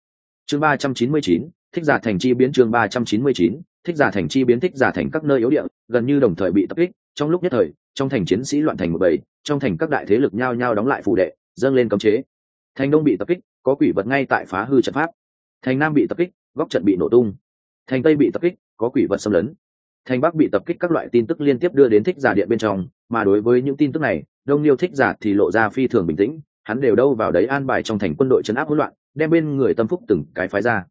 chương ba trăm chín mươi chín, thích giả thành chi biến chương ba trăm chín mươi chín, thích giả thành chi biến thích giả thành các nơi yếu địa, gần như đồng thời bị tập kích, trong lúc nhất thời, trong thành chiến sĩ loạn thành một bầy, trong thành các đại thế lực nhao nhao đóng lại phù đệ, dâng lên cấm chế. Thành đông bị tập kích, có quỷ vật ngay tại phá hư trận pháp. Thành nam bị tập kích, góc trận bị nổ tung. Thành tây bị tập kích, có quỷ vật xâm lấn. Thành bắc bị tập kích các loại tin tức liên tiếp đưa đến thích giả điện bên trong, mà đối với những tin tức này, đông liêu thích giả thì lộ ra phi thường bình tĩnh hắn đều đâu vào đấy an bài trong thành quân đội chấn áp hỗn loạn, đem bên người tâm phúc từng cái phái ra.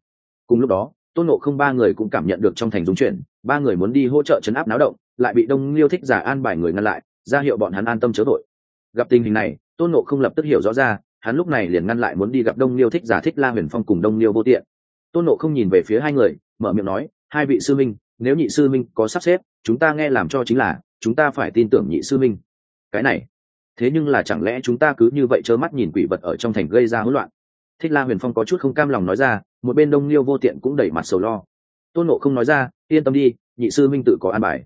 Cùng lúc đó, tôn nộ không ba người cũng cảm nhận được trong thành dung chuyển, ba người muốn đi hỗ trợ chấn áp náo động, lại bị đông liêu thích giả an bài người ngăn lại, ra hiệu bọn hắn an tâm chớ tội gặp tình hình này, tôn nộ không lập tức hiểu rõ ra, hắn lúc này liền ngăn lại muốn đi gặp đông liêu thích giả thích la huyền phong cùng đông liêu vô tiện. Tôn nộ không nhìn về phía hai người, mở miệng nói, hai vị sư minh, nếu nhị sư minh có sắp xếp, chúng ta nghe làm cho chính là, chúng ta phải tin tưởng nhị sư minh. Cái này thế nhưng là chẳng lẽ chúng ta cứ như vậy trơ mắt nhìn quỷ vật ở trong thành gây ra hỗn loạn? Thích la huyền phong có chút không cam lòng nói ra, một bên đông liêu vô tiện cũng đẩy mặt sầu lo. Tôn nộ không nói ra, yên tâm đi, nhị sư minh tự có an bài.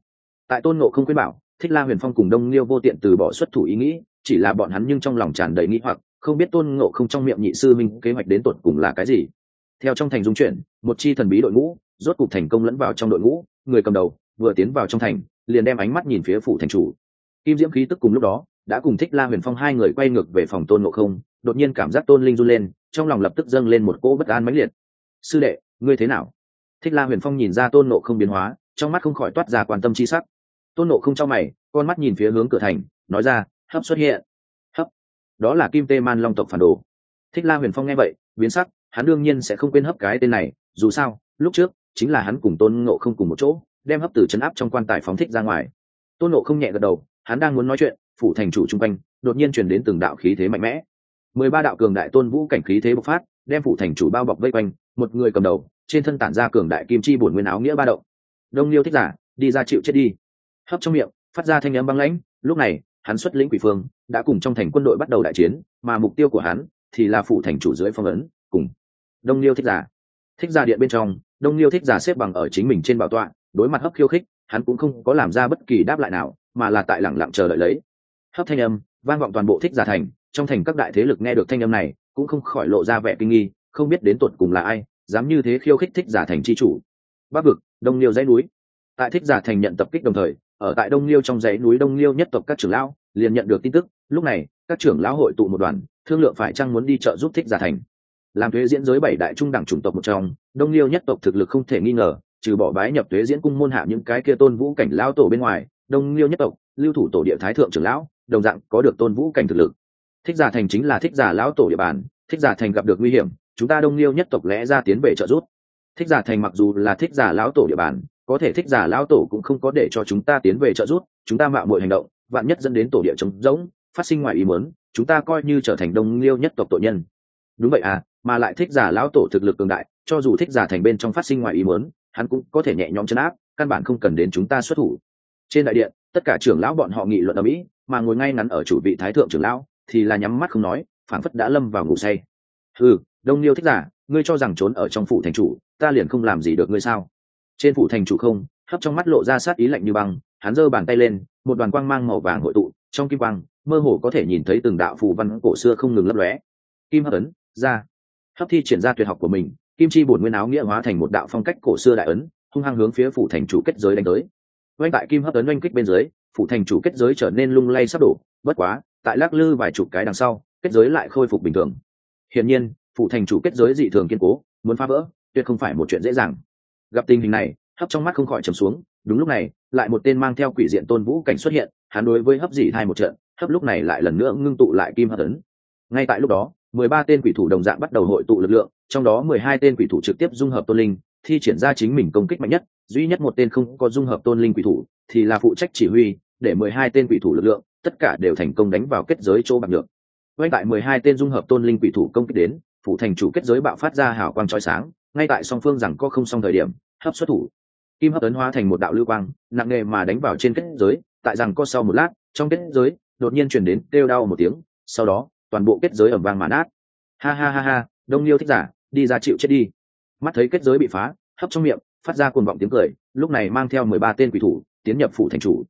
Tại tôn nộ không khuyên bảo, thích la huyền phong cùng đông liêu vô tiện từ bỏ xuất thủ ý nghĩ, chỉ là bọn hắn nhưng trong lòng tràn đầy nghĩ hoặc, không biết tôn ngộ không trong miệng nhị sư minh kế hoạch đến tột cùng là cái gì. Theo trong thành dung chuyển, một chi thần bí đội ngũ, rốt cục thành công lẫn vào trong đội ngũ, người cầm đầu, vừa tiến vào trong thành, liền đem ánh mắt nhìn phía phủ thành chủ. Kim diễm khí tức cùng lúc đó đã cùng thích la huyền phong hai người quay ngược về phòng tôn ngộ không, đột nhiên cảm giác tôn linh run lên, trong lòng lập tức dâng lên một cỗ bất an mãnh liệt. Sư đệ, ngươi thế nào? Thích la huyền phong nhìn ra tôn nộ không biến hóa, trong mắt không khỏi toát ra quan tâm chi sắc. Tôn nộ không cho mày, con mắt nhìn phía hướng cửa thành, nói ra, hấp xuất hiện. Hấp? Đó là kim tê man long tộc phản đồ. Thích la huyền phong nghe vậy, biến sắc, hắn đương nhiên sẽ không quên hấp cái tên này, dù sao, lúc trước, chính là hắn cùng tôn ngộ không cùng một chỗ, đem hấp từ chấn áp trong quan tài phóng thích ra ngoài. Tôn ngộ không nhẹ gật đầu, hắn đang muốn nói chuyện phủ thành chủ trung quanh, đột nhiên truyền đến từng đạo khí thế mạnh mẽ. Mười ba đạo cường đại tôn vũ cảnh khí thế bộc phát, đem phủ thành chủ bao bọc vây quanh, một người cầm đầu, trên thân tản ra cường đại kim chi bổn nguyên áo nghĩa ba động. Đông liêu thích giả, đi ra chịu chết đi. Hấp trong miệng, phát ra thanh âm băng lãnh, lúc này, hắn xuất lĩnh quỷ phương, đã cùng trong thành quân đội bắt đầu đại chiến, mà mục tiêu của hắn, thì là phủ thành chủ dưới phong ấn, cùng đông liêu thích giả. Thích giả điện bên trong, đông liêu thích giả xếp bằng ở chính mình trên bảo tọa, đối mặt hấp khiêu khích, hắn cũng không có làm ra bất kỳ đáp lại nào, mà là tại lẳng lặng chờ đợi lấy hấp thanh âm, vang vọng toàn bộ thích giả thành, trong thành các đại thế lực nghe được thanh âm này, cũng không khỏi lộ ra vẻ kinh nghi, không biết đến tuột cùng là ai, dám như thế khiêu khích thích giả thành chi chủ. Bắc vực, đông liêu dãy núi. Tại thích giả thành nhận tập kích đồng thời, ở tại đông liêu trong dãy núi đông liêu nhất tộc các trưởng lão, liền nhận được tin tức, lúc này, các trưởng lão hội tụ một đoàn, thương lượng phải chăng muốn đi trợ giúp thích giả thành. Làm thuế diễn giới bảy đại trung đẳng chủng tộc một trong, đông liêu nhất tộc thực lực không thể nghi ngờ, trừ bỏ bái nhập thuế diễn cung môn hạ những cái kia tôn vũ cảnh lão tổ bên ngoài, đông liêu nhất tộc lưu thủ tổ địa thái thượng trưởng lão, đồng dạng có được tôn vũ cảnh thực lực. Thích giả thành chính là thích giả lão tổ địa bàn, thích giả thành gặp được nguy hiểm, chúng ta đông liêu nhất tộc lẽ ra tiến về trợ giúp. Thích giả thành mặc dù là thích giả lão tổ địa bàn, có thể thích giả lão tổ cũng không có để cho chúng ta tiến về trợ giúp, chúng ta mạo mọi hành động, vạn nhất dẫn đến tổ địa trống rỗng, phát sinh ngoài ý muốn, chúng ta coi như trở thành đông liêu nhất tộc tội nhân. Đúng vậy à mà lại thích giả lão tổ thực lực cường đại, cho dù thích giả thành bên trong phát sinh ngoài ý muốn, hắn cũng có thể nhẹ nhõm chấn áp, căn bản không cần đến chúng ta xuất thủ. Trên đại điện tất cả trưởng lão bọn họ nghị luận ở mỹ, mà ngồi ngay ngắn ở chủ vị thái thượng trưởng lão, thì là nhắm mắt không nói, phảng phất đã lâm vào ngủ say. Ừ đông liêu thích giả, ngươi cho rằng trốn ở trong phủ thành chủ, ta liền không làm gì được ngươi sao? Trên phủ thành chủ không, hấp trong mắt lộ ra sát ý lạnh như băng, hắn giơ bàn tay lên, một đoàn quang mang màu vàng hội tụ, trong kim quang, mơ hồ có thể nhìn thấy từng đạo phù văn cổ xưa không ngừng lấp lóe. Kim hấp ấn, ra. Hấp thi triển ra tuyệt học của mình, kim chi bổn nguyên áo nghĩa hóa thành một đạo phong cách cổ xưa đại ấn, hung hăng hướng phía phủ thành chủ kết giới đánh tới oanh tại kim hấp ấn oanh kích bên dưới, phủ thành chủ kết giới trở nên lung lay sắp đổ, bất quá, tại lắc lư vài chục cái đằng sau, kết giới lại khôi phục bình thường. Hiển nhiên, phủ thành chủ kết giới dị thường kiên cố, muốn phá vỡ, tuyệt không phải một chuyện dễ dàng. Gặp tình hình này, hấp trong mắt không khỏi trầm xuống, đúng lúc này, lại một tên mang theo quỷ diện tôn vũ cảnh xuất hiện, hắn đối với hấp dị hai một trận, hấp lúc này lại lần nữa ngưng tụ lại kim hấp ấn ngay tại lúc đó mười ba tên quỷ thủ đồng dạng bắt đầu hội tụ lực lượng, trong đó mười hai tên quỷ thủ trực tiếp dung hợp tôn linh, thi triển ra chính mình công kích mạnh nhất, duy nhất một tên không có dung hợp tôn linh quỷ thủ, thì là phụ trách chỉ huy, để mười hai tên quỷ thủ lực lượng, tất cả đều thành công đánh vào kết giới chỗ bạc được. Ngay tại mười hai tên dung hợp tôn linh quỷ thủ công kích đến, phủ thành chủ kết giới bạo phát ra hào quang trói sáng, ngay tại song phương rằng có không xong thời điểm, hấp xuất thủ. Kim hấp ấn hóa thành một đạo lưu quang, nặng nề mà đánh vào trên kết giới, tại rằng có sau một lát, trong kết giới, đột nhiên chuyển đến kêu đau một tiếng, sau đó toàn bộ kết giới ẩm vang mà nát ha ha ha ha, đông liêu thích giả, đi ra chịu chết đi. Mắt thấy kết giới bị phá, hấp trong miệng, phát ra cuồng vọng tiếng cười, lúc này mang theo mười ba tên quỷ thủ, tiến nhập phủ thành chủ.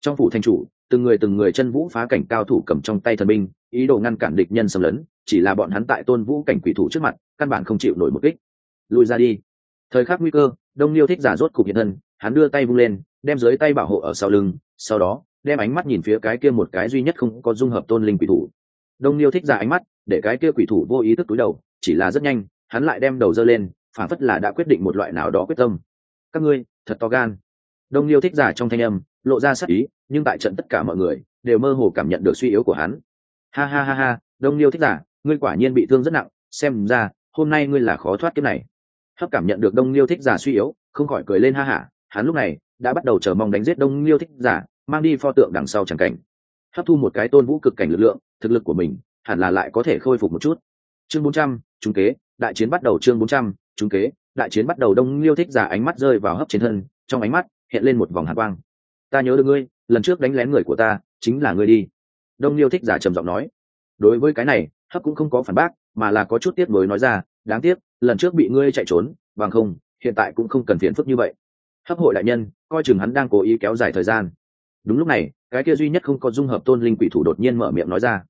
Trong phủ thành chủ, từng người từng người chân vũ phá cảnh cao thủ cầm trong tay thần binh, ý đồ ngăn cản địch nhân xâm lấn, chỉ là bọn hắn tại tôn vũ cảnh quỷ thủ trước mặt, căn bản không chịu nổi một kích. Lùi ra đi. Thời khắc nguy cơ, đông liêu thích giả rốt cục hiện thân, hắn đưa tay vung lên, đem dưới tay bảo hộ ở sau lưng, sau đó, đem ánh mắt nhìn phía cái kia một cái duy nhất không có dung hợp tôn linh quỷ thủ đông liêu thích giả ánh mắt, để cái kia quỷ thủ vô ý thức túi đầu, chỉ là rất nhanh, hắn lại đem đầu dơ lên, phản phất là đã quyết định một loại nào đó quyết tâm. Các ngươi, thật to gan. Đông liêu thích giả trong thanh âm, lộ ra sắc ý, nhưng tại trận tất cả mọi người, đều mơ hồ cảm nhận được suy yếu của hắn. Ha ha ha ha, đông liêu thích giả ngươi quả nhiên bị thương rất nặng, xem ra, hôm nay ngươi là khó thoát kiếp này. Hấp cảm nhận được đông liêu thích giả suy yếu, không khỏi cười lên ha hả, hắn lúc này, đã bắt đầu chờ mong đánh giết đông liêu thích giả mang đi pho tượng đằng sau chẳng cảnh. Hấp thu một cái tôn vũ cực cảnh lực lượng thực lực của mình hẳn là lại có thể khôi phục một chút. Chương bốn trăm trung kế, đại chiến bắt đầu chương bốn trăm trung kế, đại chiến bắt đầu đông liêu thích giả ánh mắt rơi vào hấp trên thân, trong ánh mắt hiện lên một vòng hạ quang. Ta nhớ được ngươi, lần trước đánh lén người của ta, chính là ngươi đi. Đông liêu thích giả trầm giọng nói. Đối với cái này, hấp cũng không có phản bác, mà là có chút tiếc mới nói ra, đáng tiếc, lần trước bị ngươi chạy trốn, bằng không, hiện tại cũng không cần phiền phức như vậy. Hấp hội đại nhân, coi chừng hắn đang cố ý kéo dài thời gian đúng lúc này, cái kia duy nhất không có dung hợp tôn linh quỷ thủ đột nhiên mở miệng nói ra.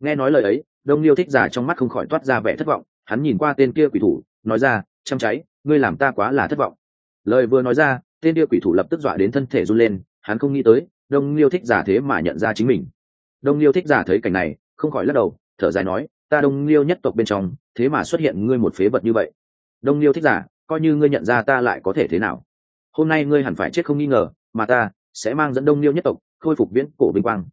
Nghe nói lời ấy, đông liêu thích giả trong mắt không khỏi toát ra vẻ thất vọng, hắn nhìn qua tên kia quỷ thủ, nói ra, chăm cháy, ngươi làm ta quá là thất vọng. Lời vừa nói ra, tên kia quỷ thủ lập tức dọa đến thân thể run lên, hắn không nghĩ tới, đông liêu thích giả thế mà nhận ra chính mình. Đông liêu thích giả thấy cảnh này, không khỏi lắc đầu, thở dài nói, ta đông liêu nhất tộc bên trong, thế mà xuất hiện ngươi một phế vật như vậy. Đông liêu thích giả, coi như ngươi nhận ra ta lại có thể thế nào? Hôm nay ngươi hẳn phải chết không nghi ngờ, mà ta sẽ mang dẫn đông liêu nhất tộc, khôi phục viễn cổ vinh quang.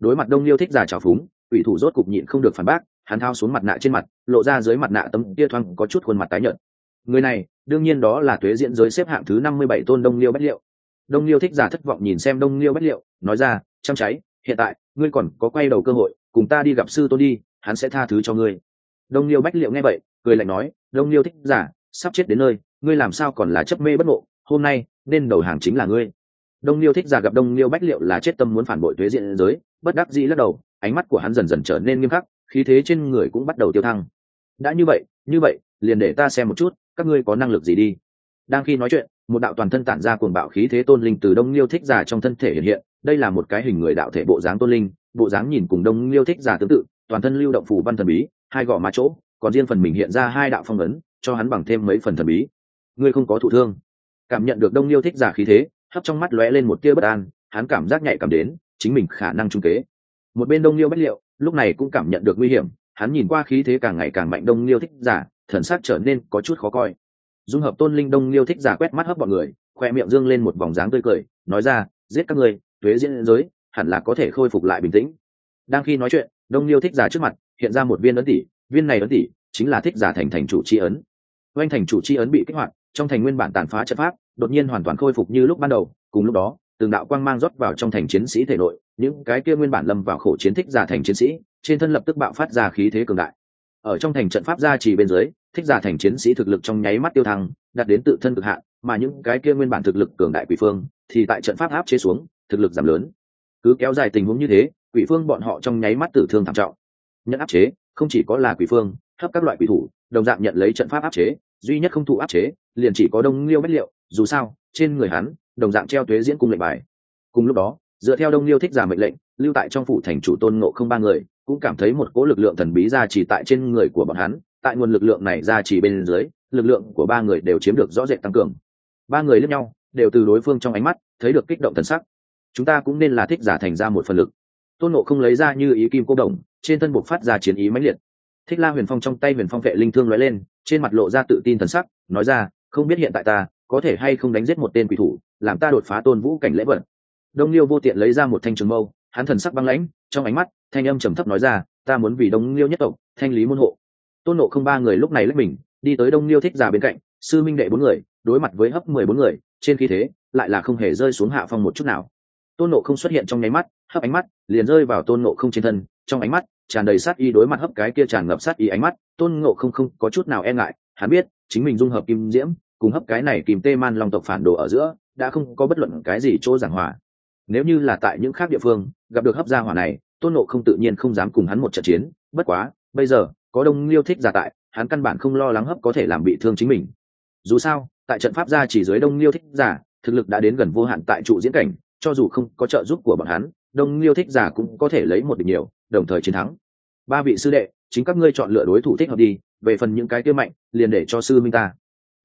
Đối mặt đông liêu thích giả trào phúng ủy thủ rốt cục nhịn không được phản bác, hắn thao xuống mặt nạ trên mặt, lộ ra dưới mặt nạ tấm tia thoang có chút khuôn mặt tái nhợt. Người này, đương nhiên đó là tuế diễn giới xếp hạng thứ năm mươi bảy tôn đông liêu bách liệu. Đông liêu thích giả thất vọng nhìn xem đông liêu bách liệu, nói ra, chăm cháy, hiện tại, ngươi còn có quay đầu cơ hội, cùng ta đi gặp sư tôn đi, hắn sẽ tha thứ cho ngươi. Đông liêu bách liệu nghe vậy, cười lạnh nói, đông liêu thích giả, sắp chết đến nơi, ngươi làm sao còn là chấp mê bất ngộ, hôm nay, nên đầu hàng chính là ngươi đông liêu thích giả gặp đông liêu bách liệu là chết tâm muốn phản bội thuế diện giới, bất đắc dĩ lắc đầu, ánh mắt của hắn dần dần trở nên nghiêm khắc, khí thế trên người cũng bắt đầu tiêu thăng. Đã như vậy như vậy, liền để ta xem một chút, các ngươi có năng lực gì đi. Đang khi nói chuyện, một đạo toàn thân tản ra cuồng bạo khí thế tôn linh từ đông liêu thích giả trong thân thể hiện hiện, đây là một cái hình người đạo thể bộ dáng tôn linh, bộ dáng nhìn cùng đông liêu thích giả tương tự, toàn thân lưu động phủ văn thần bí, hai gò má chỗ, còn riêng phần mình hiện ra hai đạo phong ấn, cho hắn bằng thêm mấy phần thần bí. Ngươi không có thụ thương. Cảm nhận được đông liêu thích giả khí thế hấp trong mắt lóe lên một tia bất an, hắn cảm giác nhạy cảm đến, chính mình khả năng trung kế. Một bên đông liêu bách liệu, lúc này cũng cảm nhận được nguy hiểm, hắn nhìn qua khí thế càng ngày càng mạnh đông liêu thích giả, thần sắc trở nên có chút khó coi. Dung hợp tôn linh đông liêu thích giả quét mắt hấp bọn người, khoe miệng dương lên một vòng dáng tươi cười, nói ra, giết các người tuế diễn giới, hẳn là có thể khôi phục lại bình tĩnh. Đang khi nói chuyện, đông liêu thích giả trước mặt, hiện ra một viên ấn tỷ, viên này ấn tỷ chính là thích giả thành thành chủ chi ấn. Oanh thành chủ chi ấn bị kích hoạt trong thành nguyên bản tàn phá trận pháp, đột nhiên hoàn toàn khôi phục như lúc ban đầu. Cùng lúc đó, từng đạo quang mang rót vào trong thành chiến sĩ thể nội, những cái kia nguyên bản lâm vào khổ chiến thích giả thành chiến sĩ, trên thân lập tức bạo phát ra khí thế cường đại. Ở trong thành trận pháp gia trì bên dưới, thích giả thành chiến sĩ thực lực trong nháy mắt tiêu thăng, đạt đến tự thân cực hạn, mà những cái kia nguyên bản thực lực cường đại quỷ phương thì tại trận pháp áp chế xuống, thực lực giảm lớn. Cứ kéo dài tình huống như thế, quỷ phương bọn họ trong nháy mắt tử thương thảm trọng. Nhận áp chế, không chỉ có là quỷ phương, hấp các loại quỷ thủ, đồng dạng nhận lấy trận pháp áp chế, duy nhất không thụ áp chế liền chỉ có đông liêu bách liệu, dù sao, trên người hắn, đồng dạng treo thuế diễn cung lệnh bài. Cùng lúc đó, dựa theo đông liêu thích giả mệnh lệnh, lưu tại trong phủ thành chủ tôn ngộ không ba người, cũng cảm thấy một cỗ lực lượng thần bí ra chỉ tại trên người của bọn hắn, tại nguồn lực lượng này ra chỉ bên dưới, lực lượng của ba người đều chiếm được rõ rệt tăng cường. Ba người lẫn nhau, đều từ đối phương trong ánh mắt, thấy được kích động thần sắc. Chúng ta cũng nên là thích giả thành ra một phần lực. Tôn nộ không lấy ra như ý kim cô đồng, trên thân buộc phát ra chiến ý mãnh liệt. Thích la huyền phong trong tay huyền phong vệ linh thương nói lên, trên mặt lộ ra tự tin thần sắc, nói ra không biết hiện tại ta có thể hay không đánh giết một tên quỷ thủ, làm ta đột phá tôn vũ cảnh lễ vật. Đông liêu vô tiện lấy ra một thanh trường mâu, hắn thần sắc băng lãnh, trong ánh mắt, thanh âm trầm thấp nói ra, ta muốn vì đông liêu nhất tộc thanh lý môn hộ. Tôn nộ không ba người lúc này lách mình, đi tới đông liêu thích già bên cạnh, sư minh đệ bốn người, đối mặt với hấp mười bốn người, trên khí thế lại là không hề rơi xuống hạ phong một chút nào. Tôn nộ không xuất hiện trong nháy mắt, hấp ánh mắt liền rơi vào tôn nộ không trên thân, trong ánh mắt tràn đầy sát y đối mặt hấp cái kia tràn ngập sát y ánh mắt, tôn nộ không không có chút nào e ngại, hắn biết chính mình dung hợp kim diễm cùng hấp cái này kìm tê man long tộc phản đồ ở giữa, đã không có bất luận cái gì chỗ giảng hòa. Nếu như là tại những khác địa phương, gặp được hấp gia hỏa này, tôn nộ không tự nhiên không dám cùng hắn một trận chiến, bất quá, bây giờ, có đông liêu thích giả tại, hắn căn bản không lo lắng hấp có thể làm bị thương chính mình. Dù sao, tại trận pháp gia chỉ dưới đông liêu thích giả, thực lực đã đến gần vô hạn tại trụ diễn cảnh, cho dù không có trợ giúp của bọn hắn, đông liêu thích giả cũng có thể lấy một địch nhiều, đồng thời chiến thắng. Ba vị sư đệ, chính các ngươi chọn lựa đối thủ thích hợp đi, về phần những cái kia mạnh, liền để cho sư minh ta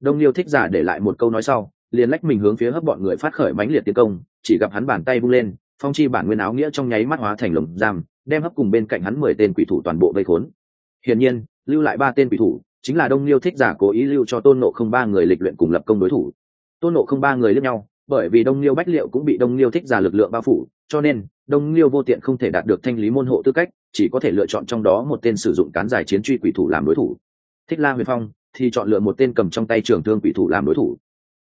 đông liêu thích giả để lại một câu nói sau, liền lách mình hướng phía hấp bọn người phát khởi mãnh liệt tiến công, chỉ gặp hắn bàn tay vung lên, phong chi bản nguyên áo nghĩa trong nháy mắt hóa thành lồng giam, đem hấp cùng bên cạnh hắn mười tên quỷ thủ toàn bộ vây khốn. Hiển nhiên, lưu lại ba tên quỷ thủ, chính là đông liêu thích giả cố ý lưu cho tôn nộ không ba người lịch luyện cùng lập công đối thủ. Tôn nộ không ba người lẫn nhau, bởi vì đông liêu bách liệu cũng bị đông liêu thích giả lực lượng bao phủ, cho nên đông liêu vô tiện không thể đạt được thanh lý môn hộ tư cách, chỉ có thể lựa chọn trong đó một tên sử dụng cán giải chiến truy quỷ thủ làm đối thủ. Thích la huyền phong thì chọn lựa một tên cầm trong tay trường thương quỷ thủ làm đối thủ.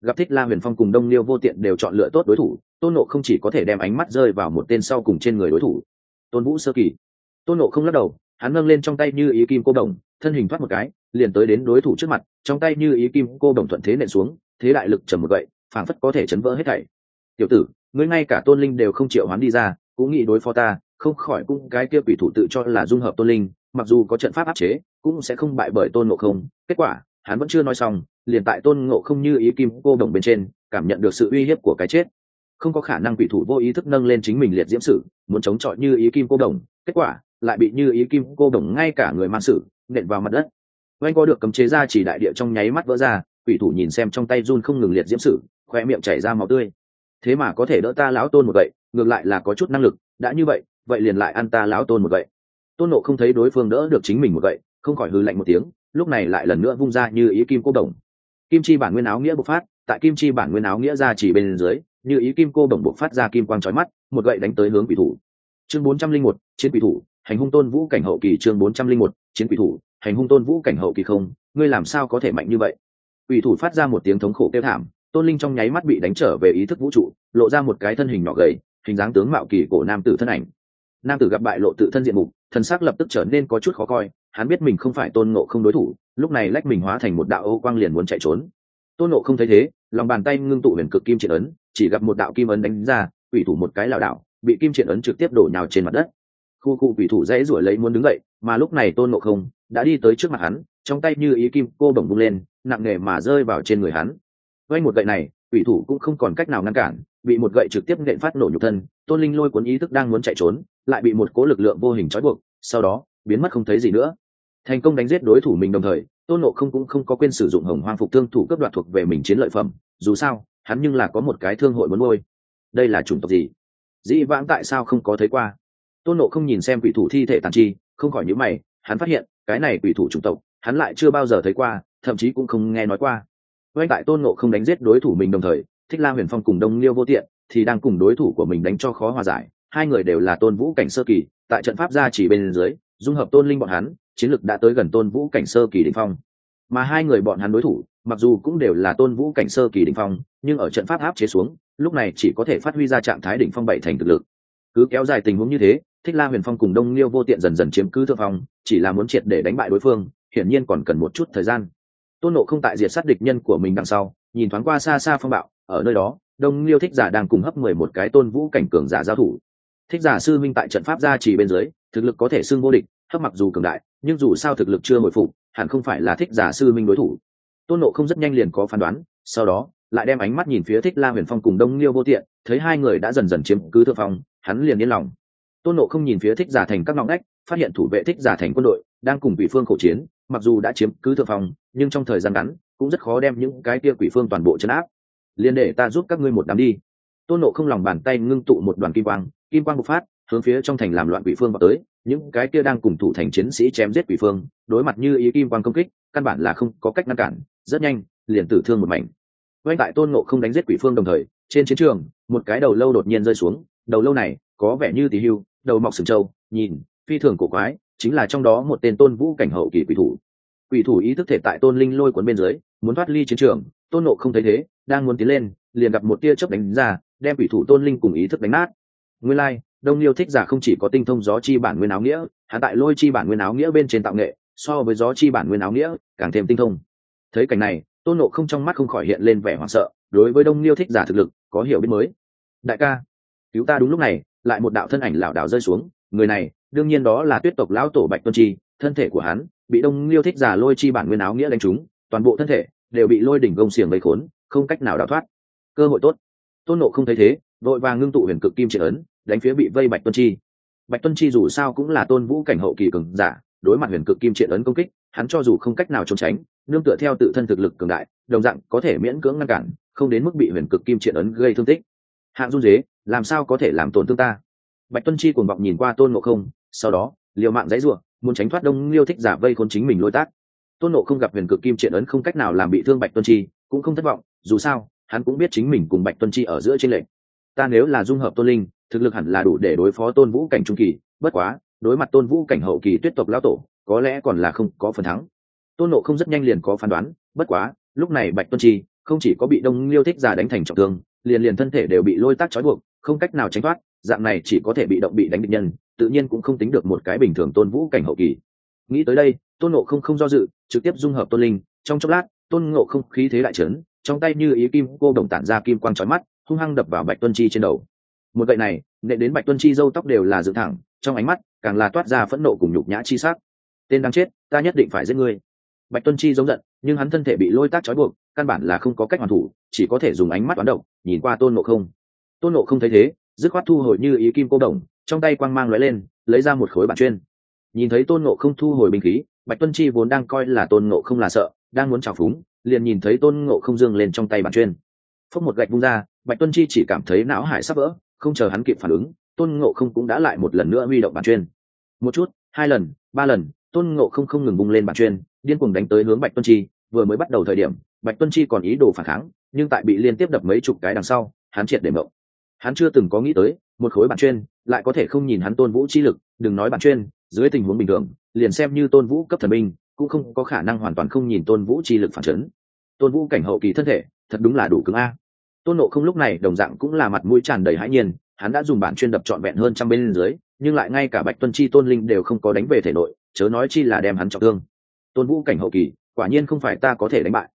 Gặp thích la huyền phong cùng đông liêu vô tiện đều chọn lựa tốt đối thủ, tôn nộ không chỉ có thể đem ánh mắt rơi vào một tên sau cùng trên người đối thủ, tôn vũ sơ kỳ. Tôn nộ không lắc đầu, hắn nâng lên trong tay như ý kim cô đồng, thân hình thoát một cái, liền tới đến đối thủ trước mặt, trong tay như ý kim cô đồng thuận thế nện xuống, thế đại lực trầm một vậy phảng phất có thể chấn vỡ hết thảy. Tiểu tử, ngươi ngay cả tôn linh đều không chịu hắn đi ra, cũng nghĩ đối phó ta, không khỏi cung cái kia quỷ thủ tự cho là dung hợp tôn linh, mặc dù có trận pháp áp chế cũng sẽ không bại bởi tôn ngộ không. Kết quả, hắn vẫn chưa nói xong, liền tại tôn ngộ không như ý kim cô đồng bên trên, cảm nhận được sự uy hiếp của cái chết. Không có khả năng quỷ thủ vô ý thức nâng lên chính mình liệt diễm sử muốn chống chọi như ý kim cô đồng, kết quả, lại bị như ý kim cô đồng ngay cả người mang sử nện vào mặt đất. Oanh có được cấm chế ra chỉ đại địa trong nháy mắt vỡ ra, quỷ thủ nhìn xem trong tay run không ngừng liệt diễm sử khoe miệng chảy ra máu tươi. Thế mà có thể đỡ ta lão tôn một vậy ngược lại là có chút năng lực, đã như vậy vậy liền lại ăn ta lão tôn một vậy tôn nộ không thấy đối phương đỡ được chính mình một vậy không khỏi hư lạnh một tiếng, lúc này lại lần nữa vung ra như ý kim cô đồng. Kim chi bản nguyên áo nghĩa bộc phát, tại kim chi bản nguyên áo nghĩa ra chỉ bên dưới, như ý kim cô đồng bộc phát ra kim quang trói mắt, một gậy đánh tới hướng quỷ thủ. Chương bốn trăm linh một, chiến quỷ thủ, hành hung tôn vũ cảnh hậu kỳ chương bốn trăm linh một, chiến quỷ thủ, hành hung tôn vũ cảnh hậu kỳ không, ngươi làm sao có thể mạnh như vậy? Quỷ thủ phát ra một tiếng thống khổ kêu thảm, tôn linh trong nháy mắt bị đánh trở về ý thức vũ trụ, lộ ra một cái thân hình nhỏ gầy, hình dáng tướng mạo kỳ cổ nam tử thân ảnh. Nam tử gặp bại lộ tự thân diện mục, thần sắc lập tức trở nên có chút khó coi hắn biết mình không phải tôn ngộ không đối thủ, lúc này lách mình hóa thành một đạo ô quang liền muốn chạy trốn. Tôn ngộ không thấy thế, lòng bàn tay ngưng tụ huyền cực kim triện ấn, chỉ gặp một đạo kim ấn đánh ra, quỷ thủ một cái lảo đảo, bị kim triện ấn trực tiếp đổ nhào trên mặt đất. Khu cụ quỷ thủ dễ ruổi lấy muốn đứng dậy, mà lúc này tôn ngộ không đã đi tới trước mặt hắn, trong tay như ý kim cô bổng bung lên, nặng nề mà rơi vào trên người hắn. Quay một gậy này, quỷ thủ cũng không còn cách nào ngăn cản, bị một gậy trực tiếp nện phát nổ nhục thân, tôn linh lôi cuốn ý thức đang muốn chạy trốn, lại bị một cố lực lượng vô hình trói buộc, sau đó biến mất không thấy gì nữa thành công đánh giết đối thủ mình đồng thời, tôn nộ không cũng không có quên sử dụng hồng hoang phục thương thủ cấp đoạt thuộc về mình chiến lợi phẩm, dù sao, hắn nhưng là có một cái thương hội muốn ngôi đây là chủng tộc gì? Dĩ vãng tại sao không có thấy qua? Tôn nộ không nhìn xem quỷ thủ thi thể tàn chi, không khỏi nhữ mày, hắn phát hiện, cái này quỷ thủ chủng tộc, hắn lại chưa bao giờ thấy qua, thậm chí cũng không nghe nói qua. Oanh tại tôn nộ không đánh giết đối thủ mình đồng thời, thích la huyền phong cùng đông liêu vô tiện thì đang cùng đối thủ của mình đánh cho khó hòa giải. Hai người đều là tôn vũ cảnh sơ kỳ, tại trận pháp gia chỉ bên dưới, dung hợp tôn linh bọn hắn chiến lực đã tới gần tôn vũ cảnh sơ kỳ đỉnh phong. Mà hai người bọn hắn đối thủ, mặc dù cũng đều là tôn vũ cảnh sơ kỳ đỉnh phong, nhưng ở trận pháp áp chế xuống, lúc này chỉ có thể phát huy ra trạng thái đỉnh phong bảy thành thực lực. Cứ kéo dài tình huống như thế, thích la huyền phong cùng đông liêu vô tiện dần dần chiếm cứ thượng phong, chỉ là muốn triệt để đánh bại đối phương, hiển nhiên còn cần một chút thời gian. Tôn nộ không tại diệt sát địch nhân của mình đằng sau, nhìn thoáng qua xa xa phong bạo, ở nơi đó, đông liêu thích giả đang cùng hấp mười một cái tôn vũ cảnh cường giả giao thủ. Thích giả sư minh tại trận pháp gia trì bên dưới, thực lực có thể xưng vô địch hấp mặc dù cường đại, nhưng dù sao thực lực chưa hồi phục, hẳn không phải là thích giả sư minh đối thủ. Tôn nộ không rất nhanh liền có phán đoán, sau đó, lại đem ánh mắt nhìn phía thích la huyền phong cùng đông liêu vô tiện, thấy hai người đã dần dần chiếm cứ thượng phong, hắn liền yên lòng. Tôn nộ không nhìn phía thích giả thành các ngọc ngách, phát hiện thủ vệ thích giả thành quân đội đang cùng quỷ phương khẩu chiến, mặc dù đã chiếm cứ thượng phong, nhưng trong thời gian ngắn, cũng rất khó đem những cái kia quỷ phương toàn bộ chấn áp. Liền để ta giúp các ngươi một đám đi. Tôn nộ không lòng bàn tay ngưng tụ một đoàn kim quang kim quang bộc phát hướng phía trong thành làm loạn quỷ phương vào tới, những cái kia đang cùng thủ thành chiến sĩ chém giết quỷ phương, đối mặt như ý kim quang công kích, căn bản là không có cách ngăn cản, rất nhanh, liền tử thương một mảnh oanh tại tôn nộ không đánh giết quỷ phương đồng thời, trên chiến trường, một cái đầu lâu đột nhiên rơi xuống, đầu lâu này có vẻ như tỷ hưu, đầu mọc sừng trâu, nhìn, phi thường cổ quái, chính là trong đó một tên tôn vũ cảnh hậu kỳ quỷ thủ quỷ thủ ý thức thể tại tôn linh lôi cuốn bên dưới, muốn thoát ly chiến trường, tôn nộ không thấy thế, đang muốn tiến lên, liền gặp một tia chớp đánh ra, đem quỷ thủ tôn linh cùng ý thức đánh nát nguyên lai đông liêu thích giả không chỉ có tinh thông gió chi bản nguyên áo nghĩa hạ tại lôi chi bản nguyên áo nghĩa bên trên tạo nghệ, so với gió chi bản nguyên áo nghĩa, càng thêm tinh thông. Thấy cảnh này, tôn nộ không trong mắt không khỏi hiện lên vẻ hoảng sợ, đối với đông liêu thích giả thực lực, có hiểu biết mới. Đại ca, cứu ta đúng lúc này, lại một đạo thân ảnh lảo đảo rơi xuống, người này, đương nhiên đó là tuyết tộc lão tổ bạch tuân chi, thân thể của hắn, bị đông liêu thích giả lôi chi bản nguyên áo nghĩa đánh trúng, toàn bộ thân thể, đều bị lôi đỉnh gông xiềng gây khốn, không cách nào đào thoát. Cơ hội tốt. Tôn nộ không thấy thế, vội vàng ngưng tụ huyền cực kim triệt ấn đánh phía bị vây bạch tuân chi. Bạch tuân chi dù sao cũng là tôn vũ cảnh hậu kỳ cường giả, đối mặt huyền cực kim triện ấn công kích, hắn cho dù không cách nào trốn tránh, nương tựa theo tự thân thực lực cường đại, đồng dạng có thể miễn cưỡng ngăn cản, không đến mức bị huyền cực kim triện ấn gây thương tích. Hạng run dế, làm sao có thể làm tổn thương ta? Bạch tuân chi cuồng vọng nhìn qua tôn ngộ không, sau đó, liều mạng dãy ruộng, muốn tránh thoát đông liêu thích giả vây khốn chính mình lôi tác. Tôn nộ không gặp huyền cực kim triện ấn không cách nào làm bị thương bạch tuân chi, cũng không thất vọng, dù sao, hắn cũng biết chính mình cùng bạch tuân chi ở giữa trên lệnh ta nếu là dung hợp tôn linh, thực lực hẳn là đủ để đối phó tôn vũ cảnh trung kỳ, bất quá, đối mặt tôn vũ cảnh hậu kỳ tuyết tộc lão tổ, có lẽ còn là không có phần thắng. Tôn nộ không rất nhanh liền có phán đoán, bất quá, lúc này bạch tuân chi không chỉ có bị đông liêu thích giả đánh thành trọng thương, liền liền thân thể đều bị lôi tác trói buộc, không cách nào tránh thoát, dạng này chỉ có thể bị động bị đánh địch nhân, tự nhiên cũng không tính được một cái bình thường tôn vũ cảnh hậu kỳ. Nghĩ tới đây, tôn nộ không không do dự, trực tiếp dung hợp tôn linh, trong chốc lát, tôn ngộ không khí thế đại trấn trong tay như ý kim cô đồng tản ra kim quang trói mắt hung hăng đập vào bạch tuân chi trên đầu. Một gậy này nệ đến bạch tuân chi dâu tóc đều là dựng thẳng, trong ánh mắt càng là toát ra phẫn nộ cùng nhục nhã chi sắc. Tên đang chết, ta nhất định phải giết ngươi. Bạch tuân chi giống giận, nhưng hắn thân thể bị lôi tác trói buộc, căn bản là không có cách hoàn thủ, chỉ có thể dùng ánh mắt toán độc, nhìn qua tôn ngộ không. Tôn ngộ không thấy thế, dứt khoát thu hồi như ý kim cô đồng, trong tay quang mang lóe lên, lấy ra một khối bản chuyên. Nhìn thấy tôn ngộ không thu hồi binh khí, bạch tuân chi vốn đang coi là tôn ngộ không là sợ, đang muốn trào phúng, liền nhìn thấy tôn ngộ không dương lên trong tay bản chuyên. Phốc một gạch vung ra bạch tuân chi chỉ cảm thấy não hải sắp vỡ, không chờ hắn kịp phản ứng, tôn ngộ không cũng đã lại một lần nữa huy động bản chuyên. Một chút, hai lần, ba lần, tôn ngộ không không ngừng bung lên bản chuyên, điên cuồng đánh tới hướng bạch tuân chi. Vừa mới bắt đầu thời điểm, bạch tuân chi còn ý đồ phản kháng, nhưng tại bị liên tiếp đập mấy chục cái đằng sau, hắn triệt để mộng. Hắn chưa từng có nghĩ tới, một khối bản chuyên lại có thể không nhìn hắn tôn vũ chi lực, đừng nói bản chuyên, dưới tình huống bình thường, liền xem như tôn vũ cấp thần binh, cũng không có khả năng hoàn toàn không nhìn tôn vũ chi lực phản chấn. Tôn vũ cảnh hậu kỳ thân thể, thật đúng là đủ cứng a tôn nộ không lúc này đồng dạng cũng là mặt mũi tràn đầy hãi nhiên, hắn đã dùng bản chuyên đập trọn vẹn hơn trăm bên dưới, nhưng lại ngay cả bạch tuân chi, tôn linh đều không có đánh về thể nội, chớ nói chi là đem hắn trọng thương. Tôn vũ cảnh hậu kỳ, quả nhiên không phải ta có thể đánh bại.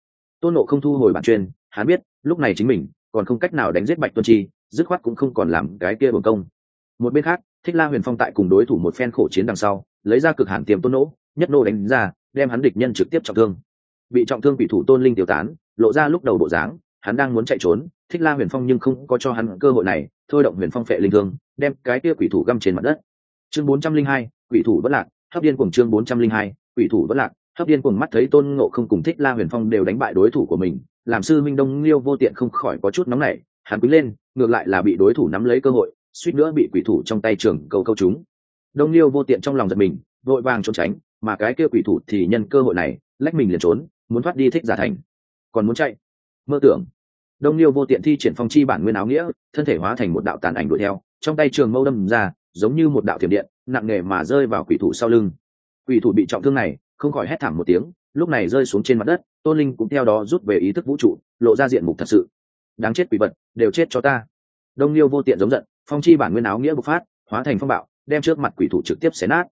Tôn nộ không thu hồi bản chuyên, hắn biết, lúc này chính mình còn không cách nào đánh giết bạch tuân chi, dứt khoát cũng không còn làm cái kia bổng công. Một bên khác, thích la huyền phong tại cùng đối thủ một phen khổ chiến đằng sau, lấy ra cực hạn tiềm tôn nỗ, nhất nô đánh ra, đem hắn địch nhân trực tiếp trọng thương. Bị trọng thương bị thủ tôn linh tiêu tán, lộ ra lúc đầu bộ dáng hắn đang muốn chạy trốn, thích la huyền phong nhưng không có cho hắn cơ hội này, thôi động huyền phong phệ linh thương, đem cái kia quỷ thủ găm trên mặt đất. Chương bốn trăm linh hai, quỷ thủ vẫn lạc, hấp điên cùng chương bốn trăm linh hai, quỷ thủ vẫn lạc, hấp điên cùng mắt thấy tôn ngộ không cùng thích la huyền phong đều đánh bại đối thủ của mình, làm sư minh đông liêu vô tiện không khỏi có chút nóng nảy, hắn quý lên, ngược lại là bị đối thủ nắm lấy cơ hội, suýt nữa bị quỷ thủ trong tay trường câu câu chúng đông liêu vô tiện trong lòng giật mình, vội vàng trốn tránh, mà cái kia quỷ thủ thì nhân cơ hội này, lách mình liền trốn, muốn thoát đi thích giả thành. Còn muốn chạy mơ tưởng. Đông liêu vô tiện thi triển phong chi bản nguyên áo nghĩa, thân thể hóa thành một đạo tàn ảnh đuổi theo, trong tay trường mâu đâm ra, giống như một đạo thiểm điện, nặng nề mà rơi vào quỷ thủ sau lưng. Quỷ thủ bị trọng thương này, không khỏi hét thảm một tiếng, lúc này rơi xuống trên mặt đất, tôn linh cũng theo đó rút về ý thức vũ trụ, lộ ra diện mục thật sự. Đáng chết quỷ vật, đều chết cho ta. Đông liêu vô tiện giống giận, phong chi bản nguyên áo nghĩa bộc phát, hóa thành phong bạo, đem trước mặt quỷ thủ trực tiếp xé nát.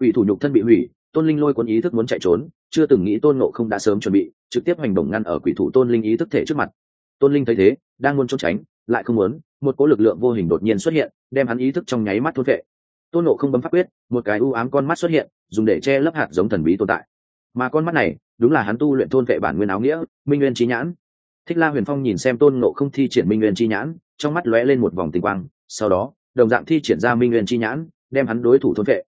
Quỷ thủ nhục thân bị hủy tôn linh lôi cuốn ý thức muốn chạy trốn, chưa từng nghĩ tôn nộ không đã sớm chuẩn bị, trực tiếp hành động ngăn ở quỷ thủ tôn linh ý thức thể trước mặt. Tôn linh thấy thế, đang muốn trốn tránh, lại không muốn, một cỗ lực lượng vô hình đột nhiên xuất hiện, đem hắn ý thức trong nháy mắt thốt vệ. Tôn nộ không bấm pháp quyết, một cái u ám con mắt xuất hiện, dùng để che lấp hạt giống thần bí tồn tại. Mà con mắt này, đúng là hắn tu luyện thôn vệ bản nguyên áo nghĩa, minh nguyên trí nhãn. Thích la huyền phong nhìn xem tôn nộ không thi triển minh nguyên chi nhãn, trong mắt lóe lên một vòng tinh quang, sau đó, đồng dạng thi triển ra minh nguyên chi nhãn, đem hắn đối thủ thôn vệ.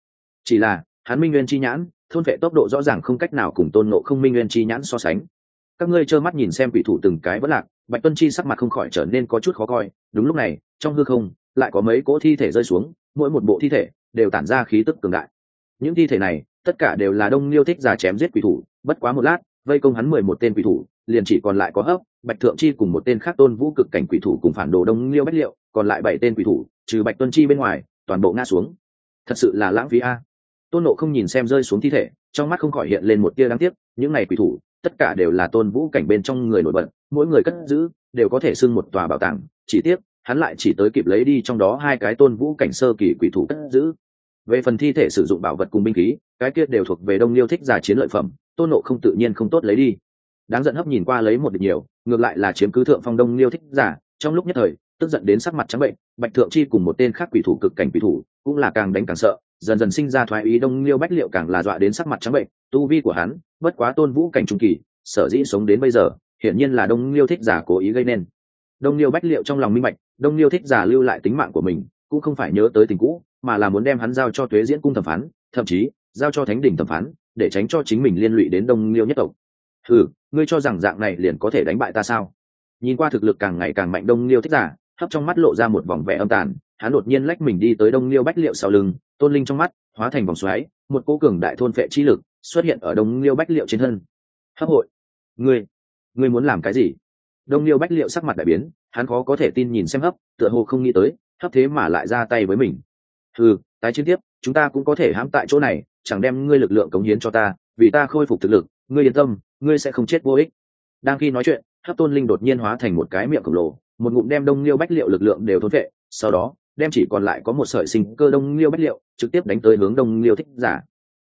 Chỉ là, hắn minh nguyên chi nhãn thôn vệ tốc độ rõ ràng không cách nào cùng tôn nộ không minh nguyên chi nhãn so sánh. Các ngươi trơ mắt nhìn xem quỷ thủ từng cái vẫn lạc, bạch tuân chi sắc mặt không khỏi trở nên có chút khó coi. Đúng lúc này, trong hư không, lại có mấy cỗ thi thể rơi xuống, mỗi một bộ thi thể đều tản ra khí tức cường đại. Những thi thể này, tất cả đều là đông liêu thích giả chém giết quỷ thủ, bất quá một lát, vây công hắn mười một tên quỷ thủ, liền chỉ còn lại có hấp, bạch thượng chi cùng một tên khác tôn vũ cực cảnh quỷ thủ cùng phản đồ đông liêu bách liệu, còn lại bảy tên quỷ thủ, trừ bạch tuân chi bên ngoài, toàn bộ ngã xuống. Thật sự là lãng phí a tôn nộ không nhìn xem rơi xuống thi thể, trong mắt không khỏi hiện lên một tia đáng tiếc, những ngày quỷ thủ, tất cả đều là tôn vũ cảnh bên trong người nổi bật, mỗi người cất giữ, đều có thể xưng một tòa bảo tàng, chỉ tiếc, hắn lại chỉ tới kịp lấy đi trong đó hai cái tôn vũ cảnh sơ kỳ quỷ thủ cất giữ. Về phần thi thể sử dụng bảo vật cùng binh khí, cái kia đều thuộc về đông liêu thích giả chiến lợi phẩm, tôn nộ không tự nhiên không tốt lấy đi. Đáng giận hấp nhìn qua lấy một địch nhiều, ngược lại là chiếm cứ thượng phong đông liêu thích giả, trong lúc nhất thời, tức giận đến sắc mặt trắng bệnh, bạch thượng chi cùng một tên khác quỷ thủ cực cảnh quỷ thủ, cũng là càng đánh càng sợ dần dần sinh ra thoái ý đông liêu bách liệu càng là dọa đến sắc mặt trắng bệnh, tu vi của hắn, bất quá tôn vũ cảnh trung kỳ, sở dĩ sống đến bây giờ, hiển nhiên là đông liêu thích giả cố ý gây nên. Đông liêu bách liệu trong lòng minh bạch, đông liêu thích giả lưu lại tính mạng của mình, cũng không phải nhớ tới tình cũ, mà là muốn đem hắn giao cho thuế diễn cung thẩm phán, thậm chí, giao cho thánh đỉnh thẩm phán, để tránh cho chính mình liên lụy đến đông liêu nhất tộc. Ừ ngươi cho rằng dạng này liền có thể đánh bại ta sao? Nhìn qua thực lực càng ngày càng mạnh đông liêu thích giả, hấp trong mắt lộ ra một vòng vẻ âm tàn hắn đột nhiên lách mình đi tới đông liêu bách liệu sau lưng, tôn linh trong mắt hóa thành vòng xoáy, một cô cường đại thôn phệ chi lực xuất hiện ở đông liêu bách liệu trên thân. Hấp hội. Ngươi ngươi muốn làm cái gì? Đông liêu bách liệu sắc mặt đại biến, hắn khó có thể tin nhìn xem hấp, tựa hồ không nghĩ tới, hấp thế mà lại ra tay với mình. Ừ tái chiến tiếp, chúng ta cũng có thể hãm tại chỗ này, chẳng đem ngươi lực lượng cống hiến cho ta, vì ta khôi phục thực lực, ngươi yên tâm, ngươi sẽ không chết vô ích. Đang khi nói chuyện, hấp tôn linh đột nhiên hóa thành một cái miệng khổng lồ, một ngụm đem đông liêu bách liệu lực lượng đều thốn vệ sau đó đem chỉ còn lại có một sợi sinh cơ đông liêu bách liệu trực tiếp đánh tới hướng đông liêu thích giả.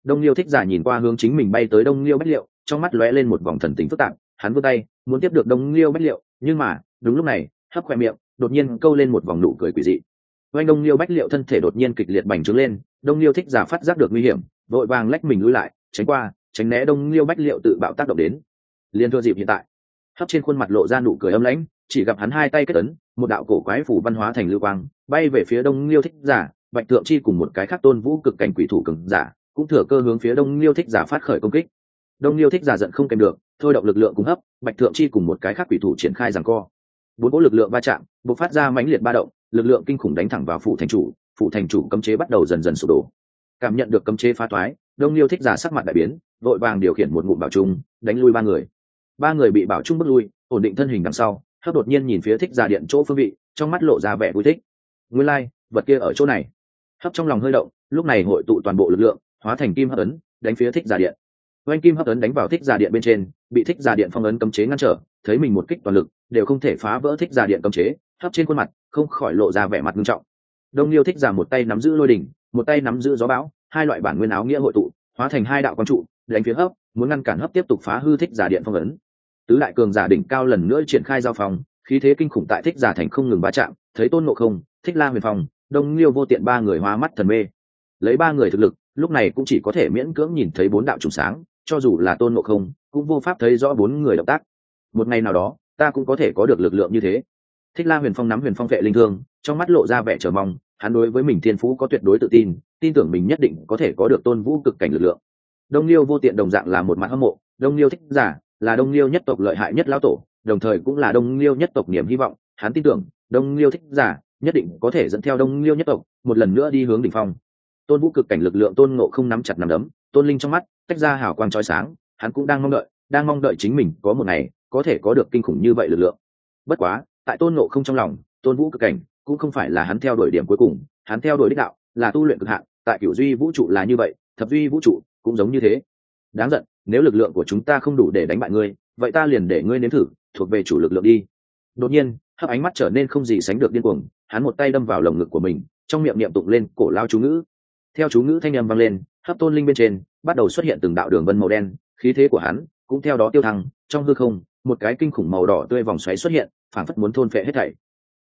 Đông liêu thích giả nhìn qua hướng chính mình bay tới đông liêu bách liệu, trong mắt lóe lên một vòng thần tính phức tạp, hắn vươn tay, muốn tiếp được đông liêu bách liệu, nhưng mà, đúng lúc này, hấp khoe miệng, đột nhiên câu lên một vòng nụ cười quỷ dị. Oanh đông liêu bách liệu thân thể đột nhiên kịch liệt bành trướng lên, đông liêu thích giả phát giác được nguy hiểm, vội vàng lách mình lui lại, tránh qua, tránh né đông liêu bách liệu tự bạo tác động đến. Liên thua dịp hiện tại. Hấp trên khuôn mặt lộ ra nụ cười âm lãnh chỉ gặp hắn hai tay kết ấn, một đạo cổ quái phủ văn hóa thành lưu quang, bay về phía đông liêu thích giả, bạch thượng chi cùng một cái khác tôn vũ cực cảnh quỷ thủ cường giả, cũng thừa cơ hướng phía đông liêu thích giả phát khởi công kích. Đông liêu thích giả giận không kèm được, thôi động lực lượng cung hấp, bạch thượng chi cùng một cái khác quỷ thủ triển khai rằng co. Bốn cỗ lực lượng va chạm b ộ c phát ra mãnh liệt ba động, lực lượng kinh khủng đánh thẳng vào phủ thành chủ, phủ thành chủ cấm chế bắt đầu dần dần sụp đổ. Cảm nhận được cấm chế phá toái đông liêu thích giả sắc mặt đại biến, vội vàng điều khiển một ngụm bảo trung, đánh lui ba người. Ba người bị bảo trung bước lui, ổn định thân hình đằng sau hấp đột nhiên nhìn phía thích giả điện chỗ phương vị trong mắt lộ ra vẻ vui thích. Nguyên lai、like, vật kia ở chỗ này. Hấp trong lòng hơi động lúc này hội tụ toàn bộ lực lượng hóa thành kim hấp ấn đánh phía thích giả điện. Oanh kim hấp ấn đánh vào thích giả điện bên trên bị thích giả điện phong ấn cấm chế ngăn trở thấy mình một kích toàn lực đều không thể phá vỡ thích giả điện cấm chế. Hấp trên khuôn mặt không khỏi lộ ra vẻ mặt nghiêm trọng. Đông liêu thích giả một tay nắm giữ lôi đỉnh một tay nắm giữ gió bão hai loại bản nguyên áo nghĩa hội tụ hóa thành hai đạo quang trụ đánh phía hấp muốn ngăn cản hấp tiếp tục phá hư thích giả điện phong ấn tứ đại cường giả đỉnh cao lần nữa triển khai giao phòng, khí thế kinh khủng tại thích giả thành không ngừng va chạm, thấy tôn ngộ không, thích la huyền phong, đông liêu vô tiện ba người hóa mắt thần mê. Lấy ba người thực lực, lúc này cũng chỉ có thể miễn cưỡng nhìn thấy bốn đạo trùng sáng, cho dù là tôn ngộ không, cũng vô pháp thấy rõ bốn người động tác. Một ngày nào đó, ta cũng có thể có được lực lượng như thế. Thích la huyền phong nắm huyền phong vệ linh thương, trong mắt lộ ra vẻ chờ mong, hắn đối với mình thiên phú có tuyệt đối tự tin tin tưởng mình nhất định có thể có được tôn vũ cực cảnh lực lượng. Đông liêu vô tiện đồng dạng là một mặt hâm mộ, đông liêu thích giả là đông liêu nhất tộc lợi hại nhất lão tổ, đồng thời cũng là đông liêu nhất tộc niềm hy vọng, hắn tin tưởng, đông liêu thích giả, nhất định có thể dẫn theo đông liêu nhất tộc, một lần nữa đi hướng đỉnh phong. Tôn vũ cực cảnh lực lượng tôn ngộ không nắm chặt nắm đấm, tôn linh trong mắt, tách ra hào quang trói sáng, hắn cũng đang mong đợi, đang mong đợi chính mình có một ngày, có thể có được kinh khủng như vậy lực lượng. Bất quá, tại tôn ngộ không trong lòng, tôn vũ cực cảnh cũng không phải là hắn theo đuổi điểm cuối cùng, hắn theo đuổi đích đạo, là tu luyện cực hạn, tại Kiểu duy vũ trụ là như vậy, thập duy vũ trụ cũng giống như thế. Đáng giận nếu lực lượng của chúng ta không đủ để đánh bại ngươi, vậy ta liền để ngươi nếm thử, thuộc về chủ lực lượng đi. Đột nhiên, hấp ánh mắt trở nên không gì sánh được điên cuồng, hắn một tay đâm vào lồng ngực của mình, trong miệng niệm tụng lên cổ lao chú ngữ. Theo chú ngữ thanh âm vang lên, hấp tôn linh bên trên, bắt đầu xuất hiện từng đạo đường vân màu đen, khí thế của hắn cũng theo đó tiêu thăng, trong hư không, một cái kinh khủng màu đỏ tươi vòng xoáy xuất hiện phản phất muốn thôn phệ hết thảy.